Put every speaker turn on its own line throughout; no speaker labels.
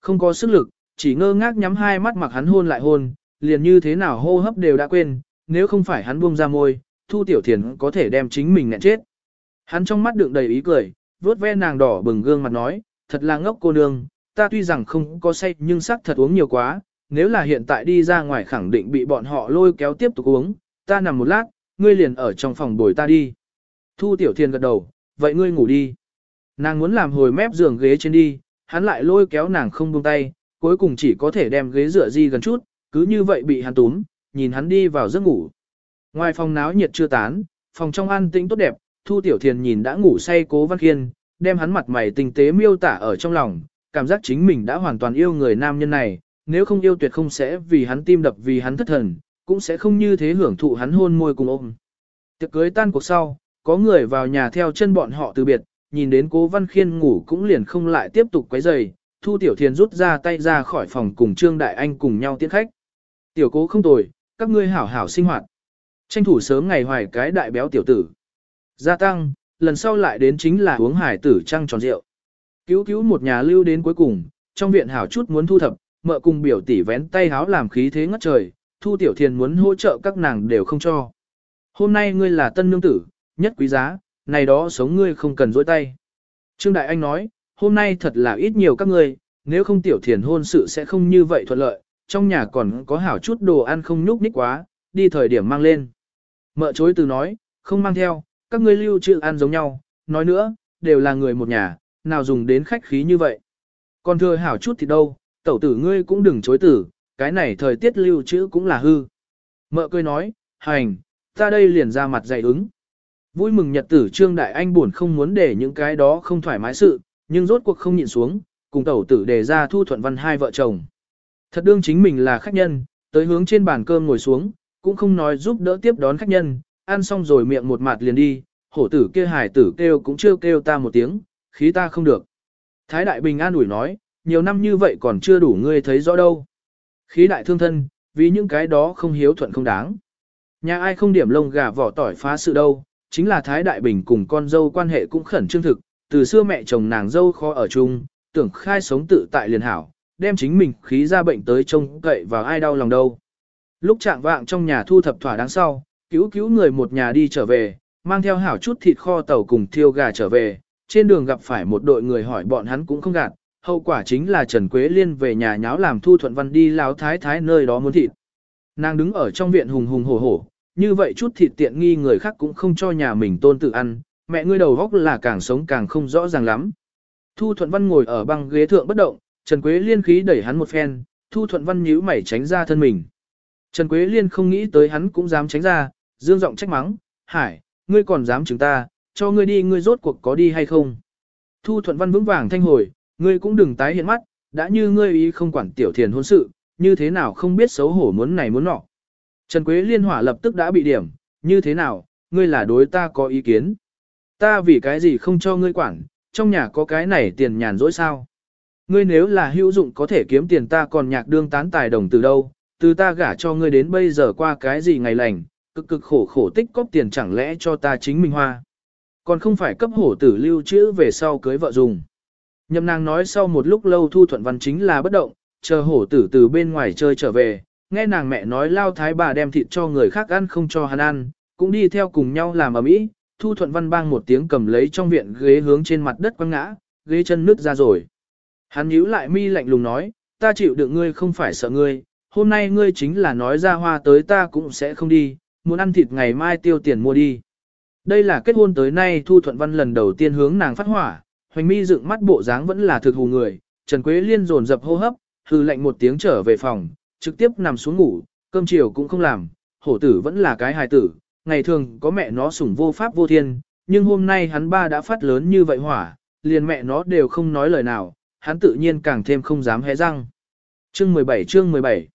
Không có sức lực, chỉ ngơ ngác nhắm hai mắt mặc hắn hôn lại hôn, liền như thế nào hô hấp đều đã quên, nếu không phải hắn buông ra môi, Thu Tiểu Thiền có thể đem chính mình nghẹn chết. Hắn trong mắt đựng đầy ý cười, vuốt ve nàng đỏ bừng gương mặt nói, thật là ngốc cô nương, ta tuy rằng không có say nhưng sắc thật uống nhiều quá, nếu là hiện tại đi ra ngoài khẳng định bị bọn họ lôi kéo tiếp tục uống, ta nằm một lát, ngươi liền ở trong phòng bồi ta đi. Thu Tiểu thiền gật đầu, vậy ngươi ngủ đi. Nàng muốn làm hồi mép giường ghế trên đi, hắn lại lôi kéo nàng không buông tay, cuối cùng chỉ có thể đem ghế dựa di gần chút, cứ như vậy bị hắn túm, nhìn hắn đi vào giấc ngủ. Ngoài phòng náo nhiệt chưa tán, phòng trong an tĩnh tốt đẹp, Thu Tiểu Thiền nhìn đã ngủ say Cố Văn Khiên, đem hắn mặt mày tinh tế miêu tả ở trong lòng, cảm giác chính mình đã hoàn toàn yêu người nam nhân này, nếu không yêu tuyệt không sẽ vì hắn tim đập vì hắn thất thần, cũng sẽ không như thế hưởng thụ hắn hôn môi cùng ôm. Tiệc cưới tan cuộc sau, có người vào nhà theo chân bọn họ từ biệt, nhìn đến cố văn khiên ngủ cũng liền không lại tiếp tục quấy rầy. Thu Tiểu Thiền rút ra tay ra khỏi phòng cùng Trương Đại Anh cùng nhau tiễn khách. Tiểu cố không tồi, các ngươi hảo hảo sinh hoạt. Tranh thủ sớm ngày hoài cái đại béo tiểu tử. Gia tăng, lần sau lại đến chính là uống hải tử trăng tròn rượu. Cứu cứu một nhà lưu đến cuối cùng, trong viện hảo chút muốn thu thập, mợ cùng biểu tỷ vén tay háo làm khí thế ngất trời, thu tiểu thiền muốn hỗ trợ các nàng đều không cho. Hôm nay ngươi là tân nương tử, nhất quý giá, này đó sống ngươi không cần dối tay. Trương Đại Anh nói, hôm nay thật là ít nhiều các ngươi, nếu không tiểu thiền hôn sự sẽ không như vậy thuận lợi, trong nhà còn có hảo chút đồ ăn không nhúc nhích quá, đi thời điểm mang lên. Mợ chối từ nói, không mang theo, các ngươi lưu trữ ăn giống nhau, nói nữa, đều là người một nhà, nào dùng đến khách khí như vậy. Còn thừa hảo chút thì đâu, tẩu tử ngươi cũng đừng chối tử, cái này thời tiết lưu trữ cũng là hư. Mợ cười nói, hành, ta đây liền ra mặt dạy ứng. Vui mừng nhật tử Trương Đại Anh buồn không muốn để những cái đó không thoải mái sự, nhưng rốt cuộc không nhịn xuống, cùng tẩu tử đề ra thu thuận văn hai vợ chồng. Thật đương chính mình là khách nhân, tới hướng trên bàn cơm ngồi xuống, cũng không nói giúp đỡ tiếp đón khách nhân, ăn xong rồi miệng một mặt liền đi, hổ tử kia hải tử kêu cũng chưa kêu ta một tiếng, khí ta không được. Thái đại bình an ủi nói, nhiều năm như vậy còn chưa đủ ngươi thấy rõ đâu. Khí đại thương thân, vì những cái đó không hiếu thuận không đáng. Nhà ai không điểm lông gà vỏ tỏi phá sự đâu, chính là Thái Đại Bình cùng con dâu quan hệ cũng khẩn trương thực, từ xưa mẹ chồng nàng dâu khó ở chung, tưởng khai sống tự tại liền hảo, đem chính mình khí ra bệnh tới trông cậy vào ai đau lòng đâu. Lúc trạng vạng trong nhà thu thập thỏa đáng sau, cứu cứu người một nhà đi trở về, mang theo hảo chút thịt kho tàu cùng thiêu gà trở về, trên đường gặp phải một đội người hỏi bọn hắn cũng không gạt, hậu quả chính là Trần Quế Liên về nhà nháo làm Thu Thuận Văn đi láo thái thái nơi đó muốn thịt. Nàng đứng ở trong viện hùng hùng hổ hổ, như vậy chút thịt tiện nghi người khác cũng không cho nhà mình tôn tự ăn, mẹ ngươi đầu góc là càng sống càng không rõ ràng lắm. Thu Thuận Văn ngồi ở băng ghế thượng bất động, Trần Quế Liên khí đẩy hắn một phen, Thu Thuận Văn nhíu mày tránh ra thân mình. Trần Quế Liên không nghĩ tới hắn cũng dám tránh ra, dương giọng trách mắng, Hải, ngươi còn dám chứng ta, cho ngươi đi ngươi rốt cuộc có đi hay không. Thu Thuận Văn vững vàng thanh hồi, ngươi cũng đừng tái hiện mắt, đã như ngươi ý không quản tiểu thiền hôn sự, như thế nào không biết xấu hổ muốn này muốn nọ. Trần Quế Liên hỏa lập tức đã bị điểm, như thế nào, ngươi là đối ta có ý kiến. Ta vì cái gì không cho ngươi quản, trong nhà có cái này tiền nhàn rỗi sao. Ngươi nếu là hữu dụng có thể kiếm tiền ta còn nhạc đương tán tài đồng từ đâu, từ ta gả cho ngươi đến bây giờ qua cái gì ngày lành, cực cực khổ khổ tích cóp tiền chẳng lẽ cho ta chính mình hoa. Còn không phải cấp hổ tử lưu trữ về sau cưới vợ dùng. Nhậm nàng nói sau một lúc lâu thu thuận văn chính là bất động, chờ hổ tử từ bên ngoài chơi trở về, nghe nàng mẹ nói lao thái bà đem thịt cho người khác ăn không cho hắn ăn, cũng đi theo cùng nhau làm ở mỹ. Thu thuận văn bang một tiếng cầm lấy trong viện ghế hướng trên mặt đất quăng ngã, ghế chân nứt ra rồi. Hắn nhíu lại mi lạnh lùng nói, ta chịu được ngươi không phải sợ ngươi, hôm nay ngươi chính là nói ra hoa tới ta cũng sẽ không đi, muốn ăn thịt ngày mai tiêu tiền mua đi. Đây là kết hôn tới nay Thu Thuận Văn lần đầu tiên hướng nàng phát hỏa, hoành mi dựng mắt bộ dáng vẫn là thực hù người, Trần Quế Liên dồn dập hô hấp, hư lạnh một tiếng trở về phòng, trực tiếp nằm xuống ngủ, cơm chiều cũng không làm, hổ tử vẫn là cái hài tử, ngày thường có mẹ nó sủng vô pháp vô thiên, nhưng hôm nay hắn ba đã phát lớn như vậy hỏa, liền mẹ nó đều không nói lời nào, hắn tự nhiên càng thêm không dám hé răng. Chương 17 chương 17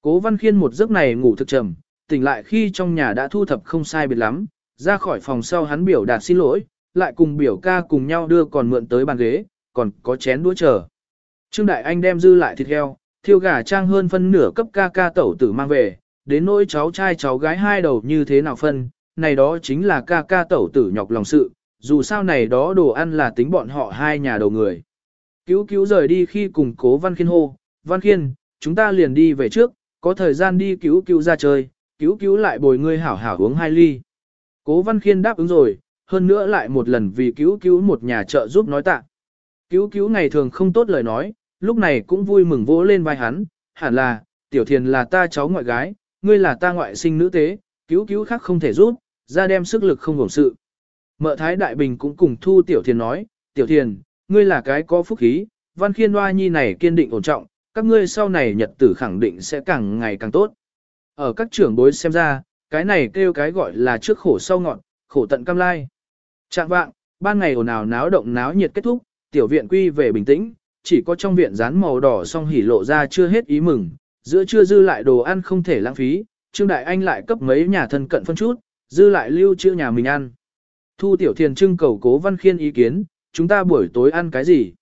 Cố Văn Khiên một giấc này ngủ thực trầm, tỉnh lại khi trong nhà đã thu thập không sai biệt lắm, ra khỏi phòng sau hắn biểu đạt xin lỗi, lại cùng biểu ca cùng nhau đưa còn mượn tới bàn ghế, còn có chén đũa chờ. Trương Đại Anh đem dư lại thịt heo, thiêu gà trang hơn phân nửa cấp ca ca tẩu tử mang về, đến nỗi cháu trai cháu gái hai đầu như thế nào phân, này đó chính là ca ca tẩu tử nhọc lòng sự, dù sao này đó đồ ăn là tính bọn họ hai nhà đầu người. Cứu cứu rời đi khi cùng cố Văn Khiên hô, Văn Khiên, chúng ta liền đi về trước, có thời gian đi cứu cứu ra chơi, cứu cứu lại bồi ngươi hảo hảo uống hai ly. Cố Văn Khiên đáp ứng rồi, hơn nữa lại một lần vì cứu cứu một nhà trợ giúp nói tạ. Cứu cứu ngày thường không tốt lời nói, lúc này cũng vui mừng vỗ lên vai hắn, hẳn là, tiểu thiền là ta cháu ngoại gái, ngươi là ta ngoại sinh nữ tế, cứu cứu khác không thể rút, ra đem sức lực không gồng sự. Mợ Thái Đại Bình cũng cùng thu tiểu thiền nói, tiểu thiền, ngươi là cái có phúc khí, văn khiên hoa nhi này kiên định ổn trọng, các ngươi sau này nhật tử khẳng định sẽ càng ngày càng tốt. Ở các trưởng bối xem ra, cái này kêu cái gọi là trước khổ sau ngọn, khổ tận cam lai. Trạng vạng, ban ngày ồn ào náo động náo nhiệt kết thúc, tiểu viện quy về bình tĩnh, chỉ có trong viện dán màu đỏ song hỉ lộ ra chưa hết ý mừng, giữa chưa dư lại đồ ăn không thể lãng phí, Trương Đại Anh lại cấp mấy nhà thân cận phân chút, dư lại lưu trữ nhà mình ăn. Thu Tiểu Thiền trưng cầu Cố Văn Khiên ý kiến, chúng ta buổi tối ăn cái gì?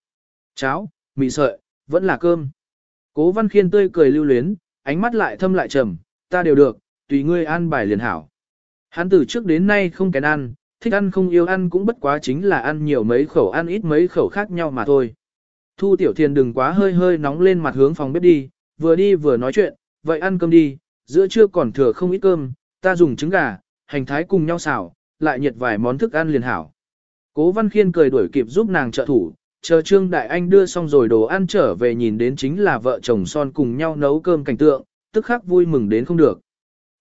Cháo, mì sợi, vẫn là cơm. Cố Văn Khiên tươi cười lưu luyến, ánh mắt lại thâm lại trầm, ta đều được, tùy ngươi ăn bài liền hảo. Hắn từ trước đến nay không kén ăn, thích ăn không yêu ăn cũng bất quá chính là ăn nhiều mấy khẩu ăn ít mấy khẩu khác nhau mà thôi. Thu Tiểu Thiền đừng quá hơi hơi nóng lên mặt hướng phòng bếp đi, vừa đi vừa nói chuyện, vậy ăn cơm đi, giữa trưa còn thừa không ít cơm, ta dùng trứng gà, hành thái cùng nhau xào, lại nhiệt vài món thức ăn liền hảo. Cố Văn Khiên cười đuổi kịp giúp nàng trợ thủ, chờ Trương Đại Anh đưa xong rồi đồ ăn trở về nhìn đến chính là vợ chồng son cùng nhau nấu cơm cảnh tượng, tức khắc vui mừng đến không được.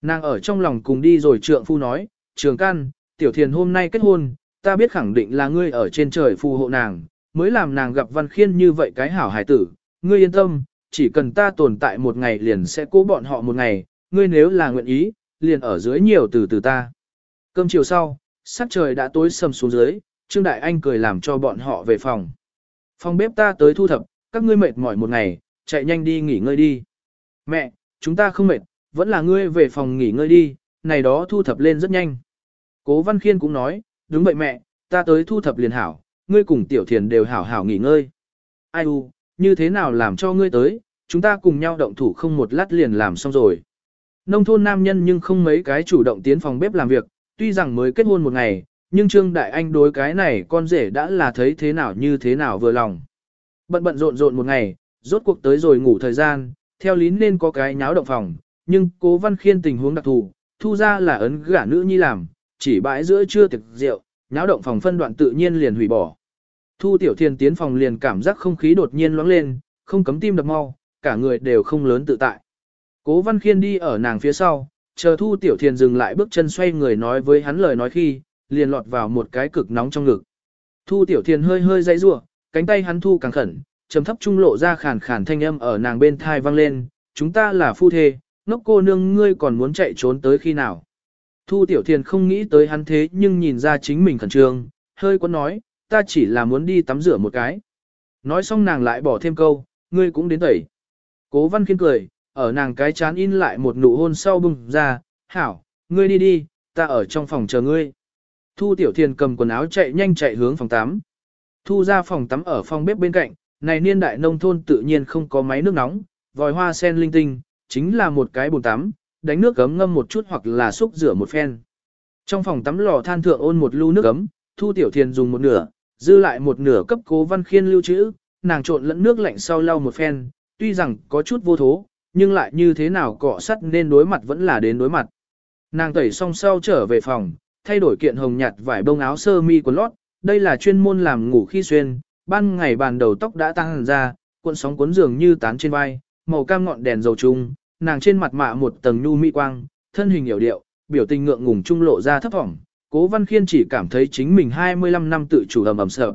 Nàng ở trong lòng cùng đi rồi trượng phu nói, trường can, tiểu thiền hôm nay kết hôn, ta biết khẳng định là ngươi ở trên trời phù hộ nàng, mới làm nàng gặp Văn Khiên như vậy cái hảo hài tử, ngươi yên tâm, chỉ cần ta tồn tại một ngày liền sẽ cố bọn họ một ngày, ngươi nếu là nguyện ý, liền ở dưới nhiều từ từ ta. Cơm chiều sau, sắc trời đã tối sầm xuống dưới, Trương Đại Anh cười làm cho bọn họ về phòng. Phòng bếp ta tới thu thập, các ngươi mệt mỏi một ngày, chạy nhanh đi nghỉ ngơi đi. Mẹ, chúng ta không mệt, vẫn là ngươi về phòng nghỉ ngơi đi, này đó thu thập lên rất nhanh. Cố Văn Khiên cũng nói, đúng vậy mẹ, ta tới thu thập liền hảo, ngươi cùng Tiểu Thiền đều hảo hảo nghỉ ngơi. Ai u, như thế nào làm cho ngươi tới, chúng ta cùng nhau động thủ không một lát liền làm xong rồi. Nông thôn nam nhân nhưng không mấy cái chủ động tiến phòng bếp làm việc, tuy rằng mới kết hôn một ngày, nhưng Trương Đại Anh đối cái này con rể đã là thấy thế nào như thế nào vừa lòng. Bận bận rộn rộn một ngày, rốt cuộc tới rồi ngủ thời gian, theo lý nên có cái nháo động phòng, nhưng cố văn khiên tình huống đặc thù, thu ra là ấn gả nữ nhi làm, chỉ bãi giữa trưa tiệc rượu, nháo động phòng phân đoạn tự nhiên liền hủy bỏ. Thu tiểu Thiên tiến phòng liền cảm giác không khí đột nhiên loáng lên, không cấm tim đập mau, cả người đều không lớn tự tại. Cố văn khiên đi ở nàng phía sau, chờ thu tiểu Thiên dừng lại bước chân xoay người nói với hắn lời nói khi, liền lọt vào một cái cực nóng trong ngực. Thu tiểu Thiên hơi hơi dãy rủa cánh tay hắn thu càng khẩn, trầm thấp trung lộ ra khàn khàn thanh âm ở nàng bên thai vang lên, chúng ta là phu thê, nốc cô nương ngươi còn muốn chạy trốn tới khi nào. Thu tiểu thiền không nghĩ tới hắn thế nhưng nhìn ra chính mình khẩn trương, hơi có nói, ta chỉ là muốn đi tắm rửa một cái. Nói xong nàng lại bỏ thêm câu, ngươi cũng đến tẩy. Cố văn khiên cười, ở nàng cái chán in lại một nụ hôn sau bùng ra, hảo, ngươi đi đi, ta ở trong phòng chờ ngươi. Thu tiểu thiền cầm quần áo chạy nhanh chạy hướng phòng tắm. Thu ra phòng tắm ở phòng bếp bên cạnh, này niên đại nông thôn tự nhiên không có máy nước nóng, vòi hoa sen linh tinh, chính là một cái bồn tắm, đánh nước cấm ngâm một chút hoặc là xúc rửa một phen. Trong phòng tắm lò than thượng ôn một lu nước cấm, Thu Tiểu Thiền dùng một nửa, dư lại một nửa cấp cố văn khiên lưu trữ, nàng trộn lẫn nước lạnh sau lau một phen, tuy rằng có chút vô thố, nhưng lại như thế nào cọ sắt nên đối mặt vẫn là đến đối mặt. Nàng tẩy xong sau trở về phòng, thay đổi kiện hồng nhạt vải bông áo sơ mi của lót, đây là chuyên môn làm ngủ khi xuyên, ban ngày bàn đầu tóc đã tăng ra, cuộn sóng cuốn giường như tán trên vai, màu cam ngọn đèn dầu trùng nàng trên mặt mạ một tầng nhu mỹ quang, thân hình hiểu điệu, biểu tình ngượng ngùng trung lộ ra thấp thỏm. Cố Văn Khiên chỉ cảm thấy chính mình 25 năm tự chủ ầm ầm sợ.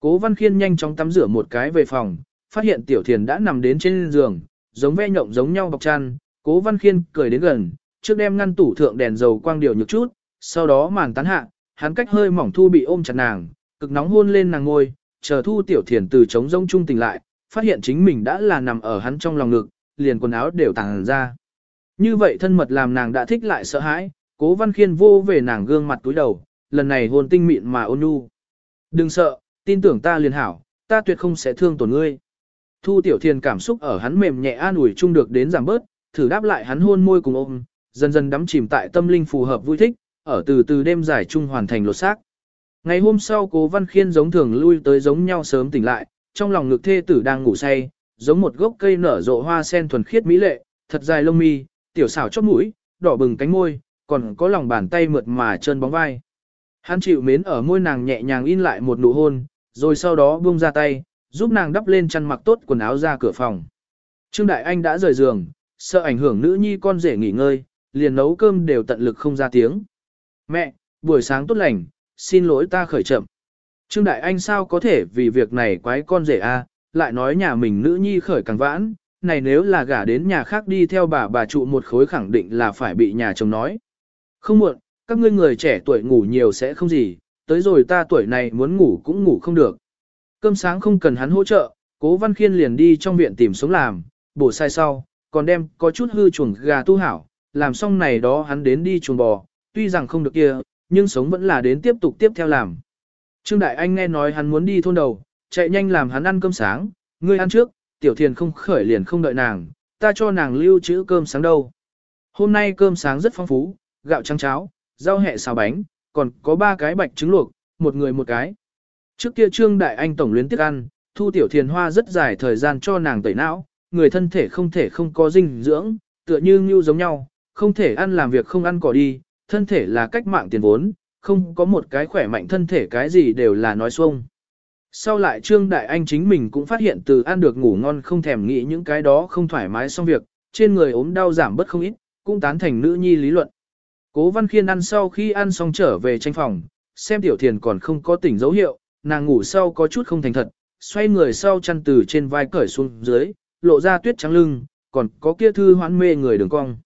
Cố Văn Khiên nhanh chóng tắm rửa một cái về phòng, phát hiện Tiểu Thiền đã nằm đến trên giường, giống ve nhộng giống nhau bọc chăn. Cố Văn Khiên cười đến gần, trước đem ngăn tủ thượng đèn dầu quang điều nhược chút, sau đó màn tán hạ, hắn cách hơi mỏng thu bị ôm chặt nàng, cực nóng hôn lên nàng ngôi, chờ thu Tiểu Thiền từ trống rông trung tỉnh lại, phát hiện chính mình đã là nằm ở hắn trong lòng ngực, liền quần áo đều tàng ra. Như vậy thân mật làm nàng đã thích lại sợ hãi, cố văn khiên vô về nàng gương mặt túi đầu, lần này hồn tinh mịn mà ôn nhu. Đừng sợ, tin tưởng ta liền hảo, ta tuyệt không sẽ thương tổn ngươi. Thu tiểu thiền cảm xúc ở hắn mềm nhẹ an ủi chung được đến giảm bớt, thử đáp lại hắn hôn môi cùng ôm, dần dần đắm chìm tại tâm linh phù hợp vui thích, ở từ từ đêm dài chung hoàn thành lột xác. Ngày hôm sau cố văn khiên giống thường lui tới giống nhau sớm tỉnh lại, trong lòng ngực thê tử đang ngủ say, giống một gốc cây nở rộ hoa sen thuần khiết mỹ lệ, thật dài lông mi, tiểu xảo chóp mũi, đỏ bừng cánh môi, còn có lòng bàn tay mượt mà trơn bóng vai. Hắn chịu mến ở môi nàng nhẹ nhàng in lại một nụ hôn, rồi sau đó buông ra tay, giúp nàng đắp lên chăn mặc tốt quần áo ra cửa phòng. Trương Đại Anh đã rời giường, sợ ảnh hưởng nữ nhi con rể nghỉ ngơi, liền nấu cơm đều tận lực không ra tiếng. Mẹ, buổi sáng tốt lành, xin lỗi ta khởi chậm. Trương Đại Anh sao có thể vì việc này quái con rể a, lại nói nhà mình nữ nhi khởi càng vãn, này nếu là gả đến nhà khác đi theo bà bà trụ một khối khẳng định là phải bị nhà chồng nói. Không muộn, các ngươi người trẻ tuổi ngủ nhiều sẽ không gì, tới rồi ta tuổi này muốn ngủ cũng ngủ không được. Cơm sáng không cần hắn hỗ trợ, cố văn khiên liền đi trong viện tìm sống làm, bổ sai sau, còn đem có chút hư chuồng gà tu hảo, làm xong này đó hắn đến đi chuồng bò, tuy rằng không được kia, nhưng sống vẫn là đến tiếp tục tiếp theo làm. Trương Đại Anh nghe nói hắn muốn đi thôn đầu, chạy nhanh làm hắn ăn cơm sáng, ngươi ăn trước, tiểu thiền không khởi liền không đợi nàng, ta cho nàng lưu trữ cơm sáng đâu. Hôm nay cơm sáng rất phong phú, gạo trắng cháo, rau hẹ xào bánh, còn có ba cái bạch trứng luộc, một người một cái. Trước kia Trương Đại Anh tổng luyến tiếc ăn, thu tiểu thiền hoa rất dài thời gian cho nàng tẩy não, người thân thể không thể không có dinh dưỡng, tựa như như giống nhau, không thể ăn làm việc không ăn cỏ đi, thân thể là cách mạng tiền vốn, không có một cái khỏe mạnh thân thể cái gì đều là nói xuông. Sau lại Trương Đại Anh chính mình cũng phát hiện từ ăn được ngủ ngon không thèm nghĩ những cái đó không thoải mái xong việc, trên người ốm đau giảm bớt không ít, cũng tán thành nữ nhi lý luận. Cố Văn Khiên ăn sau khi ăn xong trở về tranh phòng, xem Tiểu Thiền còn không có tỉnh dấu hiệu, nàng ngủ sau có chút không thành thật, xoay người sau chăn từ trên vai cởi xuống dưới, lộ ra tuyết trắng lưng, còn có kia thư hoãn mê người đường cong.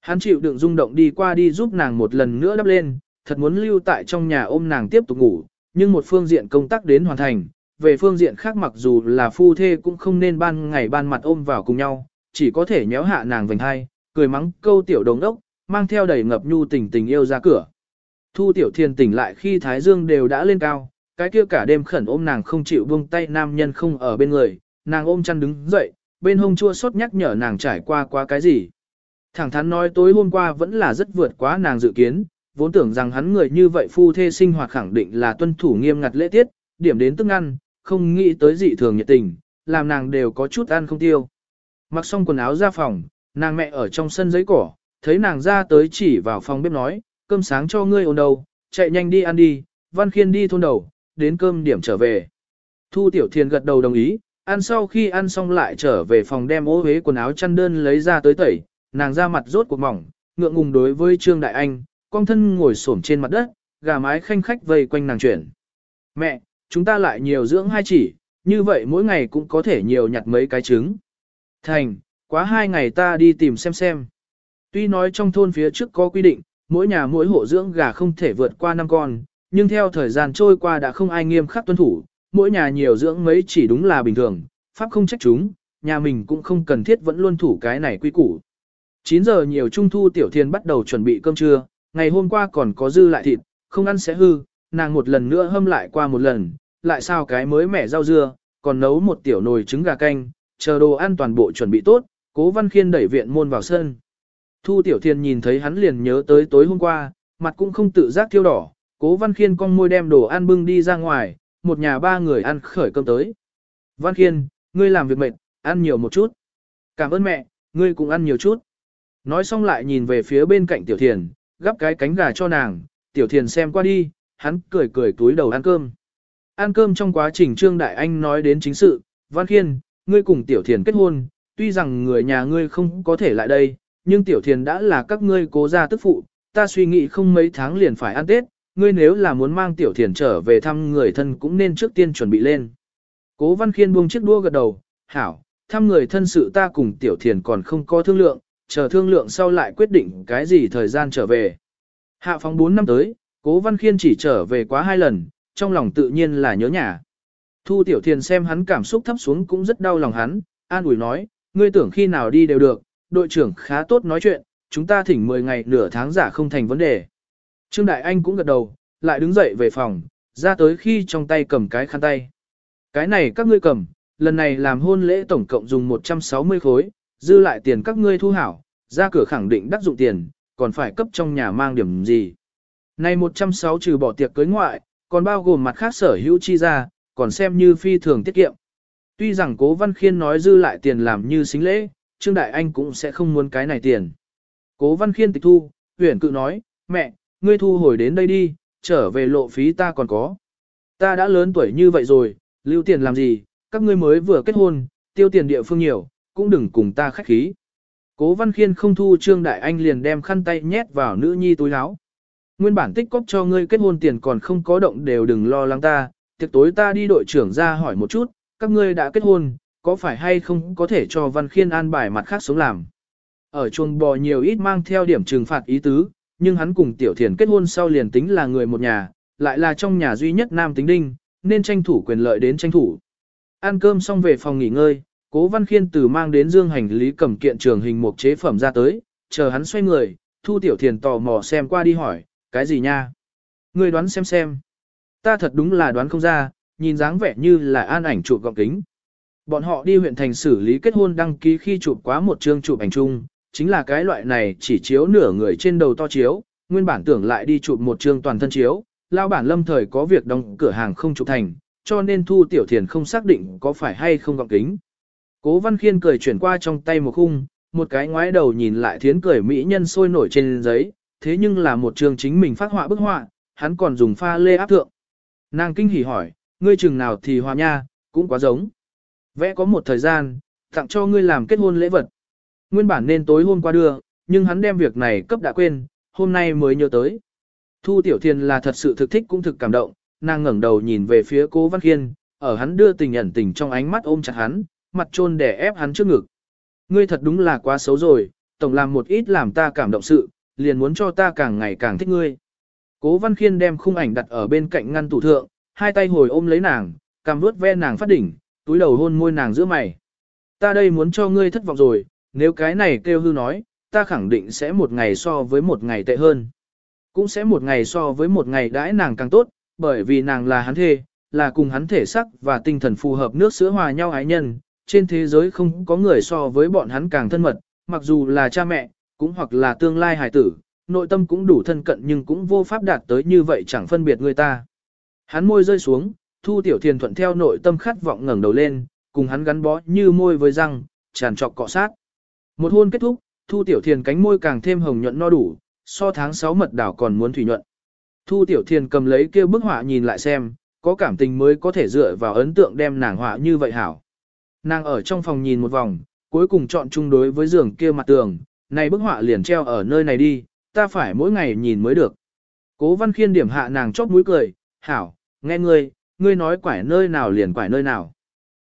Hắn chịu đựng rung động đi qua đi giúp nàng một lần nữa đắp lên, thật muốn lưu tại trong nhà ôm nàng tiếp tục ngủ, nhưng một phương diện công tác đến hoàn thành, về phương diện khác mặc dù là phu thê cũng không nên ban ngày ban mặt ôm vào cùng nhau, chỉ có thể nhéo hạ nàng vành hai, cười mắng câu tiểu đồng đốc, mang theo đầy ngập nhu tình tình yêu ra cửa. Thu tiểu thiên tỉnh lại khi thái dương đều đã lên cao, cái kia cả đêm khẩn ôm nàng không chịu buông tay nam nhân không ở bên người, nàng ôm chăn đứng dậy, bên hông chua xót nhắc nhở nàng trải qua qua cái gì. Thẳng thắn nói tối hôm qua vẫn là rất vượt quá nàng dự kiến, vốn tưởng rằng hắn người như vậy phu thê sinh hoạt khẳng định là tuân thủ nghiêm ngặt lễ tiết, điểm đến tức ăn, không nghĩ tới dị thường nhiệt tình, làm nàng đều có chút ăn không tiêu. Mặc xong quần áo ra phòng, nàng mẹ ở trong sân giấy cỏ, thấy nàng ra tới chỉ vào phòng bếp nói, cơm sáng cho ngươi ồn đầu, chạy nhanh đi ăn đi, văn khiên đi thôn đầu, đến cơm điểm trở về. Thu Tiểu Thiền gật đầu đồng ý, ăn sau khi ăn xong lại trở về phòng đem ô huế quần áo chăn đơn lấy ra tới tẩy, nàng ra mặt rốt cuộc mỏng, ngượng ngùng đối với Trương Đại Anh, con thân ngồi xổm trên mặt đất, gà mái khanh khách vây quanh nàng chuyển. Mẹ, chúng ta lại nhiều dưỡng hai chỉ, như vậy mỗi ngày cũng có thể nhiều nhặt mấy cái trứng. Thành, quá hai ngày ta đi tìm xem xem. Tuy nói trong thôn phía trước có quy định, mỗi nhà mỗi hộ dưỡng gà không thể vượt qua năm con, nhưng theo thời gian trôi qua đã không ai nghiêm khắc tuân thủ, mỗi nhà nhiều dưỡng mấy chỉ đúng là bình thường, pháp không trách chúng, nhà mình cũng không cần thiết vẫn luôn thủ cái này quy củ. 9 giờ nhiều trung thu tiểu thiên bắt đầu chuẩn bị cơm trưa, ngày hôm qua còn có dư lại thịt, không ăn sẽ hư, nàng một lần nữa hâm lại qua một lần, lại sao cái mới mẻ rau dưa, còn nấu một tiểu nồi trứng gà canh, chờ đồ ăn toàn bộ chuẩn bị tốt, cố văn khiên đẩy viện môn vào sân. Thu tiểu thiên nhìn thấy hắn liền nhớ tới tối hôm qua, mặt cũng không tự giác thiêu đỏ, cố văn khiên cong môi đem đồ ăn bưng đi ra ngoài, một nhà ba người ăn khởi cơm tới. Văn khiên, ngươi làm việc mệt, ăn nhiều một chút. Cảm ơn mẹ, ngươi cũng ăn nhiều chút. Nói xong lại nhìn về phía bên cạnh tiểu thiền, gắp cái cánh gà cho nàng, tiểu thiền xem qua đi, hắn cười cười túi đầu ăn cơm. Ăn cơm trong quá trình Trương Đại Anh nói đến chính sự, Văn Khiên, ngươi cùng tiểu thiền kết hôn, tuy rằng người nhà ngươi không có thể lại đây, nhưng tiểu thiền đã là các ngươi cố gia tức phụ, ta suy nghĩ không mấy tháng liền phải ăn Tết, ngươi nếu là muốn mang tiểu thiền trở về thăm người thân cũng nên trước tiên chuẩn bị lên. Cố Văn Khiên buông chiếc đua gật đầu, hảo, thăm người thân sự ta cùng tiểu thiền còn không có thương lượng, chờ thương lượng sau lại quyết định cái gì thời gian trở về. Hạ phóng 4 năm tới, cố Văn Khiên chỉ trở về quá hai lần, trong lòng tự nhiên là nhớ nhà. Thu Tiểu Thiền xem hắn cảm xúc thấp xuống cũng rất đau lòng hắn, an ủi nói, ngươi tưởng khi nào đi đều được, đội trưởng khá tốt nói chuyện, chúng ta thỉnh 10 ngày nửa tháng giả không thành vấn đề. Trương Đại Anh cũng gật đầu, lại đứng dậy về phòng, ra tới khi trong tay cầm cái khăn tay. Cái này các ngươi cầm, lần này làm hôn lễ tổng cộng dùng 160 khối, dư lại tiền các ngươi thu hảo, ra cửa khẳng định đắc dụng tiền, còn phải cấp trong nhà mang điểm gì. Này 160 trừ bỏ tiệc cưới ngoại, còn bao gồm mặt khác sở hữu chi ra, còn xem như phi thường tiết kiệm. Tuy rằng cố văn khiên nói dư lại tiền làm như xính lễ, Trương Đại Anh cũng sẽ không muốn cái này tiền. Cố văn khiên tịch thu, huyền cự nói, mẹ, ngươi thu hồi đến đây đi, trở về lộ phí ta còn có. Ta đã lớn tuổi như vậy rồi, lưu tiền làm gì, các ngươi mới vừa kết hôn, tiêu tiền địa phương nhiều, cũng đừng cùng ta khách khí. Cố văn khiên không thu Trương Đại Anh liền đem khăn tay nhét vào nữ nhi túi áo. Nguyên bản tích cóp cho ngươi kết hôn tiền còn không có động đều đừng lo lắng ta, tiệc tối ta đi đội trưởng ra hỏi một chút, các ngươi đã kết hôn, có phải hay không có thể cho Văn Khiên an bài mặt khác sống làm. Ở chuồng bò nhiều ít mang theo điểm trừng phạt ý tứ, nhưng hắn cùng Tiểu Thiền kết hôn sau liền tính là người một nhà, lại là trong nhà duy nhất nam tính đinh, nên tranh thủ quyền lợi đến tranh thủ. Ăn cơm xong về phòng nghỉ ngơi, Cố Văn Khiên từ mang đến dương hành lý cầm kiện trường hình một chế phẩm ra tới, chờ hắn xoay người, Thu Tiểu Thiền tò mò xem qua đi hỏi, cái gì nha? Người đoán xem xem. Ta thật đúng là đoán không ra, nhìn dáng vẻ như là an ảnh chụp gọng kính. Bọn họ đi huyện thành xử lý kết hôn đăng ký khi chụp quá một chương chụp ảnh chung, chính là cái loại này chỉ chiếu nửa người trên đầu to chiếu, nguyên bản tưởng lại đi chụp một chương toàn thân chiếu, lao bản lâm thời có việc đóng cửa hàng không chụp thành, cho nên thu tiểu thiền không xác định có phải hay không gọng kính. Cố văn khiên cười chuyển qua trong tay một khung, một cái ngoái đầu nhìn lại thiến cười mỹ nhân sôi nổi trên giấy, thế nhưng là một trường chính mình phát họa bức họa, hắn còn dùng pha lê áp thượng. Nàng kinh hỉ hỏi, ngươi chừng nào thì hòa nha, cũng quá giống. Vẽ có một thời gian, tặng cho ngươi làm kết hôn lễ vật. Nguyên bản nên tối hôm qua đưa, nhưng hắn đem việc này cấp đã quên, hôm nay mới nhớ tới. Thu Tiểu Thiên là thật sự thực thích cũng thực cảm động, nàng ngẩng đầu nhìn về phía cố Văn Khiên, ở hắn đưa tình ẩn tình trong ánh mắt ôm chặt hắn, mặt trôn để ép hắn trước ngực. Ngươi thật đúng là quá xấu rồi, tổng làm một ít làm ta cảm động sự, liền muốn cho ta càng ngày càng thích ngươi. Cố Văn Khiên đem khung ảnh đặt ở bên cạnh ngăn tủ thượng, hai tay hồi ôm lấy nàng, cầm vuốt ve nàng phát đỉnh, túi đầu hôn môi nàng giữa mày. Ta đây muốn cho ngươi thất vọng rồi, nếu cái này kêu hư nói, ta khẳng định sẽ một ngày so với một ngày tệ hơn. Cũng sẽ một ngày so với một ngày đãi nàng càng tốt, bởi vì nàng là hắn thê, là cùng hắn thể sắc và tinh thần phù hợp nước sữa hòa nhau ái nhân. Trên thế giới không có người so với bọn hắn càng thân mật, mặc dù là cha mẹ, cũng hoặc là tương lai hài tử, nội tâm cũng đủ thân cận nhưng cũng vô pháp đạt tới như vậy chẳng phân biệt người ta. Hắn môi rơi xuống, Thu Tiểu Thiền thuận theo nội tâm khát vọng ngẩng đầu lên, cùng hắn gắn bó như môi với răng, tràn trọc cọ sát. Một hôn kết thúc, Thu Tiểu Thiền cánh môi càng thêm hồng nhuận no đủ, so tháng 6 mật đảo còn muốn thủy nhuận. Thu Tiểu Thiền cầm lấy kia bức họa nhìn lại xem, có cảm tình mới có thể dựa vào ấn tượng đem nàng họa như vậy hảo. Nàng ở trong phòng nhìn một vòng, cuối cùng chọn chung đối với giường kia mặt tường, này bức họa liền treo ở nơi này đi, ta phải mỗi ngày nhìn mới được. Cố văn khiên điểm hạ nàng chót mũi cười, hảo, nghe ngươi, ngươi nói quải nơi nào liền quải nơi nào.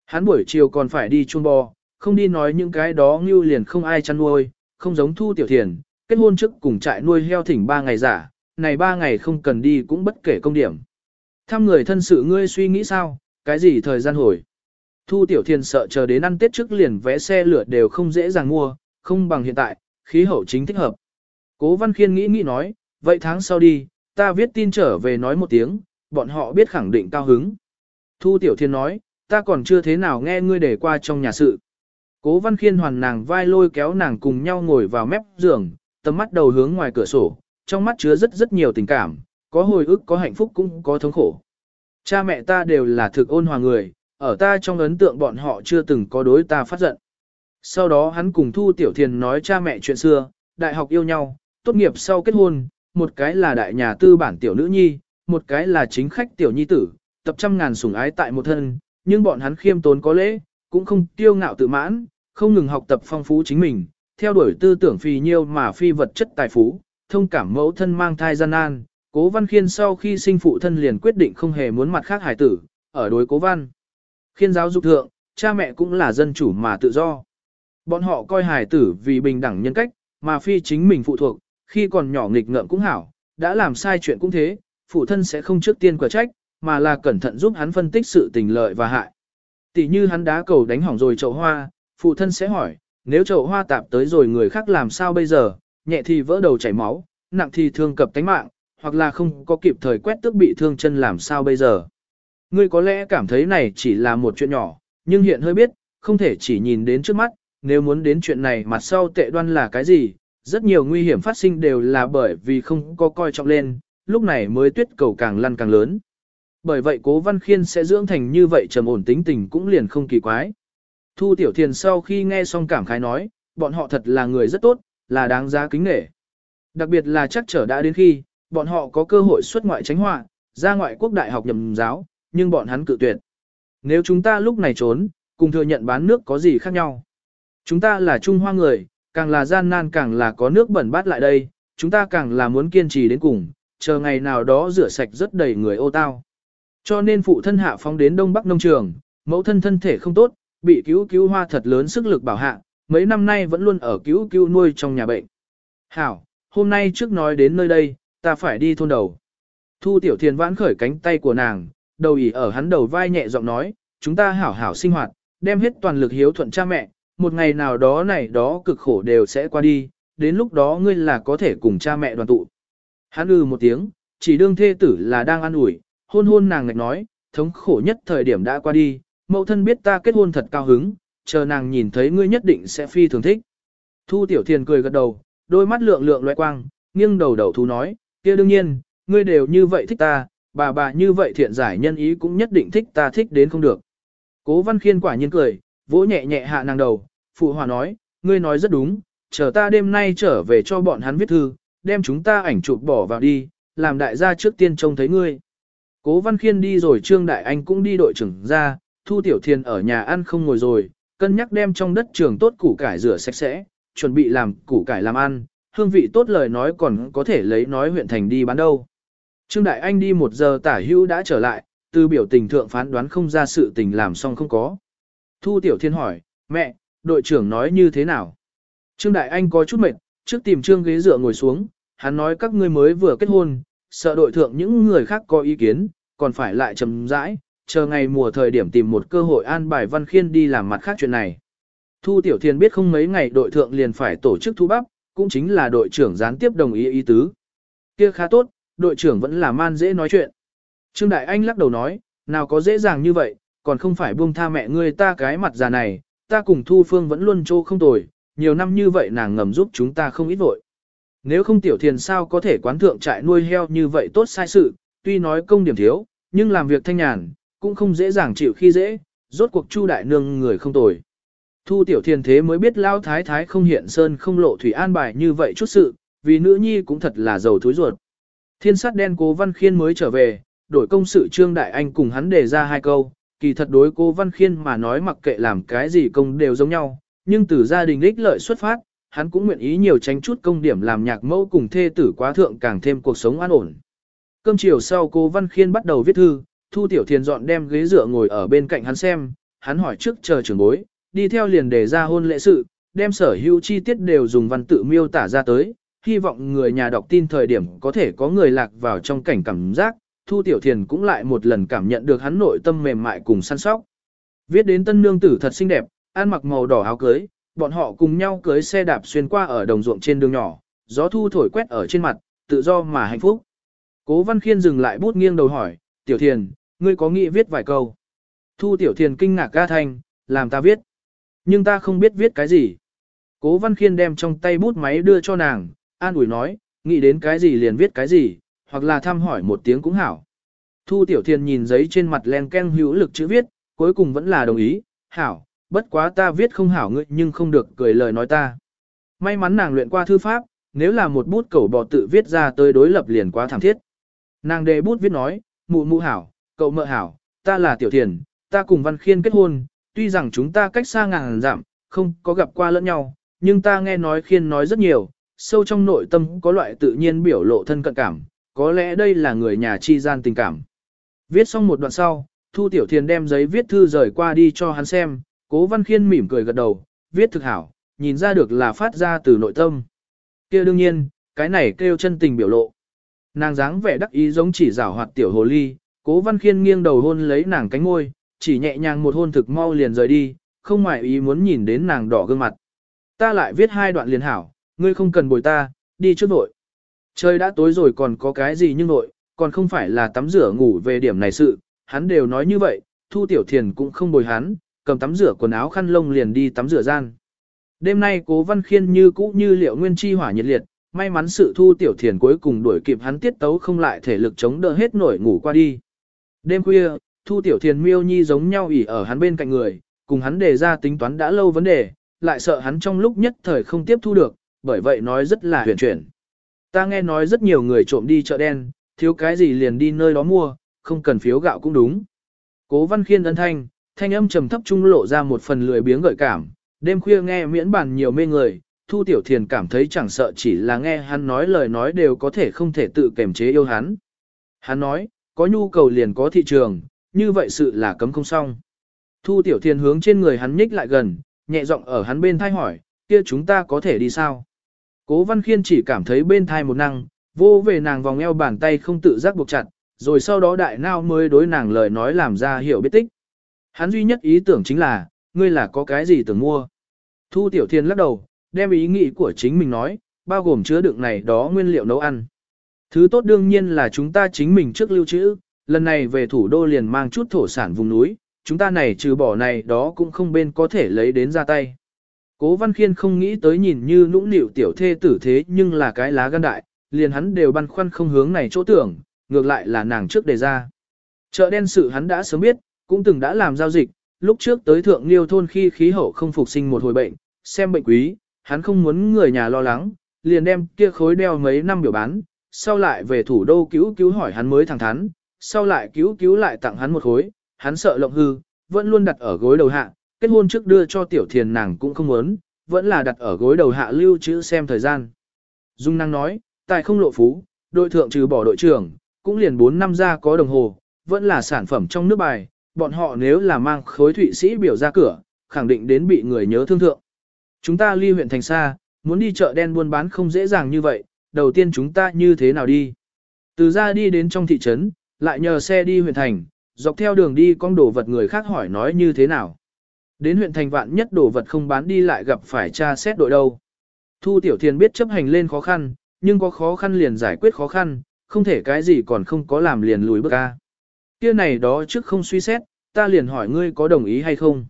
Hắn buổi chiều còn phải đi chuông bò, không đi nói những cái đó như liền không ai chăn nuôi, không giống thu tiểu thiền, kết hôn trước cùng trại nuôi heo thỉnh ba ngày giả, này ba ngày không cần đi cũng bất kể công điểm. Thăm người thân sự ngươi suy nghĩ sao, cái gì thời gian hồi. Thu tiểu Thiên sợ chờ đến ăn tết trước liền vé xe lửa đều không dễ dàng mua, không bằng hiện tại, khí hậu chính thích hợp. Cố văn khiên nghĩ nghĩ nói, vậy tháng sau đi, ta viết tin trở về nói một tiếng, bọn họ biết khẳng định cao hứng. Thu Tiểu Thiên nói, ta còn chưa thế nào nghe ngươi để qua trong nhà sự. Cố Văn Khiên hoàn nàng vai lôi kéo nàng cùng nhau ngồi vào mép giường, tầm mắt đầu hướng ngoài cửa sổ, trong mắt chứa rất rất nhiều tình cảm, có hồi ức có hạnh phúc cũng có thống khổ. Cha mẹ ta đều là thực ôn hòa người, ở ta trong ấn tượng bọn họ chưa từng có đối ta phát giận. Sau đó hắn cùng Thu Tiểu Thiền nói cha mẹ chuyện xưa, đại học yêu nhau, tốt nghiệp sau kết hôn, một cái là đại nhà tư bản tiểu nữ nhi, một cái là chính khách tiểu nhi tử, tập trăm ngàn sủng ái tại một thân, nhưng bọn hắn khiêm tốn có lễ, cũng không tiêu ngạo tự mãn, không ngừng học tập phong phú chính mình, theo đuổi tư tưởng phi nhiêu mà phi vật chất tài phú, thông cảm mẫu thân mang thai gian nan. Cố Văn Khiên sau khi sinh phụ thân liền quyết định không hề muốn mặt khác hải tử, ở đối Cố Văn. Khiên giáo dục thượng, cha mẹ cũng là dân chủ mà tự do. Bọn họ coi hài tử vì bình đẳng nhân cách, mà phi chính mình phụ thuộc, khi còn nhỏ nghịch ngợm cũng hảo, đã làm sai chuyện cũng thế, phụ thân sẽ không trước tiên quả trách, mà là cẩn thận giúp hắn phân tích sự tình lợi và hại. Tỷ như hắn đá cầu đánh hỏng rồi chậu hoa, phụ thân sẽ hỏi, nếu chậu hoa tạp tới rồi người khác làm sao bây giờ, nhẹ thì vỡ đầu chảy máu, nặng thì thương cập tánh mạng, hoặc là không có kịp thời quét tước bị thương chân làm sao bây giờ. Ngươi có lẽ cảm thấy này chỉ là một chuyện nhỏ, nhưng hiện hơi biết, không thể chỉ nhìn đến trước mắt, nếu muốn đến chuyện này mặt sau tệ đoan là cái gì, rất nhiều nguy hiểm phát sinh đều là bởi vì không có coi trọng lên, lúc này mới tuyết cầu càng lăn càng lớn. Bởi vậy cố văn khiên sẽ dưỡng thành như vậy trầm ổn tính tình cũng liền không kỳ quái. Thu tiểu thiền sau khi nghe xong cảm khái nói, bọn họ thật là người rất tốt, là đáng giá kính nể. Đặc biệt là chắc trở đã đến khi, bọn họ có cơ hội xuất ngoại tránh họa, ra ngoại quốc đại học nhầm giáo, nhưng bọn hắn cự tuyệt. Nếu chúng ta lúc này trốn, cùng thừa nhận bán nước có gì khác nhau. Chúng ta là Trung Hoa người, càng là gian nan càng là có nước bẩn bát lại đây, chúng ta càng là muốn kiên trì đến cùng, chờ ngày nào đó rửa sạch rất đầy người ô tao. Cho nên phụ thân hạ phóng đến Đông Bắc nông trường, mẫu thân thân thể không tốt, bị cứu cứu hoa thật lớn sức lực bảo hạ, mấy năm nay vẫn luôn ở cứu cứu nuôi trong nhà bệnh. Hảo, hôm nay trước nói đến nơi đây, ta phải đi thôn đầu. Thu tiểu thiền vãn khởi cánh tay của nàng, đầu ỉ ở hắn đầu vai nhẹ giọng nói, chúng ta hảo hảo sinh hoạt, đem hết toàn lực hiếu thuận cha mẹ, một ngày nào đó này đó cực khổ đều sẽ qua đi, đến lúc đó ngươi là có thể cùng cha mẹ đoàn tụ. Hắn ư một tiếng, chỉ đương thê tử là đang ăn ủi, hôn hôn nàng ngạch nói, thống khổ nhất thời điểm đã qua đi, mẫu thân biết ta kết hôn thật cao hứng, chờ nàng nhìn thấy ngươi nhất định sẽ phi thường thích. Thu tiểu thiền cười gật đầu, đôi mắt lượng lượng loại quang, nghiêng đầu đầu thú nói, kia đương nhiên, ngươi đều như vậy thích ta, bà bà như vậy thiện giải nhân ý cũng nhất định thích ta thích đến không được. Cố văn khiên quả nhiên cười, vỗ nhẹ nhẹ hạ nàng đầu, phụ hòa nói, ngươi nói rất đúng, chờ ta đêm nay trở về cho bọn hắn viết thư, đem chúng ta ảnh chụp bỏ vào đi, làm đại gia trước tiên trông thấy ngươi. Cố văn khiên đi rồi Trương Đại Anh cũng đi đội trưởng ra, Thu Tiểu Thiên ở nhà ăn không ngồi rồi, cân nhắc đem trong đất trường tốt củ cải rửa sạch sẽ, chuẩn bị làm củ cải làm ăn, hương vị tốt lời nói còn có thể lấy nói huyện thành đi bán đâu. Trương Đại Anh đi một giờ tả hữu đã trở lại, từ biểu tình thượng phán đoán không ra sự tình làm xong không có. Thu Tiểu Thiên hỏi, mẹ, đội trưởng nói như thế nào? Trương Đại Anh có chút mệt, trước tìm trương ghế dựa ngồi xuống, hắn nói các ngươi mới vừa kết hôn, sợ đội thượng những người khác có ý kiến, còn phải lại chầm rãi, chờ ngày mùa thời điểm tìm một cơ hội an bài văn khiên đi làm mặt khác chuyện này. Thu Tiểu Thiên biết không mấy ngày đội thượng liền phải tổ chức thu bắp, cũng chính là đội trưởng gián tiếp đồng ý ý tứ. Kia khá tốt, đội trưởng vẫn là man dễ nói chuyện. Trương Đại Anh lắc đầu nói, nào có dễ dàng như vậy, còn không phải buông tha mẹ ngươi ta cái mặt già này, ta cùng Thu Phương vẫn luôn trô không tồi, nhiều năm như vậy nàng ngầm giúp chúng ta không ít vội. Nếu không tiểu thiền sao có thể quán thượng trại nuôi heo như vậy tốt sai sự, tuy nói công điểm thiếu, nhưng làm việc thanh nhàn, cũng không dễ dàng chịu khi dễ, rốt cuộc chu đại nương người không tồi. Thu tiểu thiền thế mới biết lao thái thái không hiện sơn không lộ thủy an bài như vậy chút sự, vì nữ nhi cũng thật là giàu thối ruột. Thiên sát đen cố văn khiên mới trở về, đổi công sự trương đại anh cùng hắn đề ra hai câu, kỳ thật đối cố văn khiên mà nói mặc kệ làm cái gì công đều giống nhau, nhưng từ gia đình ích lợi xuất phát, hắn cũng nguyện ý nhiều tránh chút công điểm làm nhạc mẫu cùng thê tử quá thượng càng thêm cuộc sống an ổn. Cơm chiều sau cô Văn Khiên bắt đầu viết thư, Thu Tiểu Thiền dọn đem ghế dựa ngồi ở bên cạnh hắn xem, hắn hỏi trước chờ trưởng bối, đi theo liền đề ra hôn lễ sự, đem sở hữu chi tiết đều dùng văn tự miêu tả ra tới, hy vọng người nhà đọc tin thời điểm có thể có người lạc vào trong cảnh cảm giác, Thu Tiểu Thiền cũng lại một lần cảm nhận được hắn nội tâm mềm mại cùng săn sóc. Viết đến tân nương tử thật xinh đẹp, ăn mặc màu đỏ áo cưới, bọn họ cùng nhau cưới xe đạp xuyên qua ở đồng ruộng trên đường nhỏ, gió thu thổi quét ở trên mặt, tự do mà hạnh phúc. Cố Văn Khiên dừng lại bút nghiêng đầu hỏi, Tiểu Thiền, ngươi có nghĩ viết vài câu? Thu Tiểu Thiền kinh ngạc ca thanh, làm ta viết. Nhưng ta không biết viết cái gì. Cố Văn Khiên đem trong tay bút máy đưa cho nàng, an ủi nói, nghĩ đến cái gì liền viết cái gì, hoặc là thăm hỏi một tiếng cũng hảo. Thu Tiểu Thiền nhìn giấy trên mặt len ken hữu lực chữ viết, cuối cùng vẫn là đồng ý, hảo, bất quá ta viết không hảo ngươi nhưng không được cười lời nói ta. May mắn nàng luyện qua thư pháp, nếu là một bút cẩu bò tự viết ra tới đối lập liền quá thảm thiết. Nàng đề bút viết nói, mụ mụ hảo, cậu mợ hảo, ta là tiểu thiền, ta cùng văn khiên kết hôn, tuy rằng chúng ta cách xa ngàn giảm, không có gặp qua lẫn nhau, nhưng ta nghe nói khiên nói rất nhiều, sâu trong nội tâm có loại tự nhiên biểu lộ thân cận cảm, có lẽ đây là người nhà chi gian tình cảm. Viết xong một đoạn sau, Thu Tiểu Thiền đem giấy viết thư rời qua đi cho hắn xem, Cố Văn Khiên mỉm cười gật đầu, viết thực hảo, nhìn ra được là phát ra từ nội tâm. kia đương nhiên, cái này kêu chân tình biểu lộ. Nàng dáng vẻ đắc ý giống chỉ rảo hoạt tiểu hồ ly, Cố Văn Khiên nghiêng đầu hôn lấy nàng cánh môi, chỉ nhẹ nhàng một hôn thực mau liền rời đi, không ngoại ý muốn nhìn đến nàng đỏ gương mặt. Ta lại viết hai đoạn liền hảo, ngươi không cần bồi ta, đi trước vội. Trời đã tối rồi còn có cái gì nhưng nội, còn không phải là tắm rửa ngủ về điểm này sự, hắn đều nói như vậy, Thu Tiểu Thiền cũng không bồi hắn, cầm tắm rửa quần áo khăn lông liền đi tắm rửa gian. Đêm nay cố văn khiên như cũ như liệu nguyên chi hỏa nhiệt liệt, may mắn sự thu tiểu thiền cuối cùng đuổi kịp hắn tiết tấu không lại thể lực chống đỡ hết nổi ngủ qua đi. Đêm khuya, Thu Tiểu Thiền miêu nhi giống nhau ỉ ở hắn bên cạnh người, cùng hắn đề ra tính toán đã lâu vấn đề, lại sợ hắn trong lúc nhất thời không tiếp thu được, bởi vậy nói rất là huyền chuyển. Ta nghe nói rất nhiều người trộm đi chợ đen, thiếu cái gì liền đi nơi đó mua, không cần phiếu gạo cũng đúng. Cố văn khiên ân thanh, thanh âm trầm thấp trung lộ ra một phần lười biếng gợi cảm, đêm khuya nghe miễn bản nhiều mê người, Thu Tiểu Thiền cảm thấy chẳng sợ chỉ là nghe hắn nói lời nói đều có thể không thể tự kềm chế yêu hắn. Hắn nói, có nhu cầu liền có thị trường, như vậy sự là cấm không xong. Thu Tiểu Thiền hướng trên người hắn nhích lại gần, nhẹ giọng ở hắn bên thay hỏi, kia chúng ta có thể đi sao? Cố Văn Khiên chỉ cảm thấy bên thai một năng, vô về nàng vòng eo bàn tay không tự giác buộc chặt, rồi sau đó đại nao mới đối nàng lời nói làm ra hiểu biết tích. Hắn duy nhất ý tưởng chính là, ngươi là có cái gì tưởng mua. Thu Tiểu Thiên lắc đầu, đem ý nghĩ của chính mình nói, bao gồm chứa đựng này đó nguyên liệu nấu ăn. Thứ tốt đương nhiên là chúng ta chính mình trước lưu trữ, lần này về thủ đô liền mang chút thổ sản vùng núi, chúng ta này trừ bỏ này đó cũng không bên có thể lấy đến ra tay. Cố Văn Khiên không nghĩ tới nhìn như nũng nịu tiểu thê tử thế nhưng là cái lá gan đại, liền hắn đều băn khoăn không hướng này chỗ tưởng, ngược lại là nàng trước đề ra. Chợ đen sự hắn đã sớm biết, cũng từng đã làm giao dịch, lúc trước tới thượng liêu thôn khi khí hậu không phục sinh một hồi bệnh, xem bệnh quý, hắn không muốn người nhà lo lắng, liền đem kia khối đeo mấy năm biểu bán, sau lại về thủ đô cứu cứu hỏi hắn mới thẳng thắn, sau lại cứu cứu lại tặng hắn một khối, hắn sợ lộng hư, vẫn luôn đặt ở gối đầu hạ, kết hôn trước đưa cho tiểu thiền nàng cũng không muốn, vẫn là đặt ở gối đầu hạ lưu chữ xem thời gian. Dung năng nói, tài không lộ phú, đội thượng trừ bỏ đội trưởng, cũng liền 4 năm ra có đồng hồ, vẫn là sản phẩm trong nước bài, bọn họ nếu là mang khối thụy sĩ biểu ra cửa, khẳng định đến bị người nhớ thương thượng. Chúng ta ly huyện thành xa, muốn đi chợ đen buôn bán không dễ dàng như vậy, đầu tiên chúng ta như thế nào đi? Từ ra đi đến trong thị trấn, lại nhờ xe đi huyện thành, dọc theo đường đi con đồ vật người khác hỏi nói như thế nào. Đến huyện thành vạn nhất đồ vật không bán đi lại gặp phải tra xét đội đâu. Thu Tiểu Thiền biết chấp hành lên khó khăn, nhưng có khó khăn liền giải quyết khó khăn, không thể cái gì còn không có làm liền lùi bước ra. Kia này đó trước không suy xét, ta liền hỏi ngươi có đồng ý hay không.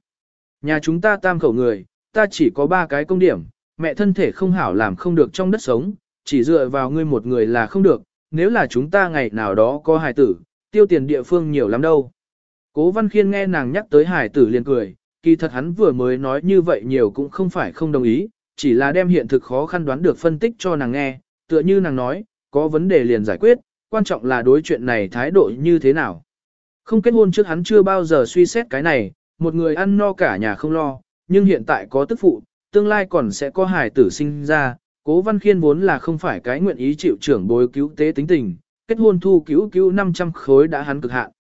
Nhà chúng ta tam khẩu người, ta chỉ có ba cái công điểm, mẹ thân thể không hảo làm không được trong đất sống, chỉ dựa vào ngươi một người là không được, nếu là chúng ta ngày nào đó có hài tử, tiêu tiền địa phương nhiều lắm đâu. Cố Văn Khiên nghe nàng nhắc tới hài tử liền cười, kỳ thật hắn vừa mới nói như vậy nhiều cũng không phải không đồng ý, chỉ là đem hiện thực khó khăn đoán được phân tích cho nàng nghe, tựa như nàng nói, có vấn đề liền giải quyết, quan trọng là đối chuyện này thái độ như thế nào. Không kết hôn trước hắn chưa bao giờ suy xét cái này, một người ăn no cả nhà không lo, nhưng hiện tại có tức phụ, tương lai còn sẽ có hài tử sinh ra, cố văn khiên vốn là không phải cái nguyện ý chịu trưởng bối cứu tế tính tình, kết hôn thu cứu cứu 500 khối đã hắn cực hạn.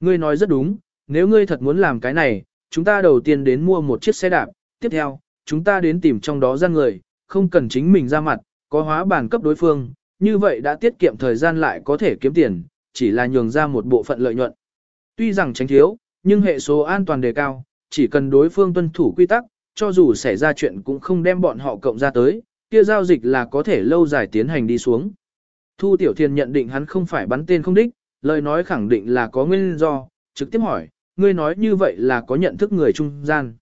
Ngươi nói rất đúng, nếu ngươi thật muốn làm cái này, chúng ta đầu tiên đến mua một chiếc xe đạp, tiếp theo, chúng ta đến tìm trong đó gian người, không cần chính mình ra mặt, có hóa bản cấp đối phương, như vậy đã tiết kiệm thời gian lại có thể kiếm tiền, chỉ là nhường ra một bộ phận lợi nhuận. Tuy rằng tránh thiếu, nhưng hệ số an toàn đề cao, chỉ cần đối phương tuân thủ quy tắc, cho dù xảy ra chuyện cũng không đem bọn họ cộng ra tới, kia giao dịch là có thể lâu dài tiến hành đi xuống. Thu Tiểu Thiên nhận định hắn không phải bắn tên không đích, lời nói khẳng định là có nguyên do, trực tiếp hỏi, ngươi nói như vậy là có nhận thức người trung gian.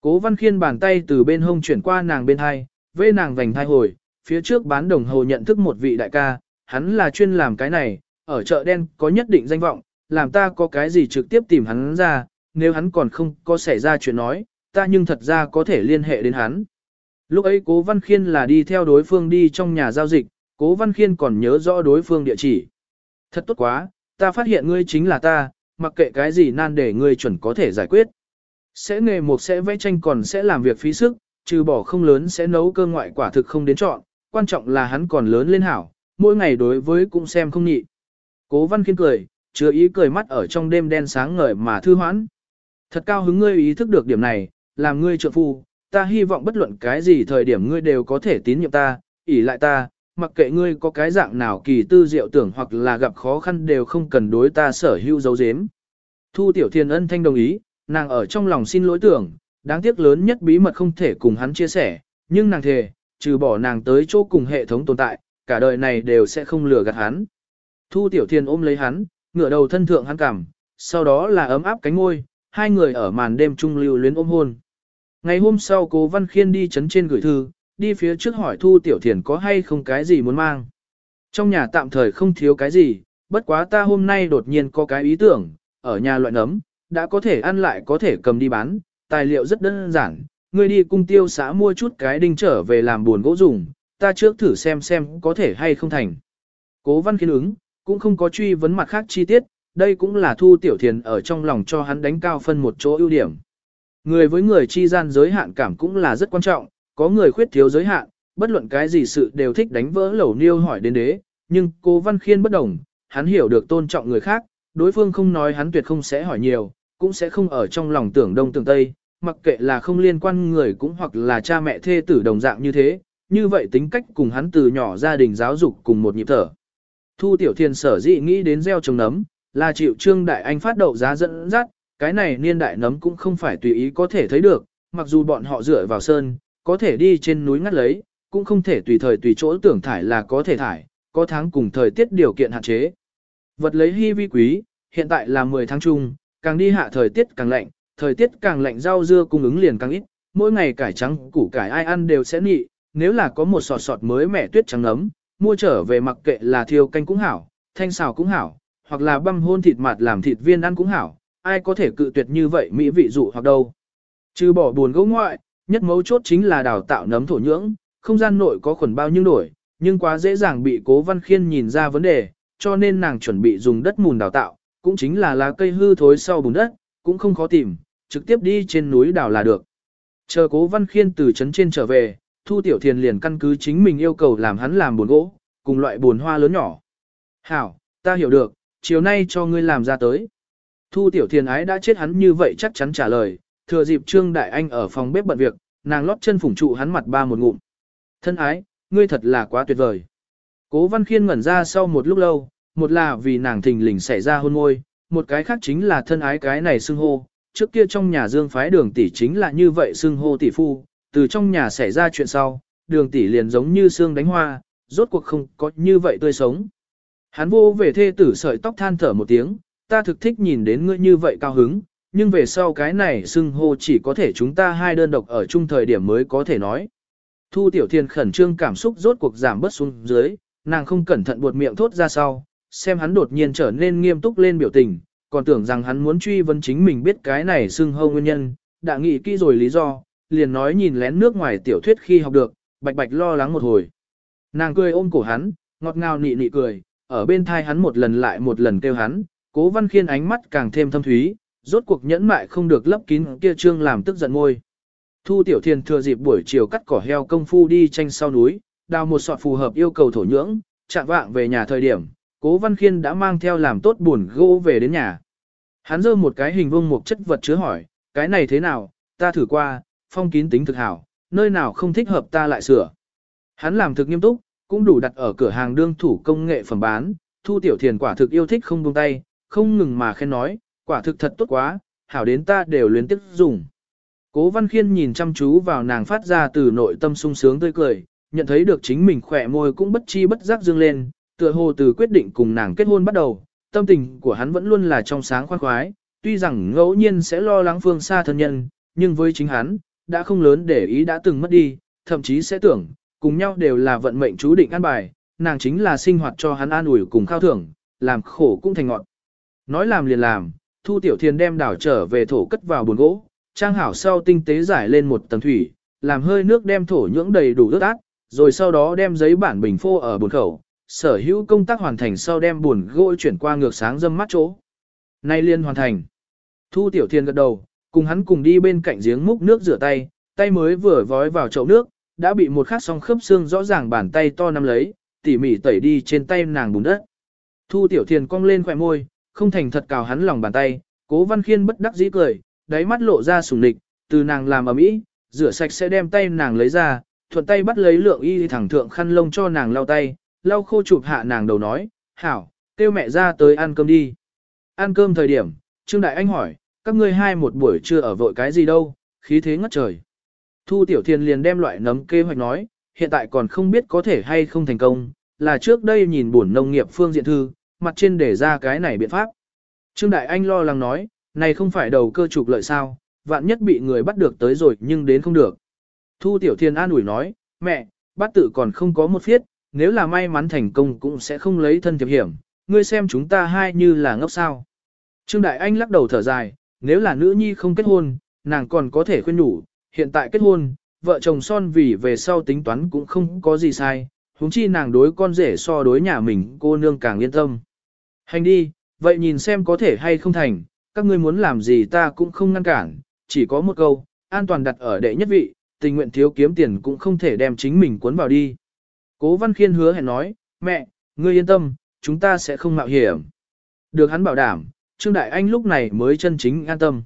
Cố Văn Khiên bàn tay từ bên hông chuyển qua nàng bên hai, vê nàng vành thai hồi, phía trước bán đồng hồ nhận thức một vị đại ca, hắn là chuyên làm cái này, ở chợ đen có nhất định danh vọng, làm ta có cái gì trực tiếp tìm hắn ra, nếu hắn còn không có xảy ra chuyện nói, ta nhưng thật ra có thể liên hệ đến hắn. Lúc ấy Cố Văn Khiên là đi theo đối phương đi trong nhà giao dịch, Cố Văn Khiên còn nhớ rõ đối phương địa chỉ. Thật tốt quá, ta phát hiện ngươi chính là ta, mặc kệ cái gì nan để ngươi chuẩn có thể giải quyết. Sẽ nghề một sẽ vẽ tranh còn sẽ làm việc phí sức, trừ bỏ không lớn sẽ nấu cơ ngoại quả thực không đến chọn, quan trọng là hắn còn lớn lên hảo, mỗi ngày đối với cũng xem không nhị. Cố văn khiên cười, chứa ý cười mắt ở trong đêm đen sáng ngời mà thư hoãn. Thật cao hứng ngươi ý thức được điểm này, làm ngươi trợ phu, ta hy vọng bất luận cái gì thời điểm ngươi đều có thể tín nhiệm ta, ỷ lại ta, mặc kệ ngươi có cái dạng nào kỳ tư diệu tưởng hoặc là gặp khó khăn đều không cần đối ta sở hữu dấu dếm. Thu Tiểu Thiên ân thanh đồng ý, nàng ở trong lòng xin lỗi tưởng, đáng tiếc lớn nhất bí mật không thể cùng hắn chia sẻ, nhưng nàng thề, trừ bỏ nàng tới chỗ cùng hệ thống tồn tại, cả đời này đều sẽ không lừa gạt hắn. Thu Tiểu Thiên ôm lấy hắn, ngửa đầu thân thượng hắn cằm, sau đó là ấm áp cánh môi, hai người ở màn đêm trung lưu luyến ôm hôn. Ngày hôm sau cố Văn Khiên đi chấn trên gửi thư, đi phía trước hỏi Thu Tiểu Thiền có hay không cái gì muốn mang. Trong nhà tạm thời không thiếu cái gì, bất quá ta hôm nay đột nhiên có cái ý tưởng, ở nhà loại nấm, đã có thể ăn lại có thể cầm đi bán, tài liệu rất đơn giản, ngươi đi cung tiêu xã mua chút cái đinh trở về làm buồn gỗ dùng, ta trước thử xem xem có thể hay không thành. Cố văn khiến ứng, cũng không có truy vấn mặt khác chi tiết, đây cũng là thu tiểu thiền ở trong lòng cho hắn đánh cao phân một chỗ ưu điểm. Người với người chi gian giới hạn cảm cũng là rất quan trọng, có người khuyết thiếu giới hạn, bất luận cái gì sự đều thích đánh vỡ lẩu niêu hỏi đến đế, nhưng cố văn khiên bất đồng, hắn hiểu được tôn trọng người khác, đối phương không nói hắn tuyệt không sẽ hỏi nhiều, cũng sẽ không ở trong lòng tưởng đông tưởng tây, mặc kệ là không liên quan người cũng hoặc là cha mẹ thê tử đồng dạng như thế, như vậy tính cách cùng hắn từ nhỏ gia đình giáo dục cùng một nhịp thở. Thu tiểu thiên sở dị nghĩ đến gieo trồng nấm, là chịu trương đại anh phát đậu giá dẫn dắt, cái này niên đại nấm cũng không phải tùy ý có thể thấy được, mặc dù bọn họ dựa vào sơn, có thể đi trên núi ngắt lấy, cũng không thể tùy thời tùy chỗ tưởng thải là có thể thải, có tháng cùng thời tiết điều kiện hạn chế. Vật lấy hy vi quý, hiện tại là 10 tháng chung, càng đi hạ thời tiết càng lạnh, thời tiết càng lạnh rau dưa cung ứng liền càng ít, mỗi ngày cải trắng củ cải ai ăn đều sẽ nị, nếu là có một sọt sọt mới mẻ tuyết trắng nấm, mua trở về mặc kệ là thiêu canh cũng hảo, thanh xào cũng hảo, hoặc là băm hôn thịt mạt làm thịt viên ăn cũng hảo, ai có thể cự tuyệt như vậy mỹ vị dụ hoặc đâu. Trừ bỏ buồn gấu ngoại, nhất mấu chốt chính là đào tạo nấm thổ nhưỡng, không gian nội có khuẩn bao nhiêu đổi, nhưng quá dễ dàng bị cố văn khiên nhìn ra vấn đề, cho nên nàng chuẩn bị dùng đất mùn đào tạo, cũng chính là lá cây hư thối sau bùn đất, cũng không khó tìm, trực tiếp đi trên núi đào là được. Chờ cố văn khiên từ trấn trên trở về, Thu Tiểu Thiền liền căn cứ chính mình yêu cầu làm hắn làm buồn gỗ, cùng loại buồn hoa lớn nhỏ. Hảo, ta hiểu được, chiều nay cho ngươi làm ra tới. Thu Tiểu Thiền ái đã chết hắn như vậy chắc chắn trả lời, thừa dịp Trương Đại Anh ở phòng bếp bận việc, nàng lót chân phủng trụ hắn mặt ba một ngụm. Thân ái, ngươi thật là quá tuyệt vời. Cố Văn Khiên ngẩn ra sau một lúc lâu, một là vì nàng thình lình xảy ra hôn môi, một cái khác chính là thân ái cái này xưng hô. Trước kia trong nhà Dương phái đường tỷ chính là như vậy xưng hô tỷ phu, từ trong nhà xảy ra chuyện sau, đường tỷ liền giống như xương đánh hoa, rốt cuộc không có như vậy tươi sống. Hắn vô về thê tử sợi tóc than thở một tiếng, ta thực thích nhìn đến ngươi như vậy cao hứng, nhưng về sau cái này xưng hô chỉ có thể chúng ta hai đơn độc ở chung thời điểm mới có thể nói. Thu tiểu thiên khẩn trương cảm xúc rốt cuộc giảm bớt xuống dưới, nàng không cẩn thận buột miệng thốt ra sau, xem hắn đột nhiên trở nên nghiêm túc lên biểu tình, còn tưởng rằng hắn muốn truy vấn chính mình biết cái này xưng hô nguyên nhân, đã nghĩ kỹ rồi lý do, liền nói nhìn lén nước ngoài tiểu thuyết khi học được, bạch bạch lo lắng một hồi. Nàng cười ôm cổ hắn, ngọt ngào nị nị cười, ở bên thai hắn một lần lại một lần kêu hắn, cố văn khiên ánh mắt càng thêm thâm thúy, rốt cuộc nhẫn mại không được lấp kín kia trương làm tức giận ngôi. Thu tiểu thiền thừa dịp buổi chiều cắt cỏ heo công phu đi tranh sau núi, đào một sọt phù hợp yêu cầu thổ nhưỡng, chạm vạng về nhà thời điểm, cố văn khiên đã mang theo làm tốt buồn gỗ về đến nhà. Hắn giơ một cái hình vuông một chất vật chứa hỏi, cái này thế nào, ta thử qua, phong kín tính thực hảo, nơi nào không thích hợp ta lại sửa. Hắn làm thực nghiêm túc, cũng đủ đặt ở cửa hàng đương thủ công nghệ phẩm bán, thu tiểu thiền quả thực yêu thích không buông tay, không ngừng mà khen nói, quả thực thật tốt quá, hảo đến ta đều luyến tiếp dùng. Cố văn khiên nhìn chăm chú vào nàng phát ra từ nội tâm sung sướng tươi cười, nhận thấy được chính mình khỏe môi cũng bất chi bất giác dương lên, tựa hồ từ quyết định cùng nàng kết hôn bắt đầu, tâm tình của hắn vẫn luôn là trong sáng khoan khoái, tuy rằng ngẫu nhiên sẽ lo lắng phương xa thân nhân, nhưng với chính hắn, đã không lớn để ý đã từng mất đi, thậm chí sẽ tưởng, cùng nhau đều là vận mệnh chú định an bài, nàng chính là sinh hoạt cho hắn an ủi cùng khao thưởng, làm khổ cũng thành ngọn. Nói làm liền làm, Thu Tiểu Thiên đem đảo trở về thổ cất vào buồn gỗ, trang hảo sau tinh tế giải lên một tầng thủy, làm hơi nước đem thổ nhưỡng đầy đủ ướt át, rồi sau đó đem giấy bản bình phô ở buồn khẩu, sở hữu công tác hoàn thành sau đem buồn gỗ chuyển qua ngược sáng dâm mắt chỗ. Nay liên hoàn thành. Thu Tiểu Thiên gật đầu, cùng hắn cùng đi bên cạnh giếng múc nước rửa tay, tay mới vừa vói vào chậu nước, đã bị một khắc song khớp xương rõ ràng bàn tay to nắm lấy, tỉ mỉ tẩy đi trên tay nàng bùn đất. Thu Tiểu Thiên cong lên khỏe môi, không thành thật cào hắn lòng bàn tay, Cố Văn Khiên bất đắc dĩ cười, đáy mắt lộ ra sủng địch, từ nàng làm ở mỹ, rửa sạch sẽ đem tay nàng lấy ra, thuận tay bắt lấy lượng y thẳng thượng khăn lông cho nàng lau tay, lau khô chụp hạ nàng đầu nói, hảo, kêu mẹ ra tới ăn cơm đi. Ăn cơm thời điểm, Trương Đại Anh hỏi, các ngươi hai một buổi trưa ở vội cái gì đâu, khí thế ngất trời. Thu Tiểu Thiên liền đem loại nấm kế hoạch nói, hiện tại còn không biết có thể hay không thành công, là trước đây nhìn buồn nông nghiệp phương diện thư, mặt trên để ra cái này biện pháp. Trương Đại Anh lo lắng nói, này không phải đầu cơ trục lợi sao, vạn nhất bị người bắt được tới rồi nhưng đến không được. Thu Tiểu Thiên an ủi nói, mẹ, bắt tự còn không có một phiết, nếu là may mắn thành công cũng sẽ không lấy thân thiệp hiểm, ngươi xem chúng ta hai như là ngốc sao. Trương Đại Anh lắc đầu thở dài, nếu là nữ nhi không kết hôn, nàng còn có thể khuyên nhủ, hiện tại kết hôn, vợ chồng son vì về sau tính toán cũng không có gì sai, huống chi nàng đối con rể so đối nhà mình cô nương càng yên tâm. Hành đi, vậy nhìn xem có thể hay không thành, các ngươi muốn làm gì ta cũng không ngăn cản, chỉ có một câu, an toàn đặt ở đệ nhất vị, tình nguyện thiếu kiếm tiền cũng không thể đem chính mình cuốn vào đi. Cố Văn Khiên hứa hẹn nói, mẹ, ngươi yên tâm, chúng ta sẽ không mạo hiểm. Được hắn bảo đảm, Trương Đại Anh lúc này mới chân chính an tâm.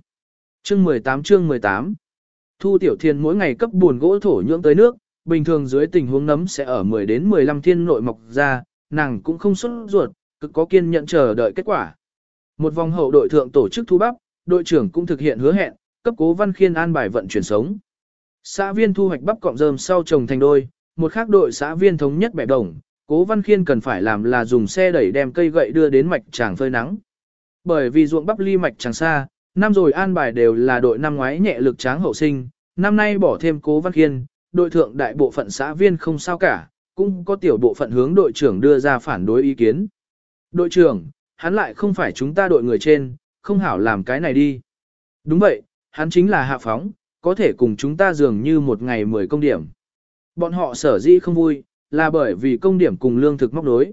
Chương 18 chương 18 Thu Tiểu Thiên mỗi ngày cấp buồn gỗ thổ nhưỡng tới nước, bình thường dưới tình huống nấm sẽ ở 10 đến 15 thiên nội mọc ra, nàng cũng không xuất ruột, cực có kiên nhẫn chờ đợi kết quả. Một vòng hậu đội thượng tổ chức thu bắp, đội trưởng cũng thực hiện hứa hẹn, cấp cố văn khiên an bài vận chuyển sống. Xã viên thu hoạch bắp cọng rơm sau trồng thành đôi, một khác đội xã viên thống nhất bẻ đồng, cố văn khiên cần phải làm là dùng xe đẩy đem cây gậy đưa đến mạch tràng phơi nắng. Bởi vì ruộng bắp ly mạch tràng xa, năm rồi an bài đều là đội năm ngoái nhẹ lực tráng hậu sinh, năm nay bỏ thêm cố văn khiên, đội thượng đại bộ phận xã viên không sao cả, cũng có tiểu bộ phận hướng đội trưởng đưa ra phản đối ý kiến. Đội trưởng, hắn lại không phải chúng ta đội người trên, không hảo làm cái này đi. Đúng vậy, hắn chính là hạ phóng, có thể cùng chúng ta dường như một ngày 10 công điểm. Bọn họ sở dĩ không vui, là bởi vì công điểm cùng lương thực móc đối.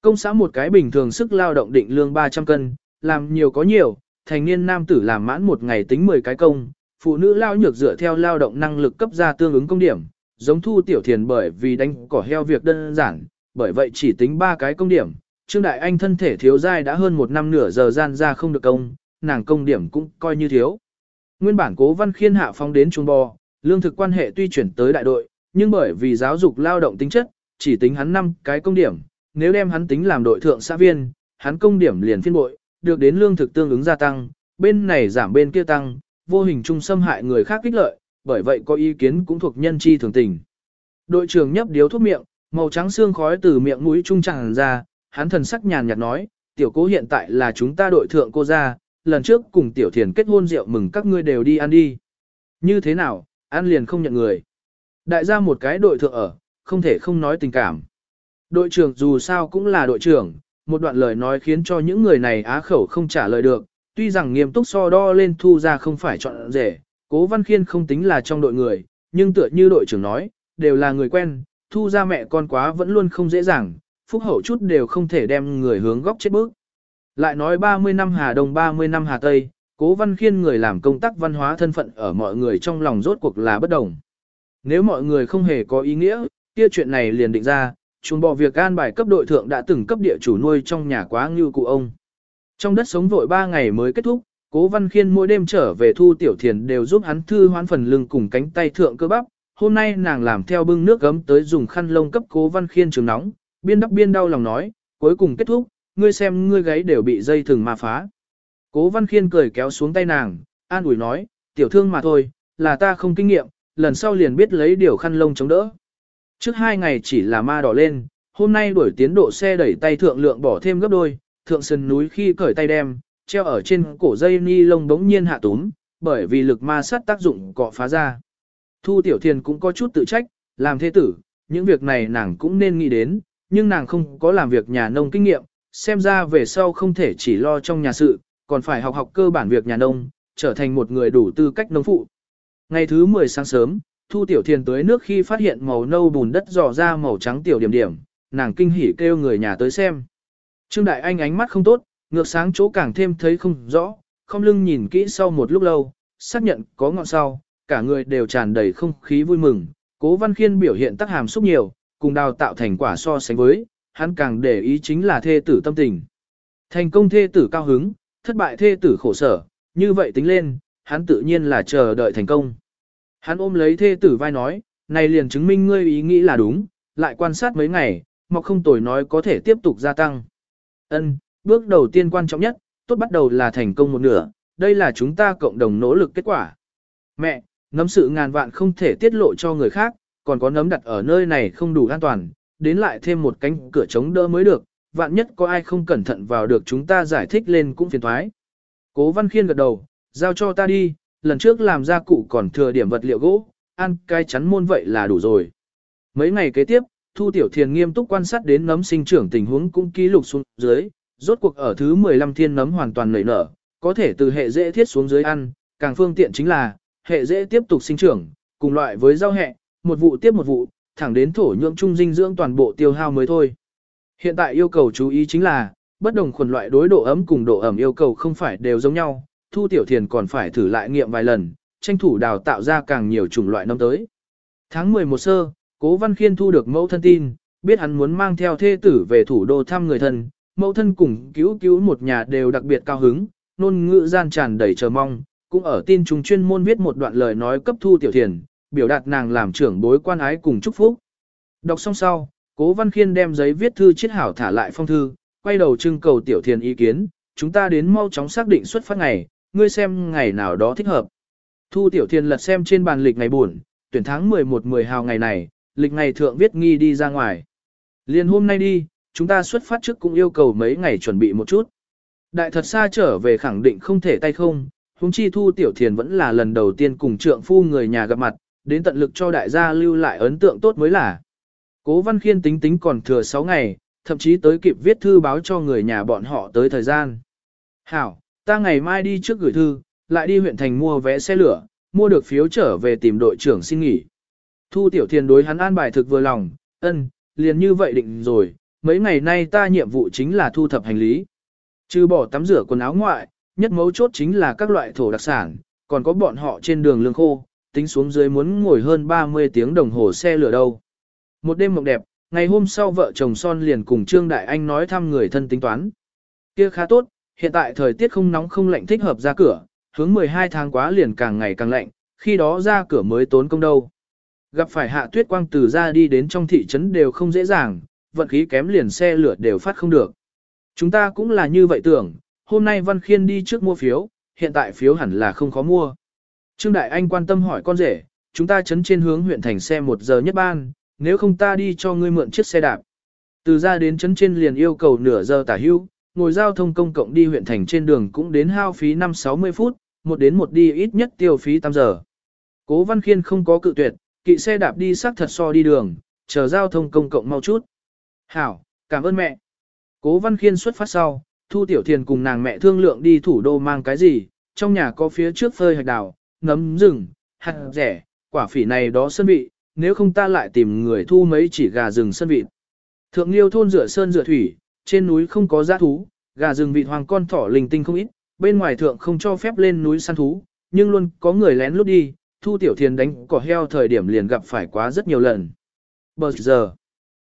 Công xã một cái bình thường sức lao động định lương 300 cân, làm nhiều có nhiều, thành niên nam tử làm mãn một ngày tính 10 cái công, phụ nữ lao nhược dựa theo lao động năng lực cấp ra tương ứng công điểm, giống thu tiểu thiền bởi vì đánh cỏ heo việc đơn giản, bởi vậy chỉ tính 3 cái công điểm. Trương Đại Anh thân thể thiếu dai đã hơn một năm nửa giờ gian ra không được công, nàng công điểm cũng coi như thiếu. Nguyên bản cố văn khiên hạ phong đến trung bò, lương thực quan hệ tuy chuyển tới đại đội, nhưng bởi vì giáo dục lao động tính chất, chỉ tính hắn 5 cái công điểm, nếu đem hắn tính làm đội thượng xã viên, hắn công điểm liền phiên bội, được đến lương thực tương ứng gia tăng, bên này giảm bên kia tăng, vô hình chung xâm hại người khác kích lợi, bởi vậy có ý kiến cũng thuộc nhân chi thường tình. Đội trưởng nhấp điếu thuốc miệng, màu trắng xương khói từ miệng mũi trung tràn ra, hắn thần sắc nhàn nhạt nói, tiểu cố hiện tại là chúng ta đội thượng cô gia, lần trước cùng tiểu thiền kết hôn rượu mừng các ngươi đều đi ăn đi. Như thế nào, ăn liền không nhận người. Đại gia một cái đội thượng ở, không thể không nói tình cảm. Đội trưởng dù sao cũng là đội trưởng, một đoạn lời nói khiến cho những người này á khẩu không trả lời được, tuy rằng nghiêm túc so đo lên thu ra không phải chọn rể, cố văn khiên không tính là trong đội người, nhưng tựa như đội trưởng nói, đều là người quen, thu ra mẹ con quá vẫn luôn không dễ dàng, phúc hậu chút đều không thể đem người hướng góc chết bước. Lại nói 30 năm Hà Đông 30 năm Hà Tây, cố văn khiên người làm công tác văn hóa thân phận ở mọi người trong lòng rốt cuộc là bất đồng. Nếu mọi người không hề có ý nghĩa, kia chuyện này liền định ra, chúng bỏ việc an bài cấp đội thượng đã từng cấp địa chủ nuôi trong nhà quá như cụ ông. Trong đất sống vội 3 ngày mới kết thúc, cố văn khiên mỗi đêm trở về thu tiểu thiền đều giúp hắn thư hoán phần lưng cùng cánh tay thượng cơ bắp. Hôm nay nàng làm theo bưng nước gấm tới dùng khăn lông cấp cố văn khiên trường nóng, biên đắp biên đau lòng nói, cuối cùng kết thúc, ngươi xem ngươi gáy đều bị dây thừng mà phá. Cố văn khiên cười kéo xuống tay nàng, an ủi nói, tiểu thương mà thôi, là ta không kinh nghiệm, lần sau liền biết lấy điều khăn lông chống đỡ. Trước hai ngày chỉ là ma đỏ lên, hôm nay đuổi tiến độ xe đẩy tay thượng lượng bỏ thêm gấp đôi, thượng sân núi khi cởi tay đem, treo ở trên cổ dây ni lông bỗng nhiên hạ túm, bởi vì lực ma sát tác dụng cọ phá ra. Thu Tiểu Thiền cũng có chút tự trách, làm thế tử, những việc này nàng cũng nên nghĩ đến, nhưng nàng không có làm việc nhà nông kinh nghiệm, xem ra về sau không thể chỉ lo trong nhà sự, còn phải học học cơ bản việc nhà nông, trở thành một người đủ tư cách nông phụ. Ngày thứ 10 sáng sớm, Thu Tiểu Thiền tới nước khi phát hiện màu nâu bùn đất dò ra màu trắng tiểu điểm điểm, nàng kinh hỉ kêu người nhà tới xem. Trương Đại Anh ánh mắt không tốt, ngược sáng chỗ càng thêm thấy không rõ, không lưng nhìn kỹ sau một lúc lâu, xác nhận có ngọn sau, cả người đều tràn đầy không khí vui mừng. Cố Văn Khiên biểu hiện tắc hàm xúc nhiều, cùng đào tạo thành quả so sánh với, hắn càng để ý chính là thê tử tâm tình. Thành công thê tử cao hứng, thất bại thê tử khổ sở, như vậy tính lên, hắn tự nhiên là chờ đợi thành công. Hắn ôm lấy thê tử vai nói, này liền chứng minh ngươi ý nghĩ là đúng, lại quan sát mấy ngày, mọc không tồi nói có thể tiếp tục gia tăng. Ân, bước đầu tiên quan trọng nhất, tốt bắt đầu là thành công một nửa, đây là chúng ta cộng đồng nỗ lực kết quả. Mẹ, nắm sự ngàn vạn không thể tiết lộ cho người khác, còn có nấm đặt ở nơi này không đủ an toàn, đến lại thêm một cánh cửa chống đỡ mới được, vạn nhất có ai không cẩn thận vào được chúng ta giải thích lên cũng phiền thoái. Cố Văn Khiên gật đầu, giao cho ta đi, lần trước làm ra cụ còn thừa điểm vật liệu gỗ, ăn cái chắn môn vậy là đủ rồi. Mấy ngày kế tiếp, Thu Tiểu Thiền nghiêm túc quan sát đến nấm sinh trưởng tình huống cũng ký lục xuống dưới, rốt cuộc ở thứ 15 thiên nấm hoàn toàn nảy nở, có thể từ hệ dễ thiết xuống dưới ăn, càng phương tiện chính là, hệ dễ tiếp tục sinh trưởng, cùng loại với rau hẹ, một vụ tiếp một vụ, thẳng đến thổ nhưỡng trung dinh dưỡng toàn bộ tiêu hao mới thôi. Hiện tại yêu cầu chú ý chính là, bất đồng khuẩn loại đối độ ấm cùng độ ẩm yêu cầu không phải đều giống nhau, Thu Tiểu Thiền còn phải thử lại nghiệm vài lần, tranh thủ đào tạo ra càng nhiều chủng loại năm tới. Tháng 11 sơ, Cố Văn Khiên thu được mẫu thân tin, biết hắn muốn mang theo thê tử về thủ đô thăm người thân, mẫu thân cùng cứu cứu một nhà đều đặc biệt cao hứng, nôn ngữ gian tràn đầy chờ mong, cũng ở tin chúng chuyên môn viết một đoạn lời nói cấp Thu Tiểu Thiền, biểu đạt nàng làm trưởng bối quan ái cùng chúc phúc. Đọc xong sau, Cố Văn Khiên đem giấy viết thư chiết hảo thả lại phong thư, quay đầu trưng cầu Tiểu Thiền ý kiến, chúng ta đến mau chóng xác định xuất phát ngày, ngươi xem ngày nào đó thích hợp. Thu Tiểu Thiền lật xem trên bàn lịch ngày buồn, tuyển tháng 11-10 hào ngày này, lịch ngày thượng viết nghi đi ra ngoài. Liên hôm nay đi, chúng ta xuất phát trước cũng yêu cầu mấy ngày chuẩn bị một chút. Đại thật xa trở về khẳng định không thể tay không, huống chi Thu Tiểu Thiền vẫn là lần đầu tiên cùng trượng phu người nhà gặp mặt, đến tận lực cho đại gia lưu lại ấn tượng tốt mới là. Cố Văn Khiên tính tính còn thừa 6 ngày, thậm chí tới kịp viết thư báo cho người nhà bọn họ tới thời gian. Hảo, ta ngày mai đi trước gửi thư, lại đi huyện thành mua vé xe lửa, mua được phiếu trở về tìm đội trưởng xin nghỉ. Thu Tiểu Thiền đối hắn an bài thực vừa lòng, ân, liền như vậy định rồi, mấy ngày nay ta nhiệm vụ chính là thu thập hành lý. Trừ bỏ tắm rửa quần áo ngoại, nhất mấu chốt chính là các loại thổ đặc sản, còn có bọn họ trên đường lương khô, tính xuống dưới muốn ngồi hơn 30 tiếng đồng hồ xe lửa đâu. Một đêm mộng đẹp, ngày hôm sau vợ chồng son liền cùng Trương Đại Anh nói thăm người thân tính toán. Kia khá tốt, hiện tại thời tiết không nóng không lạnh thích hợp ra cửa, hướng 12 tháng quá liền càng ngày càng lạnh, khi đó ra cửa mới tốn công đâu. Gặp phải hạ tuyết quang từ ra đi đến trong thị trấn đều không dễ dàng, vận khí kém liền xe lửa đều phát không được. Chúng ta cũng là như vậy tưởng, hôm nay Văn Khiên đi trước mua phiếu, hiện tại phiếu hẳn là không khó mua. Trương Đại Anh quan tâm hỏi con rể, chúng ta chấn trên hướng huyện thành xe một giờ nhất ban, nếu không ta đi cho ngươi mượn chiếc xe đạp. Từ ra đến chấn trên liền yêu cầu nửa giờ tả hưu, ngồi giao thông công cộng đi huyện thành trên đường cũng đến hao phí 5-60 phút, một đến một đi ít nhất tiêu phí 8 giờ. Cố Văn Khiên không có cự tuyệt, kỵ xe đạp đi xác thật so đi đường, chờ giao thông công cộng mau chút. Hảo, cảm ơn mẹ. Cố Văn Khiên xuất phát sau, Thu Tiểu Thiền cùng nàng mẹ thương lượng đi thủ đô mang cái gì, trong nhà có phía trước phơi hạch đào, nấm rừng, hạt rẻ, quả phỉ này đó sân vị, nếu không ta lại tìm người thu mấy chỉ gà rừng sân vị. Thượng Liêu thôn rửa sơn rửa thủy, trên núi không có giá thú, gà rừng vịt hoàng con thỏ linh tinh không ít, bên ngoài thượng không cho phép lên núi săn thú, nhưng luôn có người lén lút đi, thu tiểu thiền đánh cỏ heo thời điểm liền gặp phải quá rất nhiều lần. Bờ giờ,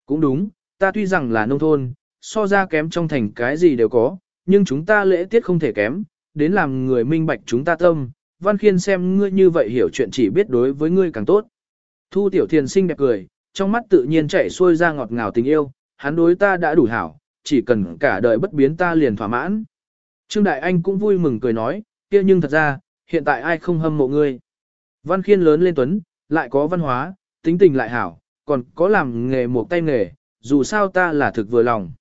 cũng đúng, ta tuy rằng là nông thôn, so ra kém trong thành cái gì đều có, nhưng chúng ta lễ tiết không thể kém, đến làm người minh bạch chúng ta tâm, văn khiên xem ngươi như vậy hiểu chuyện chỉ biết đối với ngươi càng tốt. Thu tiểu thiền xinh đẹp cười, trong mắt tự nhiên chảy xuôi ra ngọt ngào tình yêu, hắn đối ta đã đủ hảo, chỉ cần cả đời bất biến ta liền thỏa mãn. Trương Đại Anh cũng vui mừng cười nói, kia nhưng thật ra, hiện tại ai không hâm mộ ngươi. Văn khiên lớn lên tuấn, lại có văn hóa, tính tình lại hảo, còn có làm nghề một tay nghề, dù sao ta là thực vừa lòng.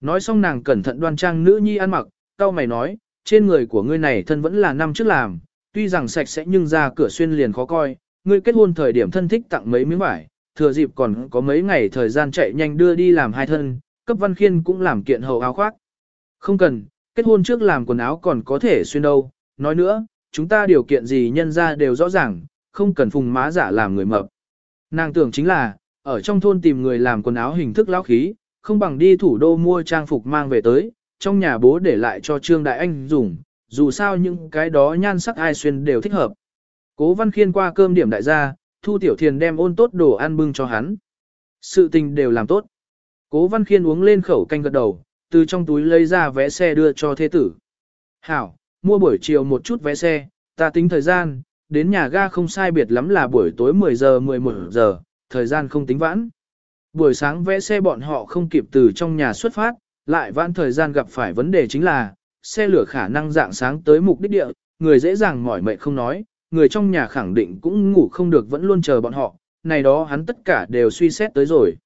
Nói xong nàng cẩn thận đoan trang nữ nhi ăn mặc, cao mày nói, trên người của ngươi này thân vẫn là năm trước làm, tuy rằng sạch sẽ nhưng ra cửa xuyên liền khó coi, ngươi kết hôn thời điểm thân thích tặng mấy miếng vải, thừa dịp còn có mấy ngày thời gian chạy nhanh đưa đi làm hai thân, cấp văn khiên cũng làm kiện hậu áo khoác. Không cần, kết hôn trước làm quần áo còn có thể xuyên đâu, nói nữa, chúng ta điều kiện gì nhân ra đều rõ ràng, không cần phùng má giả làm người mập. Nàng tưởng chính là, ở trong thôn tìm người làm quần áo hình thức lão khí, không bằng đi thủ đô mua trang phục mang về tới, trong nhà bố để lại cho Trương Đại Anh dùng, dù sao những cái đó nhan sắc ai xuyên đều thích hợp. Cố Văn Khiên qua cơm điểm đại gia, Thu Tiểu Thiền đem ôn tốt đồ ăn bưng cho hắn. Sự tình đều làm tốt. Cố Văn Khiên uống lên khẩu canh gật đầu, từ trong túi lấy ra vé xe đưa cho thế tử. Hảo, mua buổi chiều một chút vé xe, ta tính thời gian, đến nhà ga không sai biệt lắm là buổi tối 10 giờ 11 giờ, thời gian không tính vãn. Buổi sáng vé xe bọn họ không kịp từ trong nhà xuất phát, lại vãn thời gian gặp phải vấn đề chính là, xe lửa khả năng dạng sáng tới mục đích địa, người dễ dàng mỏi mệt không nói, người trong nhà khẳng định cũng ngủ không được vẫn luôn chờ bọn họ, này đó hắn tất cả đều suy xét tới rồi.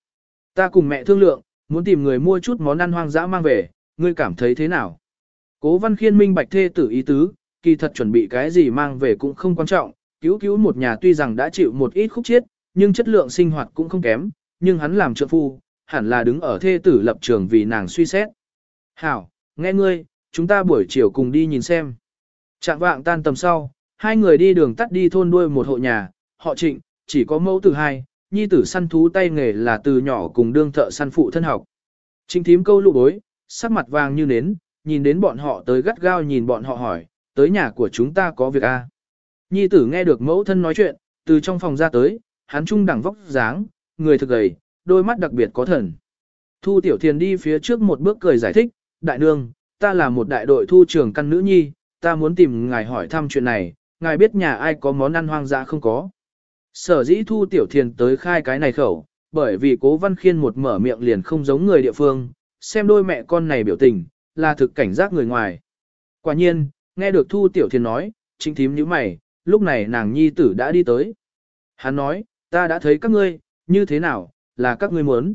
Ta cùng mẹ thương lượng, muốn tìm người mua chút món ăn hoang dã mang về, ngươi cảm thấy thế nào? Cố văn khiên minh bạch thê tử ý tứ, kỳ thật chuẩn bị cái gì mang về cũng không quan trọng, cứu cứu một nhà tuy rằng đã chịu một ít khúc chiết, nhưng chất lượng sinh hoạt cũng không kém, nhưng hắn làm trợ phu, hẳn là đứng ở thê tử lập trường vì nàng suy xét. Hảo, nghe ngươi, chúng ta buổi chiều cùng đi nhìn xem. Trạng vạng tan tầm sau, hai người đi đường tắt đi thôn đuôi một hộ nhà, họ trịnh, chỉ có mẫu tử hai, nhi tử săn thú tay nghề là từ nhỏ cùng đương thợ săn phụ thân học. Trịnh thím câu lụ bối, sắc mặt vàng như nến, nhìn đến bọn họ tới gắt gao nhìn bọn họ hỏi, tới nhà của chúng ta có việc a? À? Nhi tử nghe được mẫu thân nói chuyện, từ trong phòng ra tới, hắn trung đẳng vóc dáng, người thực gầy, đôi mắt đặc biệt có thần. Thu Tiểu Thiền đi phía trước một bước cười giải thích, đại nương, ta là một đại đội thu trưởng căn nữ nhi, ta muốn tìm ngài hỏi thăm chuyện này, ngài biết nhà ai có món ăn hoang dã không có. Sở dĩ Thu Tiểu Thiền tới khai cái này khẩu, bởi vì cố văn khiên một mở miệng liền không giống người địa phương, xem đôi mẹ con này biểu tình, là thực cảnh giác người ngoài. Quả nhiên, nghe được Thu Tiểu Thiền nói, chính thím như mày, lúc này nàng nhi tử đã đi tới. Hắn nói, ta đã thấy các ngươi, như thế nào, là các ngươi muốn.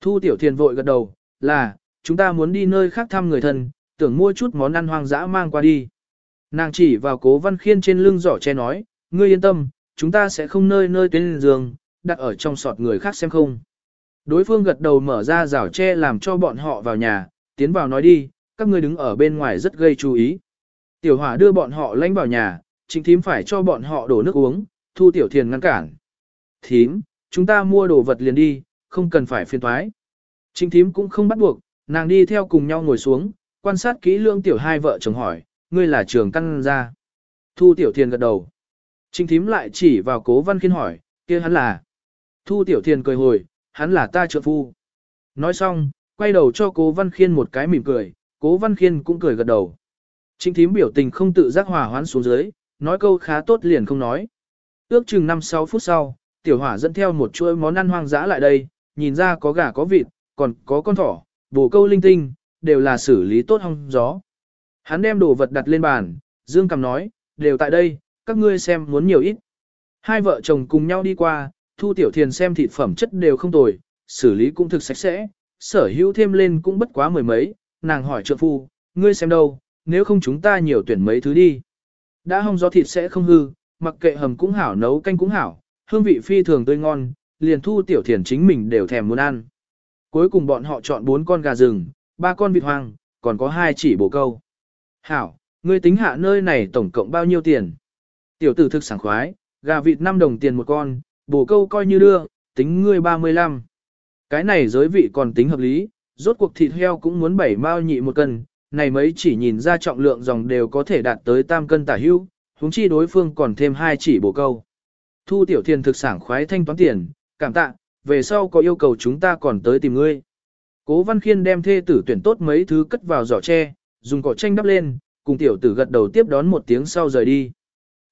Thu Tiểu Thiền vội gật đầu, là, chúng ta muốn đi nơi khác thăm người thân, tưởng mua chút món ăn hoang dã mang qua đi. Nàng chỉ vào cố văn khiên trên lưng giỏ che nói, ngươi yên tâm, chúng ta sẽ không nơi nơi tuyến giường, đặt ở trong sọt người khác xem không. Đối phương gật đầu mở ra rào che làm cho bọn họ vào nhà, tiến vào nói đi, các ngươi đứng ở bên ngoài rất gây chú ý. Tiểu hỏa đưa bọn họ lánh vào nhà, chính thím phải cho bọn họ đổ nước uống, thu tiểu thiền ngăn cản. Thím, chúng ta mua đồ vật liền đi, không cần phải phiền thoái. Trịnh thím cũng không bắt buộc, nàng đi theo cùng nhau ngồi xuống, quan sát kỹ lương tiểu hai vợ chồng hỏi, ngươi là trường căn gia. Thu tiểu thiền gật đầu. trinh thím lại chỉ vào cố văn khiên hỏi, kia hắn là. Thu tiểu thiền cười hồi, hắn là ta trợ phu. Nói xong, quay đầu cho cố văn khiên một cái mỉm cười, cố văn khiên cũng cười gật đầu. trinh thím biểu tình không tự giác hòa hoãn xuống dưới, nói câu khá tốt liền không nói. Ước chừng 5-6 phút sau, tiểu hỏa dẫn theo một chuỗi món ăn hoang dã lại đây, nhìn ra có gà có vịt, còn có con thỏ, bổ câu linh tinh, đều là xử lý tốt hong gió. Hắn đem đồ vật đặt lên bàn, Dương cầm nói, đều tại đây, các ngươi xem muốn nhiều ít. Hai vợ chồng cùng nhau đi qua, thu tiểu thiền xem thịt phẩm chất đều không tồi, xử lý cũng thực sạch sẽ, sở hữu thêm lên cũng bất quá mười mấy, nàng hỏi trượng phu, ngươi xem đâu, nếu không chúng ta nhiều tuyển mấy thứ đi. Đã hong gió thịt sẽ không hư, mặc kệ hầm cũng hảo nấu canh cũng hảo, hương vị phi thường tươi ngon, liền thu tiểu thiền chính mình đều thèm muốn ăn. Cuối cùng bọn họ chọn bốn con gà rừng, ba con vịt hoang, còn có hai chỉ bồ câu. Hảo, ngươi tính hạ nơi này tổng cộng bao nhiêu tiền? Tiểu tử thực sảng khoái, gà vịt 5 đồng tiền một con, bồ câu coi như đưa, tính ngươi 35. Cái này giới vị còn tính hợp lý, rốt cuộc thịt heo cũng muốn bảy mao nhị một cân, này mấy chỉ nhìn ra trọng lượng dòng đều có thể đạt tới tam cân tả hưu, huống chi đối phương còn thêm hai chỉ bồ câu. Thu tiểu thiền thực sảng khoái thanh toán tiền, cảm tạ, về sau có yêu cầu chúng ta còn tới tìm ngươi. Cố Văn Khiên đem thê tử tuyển tốt mấy thứ cất vào giỏ tre, dùng cỏ tranh đắp lên, cùng tiểu tử gật đầu tiếp đón một tiếng sau rời đi.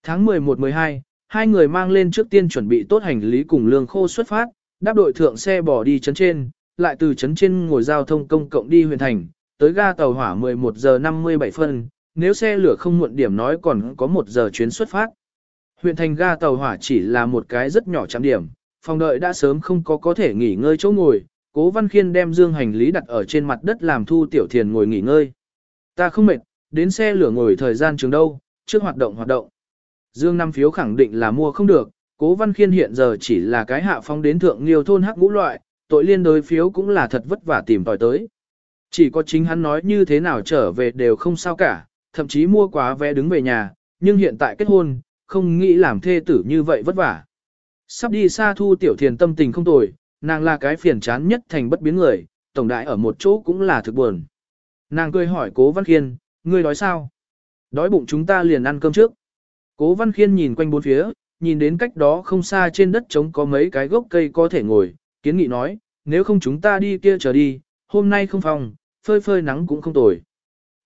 Tháng 11-12, hai người mang lên trước tiên chuẩn bị tốt hành lý cùng lương khô xuất phát, đáp đội thượng xe bỏ đi chấn trên, lại từ chấn trên ngồi giao thông công cộng đi huyện thành, tới ga tàu hỏa 11 giờ 57 phân, nếu xe lửa không muộn điểm nói còn có 1 giờ chuyến xuất phát. Huyện thành ga tàu hỏa chỉ là một cái rất nhỏ trạm điểm, phòng đợi đã sớm không có có thể nghỉ ngơi chỗ ngồi, cố văn khiên đem dương hành lý đặt ở trên mặt đất làm thu tiểu thiền ngồi nghỉ ngơi. Ta không mệt, đến xe lửa ngồi thời gian trường đâu, trước hoạt động hoạt động. Dương năm phiếu khẳng định là mua không được, cố văn khiên hiện giờ chỉ là cái hạ phong đến thượng nhiều thôn hắc ngũ loại, tội liên đối phiếu cũng là thật vất vả tìm tòi tới. Chỉ có chính hắn nói như thế nào trở về đều không sao cả, thậm chí mua quá vé đứng về nhà, nhưng hiện tại kết hôn, không nghĩ làm thê tử như vậy vất vả. Sắp đi xa thu tiểu thiền tâm tình không tồi, nàng là cái phiền chán nhất thành bất biến người, tổng đại ở một chỗ cũng là thực buồn. Nàng cười hỏi cố văn khiên, ngươi đói sao? Đói bụng chúng ta liền ăn cơm trước. Cố văn khiên nhìn quanh bốn phía, nhìn đến cách đó không xa trên đất trống có mấy cái gốc cây có thể ngồi, kiến nghị nói, nếu không chúng ta đi kia chờ đi, hôm nay không phòng, phơi phơi nắng cũng không tồi.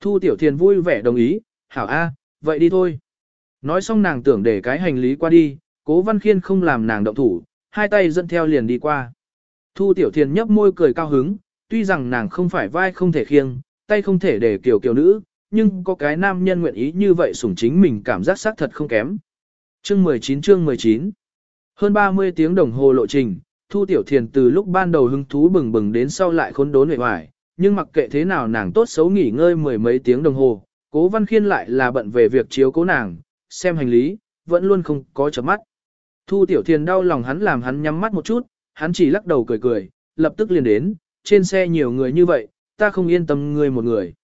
Thu tiểu thiền vui vẻ đồng ý, hảo a, vậy đi thôi. Nói xong nàng tưởng để cái hành lý qua đi, cố văn khiên không làm nàng động thủ, hai tay dẫn theo liền đi qua. Thu tiểu thiền nhấp môi cười cao hứng, tuy rằng nàng không phải vai không thể khiêng, tay không thể để kiểu kiểu nữ, nhưng có cái nam nhân nguyện ý như vậy sủng chính mình cảm giác xác thật không kém. Chương 19 chương 19 Hơn 30 tiếng đồng hồ lộ trình, Thu Tiểu Thiền từ lúc ban đầu hứng thú bừng bừng đến sau lại khốn đốn hề hoài, nhưng mặc kệ thế nào nàng tốt xấu nghỉ ngơi mười mấy tiếng đồng hồ, cố văn khiên lại là bận về việc chiếu cố nàng, xem hành lý, vẫn luôn không có chấm mắt. Thu Tiểu Thiền đau lòng hắn làm hắn nhắm mắt một chút, hắn chỉ lắc đầu cười cười, lập tức liền đến, trên xe nhiều người như vậy, ta không yên tâm ngươi một người.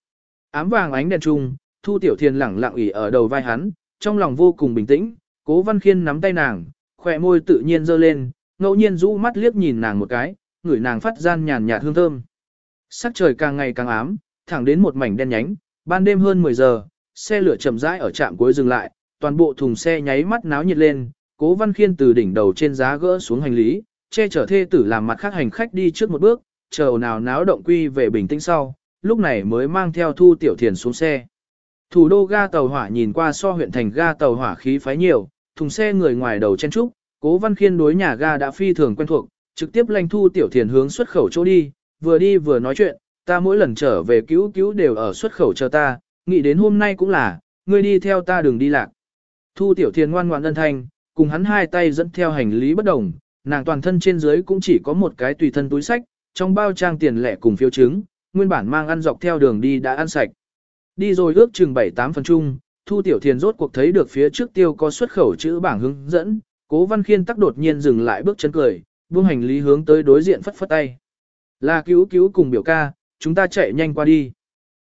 Ám vàng ánh đèn trung, Thu Tiểu Thiền lẳng lặng ỉ ở đầu vai hắn, trong lòng vô cùng bình tĩnh, Cố Văn Khiên nắm tay nàng, khỏe môi tự nhiên dơ lên, ngẫu nhiên rũ mắt liếc nhìn nàng một cái, ngửi nàng phát gian nhàn nhạt hương thơm. Sắc trời càng ngày càng ám, thẳng đến một mảnh đen nhánh, ban đêm hơn 10 giờ, xe lửa chậm rãi ở trạm cuối dừng lại, toàn bộ thùng xe nháy mắt náo nhiệt lên, Cố Văn Khiên từ đỉnh đầu trên giá gỡ xuống hành lý, che chở thê tử làm mặt khác hành khách đi trước một bước, chờ nào náo động quy về bình tĩnh sau, lúc này mới mang theo Thu Tiểu Thiền xuống xe. Thủ đô ga tàu hỏa nhìn qua so huyện thành ga tàu hỏa khí phái nhiều, thùng xe người ngoài đầu chen trúc, Cố Văn Khiên đối nhà ga đã phi thường quen thuộc, trực tiếp lanh Thu Tiểu Thiền hướng xuất khẩu chỗ đi, vừa đi vừa nói chuyện, ta mỗi lần trở về cứu cứu đều ở xuất khẩu chờ ta, nghĩ đến hôm nay cũng là, ngươi đi theo ta đừng đi lạc. Thu Tiểu Thiền ngoan ngoãn ân thanh, cùng hắn hai tay dẫn theo hành lý bất đồng, nàng toàn thân trên dưới cũng chỉ có một cái tùy thân túi sách, trong bao trang tiền lẻ cùng phiếu chứng, nguyên bản mang ăn dọc theo đường đi đã ăn sạch. Đi rồi ước chừng 7-8 phần chung, Thu Tiểu Thiền rốt cuộc thấy được phía trước tiêu có xuất khẩu chữ bảng hướng dẫn, Cố Văn Khiên tắc đột nhiên dừng lại bước chân cười, buông hành lý hướng tới đối diện phất phất tay. Là cứu cứu cùng biểu ca, chúng ta chạy nhanh qua đi.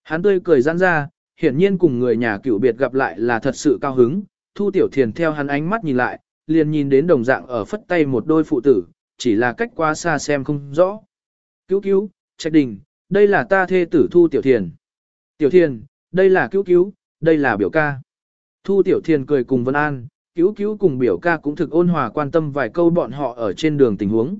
Hắn tươi cười giãn ra, hiển nhiên cùng người nhà cựu biệt gặp lại là thật sự cao hứng, Thu Tiểu Thiền theo hắn ánh mắt nhìn lại, liền nhìn đến đồng dạng ở phất tay một đôi phụ tử, chỉ là cách quá xa xem không rõ. Cứu cứu, trạch đình, đây là ta thê tử Thu Tiểu Thiền. Tiểu Thiền, đây là cứu cứu, đây là biểu ca. Thu Tiểu Thiền cười cùng Vân An, cứu cứu cùng biểu ca cũng thực ôn hòa quan tâm vài câu bọn họ ở trên đường tình huống.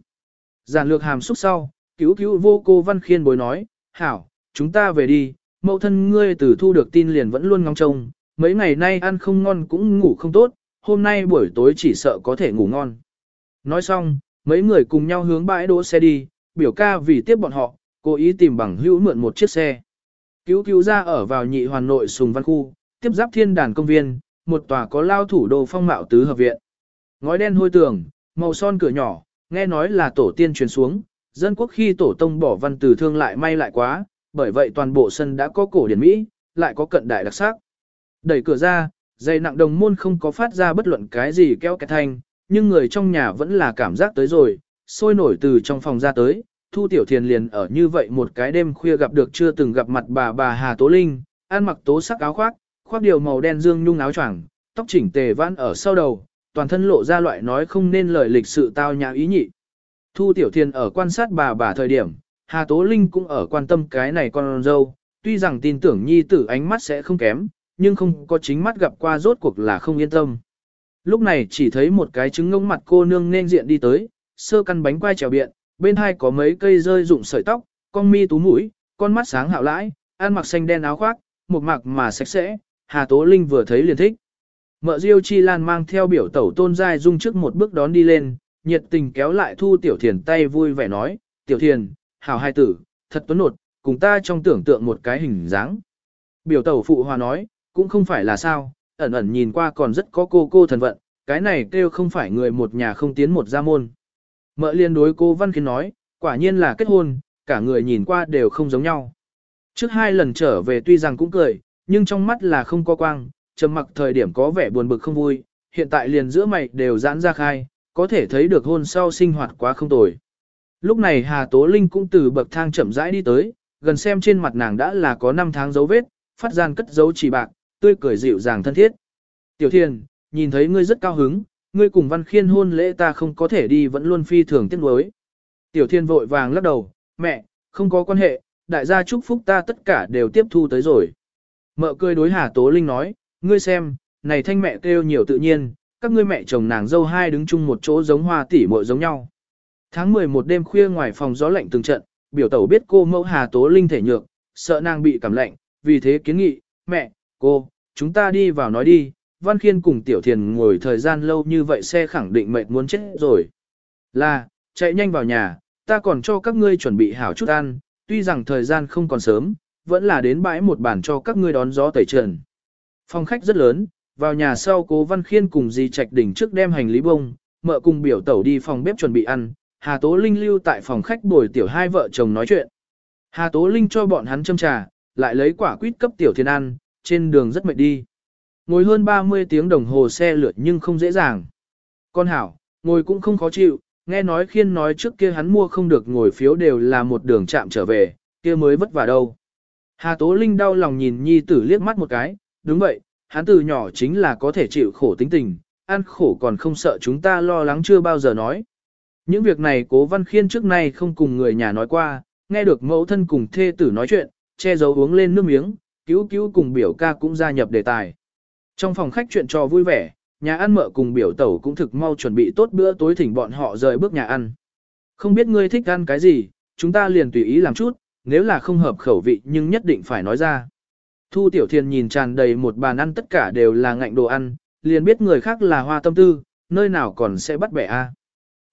Giản lược hàm xúc sau, cứu cứu vô cô Văn Khiên bối nói, hảo, chúng ta về đi, mẫu thân ngươi từ thu được tin liền vẫn luôn ngóng trông, mấy ngày nay ăn không ngon cũng ngủ không tốt, hôm nay buổi tối chỉ sợ có thể ngủ ngon. Nói xong, mấy người cùng nhau hướng bãi đỗ xe đi, biểu ca vì tiếp bọn họ, cố ý tìm bằng hữu mượn một chiếc xe. Cứu cứu ra ở vào nhị hoàn nội sùng văn khu, tiếp giáp thiên đàn công viên, một tòa có lao thủ đô phong mạo tứ hợp viện. Ngói đen hôi tường, màu son cửa nhỏ, nghe nói là tổ tiên truyền xuống, dân quốc khi tổ tông bỏ văn từ thương lại may lại quá, bởi vậy toàn bộ sân đã có cổ điển Mỹ, lại có cận đại đặc sắc. Đẩy cửa ra, dây nặng đồng môn không có phát ra bất luận cái gì kéo kẹt thanh, nhưng người trong nhà vẫn là cảm giác tới rồi, sôi nổi từ trong phòng ra tới, Thu Tiểu Thiền liền ở như vậy một cái đêm khuya gặp được chưa từng gặp mặt bà bà Hà Tố Linh, ăn mặc tố sắc áo khoác, khoác điều màu đen dương nhung áo choàng, tóc chỉnh tề vãn ở sau đầu, toàn thân lộ ra loại nói không nên lời lịch sự tao nhã ý nhị. Thu Tiểu Thiền ở quan sát bà bà thời điểm, Hà Tố Linh cũng ở quan tâm cái này con dâu, tuy rằng tin tưởng nhi tử ánh mắt sẽ không kém, nhưng không có chính mắt gặp qua rốt cuộc là không yên tâm. Lúc này chỉ thấy một cái trứng ngông mặt cô nương nên diện đi tới, sơ căn bánh quai trèo biện, bên hai có mấy cây rơi rụng sợi tóc, con mi tú mũi, con mắt sáng hạo lãi, ăn mặc xanh đen áo khoác, một mặc mà sạch sẽ, Hà Tố Linh vừa thấy liền thích. Mợ Diêu Chi Lan mang theo biểu tẩu tôn giai dung trước một bước đón đi lên, nhiệt tình kéo lại thu tiểu thiền tay vui vẻ nói, tiểu thiền, hảo hai tử, thật tuấn nột, cùng ta trong tưởng tượng một cái hình dáng. Biểu tẩu phụ hòa nói, cũng không phải là sao, ẩn ẩn nhìn qua còn rất có cô cô thần vận, cái này kêu không phải người một nhà không tiến một gia môn. Mợ liên đối cô Văn Kiến nói, quả nhiên là kết hôn, cả người nhìn qua đều không giống nhau. Trước hai lần trở về tuy rằng cũng cười, nhưng trong mắt là không có quang, trầm mặc thời điểm có vẻ buồn bực không vui, hiện tại liền giữa mày đều giãn ra khai, có thể thấy được hôn sau sinh hoạt quá không tồi. Lúc này Hà Tố Linh cũng từ bậc thang chậm rãi đi tới, gần xem trên mặt nàng đã là có 5 tháng dấu vết, phát gian cất dấu chỉ bạc, tươi cười dịu dàng thân thiết. Tiểu Thiền, nhìn thấy ngươi rất cao hứng, ngươi cùng Văn Khiên hôn lễ ta không có thể đi vẫn luôn phi thường tiếc nuối. Tiểu Thiên vội vàng lắc đầu, mẹ, không có quan hệ, đại gia chúc phúc ta tất cả đều tiếp thu tới rồi. Mợ cười đối Hà Tố Linh nói, ngươi xem, này thanh mẹ kêu nhiều tự nhiên, các ngươi mẹ chồng nàng dâu hai đứng chung một chỗ giống hoa tỉ muội giống nhau. Tháng 11 đêm khuya ngoài phòng gió lạnh từng trận, biểu tẩu biết cô mẫu Hà Tố Linh thể nhược, sợ nàng bị cảm lạnh, vì thế kiến nghị, mẹ, cô, chúng ta đi vào nói đi, Văn Khiên cùng Tiểu Thiền ngồi thời gian lâu như vậy xe khẳng định mệt muốn chết rồi. Là, chạy nhanh vào nhà, ta còn cho các ngươi chuẩn bị hảo chút ăn, tuy rằng thời gian không còn sớm, vẫn là đến bãi một bàn cho các ngươi đón gió tẩy trần. Phòng khách rất lớn, vào nhà sau cố Văn Khiên cùng dì Trạch đỉnh trước đem hành lý bông, mợ cùng biểu tẩu đi phòng bếp chuẩn bị ăn, Hà Tố Linh lưu tại phòng khách bồi tiểu hai vợ chồng nói chuyện. Hà Tố Linh cho bọn hắn châm trà, lại lấy quả quýt cấp tiểu thiên ăn, trên đường rất mệt đi. Ngồi hơn 30 tiếng đồng hồ xe lượt nhưng không dễ dàng. Con hảo, ngồi cũng không khó chịu, Nghe nói khiên nói trước kia hắn mua không được ngồi phiếu đều là một đường chạm trở về, kia mới vất vả đâu. Hà Tố Linh đau lòng nhìn nhi tử liếc mắt một cái, đúng vậy, hắn từ nhỏ chính là có thể chịu khổ tính tình, ăn khổ còn không sợ chúng ta lo lắng chưa bao giờ nói. Những việc này cố văn khiên trước nay không cùng người nhà nói qua, nghe được mẫu thân cùng thê tử nói chuyện, che giấu uống lên nước miếng, cứu cứu cùng biểu ca cũng gia nhập đề tài. Trong phòng khách chuyện trò vui vẻ, nhà ăn mợ cùng biểu tẩu cũng thực mau chuẩn bị tốt bữa tối thỉnh bọn họ rời bước nhà ăn. Không biết ngươi thích ăn cái gì, chúng ta liền tùy ý làm chút, nếu là không hợp khẩu vị nhưng nhất định phải nói ra. Thu Tiểu Thiền nhìn tràn đầy một bàn ăn tất cả đều là ngạnh đồ ăn, liền biết người khác là hoa tâm tư, nơi nào còn sẽ bắt bẻ a.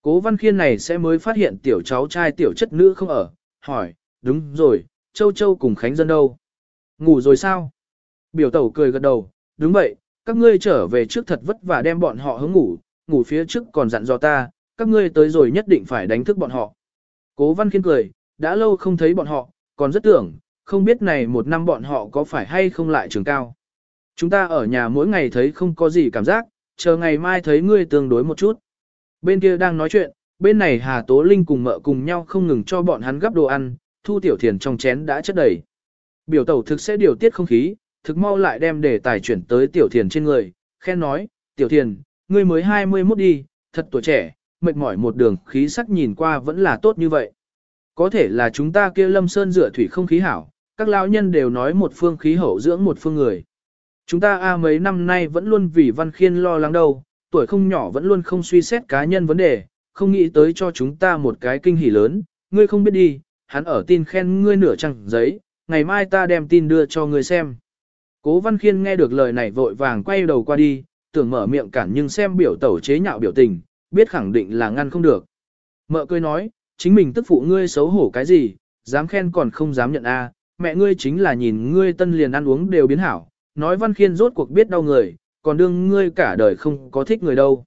Cố Văn Khiên này sẽ mới phát hiện tiểu cháu trai tiểu chất nữ không ở, hỏi, đúng rồi, Châu Châu cùng Khánh Dân đâu? Ngủ rồi sao? Biểu tẩu cười gật đầu, đúng vậy, các ngươi trở về trước thật vất vả đem bọn họ hướng ngủ, ngủ phía trước còn dặn dò ta, các ngươi tới rồi nhất định phải đánh thức bọn họ. Cố Văn Khiên cười, đã lâu không thấy bọn họ, còn rất tưởng, không biết này một năm bọn họ có phải hay không lại trường cao. Chúng ta ở nhà mỗi ngày thấy không có gì cảm giác, chờ ngày mai thấy ngươi tương đối một chút. Bên kia đang nói chuyện, bên này Hà Tố Linh cùng mợ cùng nhau không ngừng cho bọn hắn gắp đồ ăn, thu tiểu thiền trong chén đã chất đầy. Biểu tẩu thực sẽ điều tiết không khí, thực mau lại đem đề tài chuyển tới tiểu thiền trên người, khen nói, tiểu thiền, ngươi mới 21 đi, thật tuổi trẻ, mệt mỏi một đường khí sắc nhìn qua vẫn là tốt như vậy. Có thể là chúng ta kia lâm sơn rửa thủy không khí hảo, các lão nhân đều nói một phương khí hậu dưỡng một phương người. Chúng ta a mấy năm nay vẫn luôn vì văn khiên lo lắng đâu, tuổi không nhỏ vẫn luôn không suy xét cá nhân vấn đề, không nghĩ tới cho chúng ta một cái kinh hỉ lớn, ngươi không biết đi, hắn ở tin khen ngươi nửa trang giấy, ngày mai ta đem tin đưa cho ngươi xem. Cố văn khiên nghe được lời này vội vàng quay đầu qua đi, tưởng mở miệng cản nhưng xem biểu tẩu chế nhạo biểu tình, biết khẳng định là ngăn không được. Mợ cười nói, chính mình tức phụ ngươi xấu hổ cái gì, dám khen còn không dám nhận a, mẹ ngươi chính là nhìn ngươi tân liền ăn uống đều biến hảo, nói văn khiên rốt cuộc biết đau người, còn đương ngươi cả đời không có thích người đâu.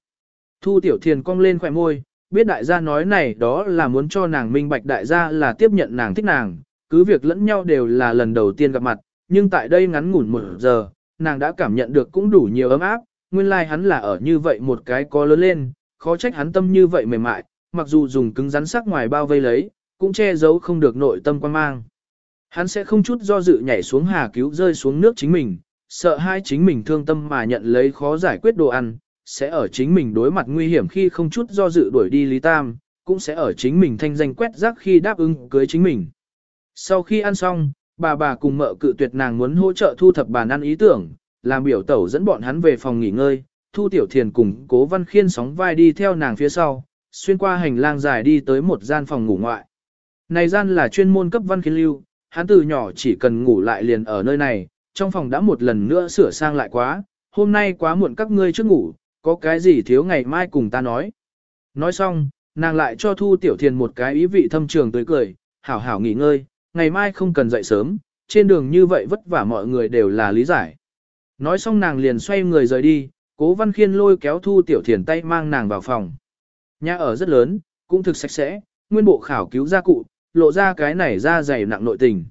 Thu tiểu thiền cong lên khỏe môi, biết đại gia nói này đó là muốn cho nàng minh bạch đại gia là tiếp nhận nàng thích nàng, cứ việc lẫn nhau đều là lần đầu tiên gặp mặt, nhưng tại đây ngắn ngủn một giờ, nàng đã cảm nhận được cũng đủ nhiều ấm áp, nguyên lai like hắn là ở như vậy một cái có lớn lên, khó trách hắn tâm như vậy mềm mại, mặc dù dùng cứng rắn sắc ngoài bao vây lấy, cũng che giấu không được nội tâm quan mang. Hắn sẽ không chút do dự nhảy xuống hà cứu rơi xuống nước chính mình, sợ hai chính mình thương tâm mà nhận lấy khó giải quyết đồ ăn, sẽ ở chính mình đối mặt nguy hiểm khi không chút do dự đuổi đi Lý Tam, cũng sẽ ở chính mình thanh danh quét rác khi đáp ứng cưới chính mình. Sau khi ăn xong, bà bà cùng mợ cự tuyệt nàng muốn hỗ trợ thu thập bàn ăn ý tưởng, làm biểu tẩu dẫn bọn hắn về phòng nghỉ ngơi, thu tiểu thiền cùng cố văn khiên sóng vai đi theo nàng phía sau, xuyên qua hành lang dài đi tới một gian phòng ngủ ngoại. Này gian là chuyên môn cấp văn khiên lưu, hắn từ nhỏ chỉ cần ngủ lại liền ở nơi này, trong phòng đã một lần nữa sửa sang lại quá, hôm nay quá muộn các ngươi trước ngủ, có cái gì thiếu ngày mai cùng ta nói. Nói xong, nàng lại cho Thu Tiểu Thiền một cái ý vị thâm trường tới cười, hảo hảo nghỉ ngơi, ngày mai không cần dậy sớm, trên đường như vậy vất vả mọi người đều là lý giải. Nói xong nàng liền xoay người rời đi, cố văn khiên lôi kéo Thu Tiểu Thiền tay mang nàng vào phòng. Nhà ở rất lớn, cũng thực sạch sẽ, nguyên bộ khảo cứu gia cụ, lộ ra cái này ra dày nặng nội tình.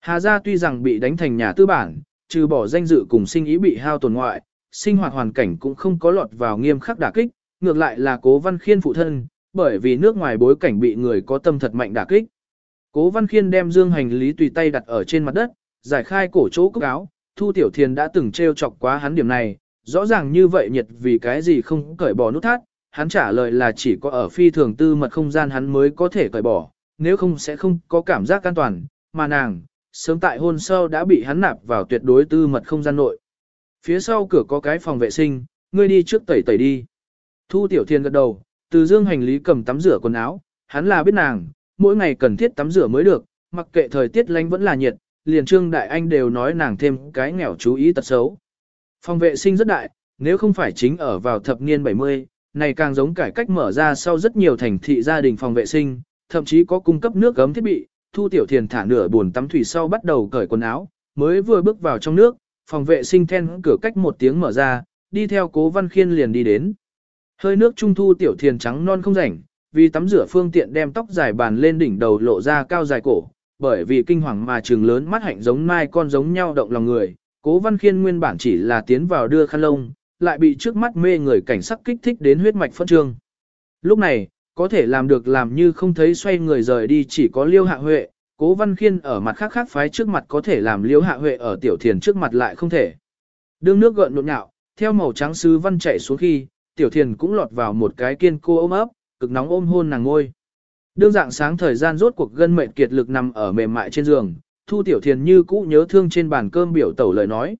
Hà gia tuy rằng bị đánh thành nhà tư bản, trừ bỏ danh dự cùng sinh ý bị hao tổn ngoại, sinh hoạt hoàn cảnh cũng không có lọt vào nghiêm khắc đả kích, ngược lại là cố văn khiên phụ thân, bởi vì nước ngoài bối cảnh bị người có tâm thật mạnh đả kích. Cố văn khiên đem dương hành lý tùy tay đặt ở trên mặt đất, giải khai cổ chỗ cúc áo, thu tiểu thiền đã từng trêu chọc quá hắn điểm này, rõ ràng như vậy nhiệt vì cái gì không cởi bỏ nút thắt, hắn trả lời là chỉ có ở phi thường tư mật không gian hắn mới có thể cởi bỏ, nếu không sẽ không có cảm giác an toàn, mà nàng, sớm tại hôn sơ đã bị hắn nạp vào tuyệt đối tư mật không gian nội. Phía sau cửa có cái phòng vệ sinh, ngươi đi trước tẩy tẩy đi. Thu Tiểu Thiên gật đầu, từ dương hành lý cầm tắm rửa quần áo, hắn là biết nàng, mỗi ngày cần thiết tắm rửa mới được, mặc kệ thời tiết lạnh vẫn là nhiệt, liền trương đại anh đều nói nàng thêm cái nghèo chú ý tật xấu. Phòng vệ sinh rất đại, nếu không phải chính ở vào thập niên 70, này càng giống cải cách mở ra sau rất nhiều thành thị gia đình phòng vệ sinh, thậm chí có cung cấp nước gấm thiết bị, Thu Tiểu Thiền thả nửa buồn tắm thủy sau bắt đầu cởi quần áo, mới vừa bước vào trong nước, phòng vệ sinh then cửa cách một tiếng mở ra, đi theo Cố Văn Khiên liền đi đến. Hơi nước trung thu Tiểu Thiền trắng non không rảnh, vì tắm rửa phương tiện đem tóc dài bàn lên đỉnh đầu lộ ra cao dài cổ, bởi vì kinh hoàng mà trường lớn mắt hạnh giống mai con giống nhau động lòng người, Cố Văn Khiên nguyên bản chỉ là tiến vào đưa khăn lông, lại bị trước mắt mê người cảnh sắc kích thích đến huyết mạch phân trương. Lúc này, có thể làm được làm như không thấy xoay người rời đi chỉ có Liêu Hạ Huệ, Cố Văn Khiên ở mặt khác khác phái trước mặt có thể làm Liêu Hạ Huệ ở Tiểu Thiền trước mặt lại không thể. Đương nước gợn nhộn nhạo, theo màu trắng sứ văn chạy xuống khi, Tiểu Thiền cũng lọt vào một cái kiên cô ôm ấp, cực nóng ôm hôn nàng ngôi. Đương dạng sáng thời gian rốt cuộc gân mệt kiệt lực nằm ở mềm mại trên giường, Thu Tiểu Thiền như cũ nhớ thương trên bàn cơm biểu tẩu lời nói.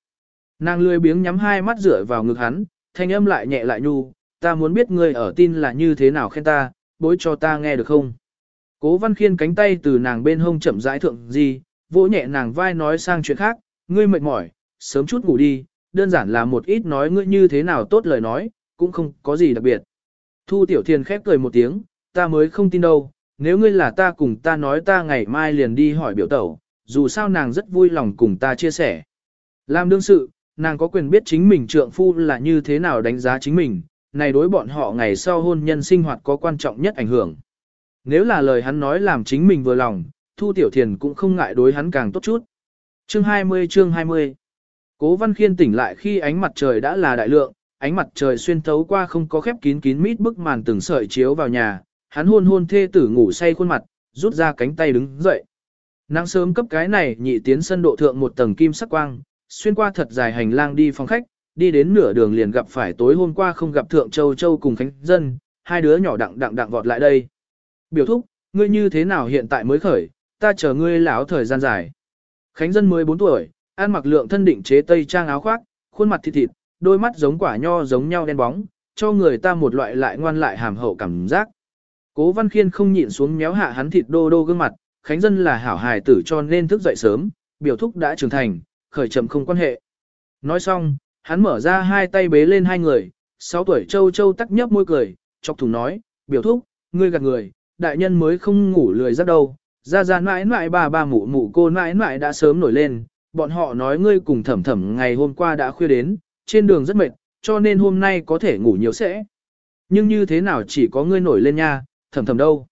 Nàng lười biếng nhắm hai mắt rửa vào ngực hắn, thanh âm lại nhẹ lại nhu, ta muốn biết ngươi ở tin là như thế nào khen ta, bối cho ta nghe được không? Cố văn khiên cánh tay từ nàng bên hông chậm rãi thượng gì, vỗ nhẹ nàng vai nói sang chuyện khác, ngươi mệt mỏi, sớm chút ngủ đi, đơn giản là một ít nói ngươi như thế nào tốt lời nói, cũng không có gì đặc biệt. Thu tiểu Thiên khép cười một tiếng, ta mới không tin đâu, nếu ngươi là ta cùng ta nói ta ngày mai liền đi hỏi biểu tẩu, dù sao nàng rất vui lòng cùng ta chia sẻ. Làm đương sự, nàng có quyền biết chính mình trượng phu là như thế nào đánh giá chính mình, này đối bọn họ ngày sau hôn nhân sinh hoạt có quan trọng nhất ảnh hưởng. Nếu là lời hắn nói làm chính mình vừa lòng, Thu Tiểu Thiền cũng không ngại đối hắn càng tốt chút. Chương 20 chương 20 Cố Văn Khiên tỉnh lại khi ánh mặt trời đã là đại lượng, ánh mặt trời xuyên thấu qua không có khép kín kín mít bức màn từng sợi chiếu vào nhà, hắn hôn hôn thê tử ngủ say khuôn mặt, rút ra cánh tay đứng dậy. Nắng sớm cấp cái này nhị tiến sân độ thượng một tầng kim sắc quang, xuyên qua thật dài hành lang đi phòng khách, đi đến nửa đường liền gặp phải tối hôm qua không gặp Thượng Châu Châu cùng Khánh Dân, hai đứa nhỏ đặng đặng đặng vọt lại đây. Biểu thúc, ngươi như thế nào hiện tại mới khởi, ta chờ ngươi lão thời gian dài. Khánh Dân mới 4 tuổi, ăn mặc lượng thân định chế tây trang áo khoác, khuôn mặt thịt thịt, đôi mắt giống quả nho giống nhau đen bóng, cho người ta một loại lại ngoan lại hàm hậu cảm giác. Cố Văn Khiên không nhịn xuống méo hạ hắn thịt đô đô gương mặt, Khánh Dân là hảo hài tử cho nên thức dậy sớm, biểu thúc đã trưởng thành, khởi chậm không quan hệ. Nói xong, hắn mở ra hai tay bế lên hai người, sáu tuổi châu châu tắc nhấp môi cười, chọc thùng nói, biểu thúc, ngươi gạt người, đại nhân mới không ngủ lười giấc đâu, ra ra mãi mãi bà bà mụ mụ cô mãi mãi đã sớm nổi lên, bọn họ nói ngươi cùng thẩm thẩm ngày hôm qua đã khuya đến, trên đường rất mệt, cho nên hôm nay có thể ngủ nhiều sẽ. Nhưng như thế nào chỉ có ngươi nổi lên nha, thầm thầm đâu.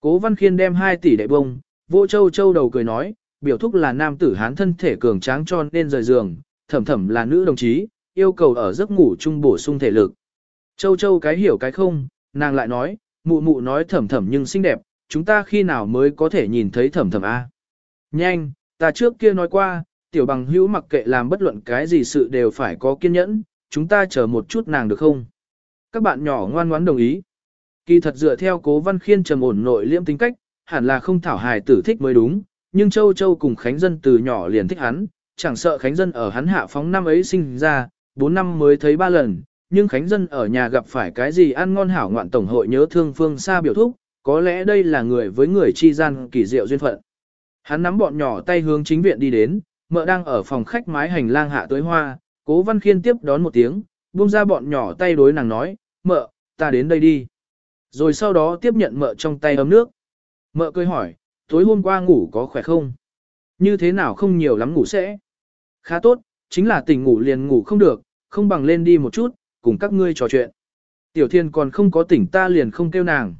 Cố văn khiên đem hai tỷ đệ bông, vô châu châu đầu cười nói, biểu thúc là nam tử hán thân thể cường tráng cho nên rời giường, thầm thầm là nữ đồng chí, yêu cầu ở giấc ngủ chung bổ sung thể lực. Châu châu cái hiểu cái không, nàng lại nói, mụ mụ nói thầm thầm nhưng xinh đẹp, chúng ta khi nào mới có thể nhìn thấy thầm thầm A. Nhanh, ta trước kia nói qua, tiểu bằng hữu mặc kệ làm bất luận cái gì sự đều phải có kiên nhẫn, chúng ta chờ một chút nàng được không? Các bạn nhỏ ngoan ngoãn đồng ý. Kỳ thật dựa theo cố văn khiên trầm ổn nội liễm tính cách, hẳn là không thảo hài tử thích mới đúng, nhưng Châu Châu cùng Khánh Dân từ nhỏ liền thích hắn, chẳng sợ Khánh Dân ở hắn hạ phóng năm ấy sinh ra, 4 năm mới thấy ba lần, nhưng Khánh Dân ở nhà gặp phải cái gì ăn ngon hảo ngoạn tổng hội nhớ thương phương xa biểu thúc, có lẽ đây là người với người chi gian kỳ diệu duyên phận. Hắn nắm bọn nhỏ tay hướng chính viện đi đến, mợ đang ở phòng khách mái hành lang hạ tới hoa, cố văn khiên tiếp đón một tiếng, buông ra bọn nhỏ tay đối nàng nói, mợ, ta đến đây đi. Rồi sau đó tiếp nhận mợ trong tay ấm nước. Mợ cười hỏi, tối hôm qua ngủ có khỏe không? Như thế nào không nhiều lắm ngủ sẽ? Khá tốt, chính là tỉnh ngủ liền ngủ không được, không bằng lên đi một chút, cùng các ngươi trò chuyện. Tiểu thiên còn không có tỉnh ta liền không kêu nàng.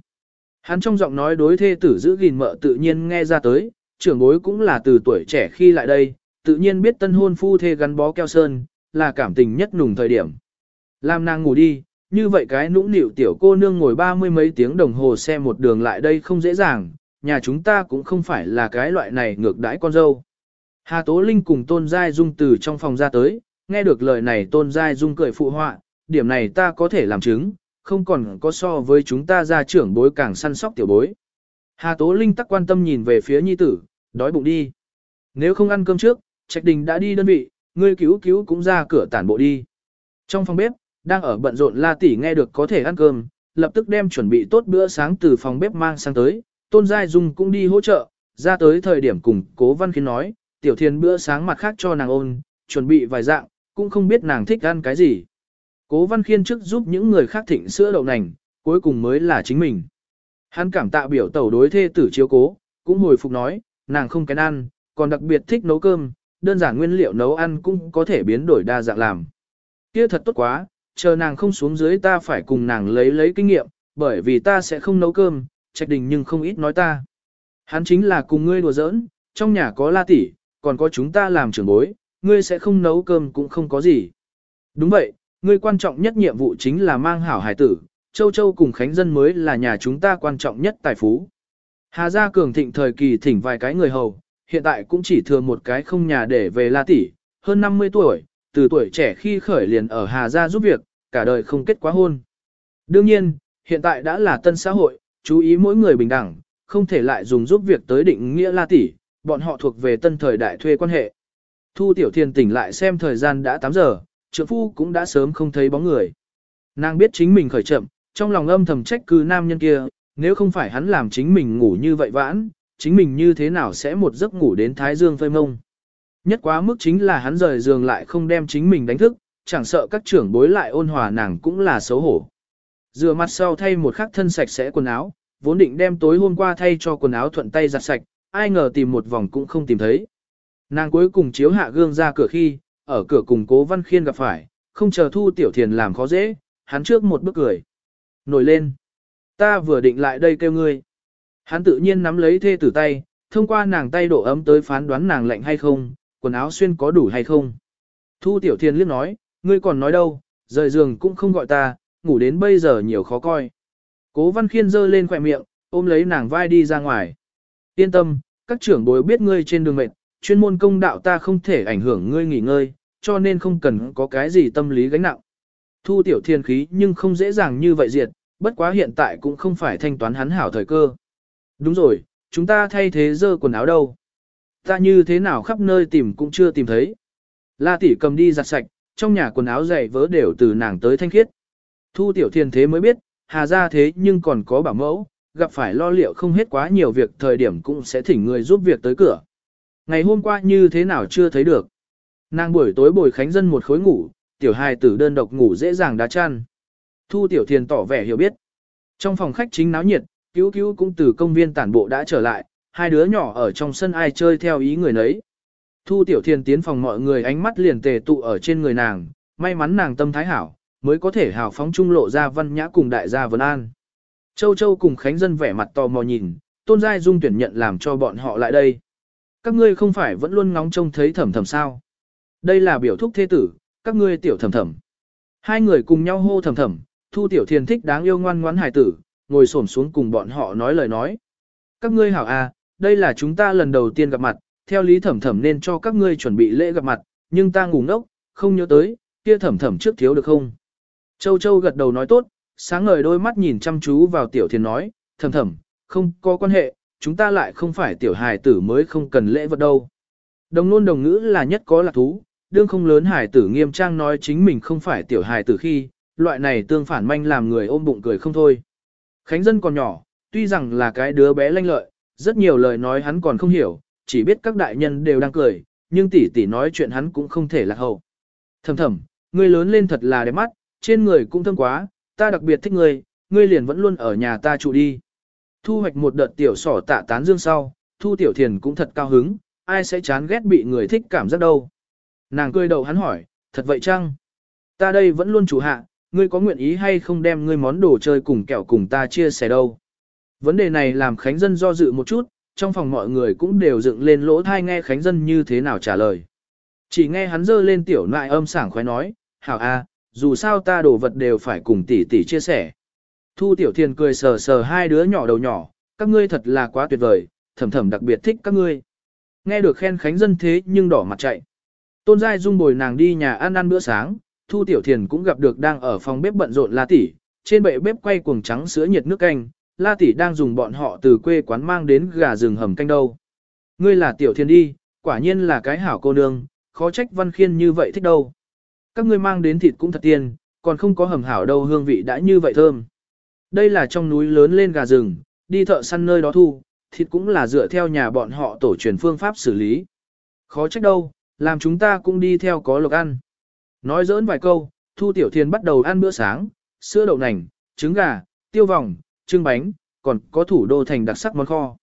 Hắn trong giọng nói đối thê tử giữ gìn mợ tự nhiên nghe ra tới, trưởng bối cũng là từ tuổi trẻ khi lại đây, tự nhiên biết tân hôn phu thê gắn bó keo sơn, là cảm tình nhất nùng thời điểm. Làm nàng ngủ đi, như vậy cái nũng nịu tiểu cô nương ngồi ba mươi mấy tiếng đồng hồ xe một đường lại đây không dễ dàng, nhà chúng ta cũng không phải là cái loại này ngược đãi con dâu. Hà Tố Linh cùng Tôn Giai Dung từ trong phòng ra tới, nghe được lời này Tôn Giai Dung cười phụ họa, điểm này ta có thể làm chứng, không còn có so với chúng ta ra trưởng bối càng săn sóc tiểu bối. Hà Tố Linh tắc quan tâm nhìn về phía nhi tử, đói bụng đi. Nếu không ăn cơm trước, Trạch Đình đã đi đơn vị, ngươi cứu cứu cũng ra cửa tản bộ đi. Trong phòng bếp, đang ở bận rộn La tỷ nghe được có thể ăn cơm, lập tức đem chuẩn bị tốt bữa sáng từ phòng bếp mang sang tới, Tôn Giai Dung cũng đi hỗ trợ, ra tới thời điểm cùng Cố Văn Khiến nói, tiểu Thiên bữa sáng mặt khác cho nàng ôn, chuẩn bị vài dạng, cũng không biết nàng thích ăn cái gì. Cố Văn Khiên trước giúp những người khác thịnh sữa đậu nành, cuối cùng mới là chính mình. Hắn cảm tạ biểu tẩu đối thê tử chiếu cố, cũng hồi phục nói, nàng không kén ăn, còn đặc biệt thích nấu cơm, đơn giản nguyên liệu nấu ăn cũng có thể biến đổi đa dạng làm. Kia thật tốt quá, chờ nàng không xuống dưới ta phải cùng nàng lấy lấy kinh nghiệm, bởi vì ta sẽ không nấu cơm, trạch đình nhưng không ít nói ta. Hắn chính là cùng ngươi đùa giỡn, trong nhà có la tỷ, còn có chúng ta làm trưởng bối, ngươi sẽ không nấu cơm cũng không có gì. Đúng vậy, ngươi quan trọng nhất nhiệm vụ chính là mang hảo hải tử, Châu Châu cùng Khánh Dân mới là nhà chúng ta quan trọng nhất tài phú. Hà gia cường thịnh thời kỳ thỉnh vài cái người hầu, hiện tại cũng chỉ thừa một cái không nhà để về La tỷ, hơn 50 tuổi, từ tuổi trẻ khi khởi liền ở Hà gia giúp việc, cả đời không kết quá hôn. Đương nhiên, hiện tại đã là tân xã hội, chú ý mỗi người bình đẳng, không thể lại dùng giúp việc tới định nghĩa La tỷ, bọn họ thuộc về tân thời đại thuê quan hệ. Thu Tiểu Thiên tỉnh lại xem thời gian đã 8 giờ, trưởng phu cũng đã sớm không thấy bóng người. Nàng biết chính mình khởi chậm, trong lòng âm thầm trách cứ nam nhân kia, nếu không phải hắn làm chính mình ngủ như vậy vãn, chính mình như thế nào sẽ một giấc ngủ đến thái dương phơi mông. Nhất quá mức chính là hắn rời giường lại không đem chính mình đánh thức, chẳng sợ các trưởng bối lại ôn hòa nàng cũng là xấu hổ. Rửa mặt sau thay một khắc thân sạch sẽ quần áo, vốn định đem tối hôm qua thay cho quần áo thuận tay giặt sạch, ai ngờ tìm một vòng cũng không tìm thấy. Nàng cuối cùng chiếu hạ gương ra cửa khi, ở cửa cùng cố văn khiên gặp phải, không chờ thu tiểu thiền làm khó dễ, hắn trước một bước cười. Nổi lên. Ta vừa định lại đây kêu ngươi. Hắn tự nhiên nắm lấy thê tử tay, thông qua nàng tay độ ấm tới phán đoán nàng lạnh hay không, quần áo xuyên có đủ hay không. Thu tiểu Thiên liếc nói, ngươi còn nói đâu, rời giường cũng không gọi ta, ngủ đến bây giờ nhiều khó coi. Cố văn khiên giơ lên khỏe miệng, ôm lấy nàng vai đi ra ngoài. Yên tâm, các trưởng bối biết ngươi trên đường mệt, chuyên môn công đạo ta không thể ảnh hưởng ngươi nghỉ ngơi, cho nên không cần có cái gì tâm lý gánh nặng. Thu tiểu thiên khí nhưng không dễ dàng như vậy diệt, bất quá hiện tại cũng không phải thanh toán hắn hảo thời cơ. Đúng rồi, chúng ta thay thế dơ quần áo đâu. Ta như thế nào khắp nơi tìm cũng chưa tìm thấy. La tỷ cầm đi giặt sạch, trong nhà quần áo dày vớ đều từ nàng tới thanh khiết. Thu tiểu thiên thế mới biết, hà ra thế nhưng còn có bảo mẫu, gặp phải lo liệu không hết quá nhiều việc thời điểm cũng sẽ thỉnh người giúp việc tới cửa. Ngày hôm qua như thế nào chưa thấy được. Nàng buổi tối bồi khánh dân một khối ngủ, tiểu hài tử đơn độc ngủ dễ dàng đá chăn. Thu tiểu thiền tỏ vẻ hiểu biết. Trong phòng khách chính náo nhiệt, cứu cứu cũng từ công viên tản bộ đã trở lại, hai đứa nhỏ ở trong sân ai chơi theo ý người nấy. Thu tiểu thiền tiến phòng mọi người ánh mắt liền tề tụ ở trên người nàng, may mắn nàng tâm thái hảo, mới có thể hào phóng trung lộ ra văn nhã cùng đại gia Vân An. Châu Châu cùng Khánh Dân vẻ mặt tò mò nhìn, Tôn Giai Dung tuyển nhận làm cho bọn họ lại đây. Các ngươi không phải vẫn luôn ngóng trông thấy thẩm thẩm sao. Đây là biểu thúc thế tử, các ngươi tiểu thẩm thẩm. Hai người cùng nhau hô thầm thầm. thu tiểu thiền thích đáng yêu ngoan ngoãn hài tử, ngồi xổm xuống cùng bọn họ nói lời nói. Các ngươi hảo à, đây là chúng ta lần đầu tiên gặp mặt, theo lý thẩm thẩm nên cho các ngươi chuẩn bị lễ gặp mặt, nhưng ta ngủ ngốc, không nhớ tới, kia thẩm thẩm trước thiếu được không? Châu Châu gật đầu nói tốt, sáng ngời đôi mắt nhìn chăm chú vào tiểu thiền nói, thầm thầm, không có quan hệ, chúng ta lại không phải tiểu hài tử mới không cần lễ vật đâu. Đồng nôn đồng ngữ là nhất có lạc thú, đương không lớn hài tử nghiêm trang nói chính mình không phải tiểu hài tử khi, loại này tương phản manh làm người ôm bụng cười không thôi. Khánh dân còn nhỏ, tuy rằng là cái đứa bé lanh lợi, rất nhiều lời nói hắn còn không hiểu, chỉ biết các đại nhân đều đang cười, nhưng tỷ tỷ nói chuyện hắn cũng không thể lạc hậu. Thầm thầm, ngươi lớn lên thật là đẹp mắt, trên người cũng thơm quá, ta đặc biệt thích ngươi, ngươi liền vẫn luôn ở nhà ta trụ đi. Thu hoạch một đợt tiểu sỏ tạ tán dương sau, thu tiểu thiền cũng thật cao hứng, ai sẽ chán ghét bị người thích cảm giác đâu. Nàng cười đầu hắn hỏi, thật vậy chăng? Ta đây vẫn luôn chủ hạ, ngươi có nguyện ý hay không đem ngươi món đồ chơi cùng kẹo cùng ta chia sẻ đâu? Vấn đề này làm Khánh Dân do dự một chút, trong phòng mọi người cũng đều dựng lên lỗ thai nghe Khánh Dân như thế nào trả lời. Chỉ nghe hắn dơ lên tiểu nại âm sảng khoái nói, hảo a, dù sao ta đồ vật đều phải cùng tỷ tỷ chia sẻ. Thu Tiểu Thiền cười sờ sờ hai đứa nhỏ đầu nhỏ, các ngươi thật là quá tuyệt vời, thầm thầm đặc biệt thích các ngươi. Nghe được khen khánh dân thế nhưng đỏ mặt chạy. Tôn Giai Dung bồi nàng đi nhà ăn ăn bữa sáng, Thu Tiểu Thiền cũng gặp được đang ở phòng bếp bận rộn La Tỷ, trên bệ bếp quay cuồng trắng sữa nhiệt nước canh, La Tỷ đang dùng bọn họ từ quê quán mang đến gà rừng hầm canh đâu. Ngươi là Tiểu Thiền đi, quả nhiên là cái hảo cô nương, khó trách văn khiên như vậy thích đâu. Các ngươi mang đến thịt cũng thật tiên, còn không có hầm hảo đâu hương vị đã như vậy thơm. Đây là trong núi lớn lên gà rừng, đi thợ săn nơi đó thu, thịt cũng là dựa theo nhà bọn họ tổ truyền phương pháp xử lý. Khó trách đâu, làm chúng ta cũng đi theo có lộc ăn. Nói dỡn vài câu, Thu Tiểu Thiên bắt đầu ăn bữa sáng, sữa đậu nành, trứng gà, tiêu vòng, trưng bánh, còn có thủ đô thành đặc sắc món kho.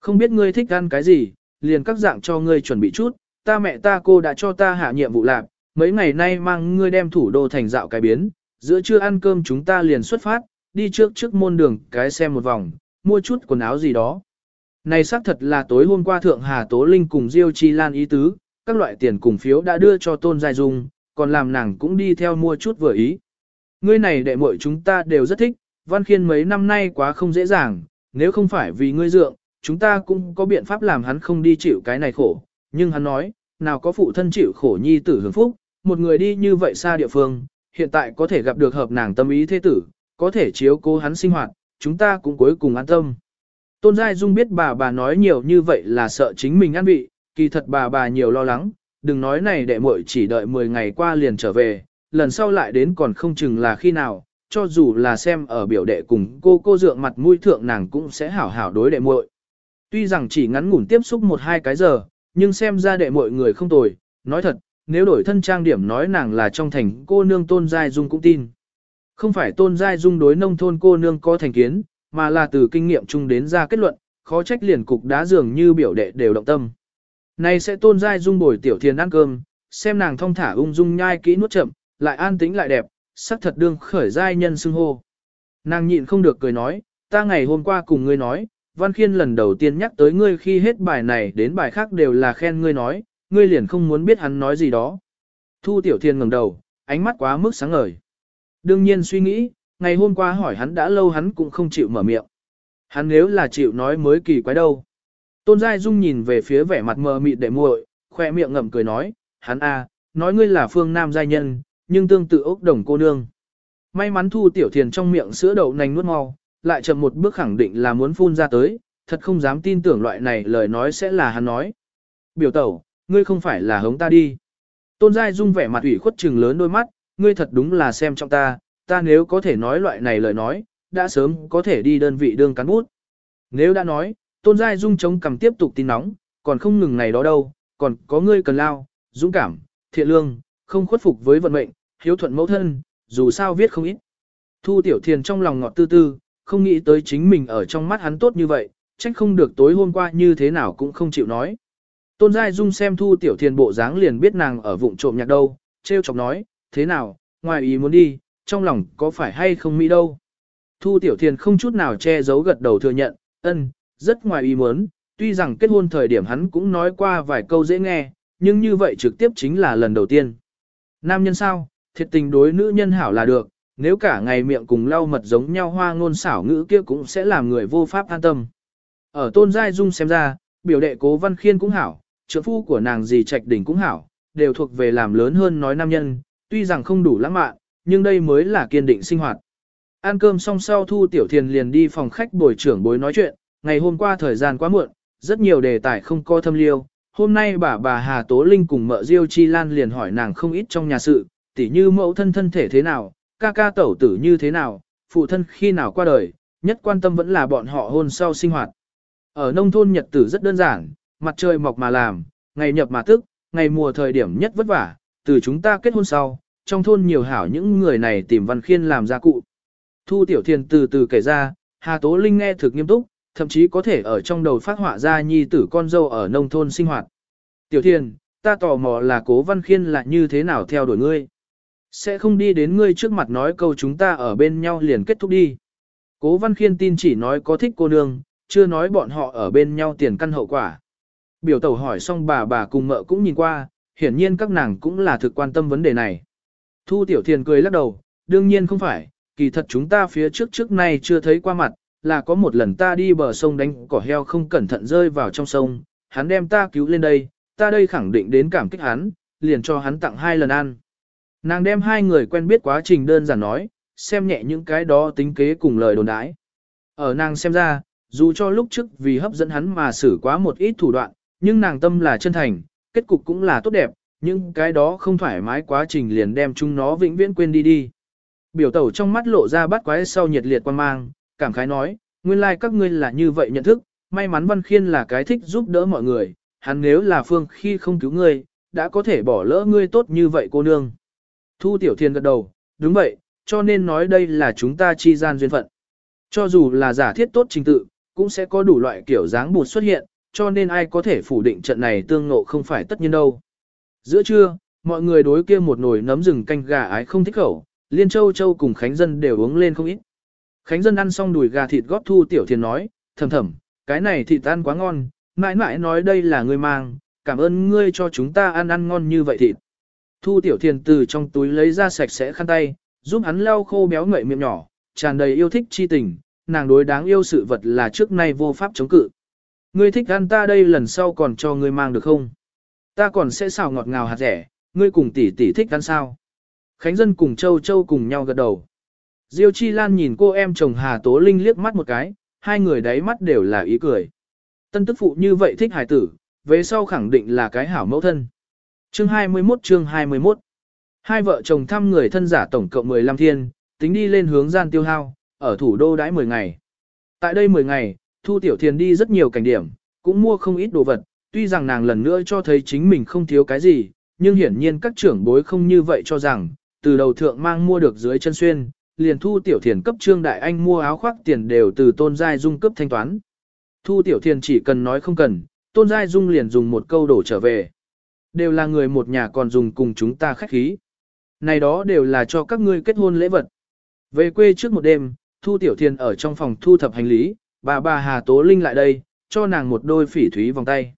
Không biết ngươi thích ăn cái gì, liền các dạng cho ngươi chuẩn bị chút, ta mẹ ta cô đã cho ta hạ nhiệm vụ làm, mấy ngày nay mang ngươi đem thủ đô thành dạo cái biến, giữa trưa ăn cơm chúng ta liền xuất phát, đi trước trước môn đường cái xem một vòng, mua chút quần áo gì đó. Này xác thật là tối hôm qua Thượng Hà Tố Linh cùng Diêu Chi Lan ý tứ, các loại tiền cùng phiếu đã đưa cho Tôn Giai Dung, còn làm nàng cũng đi theo mua chút vừa ý. Ngươi này đệ muội chúng ta đều rất thích, Văn Khiên mấy năm nay quá không dễ dàng, nếu không phải vì ngươi dượng, chúng ta cũng có biện pháp làm hắn không đi chịu cái này khổ. Nhưng hắn nói, nào có phụ thân chịu khổ nhi tử hưởng phúc, một người đi như vậy xa địa phương, hiện tại có thể gặp được hợp nàng tâm ý thế tử, có thể chiếu cố hắn sinh hoạt, chúng ta cũng cuối cùng an tâm. Tôn Giai Dung biết bà bà nói nhiều như vậy là sợ chính mình ăn bị, kỳ thật bà bà nhiều lo lắng, đừng nói này đệ muội chỉ đợi 10 ngày qua liền trở về, lần sau lại đến còn không chừng là khi nào, cho dù là xem ở biểu đệ cùng cô cô dượng mặt mũi thượng nàng cũng sẽ hảo hảo đối đệ muội. Tuy rằng chỉ ngắn ngủn tiếp xúc một hai cái giờ, nhưng xem ra đệ muội người không tồi, nói thật, nếu đổi thân trang điểm nói nàng là trong thành cô nương Tôn Giai Dung cũng tin. Không phải Tôn Giai Dung đối nông thôn cô nương có thành kiến, mà là từ kinh nghiệm chung đến ra kết luận, khó trách liền cục đá dường như biểu đệ đều động tâm. Này sẽ Tôn Giai Dung bồi tiểu thiền ăn cơm, xem nàng thong thả ung dung nhai kỹ nuốt chậm, lại an tĩnh lại đẹp, sắc thật đương khởi giai nhân xưng hô. Nàng nhịn không được cười nói, ta ngày hôm qua cùng ngươi nói, Văn Khiên lần đầu tiên nhắc tới ngươi khi hết bài này đến bài khác đều là khen ngươi nói, ngươi liền không muốn biết hắn nói gì đó. Thu Tiểu Thiên ngẩng đầu, ánh mắt quá mức sáng ngời. Đương nhiên suy nghĩ, ngày hôm qua hỏi hắn đã lâu hắn cũng không chịu mở miệng. Hắn nếu là chịu nói mới kỳ quái đâu. Tôn Giai Dung nhìn về phía vẻ mặt mờ mịt đệ muội, khoe miệng ngậm cười nói, hắn a, nói ngươi là phương nam giai nhân, nhưng tương tự ốc đồng cô nương. May mắn Thu Tiểu Thiền trong miệng sữa đậu nành nuốt mau, lại chậm một bước khẳng định là muốn phun ra tới, thật không dám tin tưởng loại này lời nói sẽ là hắn nói. Biểu tẩu, ngươi không phải là hống ta đi. Tôn Giai Dung vẻ mặt ủy khuất trừng lớn đôi mắt, ngươi thật đúng là xem trong ta, ta nếu có thể nói loại này lời nói, đã sớm có thể đi đơn vị đương cán bút. Nếu đã nói, Tôn Giai Dung chống cầm tiếp tục tin nóng, còn không ngừng này đó đâu, còn có ngươi cần lao, dũng cảm, thiện lương, không khuất phục với vận mệnh, hiếu thuận mẫu thân, dù sao viết không ít. Thu Tiểu Thiền trong lòng ngọt tư tư, không nghĩ tới chính mình ở trong mắt hắn tốt như vậy, trách không được tối hôm qua như thế nào cũng không chịu nói. Tôn Giai Dung xem Thu Tiểu Thiền bộ dáng liền biết nàng ở vụng trộm nhạc đâu, treo chọc nói, thế nào, ngoài ý muốn đi, trong lòng có phải hay không mỹ đâu. Thu Tiểu Thiền không chút nào che giấu gật đầu thừa nhận, ân, rất ngoài ý muốn, tuy rằng kết hôn thời điểm hắn cũng nói qua vài câu dễ nghe, nhưng như vậy trực tiếp chính là lần đầu tiên. Nam nhân sao, thiệt tình đối nữ nhân hảo là được, nếu cả ngày miệng cùng lau mật giống nhau hoa ngôn xảo ngữ kia cũng sẽ làm người vô pháp an tâm. Ở tôn giai dung xem ra, biểu đệ cố văn khiên cũng hảo, trưởng phu của nàng gì trạch đỉnh cũng hảo, đều thuộc về làm lớn hơn nói nam nhân, tuy rằng không đủ lãng mạn, nhưng đây mới là kiên định sinh hoạt. Ăn cơm xong sau Thu Tiểu Thiền liền đi phòng khách bồi trưởng bối nói chuyện, ngày hôm qua thời gian quá muộn, rất nhiều đề tài không co thâm liêu. Hôm nay bà bà Hà Tố Linh cùng mợ Diêu Chi Lan liền hỏi nàng không ít trong nhà sự, tỉ như mẫu thân thân thể thế nào, ca ca tẩu tử như thế nào, phụ thân khi nào qua đời, nhất quan tâm vẫn là bọn họ hôn sau sinh hoạt. Ở nông thôn nhật tử rất đơn giản, mặt trời mọc mà làm, ngày nhập mà tức, ngày mùa thời điểm nhất vất vả, từ chúng ta kết hôn sau, trong thôn nhiều hảo những người này tìm văn khiên làm gia cụ. Thu Tiểu Thiền từ từ kể ra, Hà Tố Linh nghe thực nghiêm túc, thậm chí có thể ở trong đầu phát họa ra nhi tử con dâu ở nông thôn sinh hoạt. Tiểu Thiền, ta tò mò là cố văn khiên là như thế nào theo đuổi ngươi. Sẽ không đi đến ngươi trước mặt nói câu chúng ta ở bên nhau liền kết thúc đi. Cố văn khiên tin chỉ nói có thích cô nương, chưa nói bọn họ ở bên nhau tiền căn hậu quả. Biểu tẩu hỏi xong bà bà cùng mợ cũng nhìn qua, hiển nhiên các nàng cũng là thực quan tâm vấn đề này. Thu Tiểu Thiền cười lắc đầu, đương nhiên không phải, kỳ thật chúng ta phía trước trước nay chưa thấy qua mặt, là có một lần ta đi bờ sông đánh cỏ heo không cẩn thận rơi vào trong sông, hắn đem ta cứu lên đây, ta đây khẳng định đến cảm kích hắn, liền cho hắn tặng hai lần ăn. Nàng đem hai người quen biết quá trình đơn giản nói, xem nhẹ những cái đó tính kế cùng lời đồn đãi. Ở nàng xem ra, dù cho lúc trước vì hấp dẫn hắn mà xử quá một ít thủ đoạn, nhưng nàng tâm là chân thành, kết cục cũng là tốt đẹp, nhưng cái đó không thoải mái quá trình liền đem chúng nó vĩnh viễn quên đi đi. Biểu tẩu trong mắt lộ ra bắt quái sau nhiệt liệt quan mang, cảm khái nói, nguyên lai like các ngươi là như vậy nhận thức, may mắn Văn Khiên là cái thích giúp đỡ mọi người, hắn nếu là phương khi không cứu ngươi, đã có thể bỏ lỡ ngươi tốt như vậy cô nương. Thu Tiểu Thiên gật đầu, đúng vậy, cho nên nói đây là chúng ta chi gian duyên phận. Cho dù là giả thiết tốt trình tự, cũng sẽ có đủ loại kiểu dáng bụt xuất hiện, cho nên ai có thể phủ định trận này tương ngộ không phải tất nhiên đâu. Giữa trưa, mọi người đối kia một nồi nấm rừng canh gà ái không thích khẩu, Liên Châu Châu cùng Khánh Dân đều uống lên không ít. Khánh Dân ăn xong đùi gà thịt góp thu tiểu thiền nói, thầm thầm, cái này thịt ăn quá ngon, mãi mãi nói đây là ngươi mang, cảm ơn ngươi cho chúng ta ăn ăn ngon như vậy thịt. Thu tiểu thiền từ trong túi lấy ra sạch sẽ khăn tay, giúp hắn lau khô béo ngậy miệng nhỏ, tràn đầy yêu thích chi tình, nàng đối đáng yêu sự vật là trước nay vô pháp chống cự. Ngươi thích ăn ta đây lần sau còn cho ngươi mang được không? Ta còn sẽ xào ngọt ngào hạt rẻ, ngươi cùng tỷ tỷ thích ăn sao? Khánh Dân cùng Châu Châu cùng nhau gật đầu. Diêu Chi Lan nhìn cô em chồng Hà Tố Linh liếc mắt một cái, hai người đáy mắt đều là ý cười. Tân tức phụ như vậy thích hải tử, về sau khẳng định là cái hảo mẫu thân. Chương 21 chương 21 Hai vợ chồng thăm người thân giả tổng cộng 15 thiên, tính đi lên hướng gian tiêu hao, ở thủ đô đãi 10 ngày. Tại đây 10 ngày, Thu Tiểu Thiền đi rất nhiều cảnh điểm, cũng mua không ít đồ vật, tuy rằng nàng lần nữa cho thấy chính mình không thiếu cái gì, nhưng hiển nhiên các trưởng bối không như vậy cho rằng, từ đầu thượng mang mua được dưới chân xuyên, liền Thu Tiểu Thiền cấp Trương Đại Anh mua áo khoác tiền đều từ Tôn Giai Dung cấp thanh toán. Thu Tiểu Thiền chỉ cần nói không cần, Tôn Giai Dung liền dùng một câu đổ trở về. Đều là người một nhà còn dùng cùng chúng ta khách khí. Này đó đều là cho các ngươi kết hôn lễ vật. Về quê trước một đêm, Thu Tiểu Thiền ở trong phòng thu thập hành lý, bà bà Hà Tố Linh lại đây, cho nàng một đôi phỉ thúy vòng tay.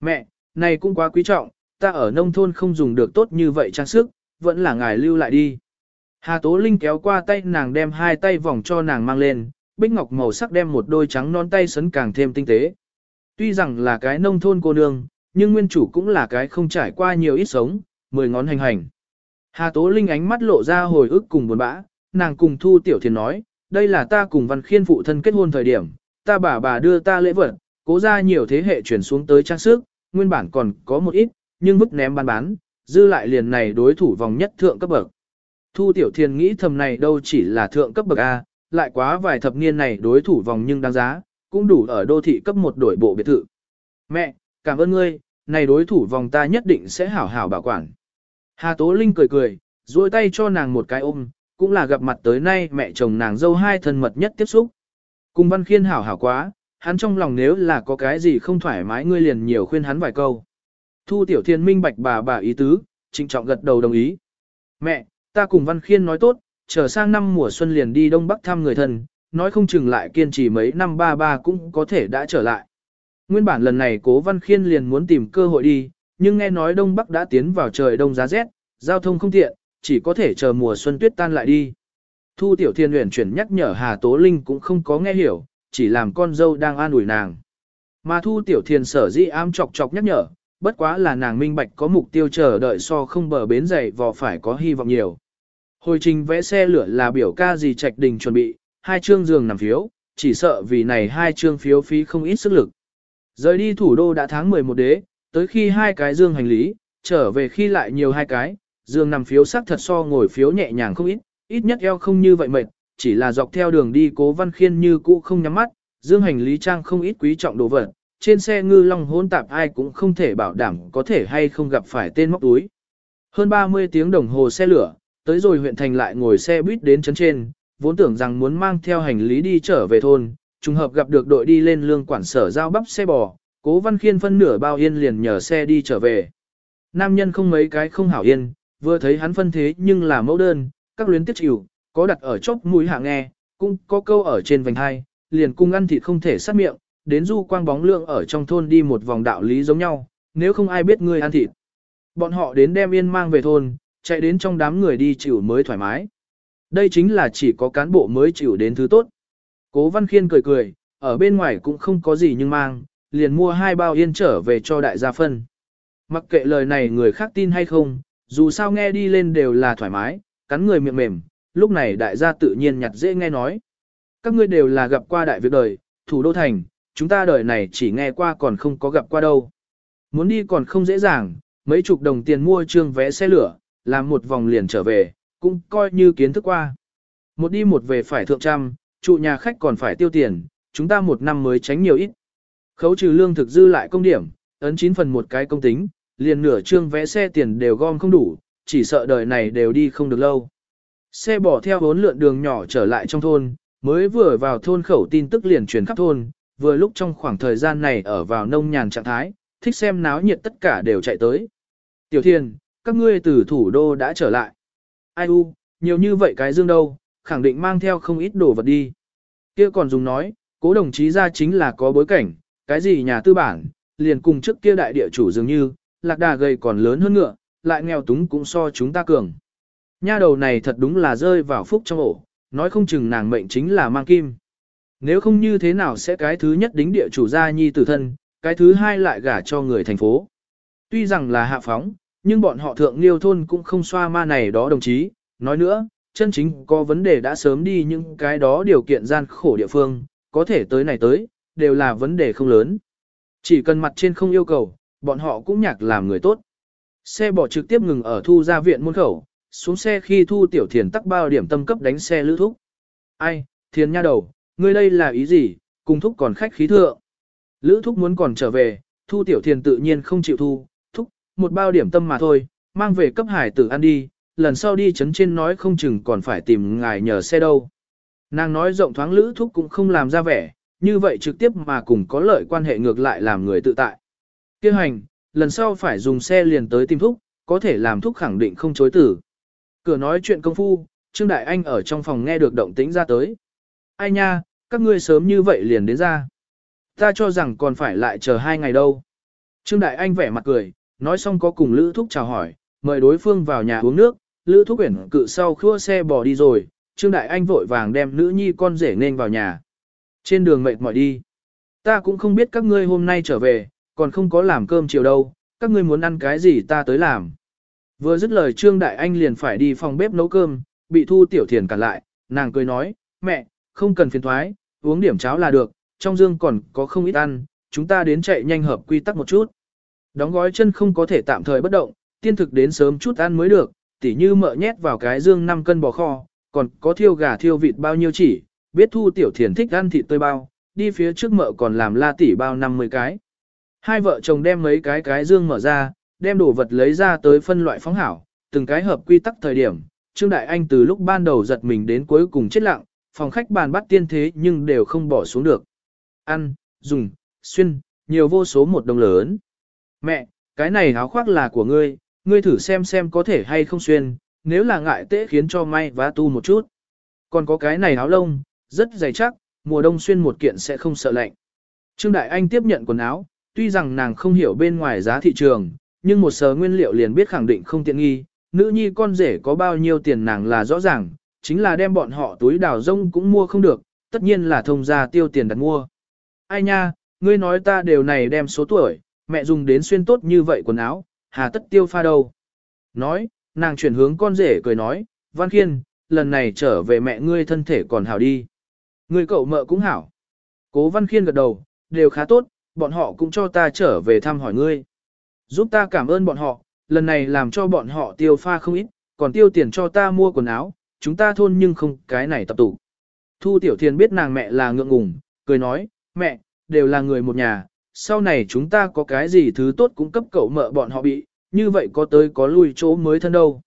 Mẹ, này cũng quá quý trọng, ta ở nông thôn không dùng được tốt như vậy trang sức, vẫn là ngài lưu lại đi. Hà Tố Linh kéo qua tay nàng đem hai tay vòng cho nàng mang lên, bích ngọc màu sắc đem một đôi trắng non tay sấn càng thêm tinh tế. Tuy rằng là cái nông thôn cô nương, nhưng nguyên chủ cũng là cái không trải qua nhiều ít sống, mười ngón hành hành. Hà Tố Linh ánh mắt lộ ra hồi ức cùng buồn bã, nàng cùng Thu Tiểu Thiền nói, đây là ta cùng Văn Khiên phụ thân kết hôn thời điểm, ta bà bà đưa ta lễ vật, cố ra nhiều thế hệ chuyển xuống tới trang sức, nguyên bản còn có một ít, nhưng vứt ném bán bán, dư lại liền này đối thủ vòng nhất thượng cấp bậc. Thu Tiểu Thiền nghĩ thầm này đâu chỉ là thượng cấp bậc A, lại quá vài thập niên này đối thủ vòng nhưng đáng giá, cũng đủ ở đô thị cấp một đổi bộ biệt thự. Mẹ, cảm ơn ngươi, này đối thủ vòng ta nhất định sẽ hảo hảo bảo quản. Hà Tố Linh cười cười, duỗi tay cho nàng một cái ôm, cũng là gặp mặt tới nay mẹ chồng nàng dâu hai thân mật nhất tiếp xúc. Cùng Văn Khiên hảo hảo quá, hắn trong lòng nếu là có cái gì không thoải mái ngươi liền nhiều khuyên hắn vài câu. Thu Tiểu Thiên minh bạch bà bà ý tứ, trịnh trọng gật đầu đồng ý. Mẹ, ta cùng Văn Khiên nói tốt, chờ sang năm mùa xuân liền đi Đông Bắc thăm người thân, nói không chừng lại kiên trì mấy năm ba ba cũng có thể đã trở lại. Nguyên bản lần này cố Văn Khiên liền muốn tìm cơ hội đi, nhưng nghe nói Đông Bắc đã tiến vào trời đông giá rét, giao thông không tiện, chỉ có thể chờ mùa xuân tuyết tan lại đi. Thu Tiểu Thiên Uyển chuyển nhắc nhở Hà Tố Linh cũng không có nghe hiểu, chỉ làm con dâu đang an ủi nàng. Mà Thu Tiểu Thiên sở dĩ ám chọc chọc nhắc nhở, bất quá là nàng minh bạch có mục tiêu chờ đợi so không bờ bến dày vò phải có hy vọng nhiều. Hồi trình vẽ xe lửa là biểu ca gì trạch đình chuẩn bị, hai chương giường nằm phiếu, chỉ sợ vì này hai chương phiếu phí không ít sức lực. Rời đi thủ đô đã tháng 11 đế, tới khi hai cái dương hành lý, trở về khi lại nhiều hai cái, dương nằm phiếu sắc thật so ngồi phiếu nhẹ nhàng không ít, ít nhất eo không như vậy mệt, chỉ là dọc theo đường đi cố văn khiên như cũ không nhắm mắt, dương hành lý trang không ít quý trọng đồ vật, trên xe ngư long hỗn tạp ai cũng không thể bảo đảm có thể hay không gặp phải tên móc túi. Hơn 30 tiếng đồng hồ xe lửa, tới rồi huyện thành lại ngồi xe buýt đến chấn trên, vốn tưởng rằng muốn mang theo hành lý đi trở về thôn, trùng hợp gặp được đội đi lên lương quản sở giao bắp xe bò, cố văn khiên phân nửa bao yên liền nhờ xe đi trở về. Nam nhân không mấy cái không hảo yên, vừa thấy hắn phân thế nhưng là mẫu đơn, các luyến tiết chịu, có đặt ở chốc mũi hạ nghe, cũng có câu ở trên vành hai, liền cung ăn thịt không thể sát miệng, đến du quang bóng lượng ở trong thôn đi một vòng đạo lý giống nhau, nếu không ai biết ngươi ăn thịt. Bọn họ đến đem yên mang về thôn, chạy đến trong đám người đi chịu mới thoải mái. Đây chính là chỉ có cán bộ mới chịu đến thứ tốt. Cố Văn Khiên cười cười, ở bên ngoài cũng không có gì nhưng mang, liền mua hai bao yên trở về cho đại gia phân. Mặc kệ lời này người khác tin hay không, dù sao nghe đi lên đều là thoải mái, cắn người miệng mềm, lúc này đại gia tự nhiên nhặt dễ nghe nói. Các ngươi đều là gặp qua đại việc đời, thủ đô thành, chúng ta đời này chỉ nghe qua còn không có gặp qua đâu. Muốn đi còn không dễ dàng, mấy chục đồng tiền mua trương vé xe lửa, làm một vòng liền trở về, cũng coi như kiến thức qua. Một đi một về phải thượng trăm, trụ nhà khách còn phải tiêu tiền, chúng ta một năm mới tránh nhiều ít. Khấu trừ lương thực dư lại công điểm, ấn 9 phần một cái công tính, liền nửa trương vé xe tiền đều gom không đủ, chỉ sợ đời này đều đi không được lâu. Xe bỏ theo bốn lượn đường nhỏ trở lại trong thôn, mới vừa vào thôn khẩu tin tức liền truyền khắp thôn, vừa lúc trong khoảng thời gian này ở vào nông nhàn trạng thái, thích xem náo nhiệt tất cả đều chạy tới. Tiểu Thiên, các ngươi từ thủ đô đã trở lại. Ai u, nhiều như vậy cái dương đâu, khẳng định mang theo không ít đồ vật đi. Kia còn dùng nói, cố đồng chí ra chính là có bối cảnh, cái gì nhà tư bản, liền cùng trước kia đại địa chủ dường như, lạc đà gầy còn lớn hơn ngựa, lại nghèo túng cũng so chúng ta cường. Nha đầu này thật đúng là rơi vào phúc trong ổ, nói không chừng nàng mệnh chính là mang kim. Nếu không như thế nào sẽ cái thứ nhất đính địa chủ gia nhi tử thân, cái thứ hai lại gả cho người thành phố. Tuy rằng là hạ phóng, nhưng bọn họ thượng liêu thôn cũng không xoa ma này đó đồng chí. Nói nữa, chân chính có vấn đề đã sớm đi những cái đó điều kiện gian khổ địa phương, có thể tới này tới, đều là vấn đề không lớn. Chỉ cần mặt trên không yêu cầu, bọn họ cũng nhạc làm người tốt. Xe bỏ trực tiếp ngừng ở thu ra viện môn khẩu, xuống xe khi thu tiểu thiền tắc bao điểm tâm cấp đánh xe lữ thúc. Ai, thiền nha đầu, ngươi đây là ý gì, cùng thúc còn khách khí thượng. Lữ thúc muốn còn trở về, thu tiểu thiền tự nhiên không chịu thu, một bao điểm tâm mà thôi, mang về cấp hải tử ăn đi, lần sau đi chấn trên nói không chừng còn phải tìm ngài nhờ xe đâu. Nàng nói rộng thoáng lữ thúc cũng không làm ra vẻ, như vậy trực tiếp mà cùng có lợi quan hệ ngược lại làm người tự tại. Kêu hành, lần sau phải dùng xe liền tới tìm thúc, có thể làm thúc khẳng định không chối tử. Cửa nói chuyện công phu, Trương Đại Anh ở trong phòng nghe được động tĩnh ra tới. Ai nha, các ngươi sớm như vậy liền đến ra. Ta cho rằng còn phải lại chờ hai ngày đâu. Trương Đại Anh vẻ mặt cười, nói xong có cùng Lữ Thúc chào hỏi, mời đối phương vào nhà uống nước, Lữ Thúc quyển cự sau khua xe bỏ đi rồi, Trương Đại Anh vội vàng đem nữ nhi con rể nên vào nhà. Trên đường mệt mỏi đi. Ta cũng không biết các ngươi hôm nay trở về, còn không có làm cơm chiều đâu, các ngươi muốn ăn cái gì ta tới làm. Vừa dứt lời Trương Đại Anh liền phải đi phòng bếp nấu cơm, bị Thu Tiểu Thiền cản lại, nàng cười nói, mẹ, không cần phiền thoái, uống điểm cháo là được, trong dương còn có không ít ăn, chúng ta đến chạy nhanh hợp quy tắc một chút. Đóng gói chân không có thể tạm thời bất động, tiên thực đến sớm chút ăn mới được, tỉ như mợ nhét vào cái dương 5 cân bò kho, còn có thiêu gà thiêu vịt bao nhiêu chỉ, biết Thu Tiểu Thiền thích ăn thịt tươi bao, đi phía trước mợ còn làm la tỉ bao 50 cái. Hai vợ chồng đem mấy cái cái dương mở ra, đem đồ vật lấy ra tới phân loại phóng hảo, từng cái hợp quy tắc thời điểm. Trương Đại Anh từ lúc ban đầu giật mình đến cuối cùng chết lặng, phòng khách bàn bắt tiên thế nhưng đều không bỏ xuống được. Ăn, dùng, xuyên, nhiều vô số một đồng lớn. Mẹ, cái này áo khoác là của ngươi, ngươi thử xem xem có thể hay không xuyên, nếu là ngại tễ khiến cho may vá tu một chút. Còn có cái này áo lông, rất dày chắc, mùa đông xuyên một kiện sẽ không sợ lạnh. Trương Đại Anh tiếp nhận quần áo, tuy rằng nàng không hiểu bên ngoài giá thị trường, nhưng một sờ nguyên liệu liền biết khẳng định không tiện nghi, nữ nhi con rể có bao nhiêu tiền nàng là rõ ràng, chính là đem bọn họ túi đào rông cũng mua không được, tất nhiên là thông ra tiêu tiền đặt mua. Ai nha, ngươi nói ta đều này đem số tuổi, mẹ dùng đến xuyên tốt như vậy quần áo, hà tất tiêu pha đâu. Nói, nàng chuyển hướng con rể cười nói, Văn Khiên, lần này trở về mẹ ngươi thân thể còn hảo đi. Ngươi cậu mợ cũng hảo. Cố Văn Khiên gật đầu, đều khá tốt, bọn họ cũng cho ta trở về thăm hỏi ngươi. Giúp ta cảm ơn bọn họ, lần này làm cho bọn họ tiêu pha không ít, còn tiêu tiền cho ta mua quần áo, chúng ta thôn nhưng không cái này tập tụ. Thu Tiểu Thiền biết nàng mẹ là ngượng ngùng, cười nói, mẹ, đều là người một nhà, sau này chúng ta có cái gì thứ tốt cũng cấp cậu mợ bọn họ bị, như vậy có tới có lui chỗ mới thân đâu.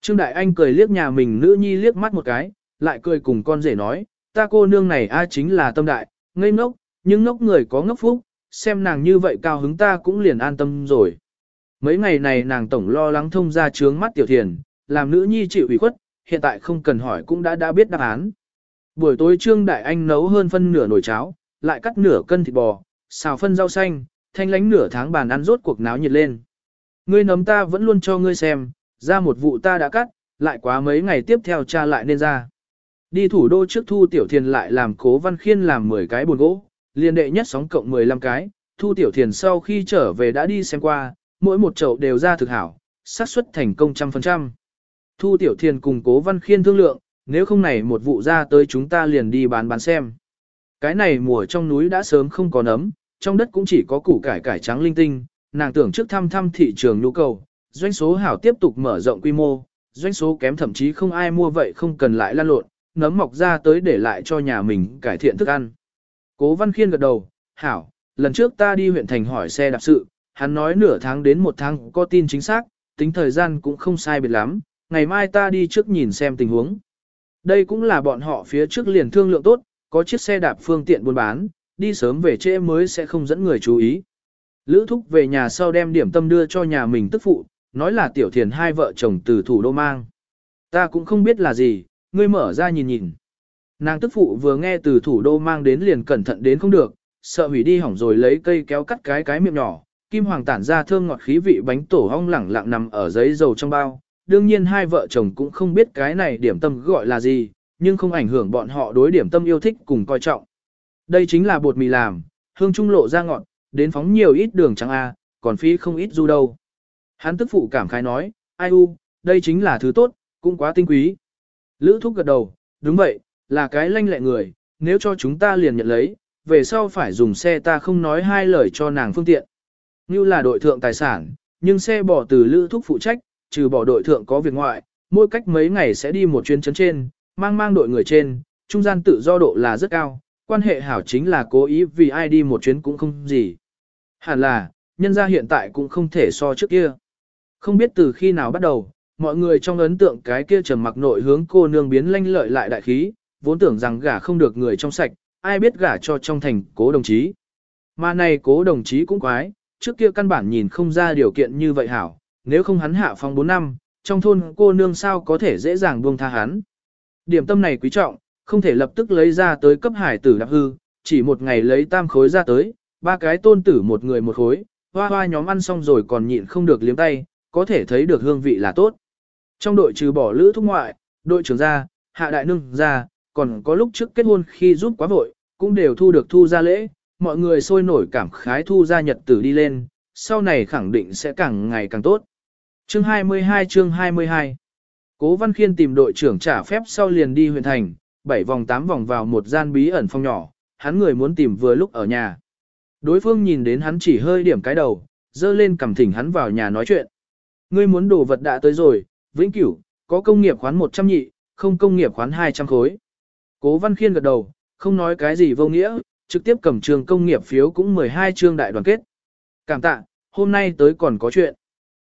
Trương Đại Anh cười liếc nhà mình nữ nhi liếc mắt một cái, lại cười cùng con rể nói, ta cô nương này a chính là tâm đại, ngây ngốc, nhưng ngốc người có ngốc phúc, xem nàng như vậy cao hứng ta cũng liền an tâm rồi. Mấy ngày này nàng tổng lo lắng thông ra trướng mắt tiểu thiền, làm nữ nhi chịu ủy khuất, hiện tại không cần hỏi cũng đã đã biết đáp án. Buổi tối Trương Đại Anh nấu hơn phân nửa nồi cháo, lại cắt nửa cân thịt bò, xào phân rau xanh, thanh lánh nửa tháng bàn ăn rốt cuộc náo nhiệt lên. Ngươi nấm ta vẫn luôn cho ngươi xem, ra một vụ ta đã cắt, lại quá mấy ngày tiếp theo cha lại nên ra. Đi thủ đô trước thu tiểu thiền lại làm cố văn khiên làm 10 cái buồn gỗ, liền đệ nhất sóng cộng 15 cái, thu tiểu thiền sau khi trở về đã đi xem qua, mỗi một chậu đều ra thực hảo, xác suất thành công trăm phần trăm. Thu tiểu thiền cùng cố văn khiên thương lượng, nếu không này một vụ ra tới chúng ta liền đi bán bán xem. Cái này mùa trong núi đã sớm không có nấm, trong đất cũng chỉ có củ cải cải trắng linh tinh, nàng tưởng trước thăm thăm thị trường nhu cầu, doanh số hảo tiếp tục mở rộng quy mô, doanh số kém thậm chí không ai mua vậy không cần lại lan lộn, nấm mọc ra tới để lại cho nhà mình cải thiện thức ăn. Cố Văn Khiên gật đầu, hảo, lần trước ta đi huyện thành hỏi xe đạp sự, hắn nói nửa tháng đến một tháng có tin chính xác, tính thời gian cũng không sai biệt lắm, ngày mai ta đi trước nhìn xem tình huống. Đây cũng là bọn họ phía trước liền thương lượng tốt, có chiếc xe đạp phương tiện buôn bán, đi sớm về trễ mới sẽ không dẫn người chú ý. Lữ thúc về nhà sau đem điểm tâm đưa cho nhà mình tức phụ, nói là tiểu thiền hai vợ chồng từ thủ đô mang. Ta cũng không biết là gì, ngươi mở ra nhìn nhìn. Nàng tức phụ vừa nghe từ thủ đô mang đến liền cẩn thận đến không được, sợ hủy đi hỏng rồi lấy cây kéo cắt cái cái miệng nhỏ, kim hoàng tản ra thơm ngọt khí vị bánh tổ hong lẳng lặng nằm ở giấy dầu trong bao. Đương nhiên hai vợ chồng cũng không biết cái này điểm tâm gọi là gì, nhưng không ảnh hưởng bọn họ đối điểm tâm yêu thích cùng coi trọng. Đây chính là bột mì làm, hương trung lộ ra ngọn, đến phóng nhiều ít đường trắng A, còn phí không ít du đâu. Hắn tức phụ cảm khái nói, ai u, đây chính là thứ tốt, cũng quá tinh quý. Lữ thúc gật đầu, đúng vậy, là cái lanh lẹ người, nếu cho chúng ta liền nhận lấy, về sau phải dùng xe ta không nói hai lời cho nàng phương tiện. Như là đội thượng tài sản, nhưng xe bỏ từ lữ thúc phụ trách, trừ bỏ đội thượng có việc ngoại, mỗi cách mấy ngày sẽ đi một chuyến chấn trên, mang mang đội người trên, trung gian tự do độ là rất cao, quan hệ hảo chính là cố ý vì ai đi một chuyến cũng không gì. Hẳn là, nhân gia hiện tại cũng không thể so trước kia. Không biết từ khi nào bắt đầu, mọi người trong ấn tượng cái kia trầm mặc nội hướng cô nương biến lanh lợi lại đại khí, vốn tưởng rằng gả không được người trong sạch, ai biết gả cho trong thành cố đồng chí. Mà này cố đồng chí cũng quái, trước kia căn bản nhìn không ra điều kiện như vậy hảo, nếu không hắn hạ phong 4 năm, trong thôn cô nương sao có thể dễ dàng buông tha hắn. Điểm tâm này quý trọng, không thể lập tức lấy ra tới cấp hải tử đạp hư, chỉ một ngày lấy tam khối ra tới, ba cái tôn tử một người một khối, hoa hoa nhóm ăn xong rồi còn nhịn không được liếm tay, có thể thấy được hương vị là tốt. Trong đội trừ bỏ lữ thúc ngoại, đội trưởng ra, hạ đại nương ra, còn có lúc trước kết hôn khi giúp quá vội, cũng đều thu được thu ra lễ, mọi người sôi nổi cảm khái thu ra nhật tử đi lên, sau này khẳng định sẽ càng ngày càng tốt. Chương 22 chương 22 Cố Văn Khiên tìm đội trưởng trả phép sau liền đi huyện thành, bảy vòng tám vòng vào một gian bí ẩn phòng nhỏ, hắn người muốn tìm vừa lúc ở nhà. Đối phương nhìn đến hắn chỉ hơi điểm cái đầu, dơ lên cầm thỉnh hắn vào nhà nói chuyện. Ngươi muốn đồ vật đã tới rồi, vĩnh cửu, có công nghiệp khoán 100 nhị, không công nghiệp khoán 200 khối. Cố Văn Khiên gật đầu, không nói cái gì vô nghĩa, trực tiếp cầm trường công nghiệp phiếu cũng 12 chương đại đoàn kết. Cảm tạ, hôm nay tới còn có chuyện.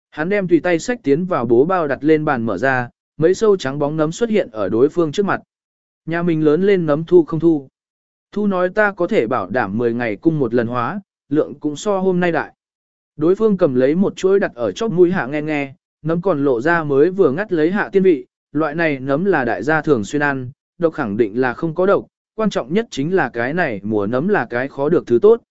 Hắn đem tùy tay sách tiến vào bố bao đặt lên bàn mở ra, mấy sâu trắng bóng nấm xuất hiện ở đối phương trước mặt. Nhà mình lớn lên nấm thu không thu. Thu nói ta có thể bảo đảm 10 ngày cung một lần hóa, lượng cũng so hôm nay đại. Đối phương cầm lấy một chuỗi đặt ở chóp mũi hạ nghe nghe, nấm còn lộ ra mới vừa ngắt lấy hạ tiên vị, loại này nấm là đại gia thường xuyên ăn, độc khẳng định là không có độc, quan trọng nhất chính là cái này mùa nấm là cái khó được thứ tốt.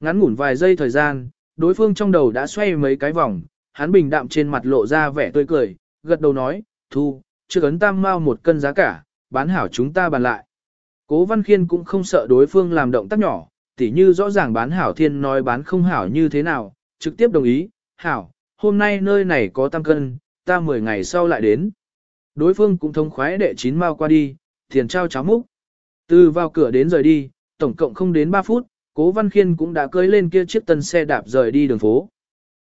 Ngắn ngủn vài giây thời gian, đối phương trong đầu đã xoay mấy cái vòng, hắn bình đạm trên mặt lộ ra vẻ tươi cười, gật đầu nói, thu, chưa ấn tam mao một cân giá cả, bán hảo chúng ta bàn lại. Cố Văn Khiên cũng không sợ đối phương làm động tác nhỏ, tỉ như rõ ràng bán hảo thiên nói bán không hảo như thế nào, trực tiếp đồng ý, hảo, hôm nay nơi này có tăng cân, ta 10 ngày sau lại đến. Đối phương cũng thông khoái đệ chín mau qua đi, tiền trao cháo múc. Từ vào cửa đến rời đi, tổng cộng không đến 3 phút, Cố Văn Khiên cũng đã cưới lên kia chiếc tân xe đạp rời đi đường phố.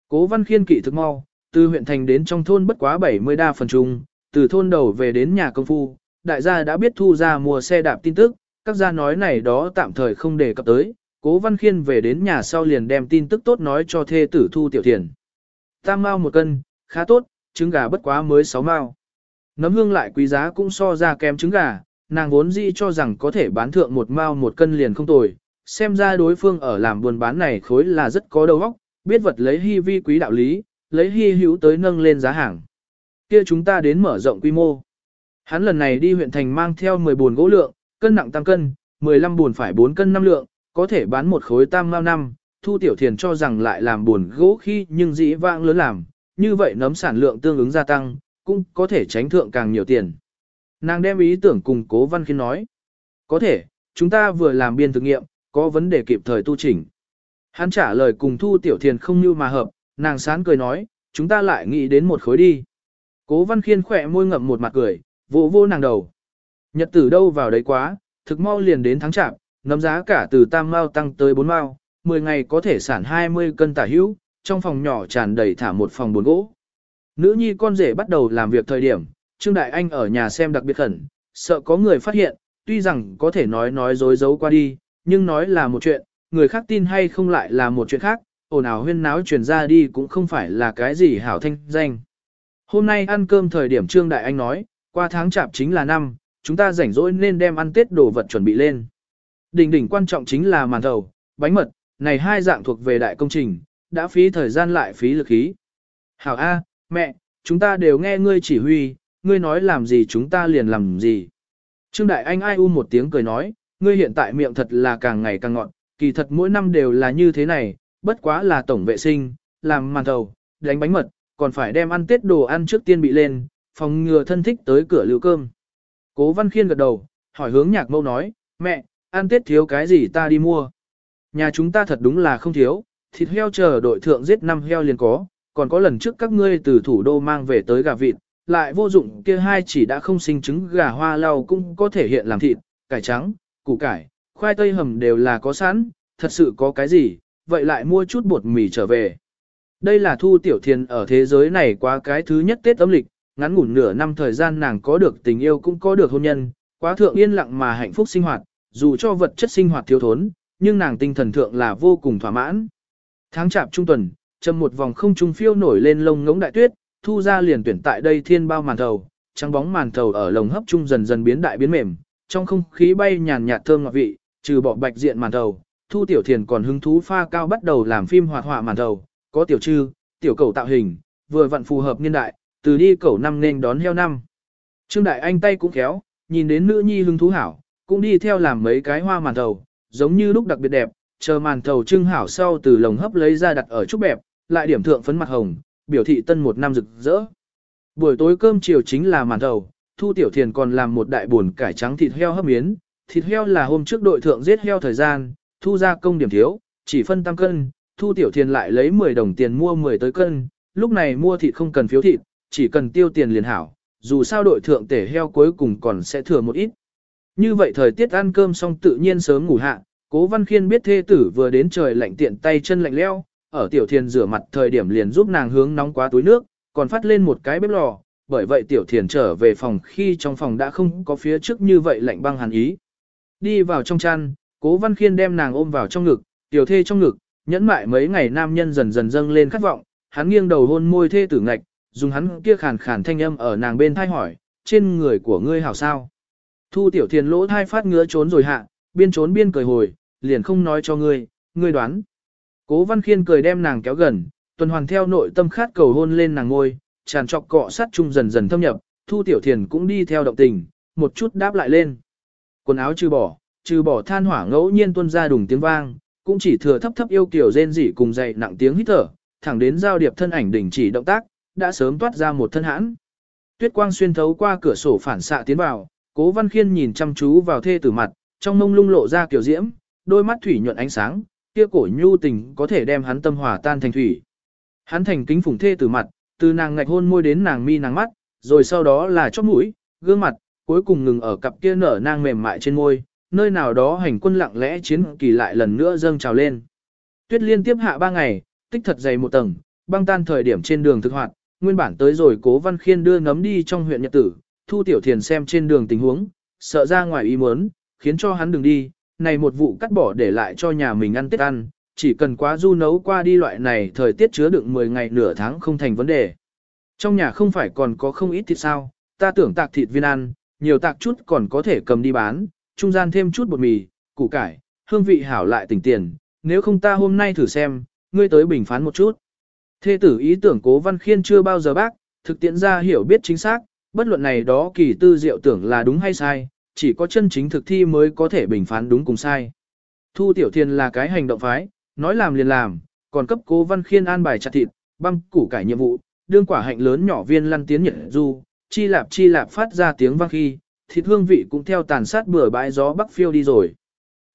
Cố Văn Khiên kỵ thực mau, từ huyện thành đến trong thôn bất quá 70 đa phần trung, từ thôn đầu về đến nhà công phu, đại gia đã biết thu ra mua xe đạp tin tức, các gia nói này đó tạm thời không đề cập tới, Cố Văn Khiên về đến nhà sau liền đem tin tức tốt nói cho thê tử thu tiểu tiền. Tam mao một cân, khá tốt, trứng gà bất quá mới 6 mao. Nấm hương lại quý giá cũng so ra kém trứng gà, nàng vốn dĩ cho rằng có thể bán thượng một mao một cân liền không tồi, xem ra đối phương ở làm buôn bán này khối là rất có đầu óc, biết vật lấy hy vi quý đạo lý, lấy hy hữu tới nâng lên giá hàng. Kia chúng ta đến mở rộng quy mô. Hắn lần này đi huyện thành mang theo 10 buồn gỗ lượng, cân nặng tăng cân, 15 buồn phải 4 cân năm lượng, có thể bán một khối tam mao năm, thu tiểu thiền cho rằng lại làm buồn gỗ khi nhưng dĩ vãng lớn làm, như vậy nấm sản lượng tương ứng gia tăng, cũng có thể tránh thượng càng nhiều tiền. Nàng đem ý tưởng cùng cố văn khiến nói. Có thể, chúng ta vừa làm biên thực nghiệm, có vấn đề kịp thời tu chỉnh. Hắn trả lời cùng thu tiểu thiền không như mà hợp, nàng sán cười nói, chúng ta lại nghĩ đến một khối đi. Cố văn khiên khỏe môi ngậm một mặt cười, vô vô nàng đầu. Nhật tử đâu vào đấy quá, thực mau liền đến tháng chạp, nấm giá cả từ tam mao tăng tới bốn mao, 10 ngày có thể sản 20 cân tả hữu, trong phòng nhỏ tràn đầy thả một phòng buồn gỗ. Nữ nhi con rể bắt đầu làm việc thời điểm, Trương Đại Anh ở nhà xem đặc biệt khẩn, sợ có người phát hiện, tuy rằng có thể nói nói dối giấu qua đi, nhưng nói là một chuyện, người khác tin hay không lại là một chuyện khác, ồn ào huyên náo truyền ra đi cũng không phải là cái gì hảo thanh danh. Hôm nay ăn cơm thời điểm Trương Đại Anh nói, qua tháng chạp chính là năm, chúng ta rảnh rỗi nên đem ăn Tết đồ vật chuẩn bị lên. Đỉnh đỉnh quan trọng chính là màn thầu, bánh mật, này hai dạng thuộc về đại công trình, đã phí thời gian lại phí lực khí. Hảo A, mẹ, chúng ta đều nghe ngươi chỉ huy, ngươi nói làm gì chúng ta liền làm gì. Trương Đại Anh ai u một tiếng cười nói, ngươi hiện tại miệng thật là càng ngày càng ngọn, kỳ thật mỗi năm đều là như thế này, bất quá là tổng vệ sinh, làm màn thầu, đánh bánh mật, còn phải đem ăn tết đồ ăn trước tiên bị lên, phòng ngừa thân thích tới cửa lưu cơm. Cố Văn Khiên gật đầu, hỏi hướng nhạc mâu nói, mẹ, ăn tết thiếu cái gì ta đi mua. Nhà chúng ta thật đúng là không thiếu, thịt heo chờ đội thượng giết năm heo liền có, còn có lần trước các ngươi từ thủ đô mang về tới gà vịt, lại vô dụng kia hai chỉ đã không sinh trứng gà hoa lau cũng có thể hiện làm thịt, cải trắng, củ cải, khoai tây hầm đều là có sẵn, thật sự có cái gì, vậy lại mua chút bột mì trở về. Đây là thu tiểu thiền ở thế giới này quá cái thứ nhất Tết âm lịch, ngắn ngủn nửa năm thời gian nàng có được tình yêu cũng có được hôn nhân, quá thượng yên lặng mà hạnh phúc sinh hoạt, dù cho vật chất sinh hoạt thiếu thốn, nhưng nàng tinh thần thượng là vô cùng thỏa mãn. Tháng chạp trung tuần, châm một vòng không trung phiêu nổi lên lông ngỗng đại tuyết, thu ra liền tuyển tại đây thiên bao màn thầu, trắng bóng màn thầu ở lồng hấp trung dần dần biến đại biến mềm, trong không khí bay nhàn nhạt thơm ngọt vị, trừ bỏ bạch diện màn thầu, thu tiểu thiền còn hứng thú pha cao bắt đầu làm phim hoạt họa màn thầu, có tiểu trư, tiểu cầu tạo hình, vừa vặn phù hợp niên đại, từ đi cầu năm nên đón heo năm. Trương Đại Anh tay cũng khéo, nhìn đến nữ nhi hứng thú hảo, cũng đi theo làm mấy cái hoa màn thầu, giống như lúc đặc biệt đẹp, chờ màn thầu trưng hảo sau từ lồng hấp lấy ra đặt ở chút bẹp, lại điểm thượng phấn mặt hồng, biểu thị tân một năm rực rỡ. Buổi tối cơm chiều chính là màn thầu, Thu Tiểu Thiền còn làm một đại buồn cải trắng thịt heo hấp miến, thịt heo là hôm trước đội thượng giết heo thời gian, thu ra công điểm thiếu, chỉ phân tăng cân, Thu Tiểu Thiền lại lấy 10 đồng tiền mua 10 tới cân, lúc này mua thịt không cần phiếu thịt, chỉ cần tiêu tiền liền hảo, dù sao đội thượng tể heo cuối cùng còn sẽ thừa một ít. Như vậy thời tiết ăn cơm xong tự nhiên sớm ngủ hạ, Cố Văn Khiên biết thê tử vừa đến trời lạnh tiện tay chân lạnh leo, ở Tiểu Thiền rửa mặt thời điểm liền giúp nàng hướng nóng quá túi nước, còn phát lên một cái bếp lò, bởi vậy Tiểu Thiền trở về phòng khi trong phòng đã không có phía trước như vậy lạnh băng hàn ý. Đi vào trong chăn, Cố Văn Khiên đem nàng ôm vào trong ngực, Tiểu Thê trong ngực, nhẫn mại mấy ngày nam nhân dần dần dâng lên khát vọng, hắn nghiêng đầu hôn môi thê tử ngạch, dùng hắn kia khàn khàn thanh âm ở nàng bên thai hỏi, trên người của ngươi hảo sao? Thu Tiểu Thiền lỗ thai phát ngứa trốn rồi hạ, biên trốn biên cười hồi, liền không nói cho ngươi, ngươi đoán. Cố Văn Khiên cười đem nàng kéo gần, tuần hoàn theo nội tâm khát cầu hôn lên nàng ngôi, tràn trọc cọ sát chung dần dần thâm nhập, Thu Tiểu Thiền cũng đi theo động tình, một chút đáp lại lên. Quần áo trừ bỏ, trừ bỏ than hỏa ngẫu nhiên tuôn ra đùng tiếng vang, cũng chỉ thừa thấp thấp yêu kiểu rên rỉ cùng dậy nặng tiếng hít thở, thẳng đến giao điệp thân ảnh đỉnh chỉ động tác, đã sớm toát ra một thân hãn. Tuyết quang xuyên thấu qua cửa sổ phản xạ tiến vào, Cố Văn Khiên nhìn chăm chú vào thê tử mặt, trong mông lung lộ ra kiểu diễm, đôi mắt thủy nhuận ánh sáng, kia cổ nhu tình có thể đem hắn tâm hòa tan thành thủy. Hắn thành kính phụng thê tử mặt, từ nàng ngạch hôn môi đến nàng mi nàng mắt, rồi sau đó là chóp mũi, gương mặt, cuối cùng ngừng ở cặp kia nở nang mềm mại trên môi, nơi nào đó hành quân lặng lẽ chiến kỳ lại lần nữa dâng trào lên. Tuyết liên tiếp hạ ba ngày, tích thật dày một tầng, băng tan thời điểm trên đường thực hoạt, nguyên bản tới rồi cố văn khiên đưa nấm đi trong huyện nhật tử, thu tiểu thiền xem trên đường tình huống, sợ ra ngoài ý muốn, khiến cho hắn đừng đi, này một vụ cắt bỏ để lại cho nhà mình ăn tết ăn, chỉ cần quá du nấu qua đi loại này thời tiết chứa đựng 10 ngày nửa tháng không thành vấn đề. Trong nhà không phải còn có không ít thịt sao, ta tưởng tạc thịt viên ăn, nhiều tạc chút còn có thể cầm đi bán, trung gian thêm chút bột mì, củ cải, hương vị hảo lại tỉnh tiền, nếu không ta hôm nay thử xem, ngươi tới bình phán một chút. Thê tử ý tưởng cố văn khiên chưa bao giờ bác, thực tiễn ra hiểu biết chính xác, bất luận này đó kỳ tư diệu tưởng là đúng hay sai, chỉ có chân chính thực thi mới có thể bình phán đúng cùng sai. Thu Tiểu Thiên là cái hành động phái, nói làm liền làm, còn cấp cố văn khiên an bài chặt thịt, băm củ cải nhiệm vụ, đương quả hạnh lớn nhỏ viên lăn tiến nhật du, chi lạp chi lạp phát ra tiếng vang khi, thịt hương vị cũng theo tàn sát bừa bãi gió bắc phiêu đi rồi.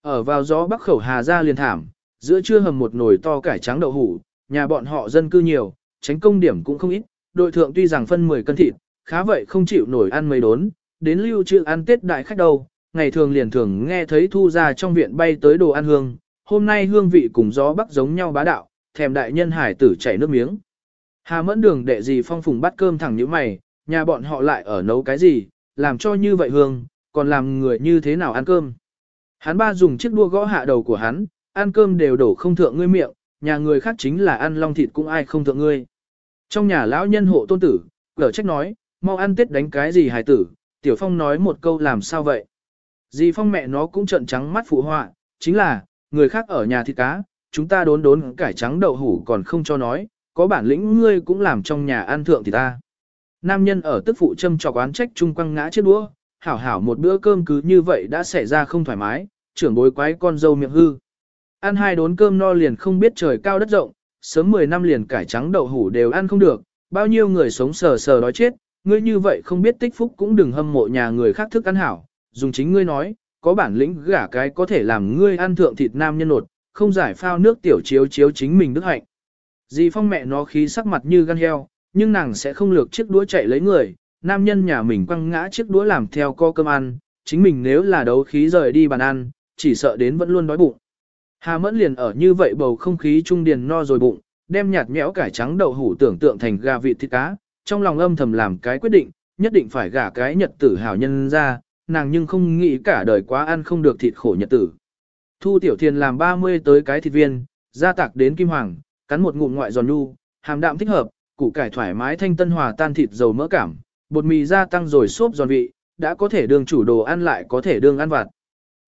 Ở vào gió bắc khẩu hà ra liền thảm, giữa trưa hầm một nồi to cải trắng đậu hủ, nhà bọn họ dân cư nhiều, tránh công điểm cũng không ít, đội thượng tuy rằng phân 10 cân thịt, khá vậy không chịu nổi ăn mấy đốn, đến lưu trữ ăn tết đại khách đâu, ngày thường liền thường nghe thấy thu ra trong viện bay tới đồ ăn hương, hôm nay hương vị cùng gió bắc giống nhau bá đạo, thèm đại nhân hải tử chảy nước miếng. Hà mẫn đường đệ gì phong phùng bắt cơm thẳng như mày, nhà bọn họ lại ở nấu cái gì, làm cho như vậy hương, còn làm người như thế nào ăn cơm. Hắn ba dùng chiếc đua gõ hạ đầu của hắn, ăn cơm đều đổ không thượng ngươi miệng, nhà người khác chính là ăn long thịt cũng ai không thượng ngươi. Trong nhà lão nhân hộ tôn tử, cở trách nói, mau ăn tết đánh cái gì hài tử, tiểu phong nói một câu làm sao vậy. Dì phong mẹ nó cũng trợn trắng mắt phụ họa, chính là, người khác ở nhà thịt cá, chúng ta đốn đốn cải trắng đậu hủ còn không cho nói, có bản lĩnh ngươi cũng làm trong nhà ăn thượng thì ta. Nam nhân ở tức phụ châm trọc oán trách chung quăng ngã chiếc đũa, hảo hảo một bữa cơm cứ như vậy đã xảy ra không thoải mái, trưởng bối quái con dâu miệng hư. Ăn hai đốn cơm no liền không biết trời cao đất rộng, sớm 10 năm liền cải trắng đậu hủ đều ăn không được, bao nhiêu người sống sờ sờ đói chết, ngươi như vậy không biết tích phúc cũng đừng hâm mộ nhà người khác thức ăn hảo, dùng chính ngươi nói, có bản lĩnh gả cái có thể làm ngươi ăn thượng thịt nam nhân nột, không giải phao nước tiểu chiếu chiếu chính mình đức hạnh. Dì Phong mẹ nó khí sắc mặt như gan heo, nhưng nàng sẽ không lược chiếc đũa chạy lấy người, nam nhân nhà mình quăng ngã chiếc đũa làm theo co cơm ăn, chính mình nếu là đấu khí rời đi bàn ăn, chỉ sợ đến vẫn luôn đói bụng. Hà mẫn liền ở như vậy bầu không khí trung điền no rồi bụng, đem nhạt nhẽo cải trắng đậu hủ tưởng tượng thành gà vịt thịt cá, trong lòng âm thầm làm cái quyết định, nhất định phải gả cái nhật tử hảo nhân ra, nàng nhưng không nghĩ cả đời quá ăn không được thịt khổ nhật tử. Thu tiểu thiền làm 30 tới cái thịt viên, ra tạc đến kim hoàng, cắn một ngụm ngoại giòn nu, hàm đạm thích hợp, củ cải thoải mái thanh tân hòa tan thịt dầu mỡ cảm, bột mì gia tăng rồi xốp giòn vị, đã có thể đường chủ đồ ăn lại có thể đường ăn vặt.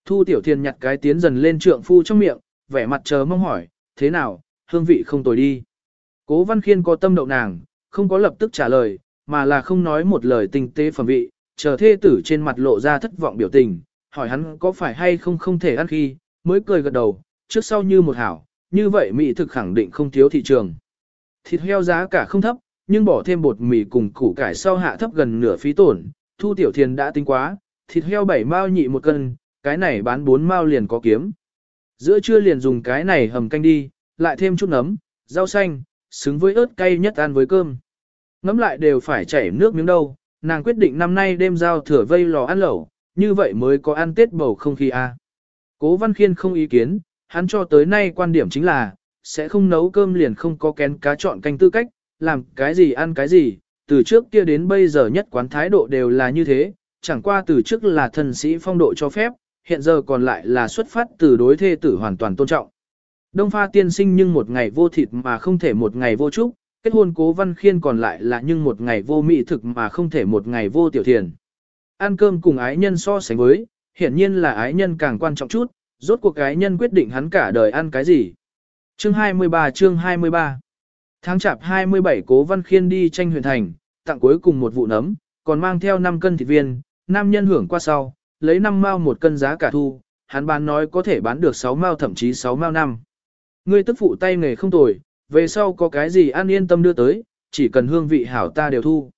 Thu tiểu thiền nhặt cái tiến dần lên trượng phu trong miệng, vẻ mặt chờ mong hỏi, thế nào, hương vị không tồi đi. Cố văn khiên có tâm đậu nàng, không có lập tức trả lời, mà là không nói một lời tinh tế phẩm vị, chờ thê tử trên mặt lộ ra thất vọng biểu tình, hỏi hắn có phải hay không không thể ăn khi, mới cười gật đầu, trước sau như một hảo, như vậy mỹ thực khẳng định không thiếu thị trường. Thịt heo giá cả không thấp, nhưng bỏ thêm bột mì cùng củ cải sau hạ thấp gần nửa phí tổn, thu tiểu thiền đã tính quá, thịt heo 7 mao nhị một cân, cái này bán 4 mao liền có kiếm. Giữa trưa liền dùng cái này hầm canh đi, lại thêm chút nấm, rau xanh, xứng với ớt cay nhất ăn với cơm. Ngắm lại đều phải chảy nước miếng đâu, nàng quyết định năm nay đêm giao thừa vây lò ăn lẩu, như vậy mới có ăn tết bầu không khí a. Cố Văn Khiên không ý kiến, hắn cho tới nay quan điểm chính là, sẽ không nấu cơm liền không có kén cá chọn canh tư cách, làm cái gì ăn cái gì, từ trước kia đến bây giờ nhất quán thái độ đều là như thế, chẳng qua từ trước là thần sĩ phong độ cho phép, hiện giờ còn lại là xuất phát từ đối thê tử hoàn toàn tôn trọng. Đông pha tiên sinh nhưng một ngày vô thịt mà không thể một ngày vô trúc, kết hôn cố văn khiên còn lại là nhưng một ngày vô mỹ thực mà không thể một ngày vô tiểu thiền. Ăn cơm cùng ái nhân so sánh với, hiển nhiên là ái nhân càng quan trọng chút, rốt cuộc ái nhân quyết định hắn cả đời ăn cái gì. Chương 23 chương 23 Tháng chạp 27 cố văn khiên đi tranh huyền thành, tặng cuối cùng một vụ nấm, còn mang theo 5 cân thịt viên, nam nhân hưởng qua sau, lấy 5 mao một cân giá cả thu, hắn bán nói có thể bán được 6 mao thậm chí 6 mao năm. Ngươi tức phụ tay nghề không tồi, về sau có cái gì ăn yên tâm đưa tới, chỉ cần hương vị hảo ta đều thu.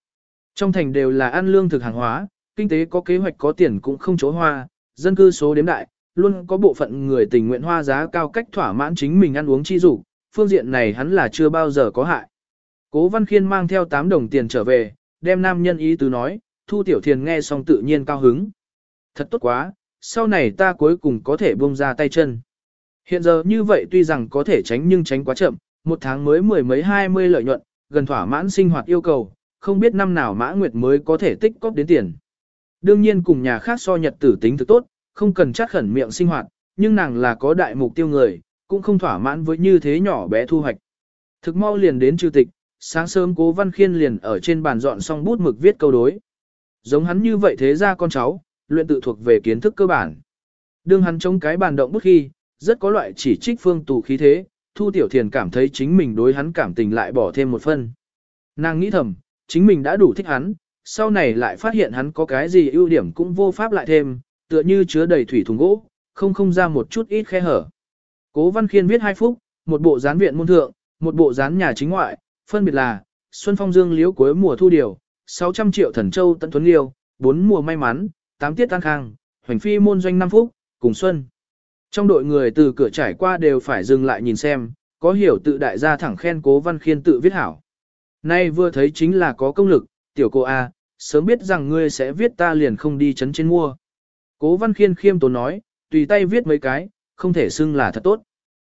Trong thành đều là ăn lương thực hàng hóa, kinh tế có kế hoạch có tiền cũng không chỗ hoa, dân cư số đếm đại, luôn có bộ phận người tình nguyện hoa giá cao cách thỏa mãn chính mình ăn uống chi dục phương diện này hắn là chưa bao giờ có hại. Cố Văn Khiên mang theo 8 đồng tiền trở về, đem nam nhân ý tứ nói, Thu Tiểu Thiền nghe xong tự nhiên cao hứng. Thật tốt quá, sau này ta cuối cùng có thể buông ra tay chân. Hiện giờ như vậy tuy rằng có thể tránh nhưng tránh quá chậm, một tháng mới mười mấy hai mươi lợi nhuận, gần thỏa mãn sinh hoạt yêu cầu, không biết năm nào Mã Nguyệt mới có thể tích cóp đến tiền. Đương nhiên cùng nhà khác so nhật tử tính thực tốt, không cần chắc khẩn miệng sinh hoạt, nhưng nàng là có đại mục tiêu người, cũng không thỏa mãn với như thế nhỏ bé thu hoạch. Thực mau liền đến trừ tịch, sáng sớm cố văn khiên liền ở trên bàn dọn xong bút mực viết câu đối. Giống hắn như vậy thế ra con cháu, luyện tự thuộc về kiến thức cơ bản. Đương hắn chống cái bàn động bút khi, rất có loại chỉ trích phương tù khí thế, Thu Tiểu Thiền cảm thấy chính mình đối hắn cảm tình lại bỏ thêm một phân. Nàng nghĩ thầm, chính mình đã đủ thích hắn, sau này lại phát hiện hắn có cái gì ưu điểm cũng vô pháp lại thêm, tựa như chứa đầy thủy thùng gỗ, không không ra một chút ít khe hở. Cố Văn Khiên viết hai phút, một bộ gián viện môn thượng, một bộ gián nhà chính ngoại, phân biệt là Xuân Phong Dương Liễu cuối mùa thu điều, 600 triệu thần châu tận tuấn liêu, bốn mùa may mắn, tám tiết tăng khang, hoành phi môn doanh năm phúc, cùng xuân. Trong đội người từ cửa trải qua đều phải dừng lại nhìn xem, có hiểu tự đại gia thẳng khen cố văn khiên tự viết hảo. Nay vừa thấy chính là có công lực, tiểu cô A, sớm biết rằng ngươi sẽ viết ta liền không đi chấn trên mua. Cố văn khiên khiêm tốn nói, tùy tay viết mấy cái, không thể xưng là thật tốt.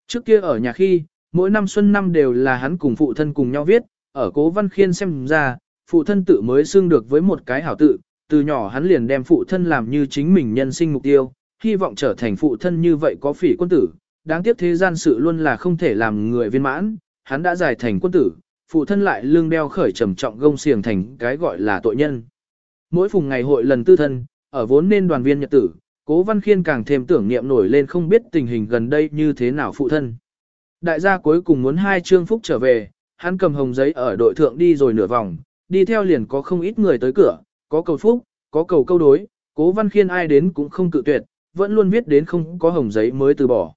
Trước kia ở nhà khi, mỗi năm xuân năm đều là hắn cùng phụ thân cùng nhau viết, ở cố văn khiên xem ra, phụ thân tự mới xưng được với một cái hảo tự, từ nhỏ hắn liền đem phụ thân làm như chính mình nhân sinh mục tiêu, hy vọng trở thành phụ thân như vậy có phỉ quân tử, đáng tiếc thế gian sự luôn là không thể làm người viên mãn, hắn đã giải thành quân tử, phụ thân lại lương đeo khởi trầm trọng gông xiềng thành cái gọi là tội nhân. Mỗi phùng ngày hội lần tư thân, ở vốn nên đoàn viên nhật tử, Cố Văn Khiên càng thêm tưởng niệm nổi lên không biết tình hình gần đây như thế nào phụ thân. Đại gia cuối cùng muốn hai trương phúc trở về, hắn cầm hồng giấy ở đội thượng đi rồi nửa vòng, đi theo liền có không ít người tới cửa, có cầu phúc, có cầu câu đối, Cố Văn Khiên ai đến cũng không cự tuyệt, vẫn luôn viết đến không có hồng giấy mới từ bỏ.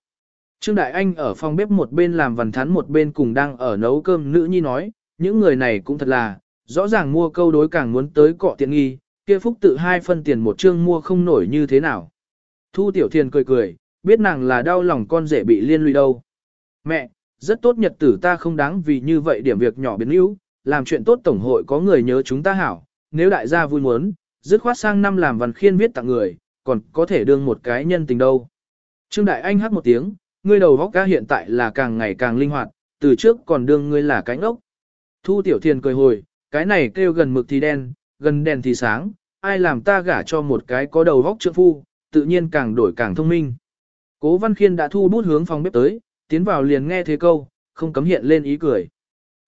Trương Đại Anh ở phòng bếp một bên làm vằn thắn một bên cùng đang ở nấu cơm nữ nhi nói, những người này cũng thật là, Rõ ràng mua câu đối càng muốn tới cọ tiện nghi, kia phúc tự hai phân tiền một chương mua không nổi như thế nào. Thu Tiểu Thiền cười cười, biết nàng là đau lòng con rể bị liên lụy đâu. Mẹ, rất tốt nhật tử ta không đáng vì như vậy điểm việc nhỏ biến yếu, làm chuyện tốt tổng hội có người nhớ chúng ta hảo, nếu đại gia vui muốn, dứt khoát sang năm làm văn khiên viết tặng người, còn có thể đương một cái nhân tình đâu. Trương Đại Anh hát một tiếng, ngươi đầu góc ca hiện tại là càng ngày càng linh hoạt, từ trước còn đương ngươi là cánh ốc. Thu Tiểu Thiền cười hồi, cái này kêu gần mực thì đen, gần đèn thì sáng, ai làm ta gả cho một cái có đầu góc trượng phu, tự nhiên càng đổi càng thông minh. Cố Văn Khiên đã thu bút hướng phòng bếp tới, tiến vào liền nghe thế câu, không cấm hiện lên ý cười.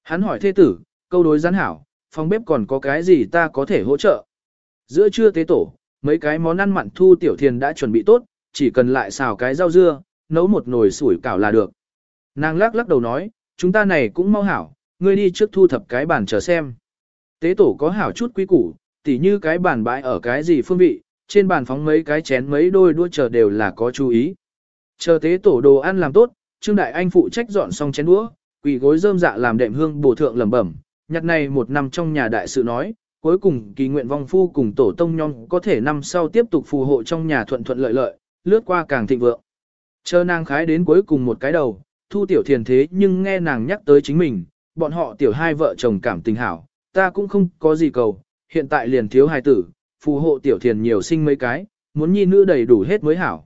Hắn hỏi thê tử, câu đối gián hảo, phòng bếp còn có cái gì ta có thể hỗ trợ. Giữa trưa tế tổ, mấy cái món ăn mặn thu tiểu thiền đã chuẩn bị tốt, chỉ cần lại xào cái rau dưa, nấu một nồi sủi cảo là được. Nàng lắc lắc đầu nói, chúng ta này cũng mau hảo, ngươi đi trước thu thập cái bàn chờ xem. Tế tổ có hảo chút quý củ, tỉ như cái bàn bãi ở cái gì phương vị, trên bàn phóng mấy cái chén mấy đôi đũa chờ đều là có chú ý. Chờ tế tổ đồ ăn làm tốt, Trương Đại Anh phụ trách dọn xong chén đũa, quỳ gối rơm dạ làm đệm hương bổ thượng lẩm bẩm, nhặt này một năm trong nhà đại sự nói, cuối cùng kỳ nguyện vong phu cùng tổ tông nhong có thể năm sau tiếp tục phù hộ trong nhà thuận thuận lợi lợi, lướt qua càng thịnh vượng. Chờ nàng khái đến cuối cùng một cái đầu, thu tiểu thiền thế nhưng nghe nàng nhắc tới chính mình, bọn họ tiểu hai vợ chồng cảm tình hảo, ta cũng không có gì cầu, hiện tại liền thiếu hài tử, phù hộ tiểu thiền nhiều sinh mấy cái, muốn nhi nữ đầy đủ hết mới hảo.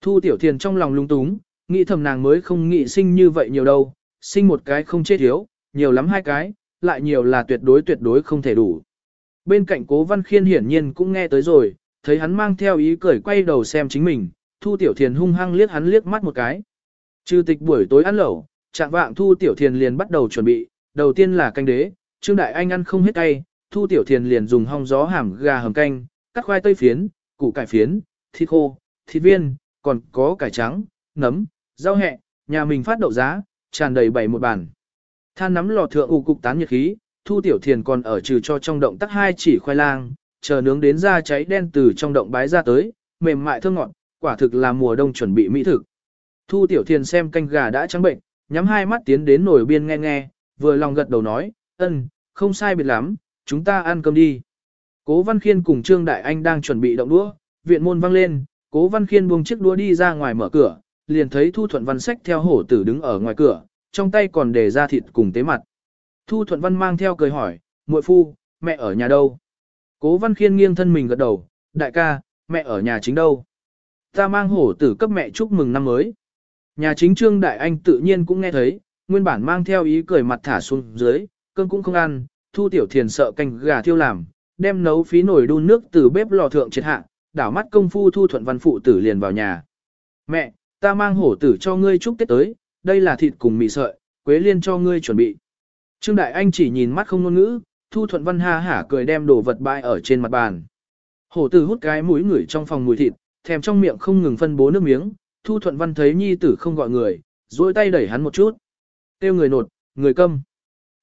Thu tiểu thiền trong lòng lung túng, nghĩ thầm nàng mới không nghĩ sinh như vậy nhiều đâu, sinh một cái không chết thiếu, nhiều lắm hai cái, lại nhiều là tuyệt đối tuyệt đối không thể đủ. Bên cạnh cố văn khiên hiển nhiên cũng nghe tới rồi, thấy hắn mang theo ý cười quay đầu xem chính mình, thu tiểu thiền hung hăng liếc hắn liếc mắt một cái. Trừ tịch buổi tối ăn lẩu, trạng vạng thu tiểu thiền liền bắt đầu chuẩn bị, đầu tiên là canh đế, trương đại anh ăn không hết tay, thu tiểu thiền liền dùng hong gió hàm gà hầm canh, cắt khoai tây phiến, củ cải phiến, thịt khô, thịt viên, còn có cải trắng, nấm, rau hẹ, nhà mình phát đậu giá, tràn đầy bảy một bàn. Than nắm lò thượng ủ cục tán nhiệt khí, thu tiểu thiền còn ở trừ cho trong động tắc hai chỉ khoai lang, chờ nướng đến ra cháy đen từ trong động bái ra tới, mềm mại thơm ngọt, quả thực là mùa đông chuẩn bị mỹ thực. Thu tiểu thiền xem canh gà đã trắng bệnh, nhắm hai mắt tiến đến nồi biên nghe nghe, vừa lòng gật đầu nói, ân, không sai biệt lắm, chúng ta ăn cơm đi. Cố Văn Khiên cùng Trương Đại Anh đang chuẩn bị động đũa, viện môn vang lên, Cố Văn Khiên buông chiếc đũa đi ra ngoài mở cửa, liền thấy Thu Thuận Văn sách theo hổ tử đứng ở ngoài cửa, trong tay còn để ra thịt cùng tế mặt. Thu Thuận Văn mang theo cười hỏi, muội phu, mẹ ở nhà đâu? Cố Văn Khiên nghiêng thân mình gật đầu, đại ca, mẹ ở nhà chính đâu? Ta mang hổ tử cấp mẹ chúc mừng năm mới. Nhà chính Trương Đại Anh tự nhiên cũng nghe thấy, nguyên bản mang theo ý cười mặt thả xuống dưới, cơm cũng không ăn, Thu Tiểu Thiền sợ canh gà thiêu làm, đem nấu phí nổi đun nước từ bếp lò thượng triệt hạ, đảo mắt công phu Thu Thuận Văn phụ tử liền vào nhà. Mẹ, ta mang hổ tử cho ngươi chúc Tết tới, đây là thịt cùng mì sợi, Quế Liên cho ngươi chuẩn bị. Trương Đại Anh chỉ nhìn mắt không ngôn ngữ, Thu Thuận Văn ha hả cười đem đồ vật bãi ở trên mặt bàn. Hổ tử hút cái mũi ngửi trong phòng mùi thịt, thèm trong miệng không ngừng phân bố nước miếng, Thu Thuận Văn thấy nhi tử không gọi người, duỗi tay đẩy hắn một chút. Tiêu người nột, người câm.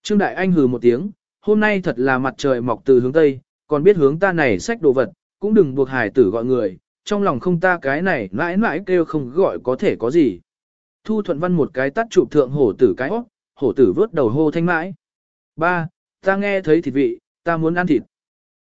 Trương Đại Anh hừ một tiếng, hôm nay thật là mặt trời mọc từ hướng Tây, còn biết hướng ta này xách đồ vật, cũng đừng buộc hải tử gọi người, trong lòng không ta cái này mãi mãi kêu không gọi có thể có gì. Thu Thuận Văn một cái tắt chụp thượng hổ tử cái óc, hổ tử vớt đầu hô thanh mãi. Ba, ta nghe thấy thịt vị, ta muốn ăn thịt.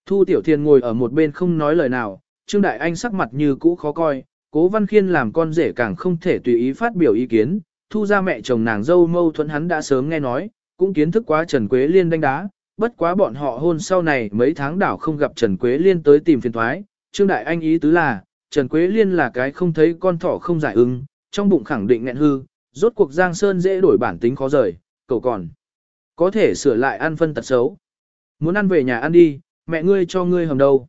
Thu Tiểu Thiên ngồi ở một bên không nói lời nào, Trương Đại Anh sắc mặt như cũ khó coi, Cố Văn Khiên làm con rể càng không thể tùy ý phát biểu ý kiến, thu ra mẹ chồng nàng dâu mâu thuẫn hắn đã sớm nghe nói, cũng kiến thức quá Trần Quế Liên đánh đá, bất quá bọn họ hôn sau này mấy tháng đảo không gặp Trần Quế Liên tới tìm phiền thoái, Trương Đại Anh ý tứ là, Trần Quế Liên là cái không thấy con thỏ không giải ứng, trong bụng khẳng định nghẹn hư, rốt cuộc Giang Sơn dễ đổi bản tính khó rời, cậu còn có thể sửa lại ăn phân tật xấu. Muốn ăn về nhà ăn đi, mẹ ngươi cho ngươi hầm đâu.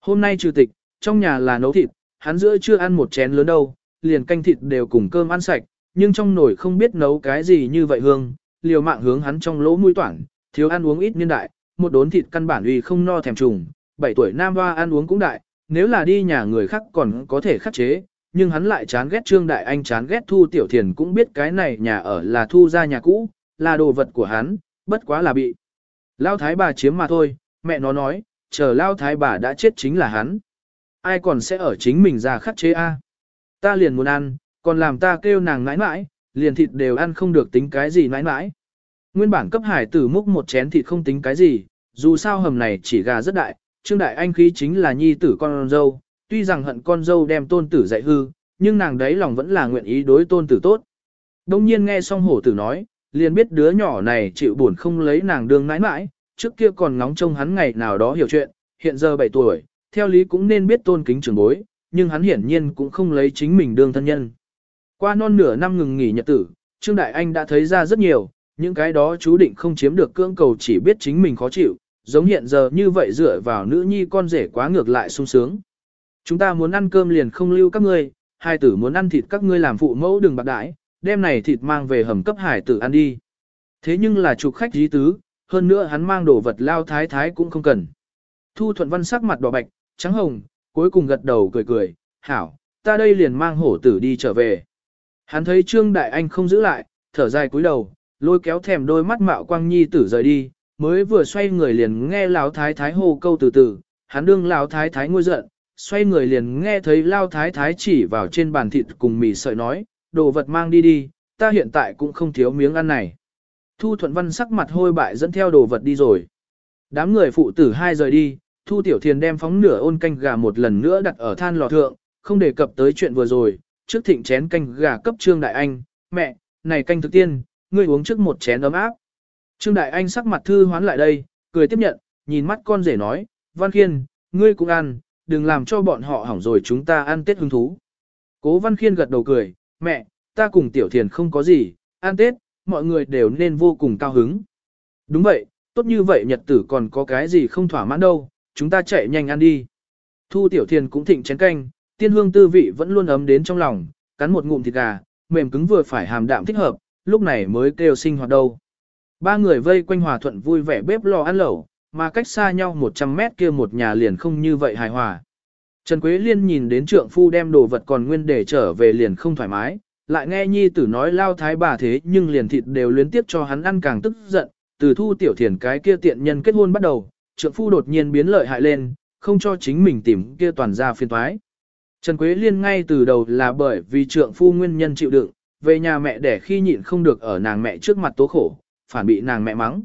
Hôm nay trừ tịch, trong nhà là nấu thịt, hắn giữa chưa ăn một chén lớn đâu, liền canh thịt đều cùng cơm ăn sạch, nhưng trong nồi không biết nấu cái gì như vậy hương, liều mạng hướng hắn trong lỗ mũi toản, thiếu ăn uống ít niên đại, một đốn thịt căn bản uy không no thèm trùng, 7 tuổi nam hoa ăn uống cũng đại, nếu là đi nhà người khác còn có thể khắc chế, nhưng hắn lại chán ghét Trương Đại Anh chán ghét Thu Tiểu Thiền cũng biết cái này nhà ở là Thu ra nhà cũ, là đồ vật của hắn, bất quá là bị. Lao thái bà chiếm mà thôi, mẹ nó nói, chờ Lao thái bà đã chết chính là hắn. Ai còn sẽ ở chính mình ra khắc chế a? Ta liền muốn ăn, còn làm ta kêu nàng nãi nãi, liền thịt đều ăn không được tính cái gì nãi nãi. Nguyên bản cấp hải tử múc một chén thịt không tính cái gì, dù sao hầm này chỉ gà rất đại, Trương Đại Anh khí chính là nhi tử con dâu, tuy rằng hận con dâu đem tôn tử dạy hư, nhưng nàng đấy lòng vẫn là nguyện ý đối tôn tử tốt. Đông nhiên nghe xong hổ tử nói, liền biết đứa nhỏ này chịu buồn không lấy nàng đương nãi nãi, trước kia còn ngóng trông hắn ngày nào đó hiểu chuyện, hiện giờ 7 tuổi, theo lý cũng nên biết tôn kính trưởng bối, nhưng hắn hiển nhiên cũng không lấy chính mình đương thân nhân. Qua non nửa năm ngừng nghỉ nhật tử, Trương Đại Anh đã thấy ra rất nhiều, những cái đó chú định không chiếm được cưỡng cầu chỉ biết chính mình khó chịu, giống hiện giờ như vậy dựa vào nữ nhi con rể quá ngược lại sung sướng. Chúng ta muốn ăn cơm liền không lưu các ngươi, hai tử muốn ăn thịt các ngươi làm phụ mẫu đừng bạc đãi, đem này thịt mang về hầm cấp hải tử ăn đi. Thế nhưng là trục khách dí tứ, hơn nữa hắn mang đồ vật lao thái thái cũng không cần. Thu Thuận Văn sắc mặt đỏ bạch, trắng hồng, cuối cùng gật đầu cười cười, hảo, ta đây liền mang hổ tử đi trở về. Hắn thấy Trương Đại Anh không giữ lại, thở dài cúi đầu, lôi kéo thèm đôi mắt mạo quang nhi tử rời đi, mới vừa xoay người liền nghe lão thái thái hô câu từ từ, hắn đương lão thái thái ngôi giận, xoay người liền nghe thấy lao thái thái chỉ vào trên bàn thịt cùng mì sợi nói, đồ vật mang đi đi, ta hiện tại cũng không thiếu miếng ăn này. Thu Thuận Văn sắc mặt hôi bại dẫn theo đồ vật đi rồi. Đám người phụ tử hai rời đi, Thu Tiểu Thiền đem phóng nửa ôn canh gà một lần nữa đặt ở than lò thượng, không đề cập tới chuyện vừa rồi, trước thịnh chén canh gà cấp Trương Đại Anh, mẹ, này canh thực tiên, ngươi uống trước một chén ấm áp. Trương Đại Anh sắc mặt thư hoán lại đây, cười tiếp nhận, nhìn mắt con rể nói, Văn Khiên, ngươi cũng ăn, đừng làm cho bọn họ hỏng rồi chúng ta ăn Tết hứng thú. Cố Văn Khiên gật đầu cười, mẹ, ta cùng Tiểu Thiền không có gì, ăn Tết, mọi người đều nên vô cùng cao hứng. Đúng vậy, tốt như vậy nhật tử còn có cái gì không thỏa mãn đâu, chúng ta chạy nhanh ăn đi. Thu Tiểu Thiền cũng thịnh chén canh, tiên hương tư vị vẫn luôn ấm đến trong lòng, cắn một ngụm thịt gà, mềm cứng vừa phải hàm đạm thích hợp, lúc này mới kêu sinh hoạt đâu. Ba người vây quanh hòa thuận vui vẻ bếp lò ăn lẩu, mà cách xa nhau 100 mét kia một nhà liền không như vậy hài hòa. Trần Quế Liên nhìn đến trượng phu đem đồ vật còn nguyên để trở về liền không thoải mái, lại nghe nhi tử nói lao thái bà thế nhưng liền thịt đều luyến tiếp cho hắn ăn càng tức giận, từ thu tiểu thiền cái kia tiện nhân kết hôn bắt đầu, trượng phu đột nhiên biến lợi hại lên, không cho chính mình tìm kia toàn ra phiên thoái. Trần Quế Liên ngay từ đầu là bởi vì trượng phu nguyên nhân chịu đựng, về nhà mẹ để khi nhịn không được ở nàng mẹ trước mặt tố khổ, phản bị nàng mẹ mắng.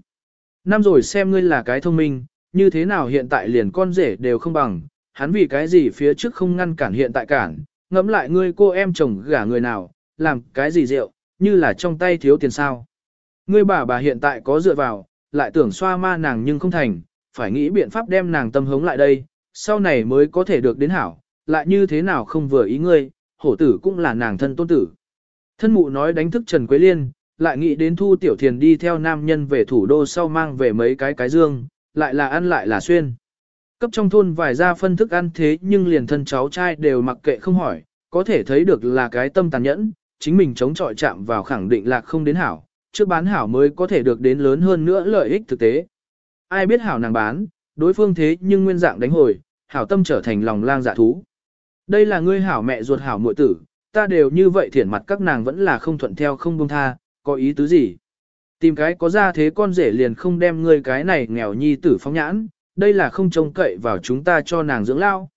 Năm rồi xem ngươi là cái thông minh, như thế nào hiện tại liền con rể đều không bằng, hắn vì cái gì phía trước không ngăn cản hiện tại cản, ngẫm lại ngươi cô em chồng gả người nào, làm cái gì rượu, như là trong tay thiếu tiền sao. Ngươi bà bà hiện tại có dựa vào, lại tưởng xoa ma nàng nhưng không thành, phải nghĩ biện pháp đem nàng tâm hống lại đây, sau này mới có thể được đến hảo, lại như thế nào không vừa ý ngươi, hổ tử cũng là nàng thân tôn tử. Thân mụ nói đánh thức Trần Quế Liên, lại nghĩ đến thu tiểu thiền đi theo nam nhân về thủ đô sau mang về mấy cái cái dương, lại là ăn lại là xuyên. Cấp trong thôn vài gia phân thức ăn thế nhưng liền thân cháu trai đều mặc kệ không hỏi, có thể thấy được là cái tâm tàn nhẫn, chính mình chống chọi chạm vào khẳng định là không đến hảo, trước bán hảo mới có thể được đến lớn hơn nữa lợi ích thực tế. Ai biết hảo nàng bán, đối phương thế nhưng nguyên dạng đánh hồi, hảo tâm trở thành lòng lang dạ thú. Đây là ngươi hảo mẹ ruột hảo muội tử, ta đều như vậy thiển mặt các nàng vẫn là không thuận theo không buông tha, có ý tứ gì? Tìm cái có ra thế con rể liền không đem ngươi cái này nghèo nhi tử phóng nhãn, đây là không trông cậy vào chúng ta cho nàng dưỡng lao.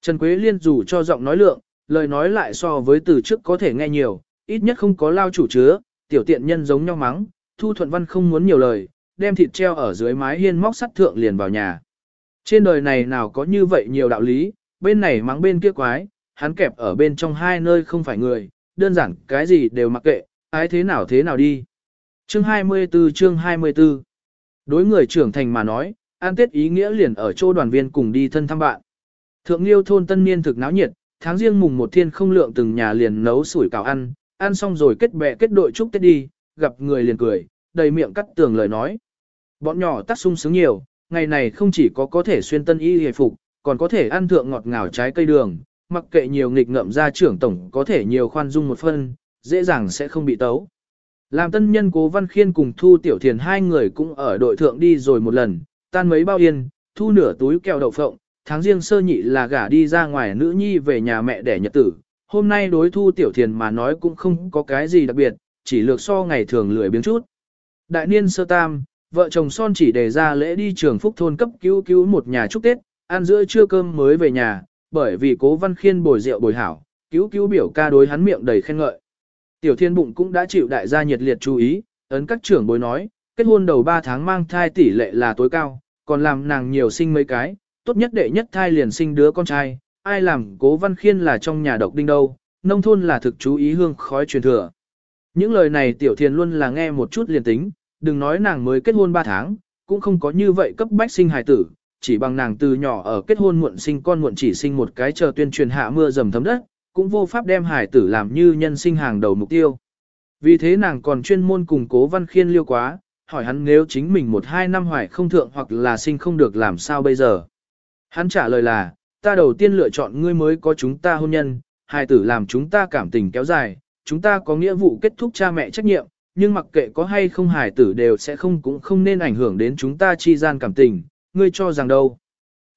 Trần Quế Liên dù cho giọng nói lượng, lời nói lại so với từ trước có thể nghe nhiều, ít nhất không có lao chủ chứa, tiểu tiện nhân giống nhau mắng, Thu Thuận Văn không muốn nhiều lời, đem thịt treo ở dưới mái hiên móc sắt thượng liền vào nhà. Trên đời này nào có như vậy nhiều đạo lý, bên này mắng bên kia quái, hắn kẹp ở bên trong hai nơi không phải người, đơn giản cái gì đều mặc kệ, ái thế nào thế nào đi. Chương 24 chương 24 Đối người trưởng thành mà nói, an tết ý nghĩa liền ở chỗ đoàn viên cùng đi thân thăm bạn. Thượng Liêu thôn tân niên thực náo nhiệt, tháng riêng mùng một thiên không lượng từng nhà liền nấu sủi cảo ăn, ăn xong rồi kết bè kết đội chúc Tết đi, gặp người liền cười, đầy miệng cắt tường lời nói. Bọn nhỏ tắt sung sướng nhiều, ngày này không chỉ có có thể xuyên tân y hề phục, còn có thể ăn thượng ngọt ngào trái cây đường, mặc kệ nhiều nghịch ngợm ra trưởng tổng có thể nhiều khoan dung một phân, dễ dàng sẽ không bị tấu. Làm tân nhân cố văn khiên cùng thu tiểu thiền hai người cũng ở đội thượng đi rồi một lần, tan mấy bao yên, thu nửa túi kẹo đậu phộng, tháng riêng sơ nhị là gả đi ra ngoài nữ nhi về nhà mẹ đẻ nhật tử. Hôm nay đối thu tiểu thiền mà nói cũng không có cái gì đặc biệt, chỉ lược so ngày thường lười biếng chút. Đại niên sơ tam, vợ chồng son chỉ đề ra lễ đi trường phúc thôn cấp cứu cứu một nhà chúc Tết, ăn giữa trưa cơm mới về nhà, bởi vì cố văn khiên bồi rượu bồi hảo, cứu cứu biểu ca đối hắn miệng đầy khen ngợi. Tiểu thiên bụng cũng đã chịu đại gia nhiệt liệt chú ý, ấn các trưởng bối nói, kết hôn đầu 3 tháng mang thai tỷ lệ là tối cao, còn làm nàng nhiều sinh mấy cái, tốt nhất đệ nhất thai liền sinh đứa con trai, ai làm cố văn khiên là trong nhà độc đinh đâu, nông thôn là thực chú ý hương khói truyền thừa. Những lời này tiểu thiền luôn là nghe một chút liền tính, đừng nói nàng mới kết hôn 3 tháng, cũng không có như vậy cấp bách sinh hài tử, chỉ bằng nàng từ nhỏ ở kết hôn muộn sinh con muộn chỉ sinh một cái chờ tuyên truyền hạ mưa dầm thấm đất, cũng vô pháp đem hài tử làm như nhân sinh hàng đầu mục tiêu. Vì thế nàng còn chuyên môn cùng cố văn khiên liêu quá, hỏi hắn nếu chính mình một hai năm hoài không thượng hoặc là sinh không được làm sao bây giờ. Hắn trả lời là, ta đầu tiên lựa chọn ngươi mới có chúng ta hôn nhân, hài tử làm chúng ta cảm tình kéo dài, chúng ta có nghĩa vụ kết thúc cha mẹ trách nhiệm, nhưng mặc kệ có hay không hài tử đều sẽ không cũng không nên ảnh hưởng đến chúng ta chi gian cảm tình, ngươi cho rằng đâu.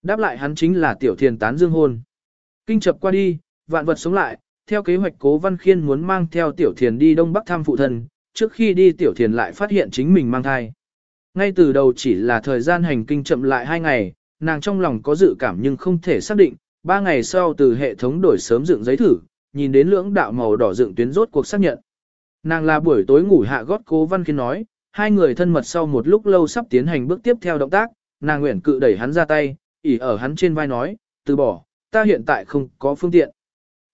Đáp lại hắn chính là tiểu thiền tán dương hôn. Kinh chập qua đi, vạn vật sống lại, theo kế hoạch cố văn khiên muốn mang theo tiểu thiền đi đông bắc thăm phụ thân, trước khi đi tiểu thiền lại phát hiện chính mình mang thai. Ngay từ đầu chỉ là thời gian hành kinh chậm lại hai ngày, nàng trong lòng có dự cảm nhưng không thể xác định, ba ngày sau từ hệ thống đổi sớm dựng giấy thử, nhìn đến lưỡng đạo màu đỏ dựng tuyến rốt cuộc xác nhận. Nàng là buổi tối ngủ hạ gót cố văn khiên nói, hai người thân mật sau một lúc lâu sắp tiến hành bước tiếp theo động tác, nàng nguyện cự đẩy hắn ra tay, ỉ ở hắn trên vai nói, từ bỏ, ta hiện tại không có phương tiện.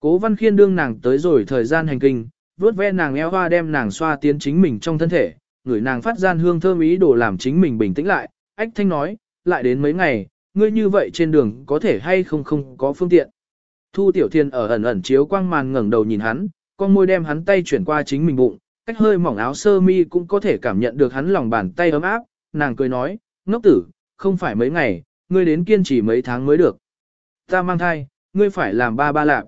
Cố văn khiên đương nàng tới rồi thời gian hành kinh, vuốt ve nàng eo hoa đem nàng xoa tiến chính mình trong thân thể, người nàng phát gian hương thơm ý đồ làm chính mình bình tĩnh lại, ách thanh nói, lại đến mấy ngày, ngươi như vậy trên đường có thể hay không không có phương tiện. Thu tiểu thiên ở ẩn ẩn chiếu quang màn ngẩng đầu nhìn hắn, con môi đem hắn tay chuyển qua chính mình bụng, cách hơi mỏng áo sơ mi cũng có thể cảm nhận được hắn lòng bàn tay ấm áp, nàng cười nói, ngốc tử, không phải mấy ngày, ngươi đến kiên trì mấy tháng mới được. Ta mang thai, ngươi phải làm ba ba lạp.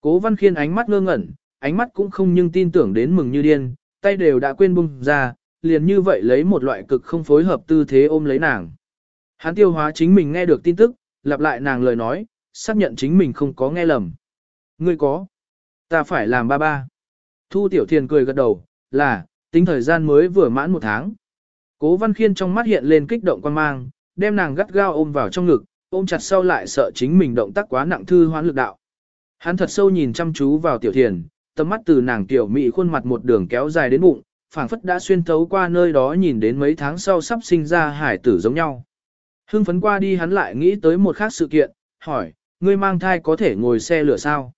Cố văn khiên ánh mắt ngơ ngẩn, ánh mắt cũng không nhưng tin tưởng đến mừng như điên, tay đều đã quên bung ra, liền như vậy lấy một loại cực không phối hợp tư thế ôm lấy nàng. Hắn tiêu hóa chính mình nghe được tin tức, lặp lại nàng lời nói, xác nhận chính mình không có nghe lầm. Ngươi có. Ta phải làm ba ba. Thu tiểu thiền cười gật đầu, là, tính thời gian mới vừa mãn một tháng. Cố văn khiên trong mắt hiện lên kích động quan mang, đem nàng gắt gao ôm vào trong ngực, ôm chặt sau lại sợ chính mình động tác quá nặng thư hoán lực đạo. Hắn thật sâu nhìn chăm chú vào tiểu thiền, tầm mắt từ nàng tiểu mị khuôn mặt một đường kéo dài đến bụng, phảng phất đã xuyên thấu qua nơi đó nhìn đến mấy tháng sau sắp sinh ra hải tử giống nhau. Hưng phấn qua đi hắn lại nghĩ tới một khác sự kiện, hỏi, ngươi mang thai có thể ngồi xe lửa sao?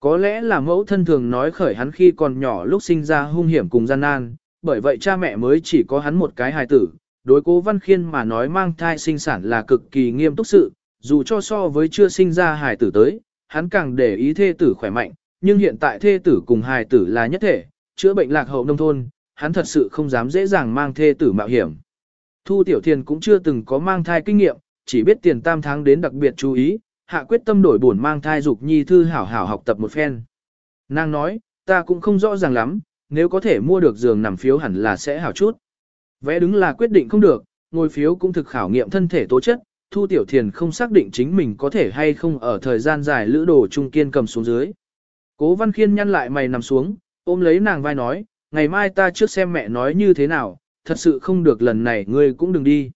Có lẽ là mẫu thân thường nói khởi hắn khi còn nhỏ lúc sinh ra hung hiểm cùng gian nan, bởi vậy cha mẹ mới chỉ có hắn một cái hài tử. Đối cố văn khiên mà nói mang thai sinh sản là cực kỳ nghiêm túc sự, dù cho so với chưa sinh ra hài tử tới, hắn càng để ý thê tử khỏe mạnh, nhưng hiện tại thê tử cùng hài tử là nhất thể, chữa bệnh lạc hậu nông thôn, hắn thật sự không dám dễ dàng mang thê tử mạo hiểm. Thu Tiểu Thiền cũng chưa từng có mang thai kinh nghiệm, chỉ biết tiền tam tháng đến đặc biệt chú ý, hạ quyết tâm đổi buồn mang thai dục nhi thư hảo hảo học tập một phen. Nàng nói, ta cũng không rõ ràng lắm, nếu có thể mua được giường nằm phiếu hẳn là sẽ hảo chút. Vẽ đứng là quyết định không được, ngồi phiếu cũng thực khảo nghiệm thân thể tố chất, Thu Tiểu Thiền không xác định chính mình có thể hay không ở thời gian dài lữ đồ trung kiên cầm xuống dưới. Cố Văn Khiên nhăn lại mày nằm xuống, ôm lấy nàng vai nói, ngày mai ta trước xem mẹ nói như thế nào, thật sự không được lần này ngươi cũng đừng đi.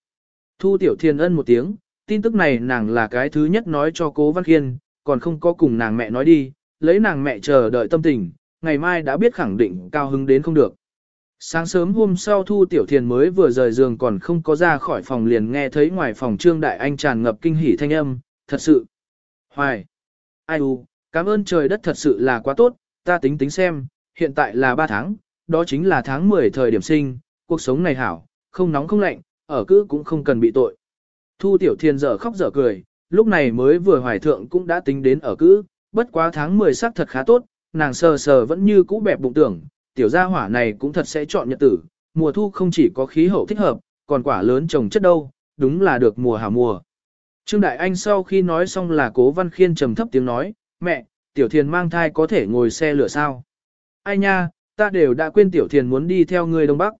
Thu Tiểu Thiền ân một tiếng, tin tức này nàng là cái thứ nhất nói cho cố Văn Khiên, còn không có cùng nàng mẹ nói đi, lấy nàng mẹ chờ đợi tâm tình, ngày mai đã biết khẳng định cao hứng đến không được. Sáng sớm hôm sau Thu Tiểu Thiền mới vừa rời giường còn không có ra khỏi phòng liền nghe thấy ngoài phòng Trương Đại Anh tràn ngập kinh hỉ thanh âm, thật sự. Hoài! Ai u, cảm ơn trời đất thật sự là quá tốt, ta tính tính xem, hiện tại là 3 tháng, đó chính là tháng 10 thời điểm sinh, cuộc sống này hảo, không nóng không lạnh, ở cứ cũng không cần bị tội. Thu Tiểu Thiên dở khóc dở cười, lúc này mới vừa hoài thượng cũng đã tính đến ở cứ, bất quá tháng 10 sắc thật khá tốt, nàng sờ sờ vẫn như cũ bẹp bụng tưởng, tiểu gia hỏa này cũng thật sẽ chọn nhật tử, mùa thu không chỉ có khí hậu thích hợp, còn quả lớn trồng chất đâu, đúng là được mùa hảo mùa. Trương Đại Anh sau khi nói xong là cố văn khiên trầm thấp tiếng nói, mẹ, tiểu thiền mang thai có thể ngồi xe lửa sao? Ai nha, ta đều đã quên tiểu thiền muốn đi theo người Đông Bắc.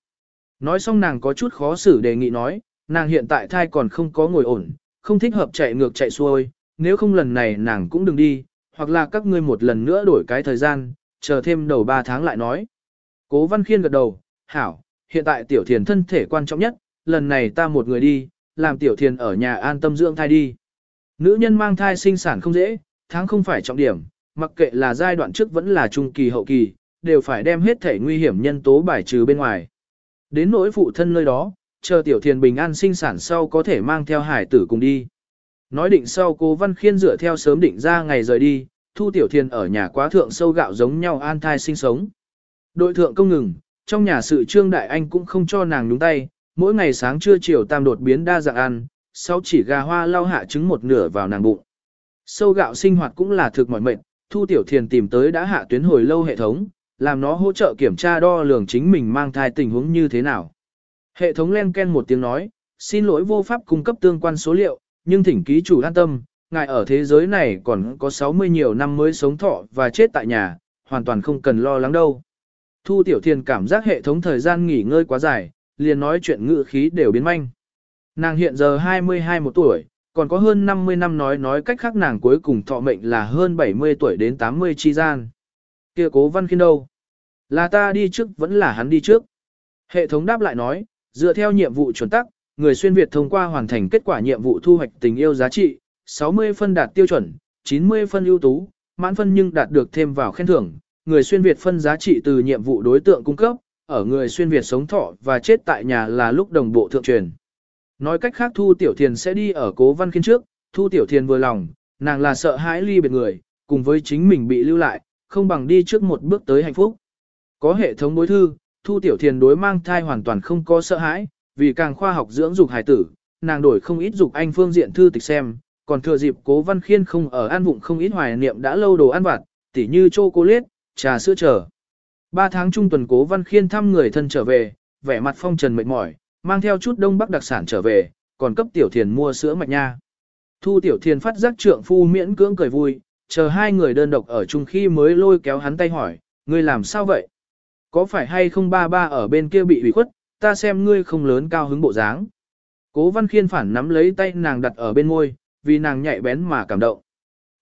Nói xong nàng có chút khó xử đề nghị nói, nàng hiện tại thai còn không có ngồi ổn, không thích hợp chạy ngược chạy xuôi, nếu không lần này nàng cũng đừng đi, hoặc là các ngươi một lần nữa đổi cái thời gian, chờ thêm đầu 3 tháng lại nói. Cố Văn Khiên gật đầu, hảo, hiện tại tiểu thiền thân thể quan trọng nhất, lần này ta một người đi, làm tiểu thiền ở nhà an tâm dưỡng thai đi. Nữ nhân mang thai sinh sản không dễ, tháng không phải trọng điểm, mặc kệ là giai đoạn trước vẫn là trung kỳ hậu kỳ, đều phải đem hết thể nguy hiểm nhân tố bài trừ bên ngoài. Đến nỗi phụ thân nơi đó, chờ tiểu thiền bình an sinh sản sau có thể mang theo hải tử cùng đi. Nói định sau cố văn khiên dựa theo sớm định ra ngày rời đi, thu tiểu thiền ở nhà quá thượng sâu gạo giống nhau an thai sinh sống. Đội thượng công ngừng, trong nhà sự trương đại anh cũng không cho nàng nhúng tay, mỗi ngày sáng trưa chiều tam đột biến đa dạng ăn, sau chỉ gà hoa lau hạ trứng một nửa vào nàng bụng. Sâu gạo sinh hoạt cũng là thực mỏi mệt, Thu Tiểu Thiền tìm tới đã hạ tuyến hồi lâu hệ thống, làm nó hỗ trợ kiểm tra đo lường chính mình mang thai tình huống như thế nào. Hệ thống len ken một tiếng nói, xin lỗi vô pháp cung cấp tương quan số liệu, nhưng thỉnh ký chủ an tâm, ngài ở thế giới này còn có 60 nhiều năm mới sống thọ và chết tại nhà, hoàn toàn không cần lo lắng đâu. Thu Tiểu Thiền cảm giác hệ thống thời gian nghỉ ngơi quá dài, liền nói chuyện ngữ khí đều biến manh. Nàng hiện giờ 22 một tuổi, còn có hơn 50 năm nói nói cách khác nàng cuối cùng thọ mệnh là hơn 70 tuổi đến 80 chi gian. kia cố văn khiên đâu? Là ta đi trước vẫn là hắn đi trước. Hệ thống đáp lại nói, dựa theo nhiệm vụ chuẩn tắc, người xuyên Việt thông qua hoàn thành kết quả nhiệm vụ thu hoạch tình yêu giá trị, 60 phân đạt tiêu chuẩn, 90 phân ưu tú, mãn phân nhưng đạt được thêm vào khen thưởng. Người xuyên Việt phân giá trị từ nhiệm vụ đối tượng cung cấp, ở người xuyên Việt sống thọ và chết tại nhà là lúc đồng bộ thượng truyền. Nói cách khác Thu Tiểu Thiền sẽ đi ở cố văn khiên trước, Thu Tiểu Thiền vừa lòng, nàng là sợ hãi ly biệt người, cùng với chính mình bị lưu lại, không bằng đi trước một bước tới hạnh phúc. Có hệ thống bối thư, Thu Tiểu Thiền đối mang thai hoàn toàn không có sợ hãi, vì càng khoa học dưỡng dục hài tử, nàng đổi không ít dục anh phương diện thư tịch xem, còn thừa dịp cố văn khiên không ở an vụng không ít hoài niệm đã lâu đồ ăn vặt, tỉ như chocolate, trà sữa chờ. Ba tháng trung tuần cố văn khiên thăm người thân trở về, vẻ mặt phong trần mệt mỏi, mang theo chút đông bắc đặc sản trở về, còn cấp tiểu thiền mua sữa mạch nha. Thu tiểu thiền phát giác trượng phu miễn cưỡng cười vui, chờ hai người đơn độc ở chung khi mới lôi kéo hắn tay hỏi, ngươi làm sao vậy? Có phải hay không ba ba ở bên kia bị ủy khuất, ta xem ngươi không lớn cao hứng bộ dáng. Cố văn khiên phản nắm lấy tay nàng đặt ở bên môi, vì nàng nhạy bén mà cảm động.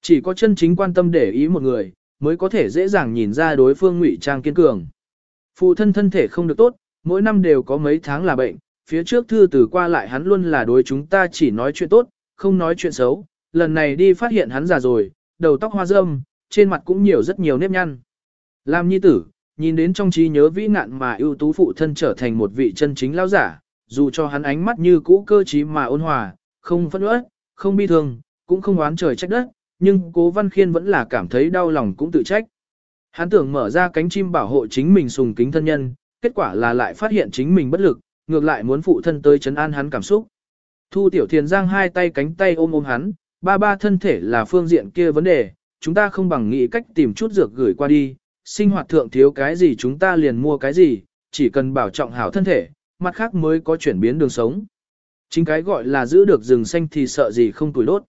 Chỉ có chân chính quan tâm để ý một người, mới có thể dễ dàng nhìn ra đối phương ngụy trang kiên cường. Phụ thân thân thể không được tốt, mỗi năm đều có mấy tháng là bệnh, phía trước thư từ qua lại hắn luôn là đối chúng ta chỉ nói chuyện tốt, không nói chuyện xấu, lần này đi phát hiện hắn già rồi, đầu tóc hoa râm, trên mặt cũng nhiều rất nhiều nếp nhăn. Làm nhi tử, nhìn đến trong trí nhớ vĩ nạn mà ưu tú phụ thân trở thành một vị chân chính lão giả, dù cho hắn ánh mắt như cũ cơ trí mà ôn hòa, không phẫn uất, không bi thương, cũng không oán trời trách đất, nhưng cố văn khiên vẫn là cảm thấy đau lòng cũng tự trách. Hắn tưởng mở ra cánh chim bảo hộ chính mình sùng kính thân nhân, kết quả là lại phát hiện chính mình bất lực, ngược lại muốn phụ thân tới chấn an hắn cảm xúc. Thu Tiểu Thiền giang hai tay cánh tay ôm ôm hắn, ba ba thân thể là phương diện kia vấn đề, chúng ta không bằng nghĩ cách tìm chút dược gửi qua đi, sinh hoạt thượng thiếu cái gì chúng ta liền mua cái gì, chỉ cần bảo trọng hảo thân thể, mặt khác mới có chuyển biến đường sống. Chính cái gọi là giữ được rừng xanh thì sợ gì không tuổi đốt.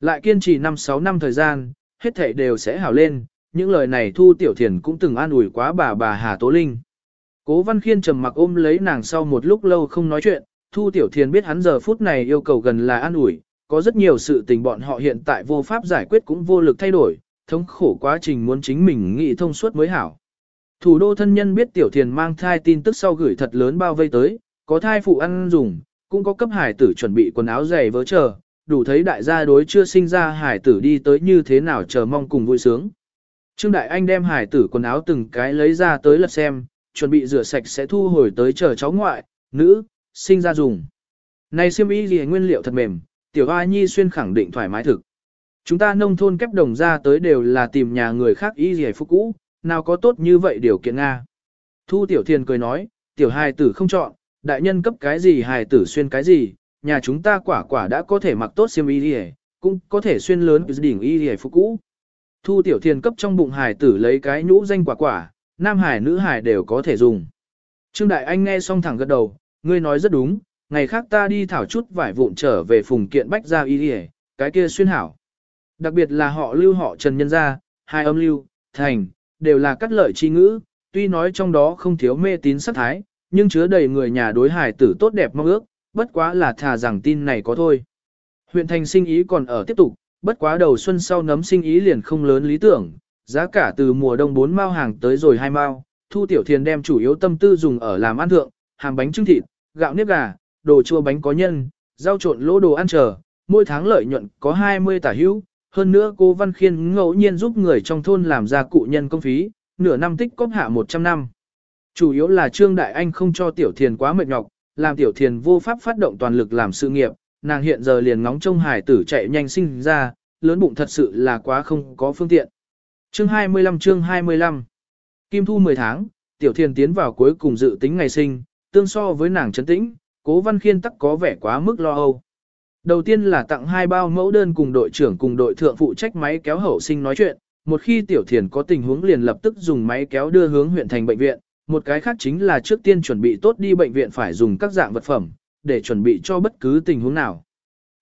Lại kiên trì 5-6 năm thời gian, hết thể đều sẽ hảo lên, những lời này Thu Tiểu Thiền cũng từng an ủi quá bà bà Hà Tố Linh. Cố Văn Khiên trầm mặc ôm lấy nàng sau một lúc lâu không nói chuyện, Thu Tiểu Thiền biết hắn giờ phút này yêu cầu gần là an ủi, có rất nhiều sự tình bọn họ hiện tại vô pháp giải quyết cũng vô lực thay đổi, thống khổ quá trình muốn chính mình nghĩ thông suốt mới hảo. Thủ đô thân nhân biết Tiểu Thiền mang thai tin tức sau gửi thật lớn bao vây tới, có thai phụ ăn dùng, cũng có cấp hải tử chuẩn bị quần áo giày vớ chờ, đủ thấy đại gia đối chưa sinh ra hải tử đi tới như thế nào chờ mong cùng vui sướng. Trương Đại Anh đem hải tử quần áo từng cái lấy ra tới lật xem, chuẩn bị rửa sạch sẽ thu hồi tới chờ cháu ngoại, nữ, sinh ra dùng. Này siêm y gì nguyên liệu thật mềm, tiểu hoa nhi xuyên khẳng định thoải mái thực. Chúng ta nông thôn kép đồng ra tới đều là tìm nhà người khác y gì phúc cũ, nào có tốt như vậy điều kiện Nga. Thu tiểu thiền cười nói, tiểu hài tử không chọn, đại nhân cấp cái gì hài tử xuyên cái gì, nhà chúng ta quả quả đã có thể mặc tốt xiêm y đi cũng có thể xuyên lớn đỉnh y đi phục cũ. Thu tiểu thiền cấp trong bụng hài tử lấy cái nhũ danh quả quả, nam hải nữ hải đều có thể dùng. Trương Đại Anh nghe xong thẳng gật đầu, ngươi nói rất đúng, ngày khác ta đi thảo chút vải vụn trở về phùng kiện bách gia y đi cái kia xuyên hảo. Đặc biệt là họ lưu họ trần nhân gia, hai âm lưu, thành, đều là cắt lợi chi ngữ, tuy nói trong đó không thiếu mê tín sắc thái, nhưng chứa đầy người nhà đối hải tử tốt đẹp mong ước, bất quá là thà rằng tin này có thôi. Huyện thành sinh ý còn ở tiếp tục, bất quá đầu xuân sau nấm sinh ý liền không lớn lý tưởng, giá cả từ mùa đông 4 mao hàng tới rồi 2 mao, Thu Tiểu Thiền đem chủ yếu tâm tư dùng ở làm ăn thượng, Hàng bánh trưng thịt, gạo nếp gà, đồ chua bánh có nhân, rau trộn lỗ đồ ăn chờ, mỗi tháng lợi nhuận có 20 tả hữu, hơn nữa cô Văn Khiên ngẫu nhiên giúp người trong thôn làm ra cụ nhân công phí, nửa năm tích cóp hạ 100 năm. Chủ yếu là Trương Đại Anh không cho Tiểu Thiền quá mệt nhọc, làm tiểu thiền vô pháp phát động toàn lực làm sự nghiệp, nàng hiện giờ liền ngóng trông hải tử chạy nhanh sinh ra, lớn bụng thật sự là quá không có phương tiện. Chương 25 chương 25 Kim thu 10 tháng, tiểu thiền tiến vào cuối cùng dự tính ngày sinh, tương so với nàng chấn tĩnh, cố văn khiên tắc có vẻ quá mức lo âu. Đầu tiên là tặng hai bao mẫu đơn cùng đội trưởng cùng đội thượng phụ trách máy kéo hậu sinh nói chuyện, một khi tiểu thiền có tình huống liền lập tức dùng máy kéo đưa hướng huyện thành bệnh viện, một cái khác chính là trước tiên chuẩn bị tốt đi bệnh viện phải dùng các dạng vật phẩm, để chuẩn bị cho bất cứ tình huống nào.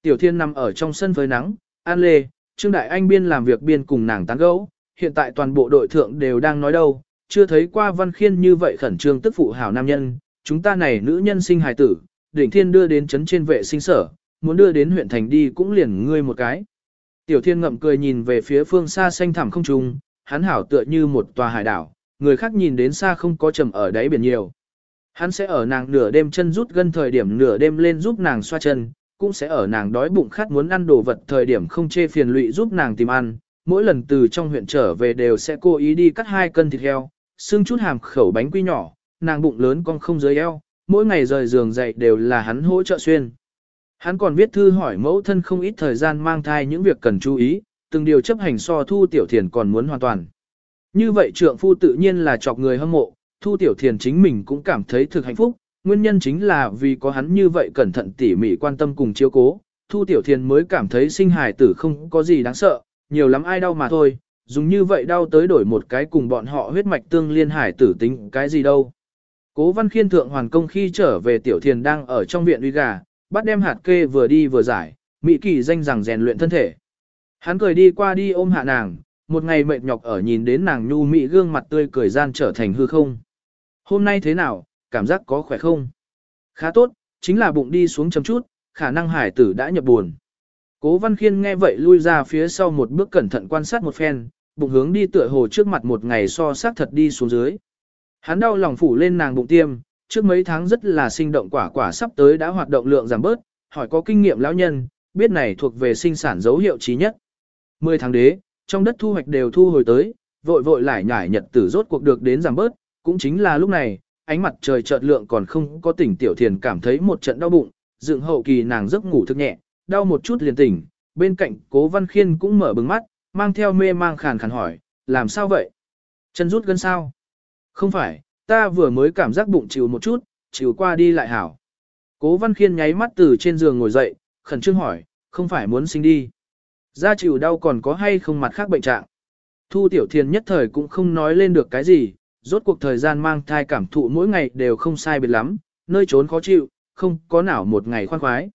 Tiểu thiên nằm ở trong sân với nắng, an lê, Trương Đại Anh biên làm việc biên cùng nàng tán gẫu, hiện tại toàn bộ đội thượng đều đang nói đâu, chưa thấy qua văn khiên như vậy khẩn trương tức phụ hảo nam nhân, chúng ta này nữ nhân sinh hài tử, đỉnh thiên đưa đến chấn trên vệ sinh sở, muốn đưa đến huyện thành đi cũng liền ngươi một cái. Tiểu thiên ngậm cười nhìn về phía phương xa xanh thẳm không trung, hắn hảo tựa như một tòa hải đảo, người khác nhìn đến xa không có trầm ở đáy biển nhiều. Hắn sẽ ở nàng nửa đêm chân rút gân thời điểm nửa đêm lên giúp nàng xoa chân, cũng sẽ ở nàng đói bụng khát muốn ăn đồ vật thời điểm không chê phiền lụy giúp nàng tìm ăn. Mỗi lần từ trong huyện trở về đều sẽ cố ý đi cắt hai cân thịt heo, xương chút hàm khẩu bánh quy nhỏ, nàng bụng lớn con không dưới eo, mỗi ngày rời giường dậy đều là hắn hỗ trợ xuyên. Hắn còn viết thư hỏi mẫu thân không ít thời gian mang thai những việc cần chú ý, từng điều chấp hành so thu tiểu thiền còn muốn hoàn toàn. Như vậy trượng phu tự nhiên là chọc người hâm mộ, thu tiểu thiền chính mình cũng cảm thấy thực hạnh phúc, nguyên nhân chính là vì có hắn như vậy cẩn thận tỉ mỉ quan tâm cùng chiếu cố, thu tiểu thiền mới cảm thấy sinh hài tử không có gì đáng sợ, nhiều lắm ai đau mà thôi, dùng như vậy đau tới đổi một cái cùng bọn họ huyết mạch tương liên hải tử tính cái gì đâu. Cố văn khiên thượng hoàn công khi trở về tiểu thiền đang ở trong viện uy gà, bắt đem hạt kê vừa đi vừa giải, Mỹ kỳ danh rằng rèn luyện thân thể. Hắn cười đi qua đi ôm hạ nàng, một ngày mệt nhọc ở nhìn đến nàng nhu mỹ gương mặt tươi cười gian trở thành hư không. Hôm nay thế nào, cảm giác có khỏe không? Khá tốt, chính là bụng đi xuống chấm chút, khả năng hải tử đã nhập buồn. Cố văn khiên nghe vậy lui ra phía sau một bước cẩn thận quan sát một phen, bụng hướng đi tựa hồ trước mặt một ngày so sát thật đi xuống dưới. Hắn đau lòng phủ lên nàng bụng tiêm, trước mấy tháng rất là sinh động quả quả sắp tới đã hoạt động lượng giảm bớt, hỏi có kinh nghiệm lão nhân, biết này thuộc về sinh sản dấu hiệu trí nhất. 10 tháng đế, trong đất thu hoạch đều thu hồi tới, vội vội lại nhải nhật tử rốt cuộc được đến giảm bớt, cũng chính là lúc này, ánh mặt trời chợt lượng còn không có tỉnh tiểu thiền cảm thấy một trận đau bụng, dựng hậu kỳ nàng giấc ngủ thức nhẹ, đau một chút liền tỉnh, bên cạnh cố văn khiên cũng mở bừng mắt, mang theo mê mang khàn khàn hỏi, làm sao vậy? Chân rút gân sao? Không phải, ta vừa mới cảm giác bụng chịu một chút, chịu qua đi lại hảo. Cố văn khiên nháy mắt từ trên giường ngồi dậy, khẩn trương hỏi, không phải muốn sinh đi. Da chịu đau còn có hay không mặt khác bệnh trạng. Thu tiểu thiền nhất thời cũng không nói lên được cái gì, rốt cuộc thời gian mang thai cảm thụ mỗi ngày đều không sai biệt lắm, nơi trốn khó chịu, không có nào một ngày khoan khoái.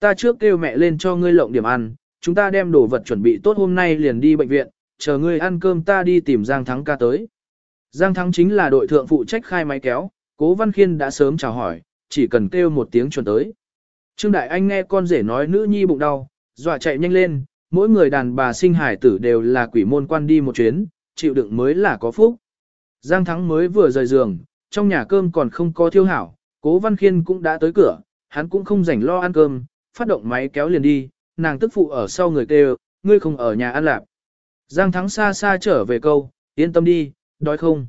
Ta trước kêu mẹ lên cho ngươi lộng điểm ăn, chúng ta đem đồ vật chuẩn bị tốt hôm nay liền đi bệnh viện, chờ ngươi ăn cơm ta đi tìm Giang Thắng ca tới. Giang Thắng chính là đội thượng phụ trách khai máy kéo, Cố Văn Khiên đã sớm chào hỏi, chỉ cần kêu một tiếng chuẩn tới. Trương Đại Anh nghe con rể nói nữ nhi bụng đau, dọa chạy nhanh lên, mỗi người đàn bà sinh hải tử đều là quỷ môn quan đi một chuyến, chịu đựng mới là có phúc. Giang Thắng mới vừa rời giường, trong nhà cơm còn không có thiêu hảo, Cố Văn Khiên cũng đã tới cửa, hắn cũng không rảnh lo ăn cơm, phát động máy kéo liền đi, nàng tức phụ ở sau người kêu, ngươi không ở nhà ăn lạp. Giang Thắng xa xa trở về câu, yên tâm đi, đói không.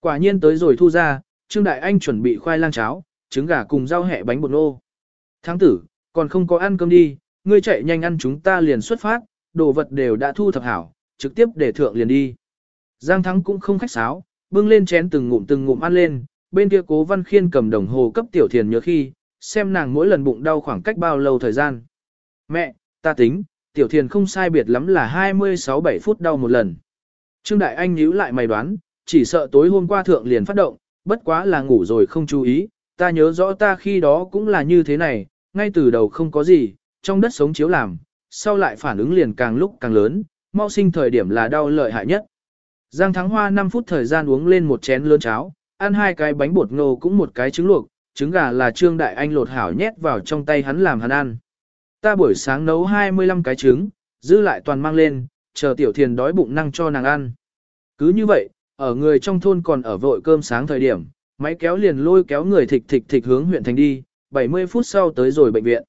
Quả nhiên tới rồi thu ra, Trương Đại Anh chuẩn bị khoai lang cháo, trứng gà cùng rau hẹ bánh bột nô. Thắng tử, còn không có ăn cơm đi, ngươi chạy nhanh ăn chúng ta liền xuất phát, đồ vật đều đã thu thập hảo, trực tiếp để thượng liền đi. Giang Thắng cũng không khách sáo, bưng lên chén từng ngụm từng ngụm ăn lên, bên kia cố văn khiên cầm đồng hồ cấp tiểu thiền nhớ khi, xem nàng mỗi lần bụng đau khoảng cách bao lâu thời gian. Mẹ, ta tính, tiểu thiền không sai biệt lắm là 26-7 phút đau một lần. Trương Đại Anh nhíu lại mày đoán, chỉ sợ tối hôm qua thượng liền phát động, bất quá là ngủ rồi không chú ý, ta nhớ rõ ta khi đó cũng là như thế này, ngay từ đầu không có gì, trong đất sống chiếu làm, sau lại phản ứng liền càng lúc càng lớn, mau sinh thời điểm là đau lợi hại nhất. Giang Thắng Hoa 5 phút thời gian uống lên một chén lớn cháo, ăn hai cái bánh bột ngô cũng một cái trứng luộc, trứng gà là Trương Đại Anh lột hảo nhét vào trong tay hắn làm hắn ăn. Ta buổi sáng nấu 25 cái trứng, giữ lại toàn mang lên, chờ tiểu thiền đói bụng năng cho nàng ăn. Cứ như vậy, ở người trong thôn còn ở vội cơm sáng thời điểm, máy kéo liền lôi kéo người thịch thịch thịch hướng huyện thành đi, 70 phút sau tới rồi bệnh viện.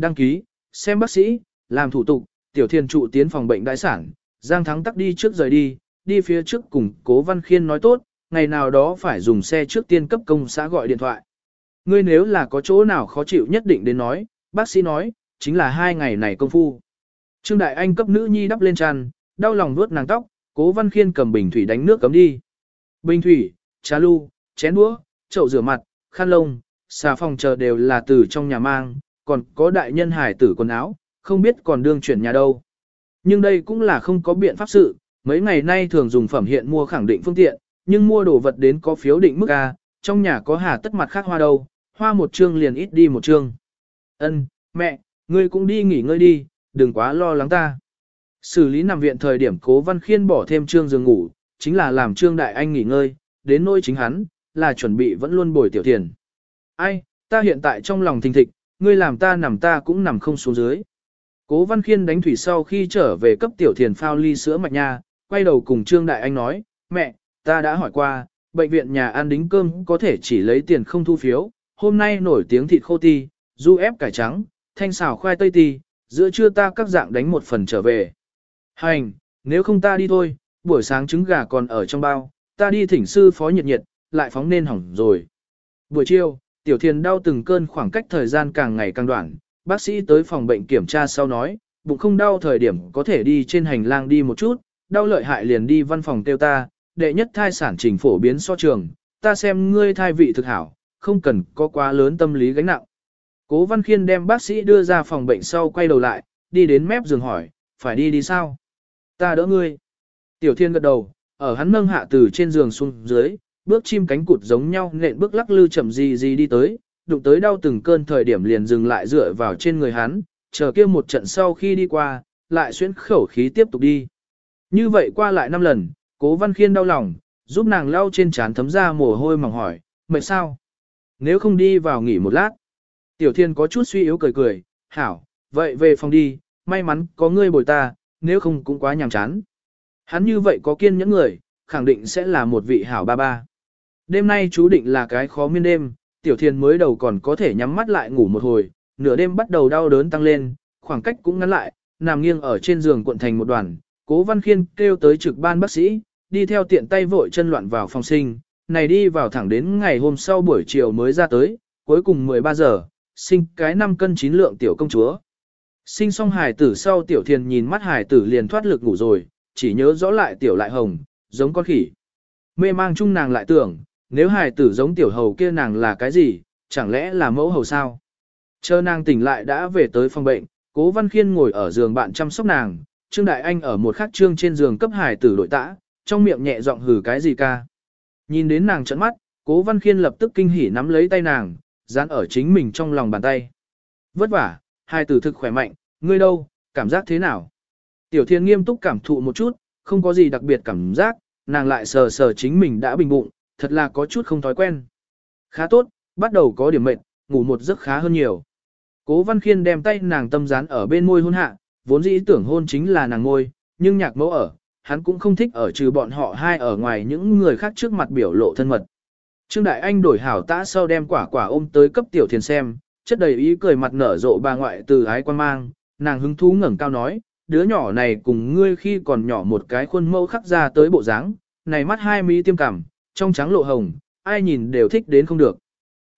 Đăng ký, xem bác sĩ, làm thủ tục, tiểu thiền trụ tiến phòng bệnh đại sản, Giang Thắng tắc đi trước rời đi, đi phía trước cùng Cố Văn Khiên nói tốt, ngày nào đó phải dùng xe trước tiên cấp công xã gọi điện thoại. Ngươi nếu là có chỗ nào khó chịu nhất định đến nói, bác sĩ nói, chính là hai ngày này công phu. Trương Đại Anh cấp nữ nhi đắp lên tràn, đau lòng vuốt nàng tóc, cố văn khiên cầm bình thủy đánh nước cấm đi. Bình thủy, trà lu, chén đũa, chậu rửa mặt, khăn lông, xà phòng chờ đều là từ trong nhà mang, còn có đại nhân hải tử quần áo, không biết còn đương chuyển nhà đâu. Nhưng đây cũng là không có biện pháp sự, mấy ngày nay thường dùng phẩm hiện mua khẳng định phương tiện, nhưng mua đồ vật đến có phiếu định mức A, trong nhà có hà tất mặt khác hoa đâu, hoa một chương liền ít đi một chương. Ân, mẹ, ngươi cũng đi nghỉ ngơi đi, đừng quá lo lắng ta. Xử lý nằm viện thời điểm cố văn khiên bỏ thêm trương giường ngủ, chính là làm trương đại anh nghỉ ngơi, đến nỗi chính hắn, là chuẩn bị vẫn luôn bồi tiểu tiền. Ai, ta hiện tại trong lòng thình thịch, ngươi làm ta nằm ta cũng nằm không xuống dưới. Cố văn khiên đánh thủy sau khi trở về cấp tiểu thiền phao ly sữa mạch nha, quay đầu cùng trương đại anh nói, mẹ, ta đã hỏi qua, bệnh viện nhà ăn đính cơm có thể chỉ lấy tiền không thu phiếu, hôm nay nổi tiếng thịt khô ti, du ép cải trắng, thanh xào khoai tây ti, giữa trưa ta các dạng đánh một phần trở về. Hành, nếu không ta đi thôi, buổi sáng trứng gà còn ở trong bao, ta đi thỉnh sư phó nhiệt nhiệt, lại phóng nên hỏng rồi. Buổi chiều, tiểu thiền đau từng cơn khoảng cách thời gian càng ngày càng đoạn, bác sĩ tới phòng bệnh kiểm tra sau nói, bụng không đau thời điểm có thể đi trên hành lang đi một chút, đau lợi hại liền đi văn phòng tiêu ta, đệ nhất thai sản trình phổ biến so trường, ta xem ngươi thai vị thực hảo, không cần có quá lớn tâm lý gánh nặng. Cố Văn Khiên đem bác sĩ đưa ra phòng bệnh sau quay đầu lại, đi đến mép giường hỏi, phải đi đi sao? Ta đỡ ngươi. Tiểu Thiên gật đầu, ở hắn nâng hạ từ trên giường xuống dưới, bước chim cánh cụt giống nhau nện bước lắc lư chậm gì gì đi tới, đụng tới đau từng cơn thời điểm liền dừng lại dựa vào trên người hắn, chờ kia một trận sau khi đi qua, lại xuyên khẩu khí tiếp tục đi. Như vậy qua lại năm lần, cố văn khiên đau lòng, giúp nàng lau trên trán thấm ra mồ hôi mỏng hỏi, mệt sao? Nếu không đi vào nghỉ một lát. Tiểu thiên có chút suy yếu cười cười, hảo, vậy về phòng đi, may mắn có ngươi bồi ta, nếu không cũng quá nhàm chán. Hắn như vậy có kiên nhẫn người, khẳng định sẽ là một vị hảo ba ba. Đêm nay chú định là cái khó miên đêm, tiểu thiền mới đầu còn có thể nhắm mắt lại ngủ một hồi, nửa đêm bắt đầu đau đớn tăng lên, khoảng cách cũng ngắn lại, nằm nghiêng ở trên giường cuộn thành một đoàn, cố văn khiên kêu tới trực ban bác sĩ, đi theo tiện tay vội chân loạn vào phòng sinh, này đi vào thẳng đến ngày hôm sau buổi chiều mới ra tới, cuối cùng 13 giờ, sinh cái 5 cân 9 lượng tiểu công chúa. Sinh xong hài tử sau tiểu thiền nhìn mắt hài tử liền thoát lực ngủ rồi, chỉ nhớ rõ lại tiểu lại hồng, giống con khỉ. Mê mang chung nàng lại tưởng, nếu hài tử giống tiểu hầu kia nàng là cái gì, chẳng lẽ là mẫu hầu sao? Chờ nàng tỉnh lại đã về tới phòng bệnh, cố văn khiên ngồi ở giường bạn chăm sóc nàng, Trương Đại Anh ở một khắc trương trên giường cấp hài tử đội tã, trong miệng nhẹ giọng hừ cái gì ca. Nhìn đến nàng trận mắt, cố văn khiên lập tức kinh hỉ nắm lấy tay nàng, dán ở chính mình trong lòng bàn tay. Vất vả, hài tử thực khỏe mạnh, ngươi đâu, cảm giác thế nào? Tiểu thiên nghiêm túc cảm thụ một chút, không có gì đặc biệt cảm giác, nàng lại sờ sờ chính mình đã bình bụng, thật là có chút không thói quen. Khá tốt, bắt đầu có điểm mệt, ngủ một giấc khá hơn nhiều. Cố văn khiên đem tay nàng tâm dán ở bên môi hôn hạ, vốn dĩ tưởng hôn chính là nàng môi, nhưng nhạc mẫu ở, hắn cũng không thích ở trừ bọn họ hai ở ngoài những người khác trước mặt biểu lộ thân mật. Trương Đại Anh đổi hảo tã sau đem quả quả ôm tới cấp tiểu thiền xem, chất đầy ý cười mặt nở rộ bà ngoại từ ái quan mang, nàng hứng thú ngẩng cao nói, đứa nhỏ này cùng ngươi khi còn nhỏ một cái khuôn mẫu khắc ra tới bộ dáng, này mắt hai mí tiêm cảm, trong trắng lộ hồng, ai nhìn đều thích đến không được.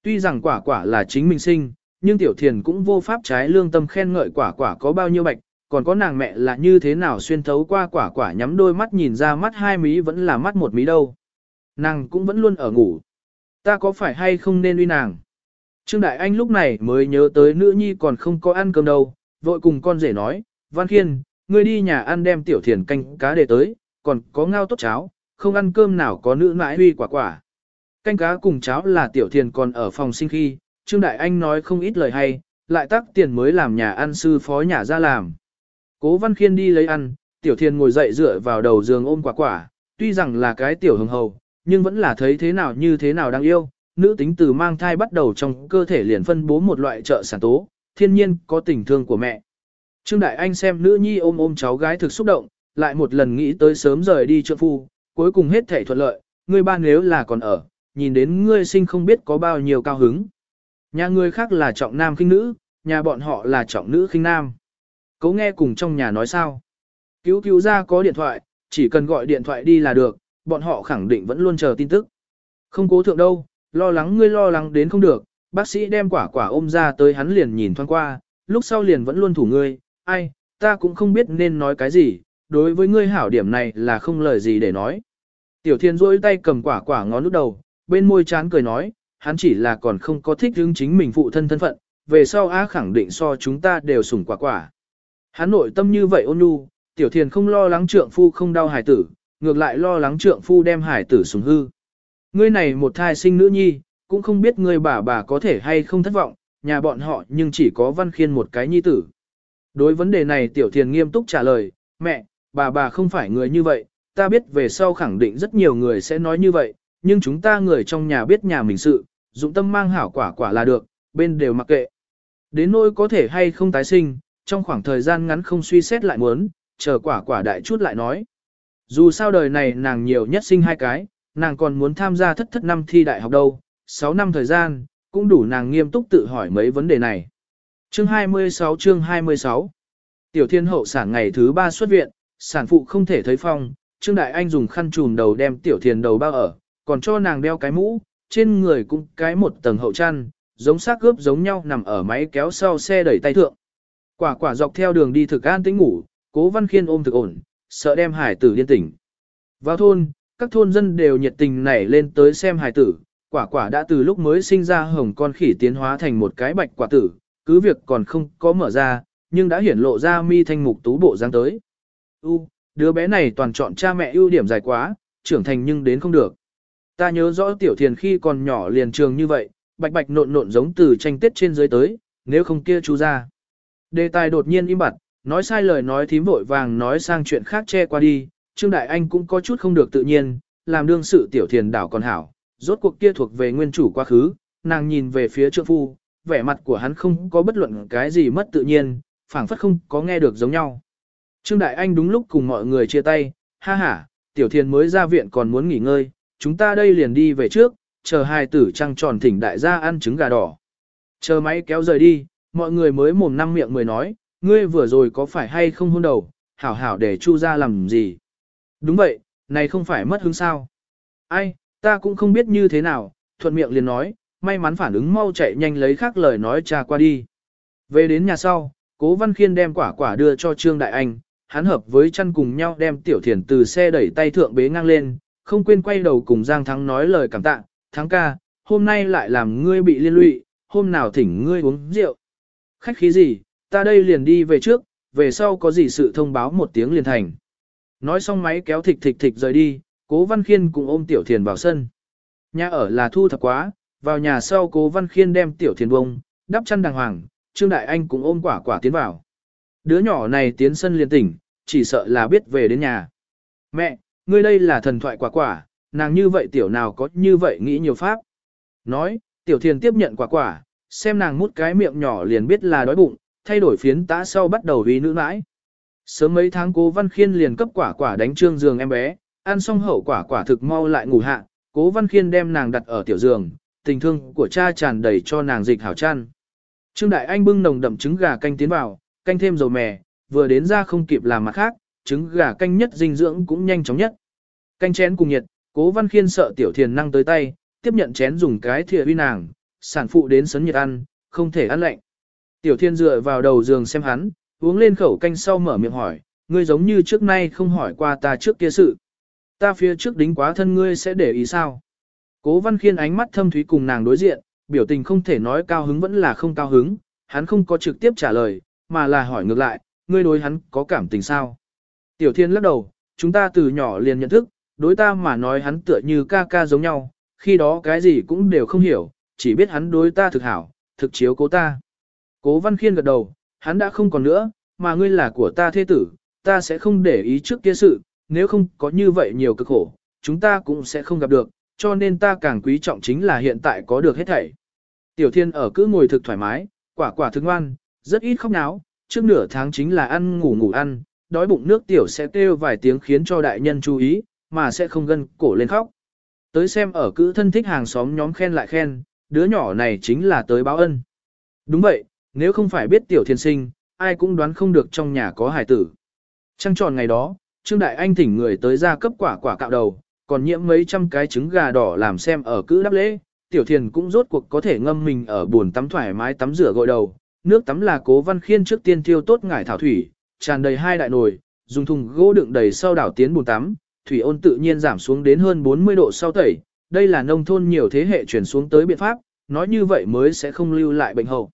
Tuy rằng quả quả là chính mình sinh, nhưng tiểu thiền cũng vô pháp trái lương tâm khen ngợi quả quả có bao nhiêu bạch, còn có nàng mẹ là như thế nào xuyên thấu qua quả quả nhắm đôi mắt nhìn ra mắt hai mí vẫn là mắt một mí đâu. Nàng cũng vẫn luôn ở ngủ. Ta có phải hay không nên uy nàng? Trương Đại Anh lúc này mới nhớ tới nữ nhi còn không có ăn cơm đâu, vội cùng con rể nói, Văn Khiên, ngươi đi nhà ăn đem tiểu thiền canh cá để tới, còn có ngao tốt cháo, không ăn cơm nào có nữ mãi huy quả quả. Canh cá cùng cháo là tiểu thiền còn ở phòng sinh khi, Trương Đại Anh nói không ít lời hay, lại tắc tiền mới làm nhà ăn sư phó nhà ra làm. Cố Văn Khiên đi lấy ăn, Tiểu thiền ngồi dậy dựa vào đầu giường ôm quả quả, tuy rằng là cái tiểu hồng hầu, nhưng vẫn là thấy thế nào như thế nào đang yêu. Nữ tính từ mang thai bắt đầu trong cơ thể liền phân bố một loại trợ sản tố, thiên nhiên có tình thương của mẹ. Trương Đại Anh xem nữ nhi ôm ôm cháu gái thực xúc động, lại một lần nghĩ tới sớm rời đi trượng phu, cuối cùng hết thể thuận lợi, ngươi ba nếu là còn ở, nhìn đến ngươi sinh không biết có bao nhiêu cao hứng. Nhà ngươi khác là trọng nam khinh nữ, nhà bọn họ là trọng nữ khinh nam. Cố nghe cùng trong nhà nói sao. Cứu cứu ra có điện thoại, chỉ cần gọi điện thoại đi là được, bọn họ khẳng định vẫn luôn chờ tin tức. Không cố thượng đâu, lo lắng ngươi lo lắng đến không được, bác sĩ đem quả quả ôm ra tới hắn liền nhìn thoáng qua, lúc sau liền vẫn luôn thủ ngươi, ai, ta cũng không biết nên nói cái gì, đối với ngươi hảo điểm này là không lời gì để nói. Tiểu thiên rôi tay cầm quả quả ngón nút đầu, bên môi chán cười nói, hắn chỉ là còn không có thích hướng chính mình phụ thân thân phận, về sau á khẳng định so chúng ta đều sủng quả quả. Hắn nội tâm như vậy ôn nhu, tiểu thiền không lo lắng trượng phu không đau hải tử, ngược lại lo lắng trượng phu đem hải tử sủng hư. Ngươi này một thai sinh nữ nhi, cũng không biết ngươi bà bà có thể hay không thất vọng, nhà bọn họ nhưng chỉ có văn khiên một cái nhi tử. Đối vấn đề này tiểu thiền nghiêm túc trả lời, mẹ, bà bà không phải người như vậy, ta biết về sau khẳng định rất nhiều người sẽ nói như vậy, nhưng chúng ta người trong nhà biết nhà mình sự, dụng tâm mang hảo quả quả là được, bên đều mặc kệ. Đến nỗi có thể hay không tái sinh, trong khoảng thời gian ngắn không suy xét lại muốn, chờ quả quả đại chút lại nói. Dù sao đời này nàng nhiều nhất sinh hai cái, nàng còn muốn tham gia thất thất năm thi đại học đâu, 6 năm thời gian, cũng đủ nàng nghiêm túc tự hỏi mấy vấn đề này. Chương 26 chương 26 Tiểu thiên hậu sản ngày thứ 3 xuất viện, sản phụ không thể thấy phong, Trương Đại Anh dùng khăn trùm đầu đem tiểu thiền đầu bao ở, còn cho nàng đeo cái mũ, trên người cũng cái một tầng hậu chăn, giống xác gớp giống nhau nằm ở máy kéo sau xe đẩy tay thượng. Quả quả dọc theo đường đi thực an tĩnh ngủ, cố văn khiên ôm thực ổn, sợ đem hải tử điên tỉnh. Vào thôn, các thôn dân đều nhiệt tình nảy lên tới xem hải tử, quả quả đã từ lúc mới sinh ra hồng con khỉ tiến hóa thành một cái bạch quả tử, cứ việc còn không có mở ra, nhưng đã hiển lộ ra mi thanh mục tú bộ dáng tới. U, đứa bé này toàn chọn cha mẹ ưu điểm dài quá, trưởng thành nhưng đến không được. Ta nhớ rõ tiểu thiền khi còn nhỏ liền trường như vậy, bạch bạch nộn nộn giống từ tranh tết trên dưới tới, nếu không kia chú ra. Đề tài đột nhiên im bặt, nói sai lời nói thím vội vàng nói sang chuyện khác che qua đi, Trương Đại Anh cũng có chút không được tự nhiên, làm đương sự tiểu thiền đảo còn hảo, rốt cuộc kia thuộc về nguyên chủ quá khứ, nàng nhìn về phía trượng phu, vẻ mặt của hắn không có bất luận cái gì mất tự nhiên, phảng phất không có nghe được giống nhau. Trương Đại Anh đúng lúc cùng mọi người chia tay, ha ha, tiểu thiền mới ra viện còn muốn nghỉ ngơi, chúng ta đây liền đi về trước, chờ hai tử trăng tròn thỉnh đại gia ăn trứng gà đỏ. Chờ máy kéo rời đi, mọi người mới mồm năm miệng mười nói, ngươi vừa rồi có phải hay không hôn đầu, hảo hảo để chu ra làm gì. Đúng vậy, này không phải mất hứng sao. Ai, ta cũng không biết như thế nào, thuận miệng liền nói, may mắn phản ứng mau chạy nhanh lấy khác lời nói trà qua đi. Về đến nhà sau, cố văn khiên đem quả quả đưa cho Trương Đại Anh, hắn hợp với chăn cùng nhau đem tiểu thiền từ xe đẩy tay thượng bế ngang lên, không quên quay đầu cùng Giang Thắng nói lời cảm tạ, Thắng ca, hôm nay lại làm ngươi bị liên lụy, hôm nào thỉnh ngươi uống rượu. Khách khí gì, ta đây liền đi về trước, về sau có gì sự thông báo một tiếng liền thành. Nói xong máy kéo thịch thịch thịch rời đi, cố văn khiên cùng ôm tiểu thiền vào sân. Nhà ở là thu thập quá, vào nhà sau cố văn khiên đem tiểu thiền bông, đắp chăn đàng hoàng, Trương Đại Anh cũng ôm quả quả tiến vào. Đứa nhỏ này tiến sân liền tỉnh, chỉ sợ là biết về đến nhà. Mẹ, ngươi đây là thần thoại quả quả, nàng như vậy tiểu nào có như vậy nghĩ nhiều pháp. Nói, tiểu thiền tiếp nhận quả quả, xem nàng mút cái miệng nhỏ liền biết là đói bụng, thay đổi phiến tã sau bắt đầu vì nữ mãi. Sớm mấy tháng cố văn khiên liền cấp quả quả đánh trương giường em bé, ăn xong hậu quả quả thực mau lại ngủ hạ, cố văn khiên đem nàng đặt ở tiểu giường, tình thương của cha tràn đầy cho nàng dịch hảo chăn. Trương Đại Anh bưng nồng đậm trứng gà canh tiến vào, canh thêm dầu mè, vừa đến ra không kịp làm mặt khác, trứng gà canh nhất dinh dưỡng cũng nhanh chóng nhất. Canh chén cùng nhiệt, cố văn khiên sợ tiểu thiền năng tới tay, tiếp nhận chén dùng cái thìa uy nàng, sản phụ đến sấn nhiệt ăn, không thể ăn lạnh. Tiểu thiên dựa vào đầu giường xem hắn, uống lên khẩu canh sau mở miệng hỏi, ngươi giống như trước nay không hỏi qua ta trước kia sự. Ta phía trước đính quá thân ngươi sẽ để ý sao? Cố văn khiên ánh mắt thâm thúy cùng nàng đối diện, biểu tình không thể nói cao hứng vẫn là không cao hứng, hắn không có trực tiếp trả lời, mà là hỏi ngược lại, ngươi đối hắn có cảm tình sao? Tiểu thiên lắc đầu, chúng ta từ nhỏ liền nhận thức, đối ta mà nói hắn tựa như ca ca giống nhau, khi đó cái gì cũng đều không hiểu, chỉ biết hắn đối ta thực hảo, thực chiếu cố ta. Cố văn khiên gật đầu, hắn đã không còn nữa, mà ngươi là của ta thế tử, ta sẽ không để ý trước kia sự, nếu không có như vậy nhiều cực khổ, chúng ta cũng sẽ không gặp được, cho nên ta càng quý trọng chính là hiện tại có được hết thảy. Tiểu thiên ở cứ ngồi thực thoải mái, quả quả thức ngoan, rất ít khóc náo, trước nửa tháng chính là ăn ngủ ngủ ăn, đói bụng nước tiểu sẽ kêu vài tiếng khiến cho đại nhân chú ý, mà sẽ không gân cổ lên khóc. Tới xem ở cữ thân thích hàng xóm nhóm khen lại khen, đứa nhỏ này chính là tới báo ân. Đúng vậy, nếu không phải biết tiểu thiên sinh, ai cũng đoán không được trong nhà có hải tử. Trăng tròn ngày đó, Trương Đại Anh thỉnh người tới ra cấp quả quả cạo đầu, còn nhiễm mấy trăm cái trứng gà đỏ làm xem ở cữ đắp lễ, tiểu thiền cũng rốt cuộc có thể ngâm mình ở buồn tắm thoải mái tắm rửa gội đầu. Nước tắm là cố văn khiên trước tiên tiêu tốt ngải thảo thủy, tràn đầy hai đại nồi, dùng thùng gỗ đựng đầy sau đảo tiến bùn tắm, thủy ôn tự nhiên giảm xuống đến hơn 40 độ sau tẩy. Đây là nông thôn nhiều thế hệ chuyển xuống tới biện pháp, nói như vậy mới sẽ không lưu lại bệnh hậu.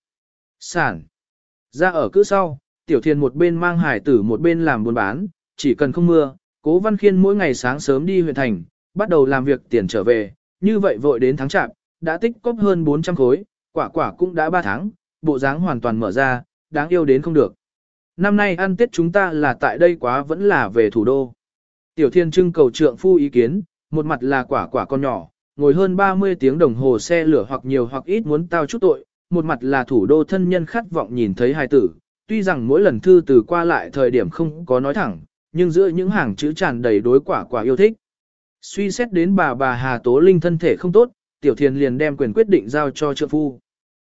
Sản. Ra ở cứ sau, tiểu thiền một bên mang hải tử một bên làm buôn bán, chỉ cần không mưa, cố văn khiên mỗi ngày sáng sớm đi huyện thành, bắt đầu làm việc tiền trở về, như vậy vội đến tháng chạp, đã tích cóp hơn 400 khối, quả quả cũng đã 3 tháng, bộ dáng hoàn toàn mở ra, đáng yêu đến không được. Năm nay ăn tết chúng ta là tại đây quá vẫn là về thủ đô. Tiểu thiên trưng cầu trượng phu ý kiến, một mặt là quả quả con nhỏ, ngồi hơn 30 tiếng đồng hồ xe lửa hoặc nhiều hoặc ít muốn tao chút tội, một mặt là thủ đô thân nhân khát vọng nhìn thấy hài tử, tuy rằng mỗi lần thư từ qua lại thời điểm không có nói thẳng, nhưng giữa những hàng chữ tràn đầy đối quả quả yêu thích. Suy xét đến bà bà Hà Tố Linh thân thể không tốt, Tiểu Thiền liền đem quyền quyết định giao cho trượng phu.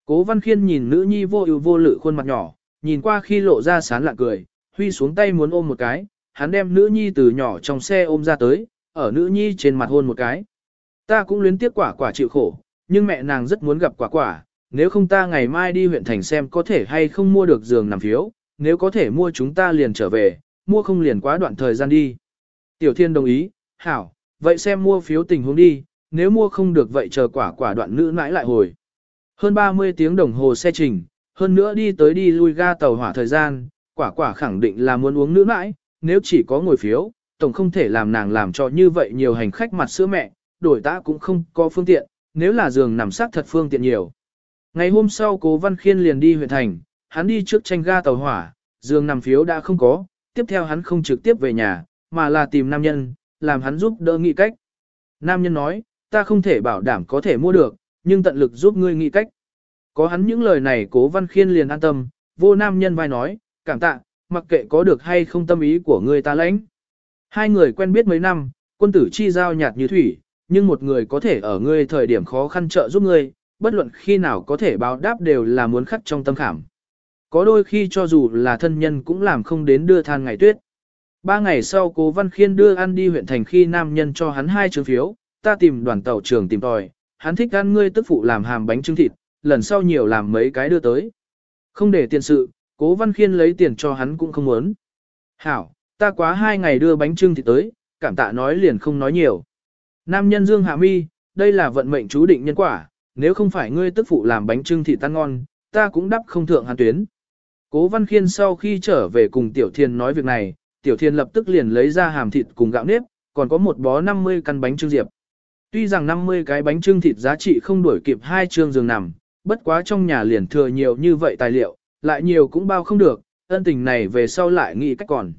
Cố Văn Khiên nhìn nữ nhi vô ưu vô lự khuôn mặt nhỏ, nhìn qua khi lộ ra sán lạ cười, huy xuống tay muốn ôm một cái, hắn đem nữ nhi từ nhỏ trong xe ôm ra tới, ở nữ nhi trên mặt hôn một cái. Ta cũng luyến tiếc quả quả chịu khổ, nhưng mẹ nàng rất muốn gặp quả quả, nếu không ta ngày mai đi huyện thành xem có thể hay không mua được giường nằm phiếu, nếu có thể mua chúng ta liền trở về, mua không liền quá đoạn thời gian đi. Tiểu Thiên đồng ý, hảo, vậy xem mua phiếu tình huống đi, nếu mua không được vậy chờ quả quả đoạn nữ mãi lại hồi. Hơn 30 tiếng đồng hồ xe trình, hơn nữa đi tới đi lui ga tàu hỏa thời gian, quả quả khẳng định là muốn uống nữ mãi, nếu chỉ có ngồi phiếu, tổng không thể làm nàng làm cho như vậy nhiều hành khách mặt sữa mẹ, đổi ta cũng không có phương tiện, nếu là giường nằm sát thật phương tiện nhiều. Ngày hôm sau cố Văn Khiên liền đi huyện thành, hắn đi trước tranh ga tàu hỏa, giường nằm phiếu đã không có, tiếp theo hắn không trực tiếp về nhà, mà là tìm nam nhân, làm hắn giúp đỡ nghĩ cách. Nam nhân nói, ta không thể bảo đảm có thể mua được, nhưng tận lực giúp ngươi nghĩ cách. Có hắn những lời này cố văn khiên liền an tâm, vô nam nhân vai nói, cảm tạ, mặc kệ có được hay không tâm ý của ngươi ta lãnh. Hai người quen biết mấy năm, quân tử chi giao nhạt như thủy, nhưng một người có thể ở ngươi thời điểm khó khăn trợ giúp ngươi, bất luận khi nào có thể báo đáp đều là muốn khắc trong tâm khảm. Có đôi khi cho dù là thân nhân cũng làm không đến đưa than ngày tuyết. Ba ngày sau cố Văn Khiên đưa ăn đi huyện thành khi nam nhân cho hắn hai trường phiếu, ta tìm đoàn tàu trường tìm tòi, hắn thích ăn ngươi tức phụ làm hàm bánh trưng thịt, lần sau nhiều làm mấy cái đưa tới. Không để tiền sự, cố Văn Khiên lấy tiền cho hắn cũng không muốn. Hảo, ta quá hai ngày đưa bánh trưng thịt tới, cảm tạ nói liền không nói nhiều. Nam nhân Dương Hạ Mi, đây là vận mệnh chú định nhân quả, nếu không phải ngươi tức phụ làm bánh trưng thịt tan ngon, ta cũng đắp không thượng hàn tuyến. Cố Văn Khiên sau khi trở về cùng Tiểu Thiên nói việc này, Tiểu Thiên lập tức liền lấy ra hàm thịt cùng gạo nếp, còn có một bó 50 căn bánh trưng diệp. Tuy rằng 50 cái bánh trưng thịt giá trị không đuổi kịp hai trương giường nằm, bất quá trong nhà liền thừa nhiều như vậy tài liệu, lại nhiều cũng bao không được, ân tình này về sau lại nghĩ cách còn.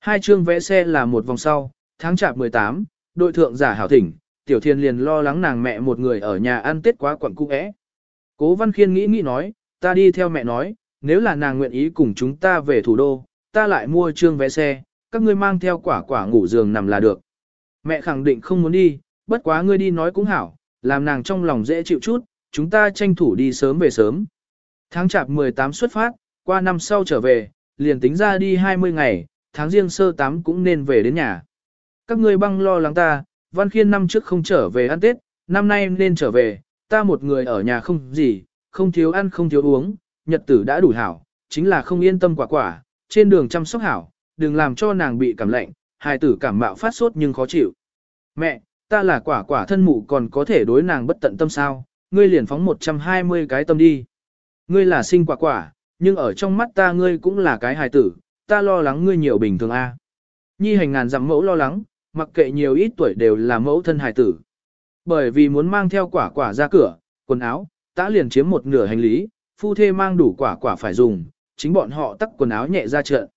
Hai trương vẽ xe là một vòng sau, tháng chạp 18, đội thượng giả hảo thỉnh, Tiểu Thiên liền lo lắng nàng mẹ một người ở nhà ăn tết quá quẩn cung ẽ. Cố Văn Khiên nghĩ nghĩ nói, ta đi theo mẹ nói, nếu là nàng nguyện ý cùng chúng ta về thủ đô, ta lại mua trương vé xe, các ngươi mang theo quả quả ngủ giường nằm là được. Mẹ khẳng định không muốn đi, bất quá ngươi đi nói cũng hảo, làm nàng trong lòng dễ chịu chút, chúng ta tranh thủ đi sớm về sớm. Tháng chạp 18 xuất phát, qua năm sau trở về, liền tính ra đi 20 ngày, tháng riêng sơ 8 cũng nên về đến nhà. Các ngươi băng lo lắng ta, Văn Khiên năm trước không trở về ăn Tết, năm nay nên trở về, ta một người ở nhà không gì, không thiếu ăn không thiếu uống, nhật tử đã đủ hảo, chính là không yên tâm quả quả, trên đường chăm sóc hảo, đừng làm cho nàng bị cảm lạnh, hài tử cảm mạo phát sốt nhưng khó chịu. Mẹ, ta là quả quả thân mụ còn có thể đối nàng bất tận tâm sao, ngươi liền phóng 120 cái tâm đi. Ngươi là sinh quả quả, nhưng ở trong mắt ta ngươi cũng là cái hài tử, ta lo lắng ngươi nhiều bình thường a. Nhi hành ngàn dặm mẫu lo lắng, mặc kệ nhiều ít tuổi đều là mẫu thân hài tử. Bởi vì muốn mang theo quả quả ra cửa, quần áo, ta liền chiếm một nửa hành lý, phu thê mang đủ quả quả phải dùng, chính bọn họ tắt quần áo nhẹ ra trận.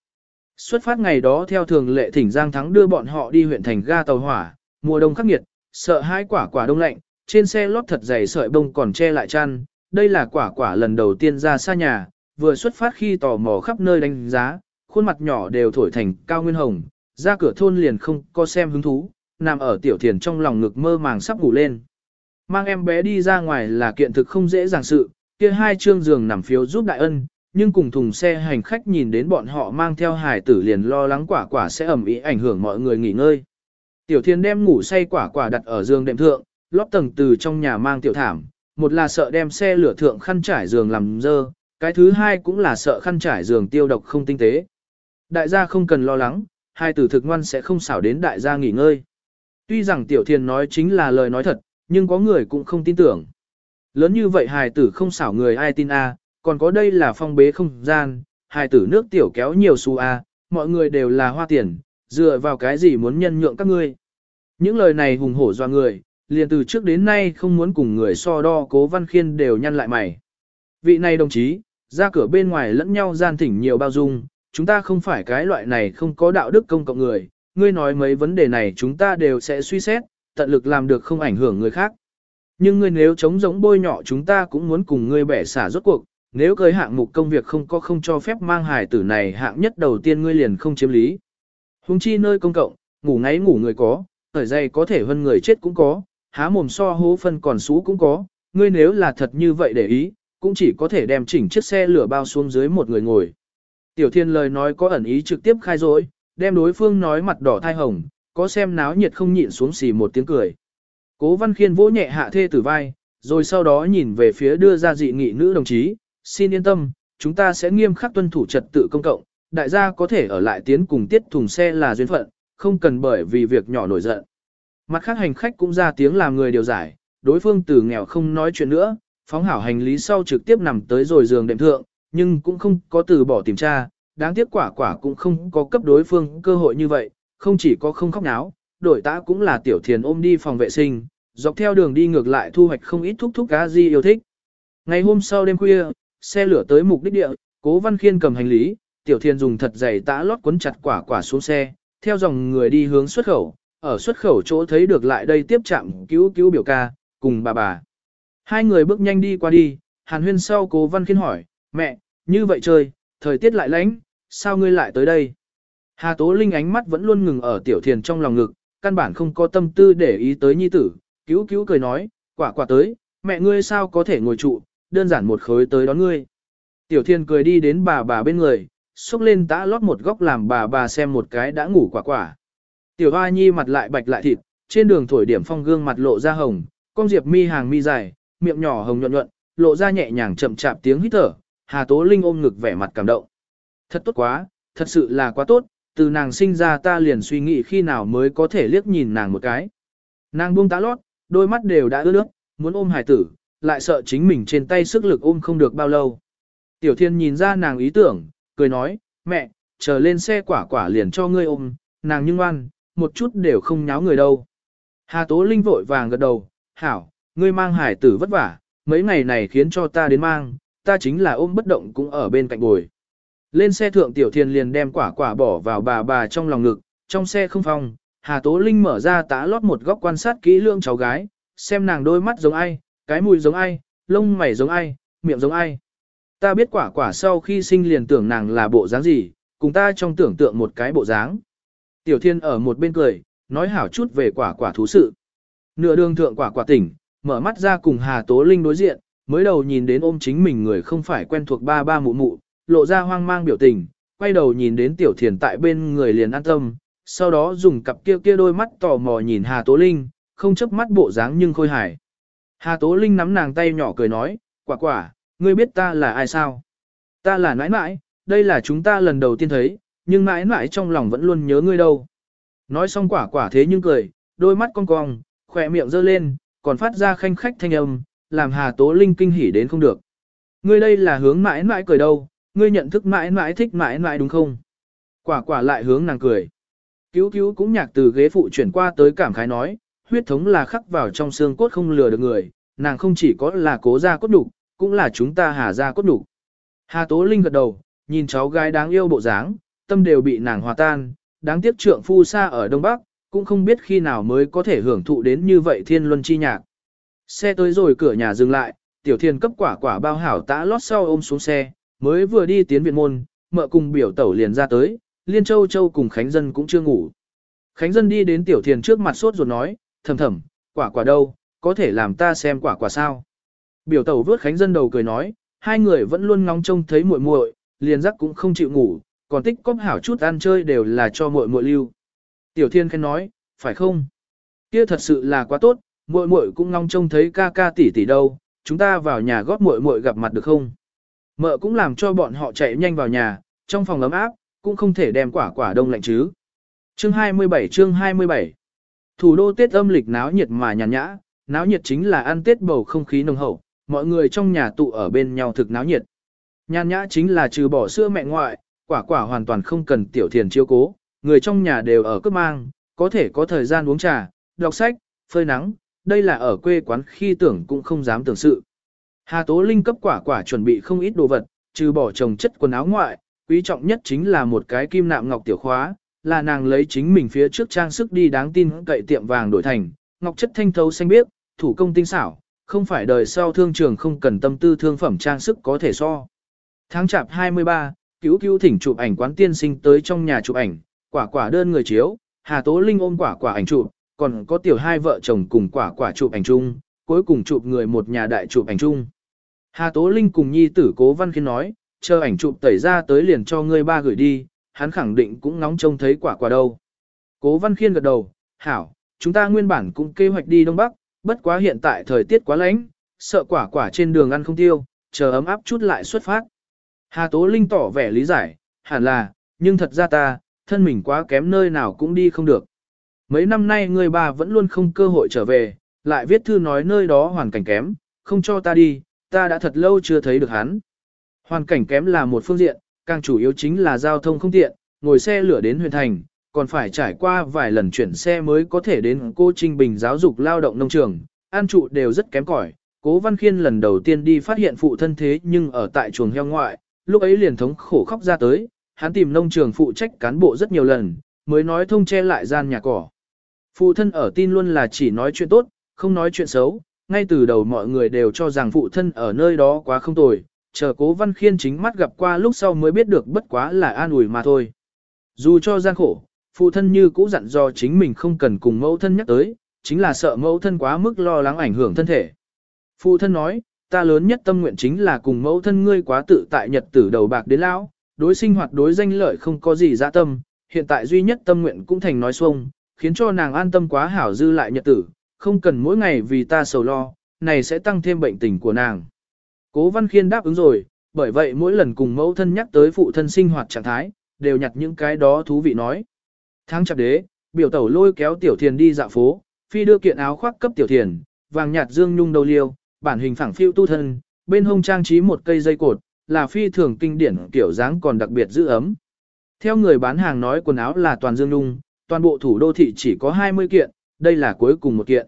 Xuất phát ngày đó theo thường lệ thỉnh Giang Thắng đưa bọn họ đi huyện thành ga tàu hỏa, mùa đông khắc nghiệt, sợ hai quả quả đông lạnh, trên xe lót thật dày sợi bông còn che lại chăn, đây là quả quả lần đầu tiên ra xa nhà, vừa xuất phát khi tò mò khắp nơi đánh giá, khuôn mặt nhỏ đều thổi thành cao nguyên hồng, ra cửa thôn liền không có xem hứng thú, nằm ở tiểu thiền trong lòng ngực mơ màng sắp ngủ lên. Mang em bé đi ra ngoài là kiện thực không dễ dàng sự, kia hai trương giường nằm phiếu giúp đại ân, nhưng cùng thùng xe hành khách nhìn đến bọn họ mang theo hài tử liền lo lắng quả quả sẽ ẩm ý ảnh hưởng mọi người nghỉ ngơi. Tiểu thiên đem ngủ say quả quả đặt ở giường đệm thượng, lót tầng từ trong nhà mang tiểu thảm, một là sợ đem xe lửa thượng khăn trải giường làm dơ, cái thứ hai cũng là sợ khăn trải giường tiêu độc không tinh tế. Đại gia không cần lo lắng, hai tử thực ngoan sẽ không xảo đến đại gia nghỉ ngơi. Tuy rằng tiểu thiền nói chính là lời nói thật, nhưng có người cũng không tin tưởng. Lớn như vậy hài tử không xảo người ai tin a, còn có đây là phong bế không gian, hài tử nước tiểu kéo nhiều xu a, mọi người đều là hoa tiền, dựa vào cái gì muốn nhân nhượng các ngươi. Những lời này hùng hổ doa người, liền từ trước đến nay không muốn cùng người so đo cố văn khiên đều nhăn lại mày. Vị này đồng chí, ra cửa bên ngoài lẫn nhau gian thỉnh nhiều bao dung, chúng ta không phải cái loại này không có đạo đức công cộng người, ngươi nói mấy vấn đề này chúng ta đều sẽ suy xét, tận lực làm được không ảnh hưởng người khác. Nhưng ngươi nếu chống giống bôi nhọ chúng ta cũng muốn cùng ngươi bẻ xả rốt cuộc, nếu cưới hạng mục công việc không có không cho phép mang hài tử này hạng nhất đầu tiên ngươi liền không chiếm lý. Hùng chi nơi công cộng, ngủ ngáy ngủ người có, thời dày có thể hơn người chết cũng có, há mồm so hố phân còn xú cũng có, ngươi nếu là thật như vậy để ý, cũng chỉ có thể đem chỉnh chiếc xe lửa bao xuống dưới một người ngồi. Tiểu thiên lời nói có ẩn ý trực tiếp khai dối, đem đối phương nói mặt đỏ thai hồng, có xem náo nhiệt không nhịn xuống xì một tiếng cười. Cố văn khiên vỗ nhẹ hạ thê tử vai, rồi sau đó nhìn về phía đưa ra dị nghị nữ đồng chí, xin yên tâm, chúng ta sẽ nghiêm khắc tuân thủ trật tự công cộng, đại gia có thể ở lại tiến cùng tiết thùng xe là duyên phận, không cần bởi vì việc nhỏ nổi giận. Mặt khác hành khách cũng ra tiếng làm người điều giải, đối phương từ nghèo không nói chuyện nữa, phóng hảo hành lý sau trực tiếp nằm tới rồi giường đệm thượng, nhưng cũng không có từ bỏ tìm tra, đáng tiếc quả quả cũng không có cấp đối phương cơ hội như vậy, không chỉ có không khóc náo, đổi tã cũng là tiểu thiền ôm đi phòng vệ sinh, dọc theo đường đi ngược lại thu hoạch không ít thúc thúc cá di yêu thích. Ngày hôm sau đêm khuya, xe lửa tới mục đích địa, cố văn khiên cầm hành lý, tiểu thiền dùng thật dày tã lót cuốn chặt quả quả xuống xe, theo dòng người đi hướng xuất khẩu, ở xuất khẩu chỗ thấy được lại đây tiếp chạm cứu cứu biểu ca, cùng bà bà. Hai người bước nhanh đi qua đi, hàn huyên sau cố văn khiên hỏi, mẹ, như vậy chơi, thời tiết lại lạnh, sao ngươi lại tới đây? Hà Tố Linh ánh mắt vẫn luôn ngừng ở tiểu thiền trong lòng ngực, căn bản không có tâm tư để ý tới nhi tử, cứu cứu cười nói, quả quả tới, mẹ ngươi sao có thể ngồi trụ, đơn giản một khối tới đón ngươi. Tiểu thiền cười đi đến bà bà bên người, xúc lên tã lót một góc làm bà bà xem một cái đã ngủ quả quả. Tiểu hoa nhi mặt lại bạch lại thịt, trên đường thổi điểm phong gương mặt lộ ra hồng, con diệp mi hàng mi dài, miệng nhỏ hồng nhuận nhuận, lộ ra nhẹ nhàng chậm chạp tiếng hít thở, Hà Tố Linh ôm ngực vẻ mặt cảm động. Thật tốt quá, thật sự là quá tốt, từ nàng sinh ra ta liền suy nghĩ khi nào mới có thể liếc nhìn nàng một cái. Nàng buông tá lót, đôi mắt đều đã ướt nước, muốn ôm hải tử, lại sợ chính mình trên tay sức lực ôm không được bao lâu. Tiểu thiên nhìn ra nàng ý tưởng, cười nói, mẹ, chờ lên xe quả quả liền cho ngươi ôm, nàng nhưng ngoan, một chút đều không nháo người đâu. Hà Tố Linh vội vàng gật đầu, hảo, ngươi mang hải tử vất vả, mấy ngày này khiến cho ta đến mang, ta chính là ôm bất động cũng ở bên cạnh bồi. Lên xe thượng tiểu thiên liền đem quả quả bỏ vào bà bà trong lòng ngực, trong xe không phong, Hà Tố Linh mở ra tá lót một góc quan sát kỹ lưỡng cháu gái, xem nàng đôi mắt giống ai, cái mùi giống ai, lông mày giống ai, miệng giống ai. Ta biết quả quả sau khi sinh liền tưởng nàng là bộ dáng gì, cùng ta trong tưởng tượng một cái bộ dáng. Tiểu thiên ở một bên cười, nói hảo chút về quả quả thú sự. Nửa đường thượng quả quả tỉnh, mở mắt ra cùng Hà Tố Linh đối diện, mới đầu nhìn đến ôm chính mình người không phải quen thuộc ba ba mụ mụ, lộ ra hoang mang biểu tình, quay đầu nhìn đến tiểu thiền tại bên người liền an tâm, sau đó dùng cặp kia kia đôi mắt tò mò nhìn Hà Tố Linh, không chấp mắt bộ dáng nhưng khôi hài. Hà Tố Linh nắm nàng tay nhỏ cười nói, quả quả, ngươi biết ta là ai sao? Ta là nãi nãi, đây là chúng ta lần đầu tiên thấy, nhưng nãi nãi trong lòng vẫn luôn nhớ ngươi đâu. Nói xong quả quả thế nhưng cười, đôi mắt cong cong, khỏe miệng giơ lên, còn phát ra khanh khách thanh âm, làm Hà Tố Linh kinh hỉ đến không được. Ngươi đây là hướng mãi mãi cười đâu, ngươi nhận thức mãi mãi thích mãi mãi đúng không? Quả quả lại hướng nàng cười. Cứu cứu cũng nhạc từ ghế phụ chuyển qua tới cảm khái nói, huyết thống là khắc vào trong xương cốt không lừa được người, nàng không chỉ có là cố gia cốt đủ, cũng là chúng ta hà ra cốt đủ. Hà Tố Linh gật đầu, nhìn cháu gái đáng yêu bộ dáng, tâm đều bị nàng hòa tan, đáng tiếc trượng phu xa ở Đông Bắc, cũng không biết khi nào mới có thể hưởng thụ đến như vậy thiên luân chi nhạc. Xe tới rồi cửa nhà dừng lại, tiểu thiên cấp quả quả bao hảo tã lót sau ôm xuống xe, mới vừa đi tiến viện môn, mợ cùng biểu tẩu liền ra tới, Liên Châu Châu cùng Khánh Dân cũng chưa ngủ. Khánh Dân đi đến tiểu thiền trước mặt sốt ruột nói, thầm thầm, quả quả đâu, có thể làm ta xem quả quả sao. Biểu tẩu vớt Khánh Dân đầu cười nói, hai người vẫn luôn ngóng trông thấy muội muội, liền giấc cũng không chịu ngủ, còn tích cóp hảo chút ăn chơi đều là cho muội muội lưu. Tiểu thiên khen nói, phải không? Kia thật sự là quá tốt, muội muội cũng ngóng trông thấy ca ca tỷ tỷ đâu, chúng ta vào nhà góp muội muội gặp mặt được không? Mợ cũng làm cho bọn họ chạy nhanh vào nhà, trong phòng ấm áp, cũng không thể đem quả quả đông lạnh chứ. Chương 27 chương 27 Thủ đô Tết âm lịch náo nhiệt mà nhàn nhã, náo nhiệt chính là ăn Tết bầu không khí nồng hậu, mọi người trong nhà tụ ở bên nhau thực náo nhiệt. nhan nhã chính là trừ bỏ sữa mẹ ngoại, quả quả hoàn toàn không cần tiểu thiền chiếu cố, người trong nhà đều ở cấp mang, có thể có thời gian uống trà, đọc sách, phơi nắng, đây là ở quê quán khi tưởng cũng không dám tưởng sự. Hà Tố Linh cấp quả quả chuẩn bị không ít đồ vật, trừ bỏ chồng chất quần áo ngoại, quý trọng nhất chính là một cái kim nạm ngọc tiểu khóa, là nàng lấy chính mình phía trước trang sức đi đáng tin cậy tiệm vàng đổi thành, ngọc chất thanh thấu xanh biếc, thủ công tinh xảo, không phải đời sau thương trường không cần tâm tư thương phẩm trang sức có thể so. Tháng chạp 23, cứu cứu thỉnh chụp ảnh quán tiên sinh tới trong nhà chụp ảnh, quả quả đơn người chiếu, Hà Tố Linh ôm quả quả ảnh chụp, còn có tiểu hai vợ chồng cùng quả quả chụp ảnh chung, cuối cùng chụp người một nhà đại chụp ảnh chung. Hà Tố Linh cùng nhi tử cố văn khiến nói, chờ ảnh chụp tẩy ra tới liền cho ngươi ba gửi đi, hắn khẳng định cũng nóng trông thấy quả quả đâu. Cố văn khiên gật đầu, hảo, chúng ta nguyên bản cũng kế hoạch đi Đông Bắc, bất quá hiện tại thời tiết quá lạnh, sợ quả quả trên đường ăn không tiêu, chờ ấm áp chút lại xuất phát. Hà Tố Linh tỏ vẻ lý giải, hẳn là, nhưng thật ra ta, thân mình quá kém nơi nào cũng đi không được. Mấy năm nay người bà vẫn luôn không cơ hội trở về, lại viết thư nói nơi đó hoàn cảnh kém, không cho ta đi, ta đã thật lâu chưa thấy được hắn. Hoàn cảnh kém là một phương diện, càng chủ yếu chính là giao thông không tiện, ngồi xe lửa đến huyện thành, còn phải trải qua vài lần chuyển xe mới có thể đến cô Trinh Bình giáo dục lao động nông trường, an trụ đều rất kém cỏi. Cố Văn Khiên lần đầu tiên đi phát hiện phụ thân thế nhưng ở tại chuồng heo ngoại, lúc ấy liền thống khổ khóc ra tới, hắn tìm nông trường phụ trách cán bộ rất nhiều lần, mới nói thông che lại gian nhà cỏ. Phụ thân ở tin luôn là chỉ nói chuyện tốt, không nói chuyện xấu, ngay từ đầu mọi người đều cho rằng phụ thân ở nơi đó quá không tồi, chờ cố văn khiên chính mắt gặp qua lúc sau mới biết được bất quá là an ủi mà thôi. Dù cho gian khổ, phụ thân như cũ dặn do chính mình không cần cùng mẫu thân nhắc tới, chính là sợ mẫu thân quá mức lo lắng ảnh hưởng thân thể. Phụ thân nói, ta lớn nhất tâm nguyện chính là cùng mẫu thân ngươi quá tự tại nhật tử đầu bạc đến lão, đối sinh hoạt đối danh lợi không có gì dạ tâm, hiện tại duy nhất tâm nguyện cũng thành nói xuông, khiến cho nàng an tâm quá hảo dư lại nhật tử, không cần mỗi ngày vì ta sầu lo, này sẽ tăng thêm bệnh tình của nàng. Cố Văn Khiên đáp ứng rồi, bởi vậy mỗi lần cùng mẫu thân nhắc tới phụ thân sinh hoạt trạng thái, đều nhặt những cái đó thú vị nói. Tháng chạp đế, biểu tẩu lôi kéo tiểu thiền đi dạo phố, phi đưa kiện áo khoác cấp tiểu thiền, vàng nhạt dương nhung đầu liêu, bản hình phẳng phiêu tu thân, bên hông trang trí một cây dây cột, là phi thường kinh điển kiểu dáng còn đặc biệt giữ ấm. Theo người bán hàng nói quần áo là toàn dương nhung, toàn bộ thủ đô thị chỉ có 20 kiện, đây là cuối cùng một kiện.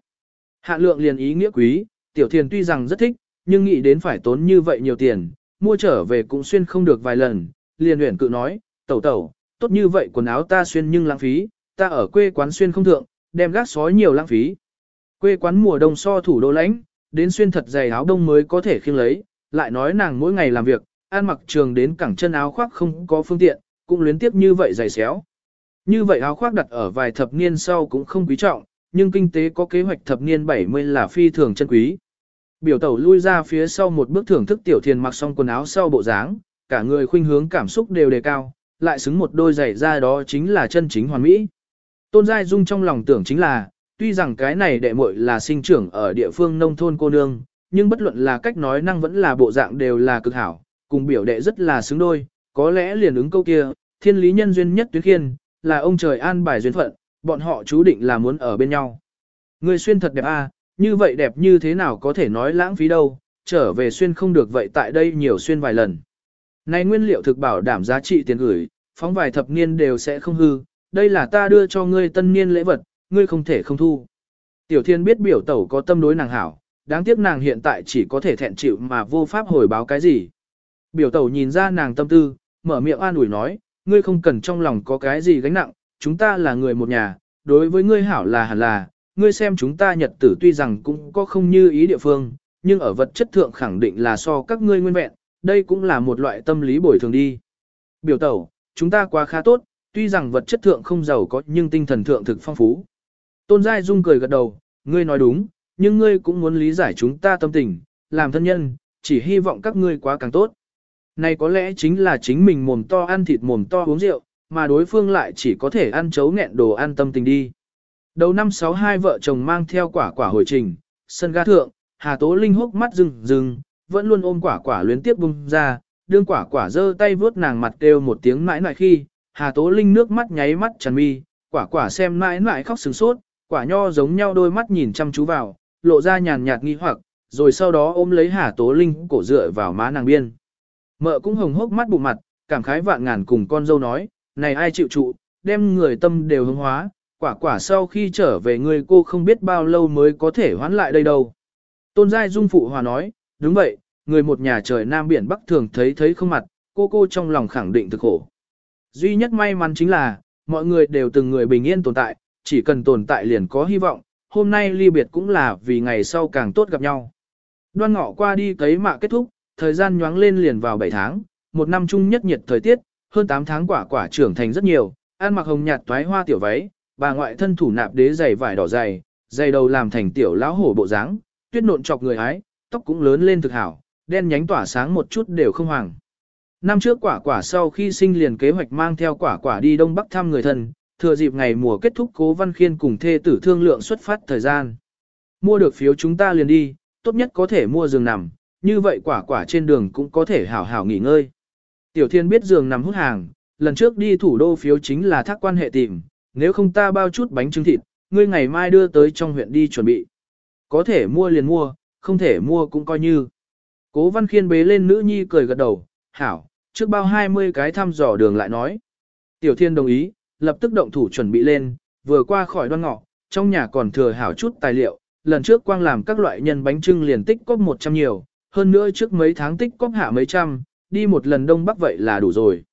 Hạ lượng liền ý nghĩa quý, tiểu thiền tuy rằng rất thích, nhưng nghĩ đến phải tốn như vậy nhiều tiền, mua trở về cũng xuyên không được vài lần, liền luyện cự nói, tẩu tẩu, tốt như vậy quần áo ta xuyên nhưng lãng phí, ta ở quê quán xuyên không thượng, đem gác sói nhiều lãng phí. Quê quán mùa đông so thủ đô lãnh, đến xuyên thật dày áo đông mới có thể khiêng lấy, lại nói nàng mỗi ngày làm việc, ăn mặc trường đến cẳng chân áo khoác không có phương tiện, cũng luyến tiếp như vậy dày xéo. Như vậy áo khoác đặt ở vài thập niên sau cũng không quý trọng, nhưng kinh tế có kế hoạch thập niên 70 là phi thường chân quý. Biểu tẩu lui ra phía sau một bước thưởng thức tiểu thiền mặc xong quần áo sau bộ dáng, cả người khuynh hướng cảm xúc đều đề cao, lại xứng một đôi giày da đó chính là chân chính hoàn mỹ. Tôn Giai Dung trong lòng tưởng chính là, tuy rằng cái này đệ muội là sinh trưởng ở địa phương nông thôn cô nương, nhưng bất luận là cách nói năng vẫn là bộ dạng đều là cực hảo, cùng biểu đệ rất là xứng đôi, có lẽ liền ứng câu kia, thiên lý nhân duyên nhất tuyến khiên, là ông trời an bài duyên phận, bọn họ chú định là muốn ở bên nhau. Người xuyên thật đẹp a, à, như vậy đẹp như thế nào có thể nói lãng phí đâu, trở về xuyên không được vậy tại đây nhiều xuyên vài lần. Này nguyên liệu thực bảo đảm giá trị tiền gửi, phóng vài thập niên đều sẽ không hư, đây là ta đưa cho ngươi tân niên lễ vật, ngươi không thể không thu. Tiểu thiên biết biểu tẩu có tâm đối nàng hảo, đáng tiếc nàng hiện tại chỉ có thể thẹn chịu mà vô pháp hồi báo cái gì. Biểu tẩu nhìn ra nàng tâm tư, mở miệng an ủi nói, ngươi không cần trong lòng có cái gì gánh nặng, chúng ta là người một nhà, đối với ngươi hảo là hẳn là, ngươi xem chúng ta nhật tử tuy rằng cũng có không như ý địa phương, nhưng ở vật chất thượng khẳng định là so các ngươi nguyên vẹn, đây cũng là một loại tâm lý bồi thường đi. Biểu tẩu, chúng ta quá khá tốt, tuy rằng vật chất thượng không giàu có nhưng tinh thần thượng thực phong phú. Tôn Giai Dung cười gật đầu, ngươi nói đúng, nhưng ngươi cũng muốn lý giải chúng ta tâm tình, làm thân nhân, chỉ hy vọng các ngươi quá càng tốt. Này có lẽ chính là chính mình mồm to ăn thịt mồm to uống rượu, mà đối phương lại chỉ có thể ăn chấu nghẹn đồ ăn tâm tình đi. Đầu năm sáu hai vợ chồng mang theo quả quả hồi trình, sân ga thượng, Hà Tố Linh hốc mắt rừng rừng, vẫn luôn ôm quả quả luyến tiếp bung ra, đương quả quả giơ tay vuốt nàng mặt kêu một tiếng mãi mãi khi, Hà Tố Linh nước mắt nháy mắt tràn mi, quả quả xem mãi mãi khóc sừng sốt, quả nho giống nhau đôi mắt nhìn chăm chú vào, lộ ra nhàn nhạt nghi hoặc, rồi sau đó ôm lấy Hà Tố Linh cổ dựa vào má nàng biên. Mợ cũng hồng hốc mắt bụng mặt, cảm khái vạn ngàn cùng con dâu nói, này ai chịu trụ, đem người tâm đều hứng hóa, quả quả sau khi trở về người cô không biết bao lâu mới có thể hoán lại đây đâu. Tôn Giai Dung Phụ Hòa nói, đúng vậy, người một nhà trời Nam Biển Bắc thường thấy thấy không mặt, cô cô trong lòng khẳng định thực khổ. Duy nhất may mắn chính là, mọi người đều từng người bình yên tồn tại, chỉ cần tồn tại liền có hy vọng, hôm nay ly biệt cũng là vì ngày sau càng tốt gặp nhau. Đoan ngọ qua đi cấy mạ kết thúc, thời gian nhoáng lên liền vào 7 tháng, một năm chung nhất nhiệt thời tiết, hơn 8 tháng quả quả trưởng thành rất nhiều, ăn mặc hồng nhạt toái hoa tiểu váy, bà ngoại thân thủ nạp đế giày vải đỏ dày, dày đầu làm thành tiểu lão hổ bộ dáng, tuyết nộn chọc người ái, tóc cũng lớn lên thực hảo, đen nhánh tỏa sáng một chút đều không hoàng. Năm trước quả quả sau khi sinh liền kế hoạch mang theo quả quả đi Đông Bắc thăm người thân, thừa dịp ngày mùa kết thúc cố văn khiên cùng thê tử thương lượng xuất phát thời gian. Mua được phiếu chúng ta liền đi, tốt nhất có thể mua giường nằm, như vậy quả quả trên đường cũng có thể hảo hảo nghỉ ngơi. Tiểu thiên biết giường nằm hút hàng, lần trước đi thủ đô phiếu chính là thác quan hệ tìm, nếu không ta bao chút bánh trứng thịt, ngươi ngày mai đưa tới trong huyện đi chuẩn bị. Có thể mua liền mua, không thể mua cũng coi như. Cố văn khiên bế lên nữ nhi cười gật đầu, hảo, trước bao 20 cái thăm dò đường lại nói. Tiểu thiên đồng ý, lập tức động thủ chuẩn bị lên, vừa qua khỏi đoan ngọ, trong nhà còn thừa hảo chút tài liệu, lần trước quang làm các loại nhân bánh trưng liền tích cóp 100 nhiều, hơn nữa trước mấy tháng tích cóp hạ mấy trăm, đi một lần đông bắc vậy là đủ rồi.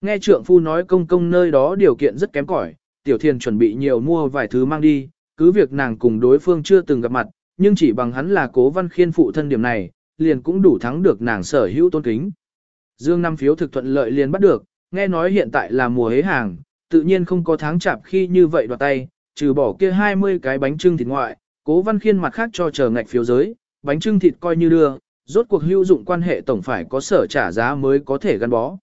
Nghe trượng phu nói công công nơi đó điều kiện rất kém cỏi, tiểu thiên chuẩn bị nhiều mua vài thứ mang đi, cứ việc nàng cùng đối phương chưa từng gặp mặt, nhưng chỉ bằng hắn là cố văn khiên phụ thân điểm này, liền cũng đủ thắng được nàng sở hữu tôn kính. Dương năm phiếu thực thuận lợi liền bắt được, nghe nói hiện tại là mùa hế hàng, tự nhiên không có tháng chạp khi như vậy đoạt tay, trừ bỏ kia 20 cái bánh trưng thịt ngoại, cố văn khiên mặt khác cho chờ ngạch phiếu giới, bánh trưng thịt coi như đưa, rốt cuộc hữu dụng quan hệ tổng phải có sở trả giá mới có thể gắn bó.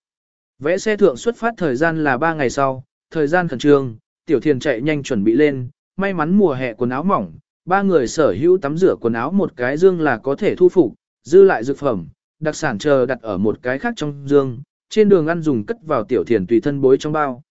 Vẽ xe thượng xuất phát thời gian là 3 ngày sau, thời gian khẩn trương, tiểu thiền chạy nhanh chuẩn bị lên, may mắn mùa hè quần áo mỏng, ba người sở hữu tắm rửa quần áo một cái dương là có thể thu phục, dư lại dược phẩm, đặc sản chờ đặt ở một cái khác trong dương, trên đường ăn dùng cất vào tiểu thiền tùy thân bối trong bao.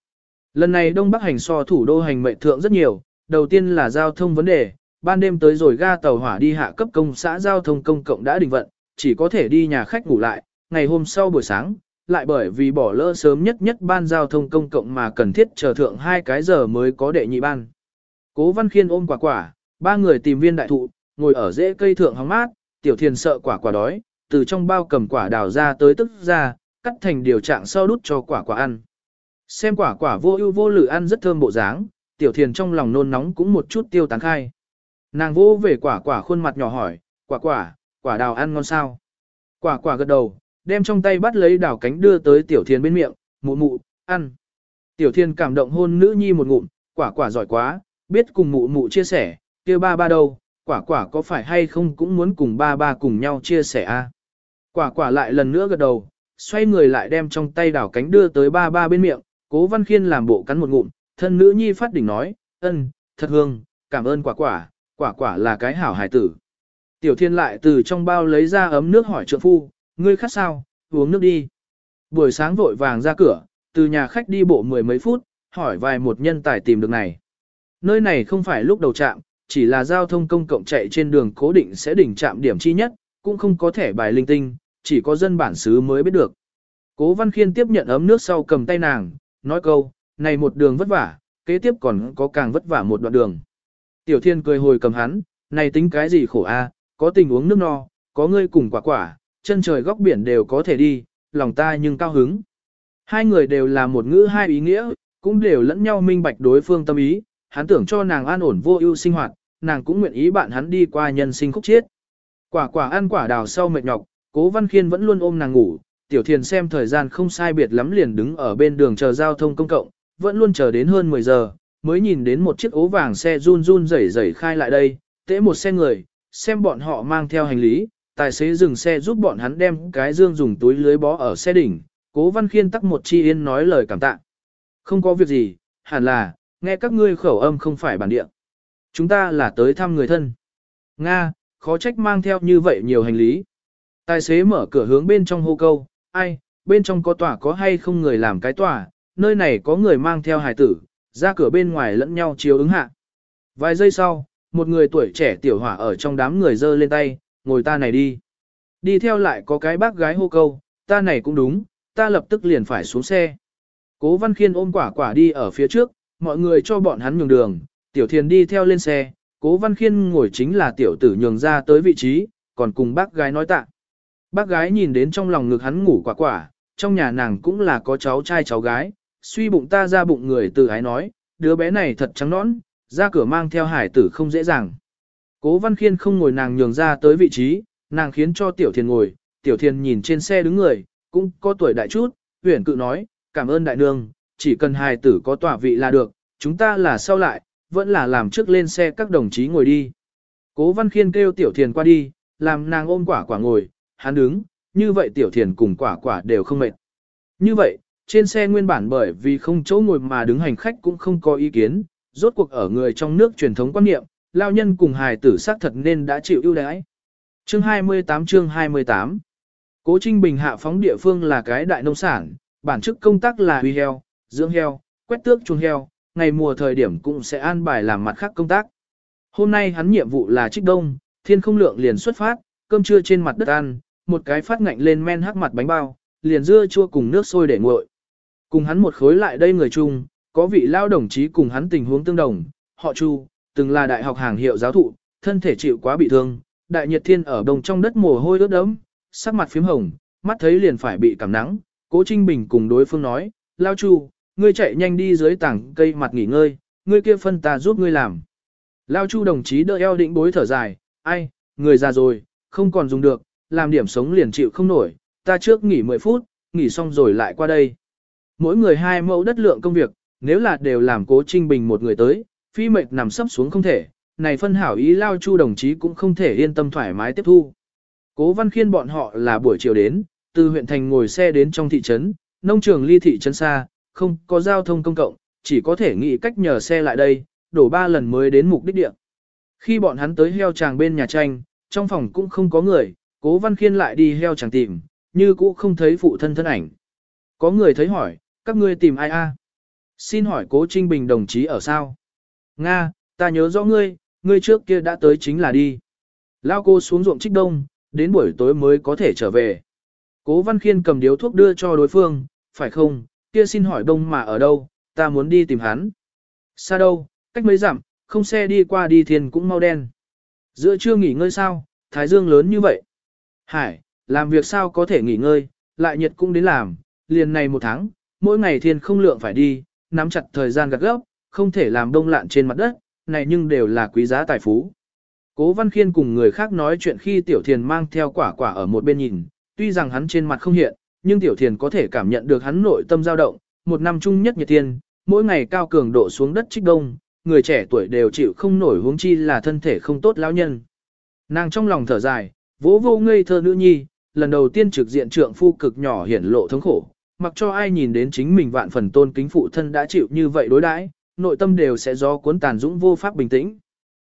Lần này Đông Bắc hành so thủ đô hành mệnh thượng rất nhiều, đầu tiên là giao thông vấn đề, ban đêm tới rồi ga tàu hỏa đi hạ cấp công xã giao thông công cộng đã đình vận, chỉ có thể đi nhà khách ngủ lại, ngày hôm sau buổi sáng, lại bởi vì bỏ lỡ sớm nhất nhất ban giao thông công cộng mà cần thiết chờ thượng hai cái giờ mới có đệ nhị ban. Cố Văn Khiên ôm quả quả, ba người tìm viên đại thụ, ngồi ở rễ cây thượng hóng mát, tiểu thiền sợ quả quả đói, từ trong bao cầm quả đào ra tới tức ra, cắt thành điều trạng sau đút cho quả quả ăn. Xem quả quả vô ưu vô lự ăn rất thơm bộ dáng, tiểu thiền trong lòng nôn nóng cũng một chút tiêu tán khai. Nàng vô về quả quả khuôn mặt nhỏ hỏi, quả quả, quả đào ăn ngon sao? Quả quả gật đầu, đem trong tay bắt lấy đào cánh đưa tới tiểu thiền bên miệng, mụ mụ, ăn. Tiểu thiền cảm động hôn nữ nhi một ngụm, quả quả giỏi quá, biết cùng mụ mụ chia sẻ, kia ba ba đâu, quả quả có phải hay không cũng muốn cùng ba ba cùng nhau chia sẻ a. Quả quả lại lần nữa gật đầu, xoay người lại đem trong tay đảo cánh đưa tới ba ba bên miệng, cố văn khiên làm bộ cắn một ngụm, thân nữ nhi phát đỉnh nói, ân, thật hương, cảm ơn quả quả, quả quả là cái hảo hài tử. Tiểu thiên lại từ trong bao lấy ra ấm nước hỏi trượng phu, ngươi khát sao, uống nước đi. Buổi sáng vội vàng ra cửa, từ nhà khách đi bộ mười mấy phút, hỏi vài một nhân tài tìm được này. Nơi này không phải lúc đầu trạm, chỉ là giao thông công cộng chạy trên đường cố định sẽ đỉnh trạm điểm chi nhất, cũng không có thẻ bài linh tinh, chỉ có dân bản xứ mới biết được. Cố Văn Khiên tiếp nhận ấm nước sau cầm tay nàng, nói câu, này một đường vất vả, kế tiếp còn có càng vất vả một đoạn đường. Tiểu Thiên cười hồi cầm hắn, này tính cái gì khổ a, có tình uống nước no, có ngươi cùng quả quả, chân trời góc biển đều có thể đi, lòng ta nhưng cao hứng. Hai người đều là một ngữ hai ý nghĩa, cũng đều lẫn nhau minh bạch đối phương tâm ý, hắn tưởng cho nàng an ổn vô ưu sinh hoạt, nàng cũng nguyện ý bạn hắn đi qua nhân sinh khúc chiết. Quả quả ăn quả đào sau mệt nhọc, cố văn khiên vẫn luôn ôm nàng ngủ, tiểu thiền xem thời gian không sai biệt lắm liền đứng ở bên đường chờ giao thông công cộng, vẫn luôn chờ đến hơn 10 giờ, mới nhìn đến một chiếc ố vàng xe run run rẩy rẩy khai lại đây, tễ một xe người, xem bọn họ mang theo hành lý, tài xế dừng xe giúp bọn hắn đem cái dương dùng túi lưới bó ở xe đỉnh, cố văn khiên tắc một chi yên nói lời cảm tạ. Không có việc gì, hẳn là, nghe các ngươi khẩu âm không phải bản địa. Chúng ta là tới thăm người thân. Nga, khó trách mang theo như vậy nhiều hành lý. Tài xế mở cửa hướng bên trong hô câu, ai, bên trong có tòa có hay không người làm cái tòa, nơi này có người mang theo hài tử, ra cửa bên ngoài lẫn nhau chiếu ứng hạ. Vài giây sau, một người tuổi trẻ tiểu hỏa ở trong đám người dơ lên tay, ngồi ta này đi. Đi theo lại có cái bác gái hô câu, ta này cũng đúng, ta lập tức liền phải xuống xe. Cố Văn Khiên ôm quả quả đi ở phía trước, mọi người cho bọn hắn nhường đường, tiểu thiền đi theo lên xe, Cố Văn Khiên ngồi chính là tiểu tử nhường ra tới vị trí, còn cùng bác gái nói tạ. Bác gái nhìn đến trong lòng ngực hắn ngủ quả quả, trong nhà nàng cũng là có cháu trai cháu gái, suy bụng ta ra bụng người từ ái nói, đứa bé này thật trắng nõn, ra cửa mang theo hải tử không dễ dàng. Cố Văn Khiên không ngồi nàng nhường ra tới vị trí, nàng khiến cho Tiểu Thiền ngồi, Tiểu Thiền nhìn trên xe đứng người, cũng có tuổi đại chút, huyền cự nói, cảm ơn đại nương, chỉ cần hài tử có tỏa vị là được, chúng ta là sau lại, vẫn là làm trước lên xe các đồng chí ngồi đi. Cố Văn Khiên kêu Tiểu Thiền qua đi, làm nàng ôm quả quả ngồi, hắn đứng, như vậy Tiểu Thiền cùng quả quả đều không mệt. Như vậy, trên xe nguyên bản bởi vì không chỗ ngồi mà đứng hành khách cũng không có ý kiến, rốt cuộc ở người trong nước truyền thống quan niệm, lao nhân cùng hài tử xác thật nên đã chịu ưu đãi. Chương 28 chương 28 Cố Trinh Bình hạ phóng địa phương là cái đại nông sản, bản chức công tác là huy heo, dưỡng heo, quét tước chuồng heo, ngày mùa thời điểm cũng sẽ an bài làm mặt khác công tác. Hôm nay hắn nhiệm vụ là trích đông, thiên không lượng liền xuất phát, cơm trưa trên mặt đất ăn, một cái phát ngạnh lên men hắc mặt bánh bao, liền dưa chua cùng nước sôi để nguội. Cùng hắn một khối lại đây người chung, có vị lao đồng chí cùng hắn tình huống tương đồng, họ Chu, từng là đại học hàng hiệu giáo thụ, thân thể chịu quá bị thương, đại nhiệt thiên ở đồng trong đất mồ hôi ướt đẫm, sắc mặt phím hồng, mắt thấy liền phải bị cảm nắng, Cố Trinh Bình cùng đối phương nói, lao Chu, ngươi chạy nhanh đi dưới tảng cây mặt nghỉ ngơi, ngươi kia phân ta giúp ngươi làm. Lao Chu đồng chí đỡ eo định bối thở dài, ai, người già rồi, không còn dùng được, làm điểm sống liền chịu không nổi, ta trước nghỉ 10 phút, nghỉ xong rồi lại qua đây. Mỗi người hai mẫu đất lượng công việc, nếu là đều làm cố trinh bình một người tới, phi mệt nằm sấp xuống không thể, này phân hảo ý lao chu đồng chí cũng không thể yên tâm thoải mái tiếp thu. Cố văn khiên bọn họ là buổi chiều đến, từ huyện thành ngồi xe đến trong thị trấn, nông trường ly thị trấn xa, không có giao thông công cộng, chỉ có thể nghĩ cách nhờ xe lại đây, đổ ba lần mới đến mục đích địa. Khi bọn hắn tới heo tràng bên nhà tranh, trong phòng cũng không có người, cố văn khiên lại đi heo tràng tìm, như cũ không thấy phụ thân thân ảnh. Có người thấy hỏi, các ngươi tìm ai a? Xin hỏi cố Trinh Bình đồng chí ở sao? Nga, ta nhớ rõ ngươi, ngươi trước kia đã tới chính là đi. Lao cô xuống ruộng trích đông, đến buổi tối mới có thể trở về. Cố Văn Khiên cầm điếu thuốc đưa cho đối phương, phải không, kia xin hỏi đông mà ở đâu, ta muốn đi tìm hắn. Xa đâu, cách mấy dặm, không xe đi qua đi thiên cũng mau đen. Giữa trưa nghỉ ngơi sao, thái dương lớn như vậy. Hải, làm việc sao có thể nghỉ ngơi, lại nhiệt cũng đến làm, liền này một tháng, mỗi ngày thiên không lượng phải đi, nắm chặt thời gian gạt gấp, không thể làm đông lạn trên mặt đất, này nhưng đều là quý giá tài phú. Cố Văn Khiên cùng người khác nói chuyện khi Tiểu Thiền mang theo quả quả ở một bên nhìn, tuy rằng hắn trên mặt không hiện, nhưng Tiểu Thiền có thể cảm nhận được hắn nội tâm dao động, một năm chung nhất nhiệt thiên, mỗi ngày cao cường độ xuống đất trích đông, người trẻ tuổi đều chịu không nổi huống chi là thân thể không tốt lão nhân. Nàng trong lòng thở dài, vỗ vô ngây thơ nữ nhi, lần đầu tiên trực diện trượng phu cực nhỏ hiển lộ thống khổ, mặc cho ai nhìn đến chính mình vạn phần tôn kính phụ thân đã chịu như vậy đối đãi, nội tâm đều sẽ do cuốn tàn dũng vô pháp bình tĩnh.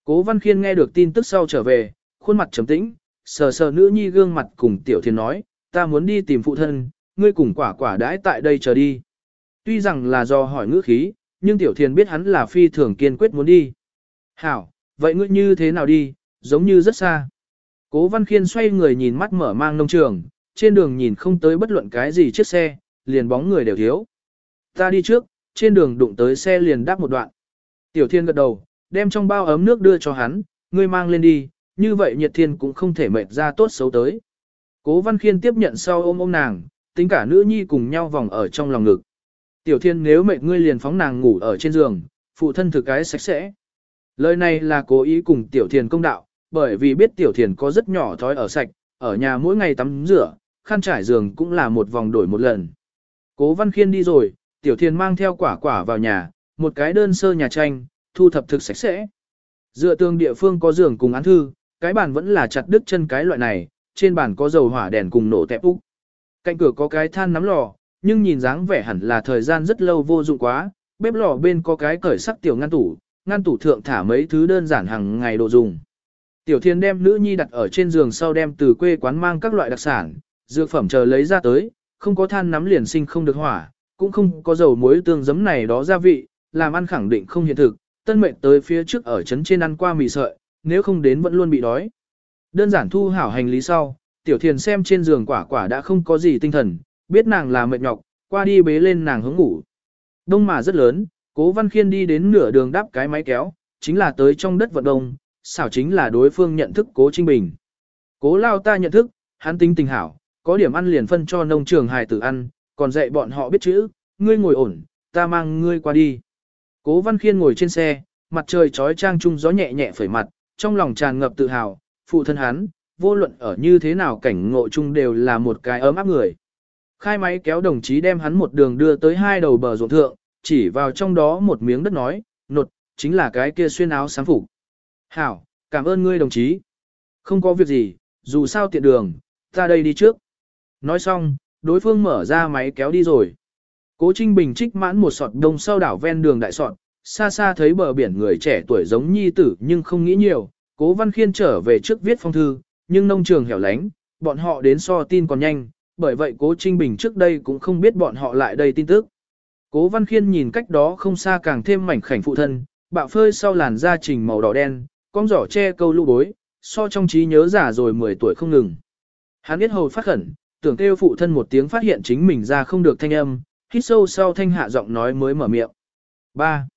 Cố Văn Khiên nghe được tin tức sau trở về, khuôn mặt trầm tĩnh, sờ sờ nữ nhi gương mặt cùng Tiểu Thiên nói, ta muốn đi tìm phụ thân, ngươi cùng quả quả đãi tại đây chờ đi. Tuy rằng là do hỏi ngữ khí, nhưng Tiểu thiền biết hắn là phi thường kiên quyết muốn đi. Hảo, vậy ngươi như thế nào đi, giống như rất xa. Cố Văn Khiên xoay người nhìn mắt mở mang nông trường, trên đường nhìn không tới bất luận cái gì chiếc xe, liền bóng người đều thiếu. Ta đi trước, trên đường đụng tới xe liền đáp một đoạn. Tiểu Thiên gật đầu, đem trong bao ấm nước đưa cho hắn, ngươi mang lên đi, như vậy nhiệt thiên cũng không thể mệt ra tốt xấu tới. Cố Văn Khiên tiếp nhận sau ôm ôm nàng, tính cả nữ nhi cùng nhau vòng ở trong lòng ngực. Tiểu Thiên nếu mệt ngươi liền phóng nàng ngủ ở trên giường, phụ thân thực cái sạch sẽ. Lời này là cố ý cùng Tiểu Thiên công đạo, bởi vì biết Tiểu Thiên có rất nhỏ thói ở sạch, ở nhà mỗi ngày tắm rửa, khăn trải giường cũng là một vòng đổi một lần. Cố Văn Khiên đi rồi, Tiểu Thiên mang theo quả quả vào nhà, một cái đơn sơ nhà tranh, thu thập thực sạch sẽ. Dựa tường địa phương có giường cùng án thư, cái bàn vẫn là chặt đứt chân cái loại này, trên bàn có dầu hỏa đèn cùng nổ tẹp úc. Cạnh cửa có cái than nắm lò, nhưng nhìn dáng vẻ hẳn là thời gian rất lâu vô dụng quá, bếp lò bên có cái cởi sắc tiểu ngăn tủ, ngăn tủ thượng thả mấy thứ đơn giản hàng ngày đồ dùng. Tiểu Thiên đem nữ nhi đặt ở trên giường sau đem từ quê quán mang các loại đặc sản, dược phẩm chờ lấy ra tới, không có than nắm liền sinh không được hỏa, cũng không có dầu muối tương giấm này đó gia vị, làm ăn khẳng định không hiện thực, tân mệnh tới phía trước ở trấn trên ăn qua mì sợi, nếu không đến vẫn luôn bị đói. Đơn giản thu hảo hành lý sau, tiểu thiền xem trên giường quả quả đã không có gì tinh thần, biết nàng là mệt nhọc, qua đi bế lên nàng hướng ngủ. Đông mà rất lớn, cố văn khiên đi đến nửa đường đắp cái máy kéo, chính là tới trong đất vận đông xảo chính là đối phương nhận thức cố Trinh Bình. Cố lao ta nhận thức, hắn tính tình hảo, có điểm ăn liền phân cho nông trường hài tử ăn, còn dạy bọn họ biết chữ, ngươi ngồi ổn, ta mang ngươi qua đi. Cố văn khiên ngồi trên xe, mặt trời trói trang trung gió nhẹ nhẹ phẩy mặt, trong lòng tràn ngập tự hào, phụ thân hắn, vô luận ở như thế nào cảnh ngộ chung đều là một cái ấm áp người. Khai máy kéo đồng chí đem hắn một đường đưa tới hai đầu bờ ruộng thượng, chỉ vào trong đó một miếng đất nói, nột, chính là cái kia xuyên áo sáng phục. Hảo, cảm ơn ngươi đồng chí. Không có việc gì, dù sao tiện đường, ta đây đi trước. Nói xong, đối phương mở ra máy kéo đi rồi. Cố Trinh Bình trích mãn một sọt đông sau đảo ven đường đại sọt, xa xa thấy bờ biển người trẻ tuổi giống nhi tử nhưng không nghĩ nhiều. Cố Văn Khiên trở về trước viết phong thư, nhưng nông trường hẻo lánh, bọn họ đến so tin còn nhanh, bởi vậy Cố Trinh Bình trước đây cũng không biết bọn họ lại đây tin tức. Cố Văn Khiên nhìn cách đó không xa càng thêm mảnh khảnh phụ thân, bạo phơi sau làn da trình màu đỏ đen, con giỏ che câu lũ bối, so trong trí nhớ già rồi 10 tuổi không ngừng. Hắn biết hầu phát khẩn, tưởng kêu phụ thân một tiếng phát hiện chính mình ra không được thanh âm, hít sâu sau thanh hạ giọng nói mới mở miệng. 3.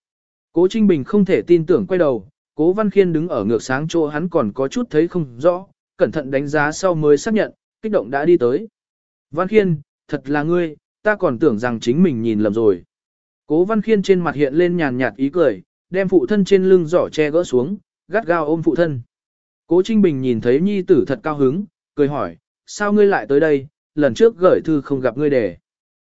Cố Trinh Bình không thể tin tưởng quay đầu, Cố Văn Khiên đứng ở ngược sáng chỗ hắn còn có chút thấy không rõ, cẩn thận đánh giá sau mới xác nhận, kích động đã đi tới. Văn Khiên, thật là ngươi, ta còn tưởng rằng chính mình nhìn lầm rồi. Cố Văn Khiên trên mặt hiện lên nhàn nhạt ý cười, đem phụ thân trên lưng giỏ che gỡ xuống, gắt gao ôm phụ thân. Cố Trinh Bình nhìn thấy nhi tử thật cao hứng, cười hỏi, sao ngươi lại tới đây, lần trước gửi thư không gặp ngươi để.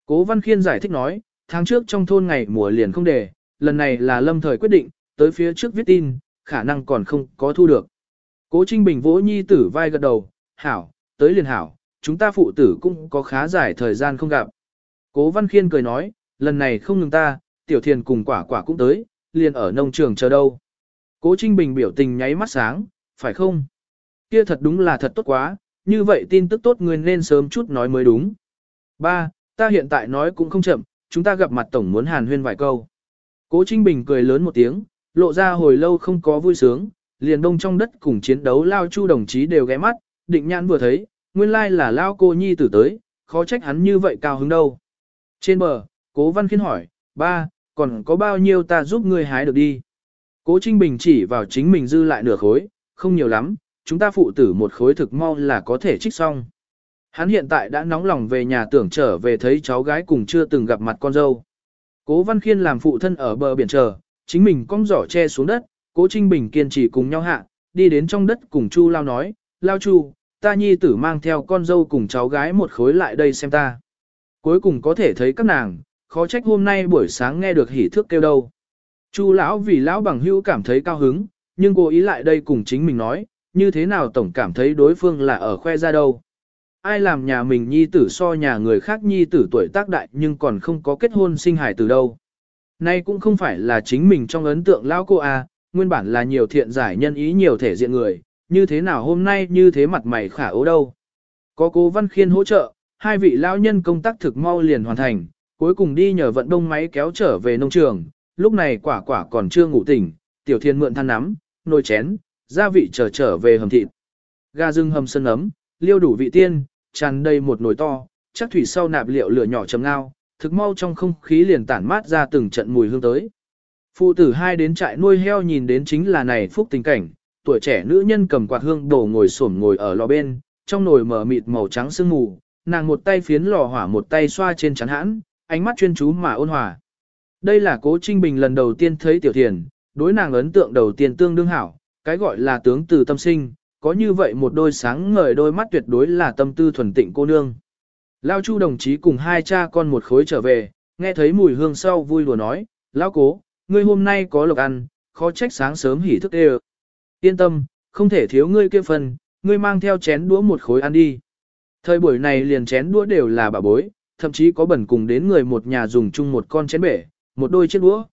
Cố Văn Khiên giải thích nói, tháng trước trong thôn ngày mùa liền không để, lần này là lâm thời quyết định, tới phía trước viết tin, khả năng còn không có thu được. Cố Trinh Bình vỗ nhi tử vai gật đầu, hảo, tới liền hảo, chúng ta phụ tử cũng có khá dài thời gian không gặp. Cố Văn Khiên cười nói, lần này không ngừng ta, tiểu thiền cùng quả quả cũng tới, liền ở nông trường chờ đâu. Cố Trinh Bình biểu tình nháy mắt sáng, phải không? Kia thật đúng là thật tốt quá, như vậy tin tức tốt người nên sớm chút nói mới đúng. Ba, ta hiện tại nói cũng không chậm, chúng ta gặp mặt tổng muốn hàn huyên vài câu. Cố Trinh Bình cười lớn một tiếng, lộ ra hồi lâu không có vui sướng, liền đông trong đất cùng chiến đấu lao chu đồng chí đều ghé mắt, định nhãn vừa thấy, nguyên lai là lao cô nhi tử tới, khó trách hắn như vậy cao hứng đâu. Trên bờ, cố văn khiến hỏi, ba, còn có bao nhiêu ta giúp ngươi hái được đi. Cố Trinh Bình chỉ vào chính mình dư lại nửa khối, không nhiều lắm, chúng ta phụ tử một khối thực mau là có thể trích xong. Hắn hiện tại đã nóng lòng về nhà tưởng trở về thấy cháu gái cùng chưa từng gặp mặt con dâu. Cố Văn Khiên làm phụ thân ở bờ biển chờ, chính mình cong giỏ che xuống đất, Cố Trinh Bình kiên trì cùng nhau hạ, đi đến trong đất cùng Chu Lao nói, Lao Chu, ta nhi tử mang theo con dâu cùng cháu gái một khối lại đây xem ta. Cuối cùng có thể thấy các nàng, khó trách hôm nay buổi sáng nghe được hỉ thước kêu đâu. Chu lão vì lão bằng hữu cảm thấy cao hứng, nhưng cô ý lại đây cùng chính mình nói, như thế nào tổng cảm thấy đối phương là ở khoe ra đâu. Ai làm nhà mình nhi tử so nhà người khác nhi tử tuổi tác đại nhưng còn không có kết hôn sinh hài từ đâu. Nay cũng không phải là chính mình trong ấn tượng lão cô à, nguyên bản là nhiều thiện giải nhân ý nhiều thể diện người, như thế nào hôm nay như thế mặt mày khả ố đâu. Có cố văn khiên hỗ trợ, hai vị lão nhân công tác thực mau liền hoàn thành, cuối cùng đi nhờ vận đông máy kéo trở về nông trường, lúc này quả quả còn chưa ngủ tỉnh, tiểu thiên mượn than nắm, nồi chén, gia vị trở trở về hầm thịt. Gà rừng hầm sân ấm, liêu đủ vị tiên, tràn đầy một nồi to, chắc thủy sau nạp liệu lửa nhỏ chấm ngao, thực mau trong không khí liền tản mát ra từng trận mùi hương tới. Phụ tử hai đến trại nuôi heo nhìn đến chính là này phúc tình cảnh, tuổi trẻ nữ nhân cầm quạt hương đổ ngồi xổm ngồi ở lò bên, trong nồi mở mịt màu trắng sương mù, nàng một tay phiến lò hỏa một tay xoa trên chắn hãn, ánh mắt chuyên chú mà ôn hòa. Đây là cố Trinh Bình lần đầu tiên thấy Tiểu Thiền, đối nàng ấn tượng đầu tiên tương đương hảo, cái gọi là tướng từ tâm sinh, có như vậy một đôi sáng ngời đôi mắt tuyệt đối là tâm tư thuần tịnh cô nương. Lao Chu đồng chí cùng hai cha con một khối trở về, nghe thấy mùi hương sau vui lùa nói, Lao cố, ngươi hôm nay có lộc ăn, khó trách sáng sớm hỉ thức đều. Yên tâm, không thể thiếu ngươi kia phần, ngươi mang theo chén đũa một khối ăn đi. Thời buổi này liền chén đũa đều là bà bối, thậm chí có bẩn cùng đến người một nhà dùng chung một con chén bể, một đôi chiếc đũa.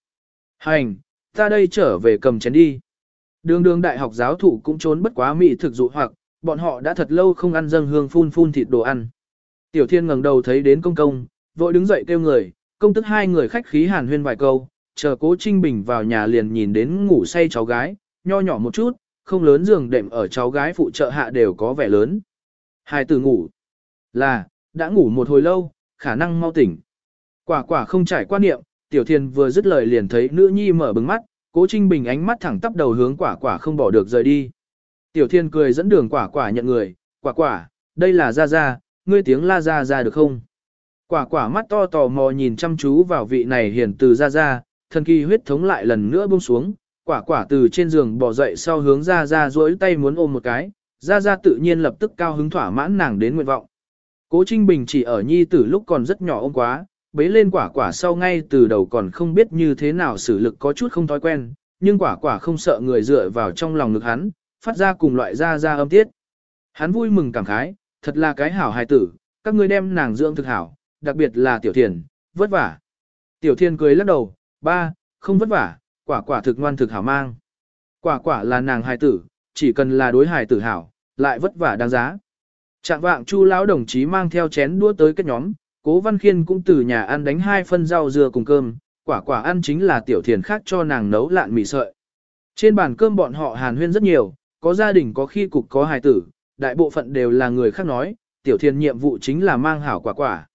Hành, ta đây trở về cầm chén đi. Đường đường đại học giáo thụ cũng trốn bất quá mỹ thực dụ hoặc, bọn họ đã thật lâu không ăn dâng hương phun phun thịt đồ ăn. Tiểu thiên ngẩng đầu thấy đến công công, vội đứng dậy kêu người, công tức hai người khách khí hàn huyên vài câu, chờ cố Trinh Bình vào nhà liền nhìn đến ngủ say cháu gái, nho nhỏ một chút, không lớn giường đệm ở cháu gái phụ trợ hạ đều có vẻ lớn. Hai từ ngủ là, đã ngủ một hồi lâu, khả năng mau tỉnh. Quả quả không trải quan niệm, tiểu thiên vừa dứt lời liền thấy nữ nhi mở bừng mắt, cố Trinh Bình ánh mắt thẳng tắp đầu hướng quả quả không bỏ được rời đi. Tiểu thiên cười dẫn đường quả quả nhận người, quả quả, đây là gia gia ngươi tiếng la ra ra được không? Quả quả mắt to tò mò nhìn chăm chú vào vị này hiển từ ra ra, thần kỳ huyết thống lại lần nữa buông xuống, quả quả từ trên giường bỏ dậy sau hướng ra ra duỗi tay muốn ôm một cái, ra ra tự nhiên lập tức cao hứng thỏa mãn nàng đến nguyện vọng. Cố Trinh Bình chỉ ở nhi tử lúc còn rất nhỏ ôm quá, bế lên quả quả sau ngay từ đầu còn không biết như thế nào xử lực có chút không thói quen, nhưng quả quả không sợ người dựa vào trong lòng ngực hắn, phát ra cùng loại ra ra âm tiết. Hắn vui mừng cảm khái, thật là cái hảo hài tử, các ngươi đem nàng dưỡng thực hảo, đặc biệt là tiểu thiền, vất vả. Tiểu thiền cười lắc đầu, ba, không vất vả, quả quả thực ngoan thực hảo mang. Quả quả là nàng hài tử, chỉ cần là đối hài tử hảo, lại vất vả đáng giá. Trạng vạng chu lão đồng chí mang theo chén đũa tới các nhóm, cố văn khiên cũng từ nhà ăn đánh hai phân rau dưa cùng cơm, quả quả ăn chính là tiểu thiền khác cho nàng nấu lạn mì sợi. Trên bàn cơm bọn họ hàn huyên rất nhiều, có gia đình có khi cục có hài tử, đại bộ phận đều là người khác nói, tiểu thiền nhiệm vụ chính là mang hảo quả quả.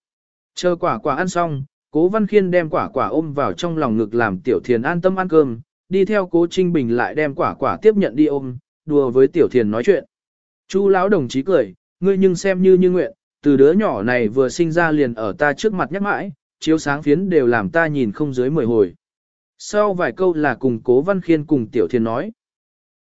Chờ quả quả ăn xong, cố văn khiên đem quả quả ôm vào trong lòng ngực làm tiểu thiền an tâm ăn cơm, đi theo cố Trinh Bình lại đem quả quả tiếp nhận đi ôm, đùa với tiểu thiền nói chuyện. Chu lão đồng chí cười, ngươi nhưng xem như như nguyện, từ đứa nhỏ này vừa sinh ra liền ở ta trước mặt nhắc mãi, chiếu sáng phiến đều làm ta nhìn không dưới mười hồi. Sau vài câu là cùng cố văn khiên cùng tiểu thiền nói.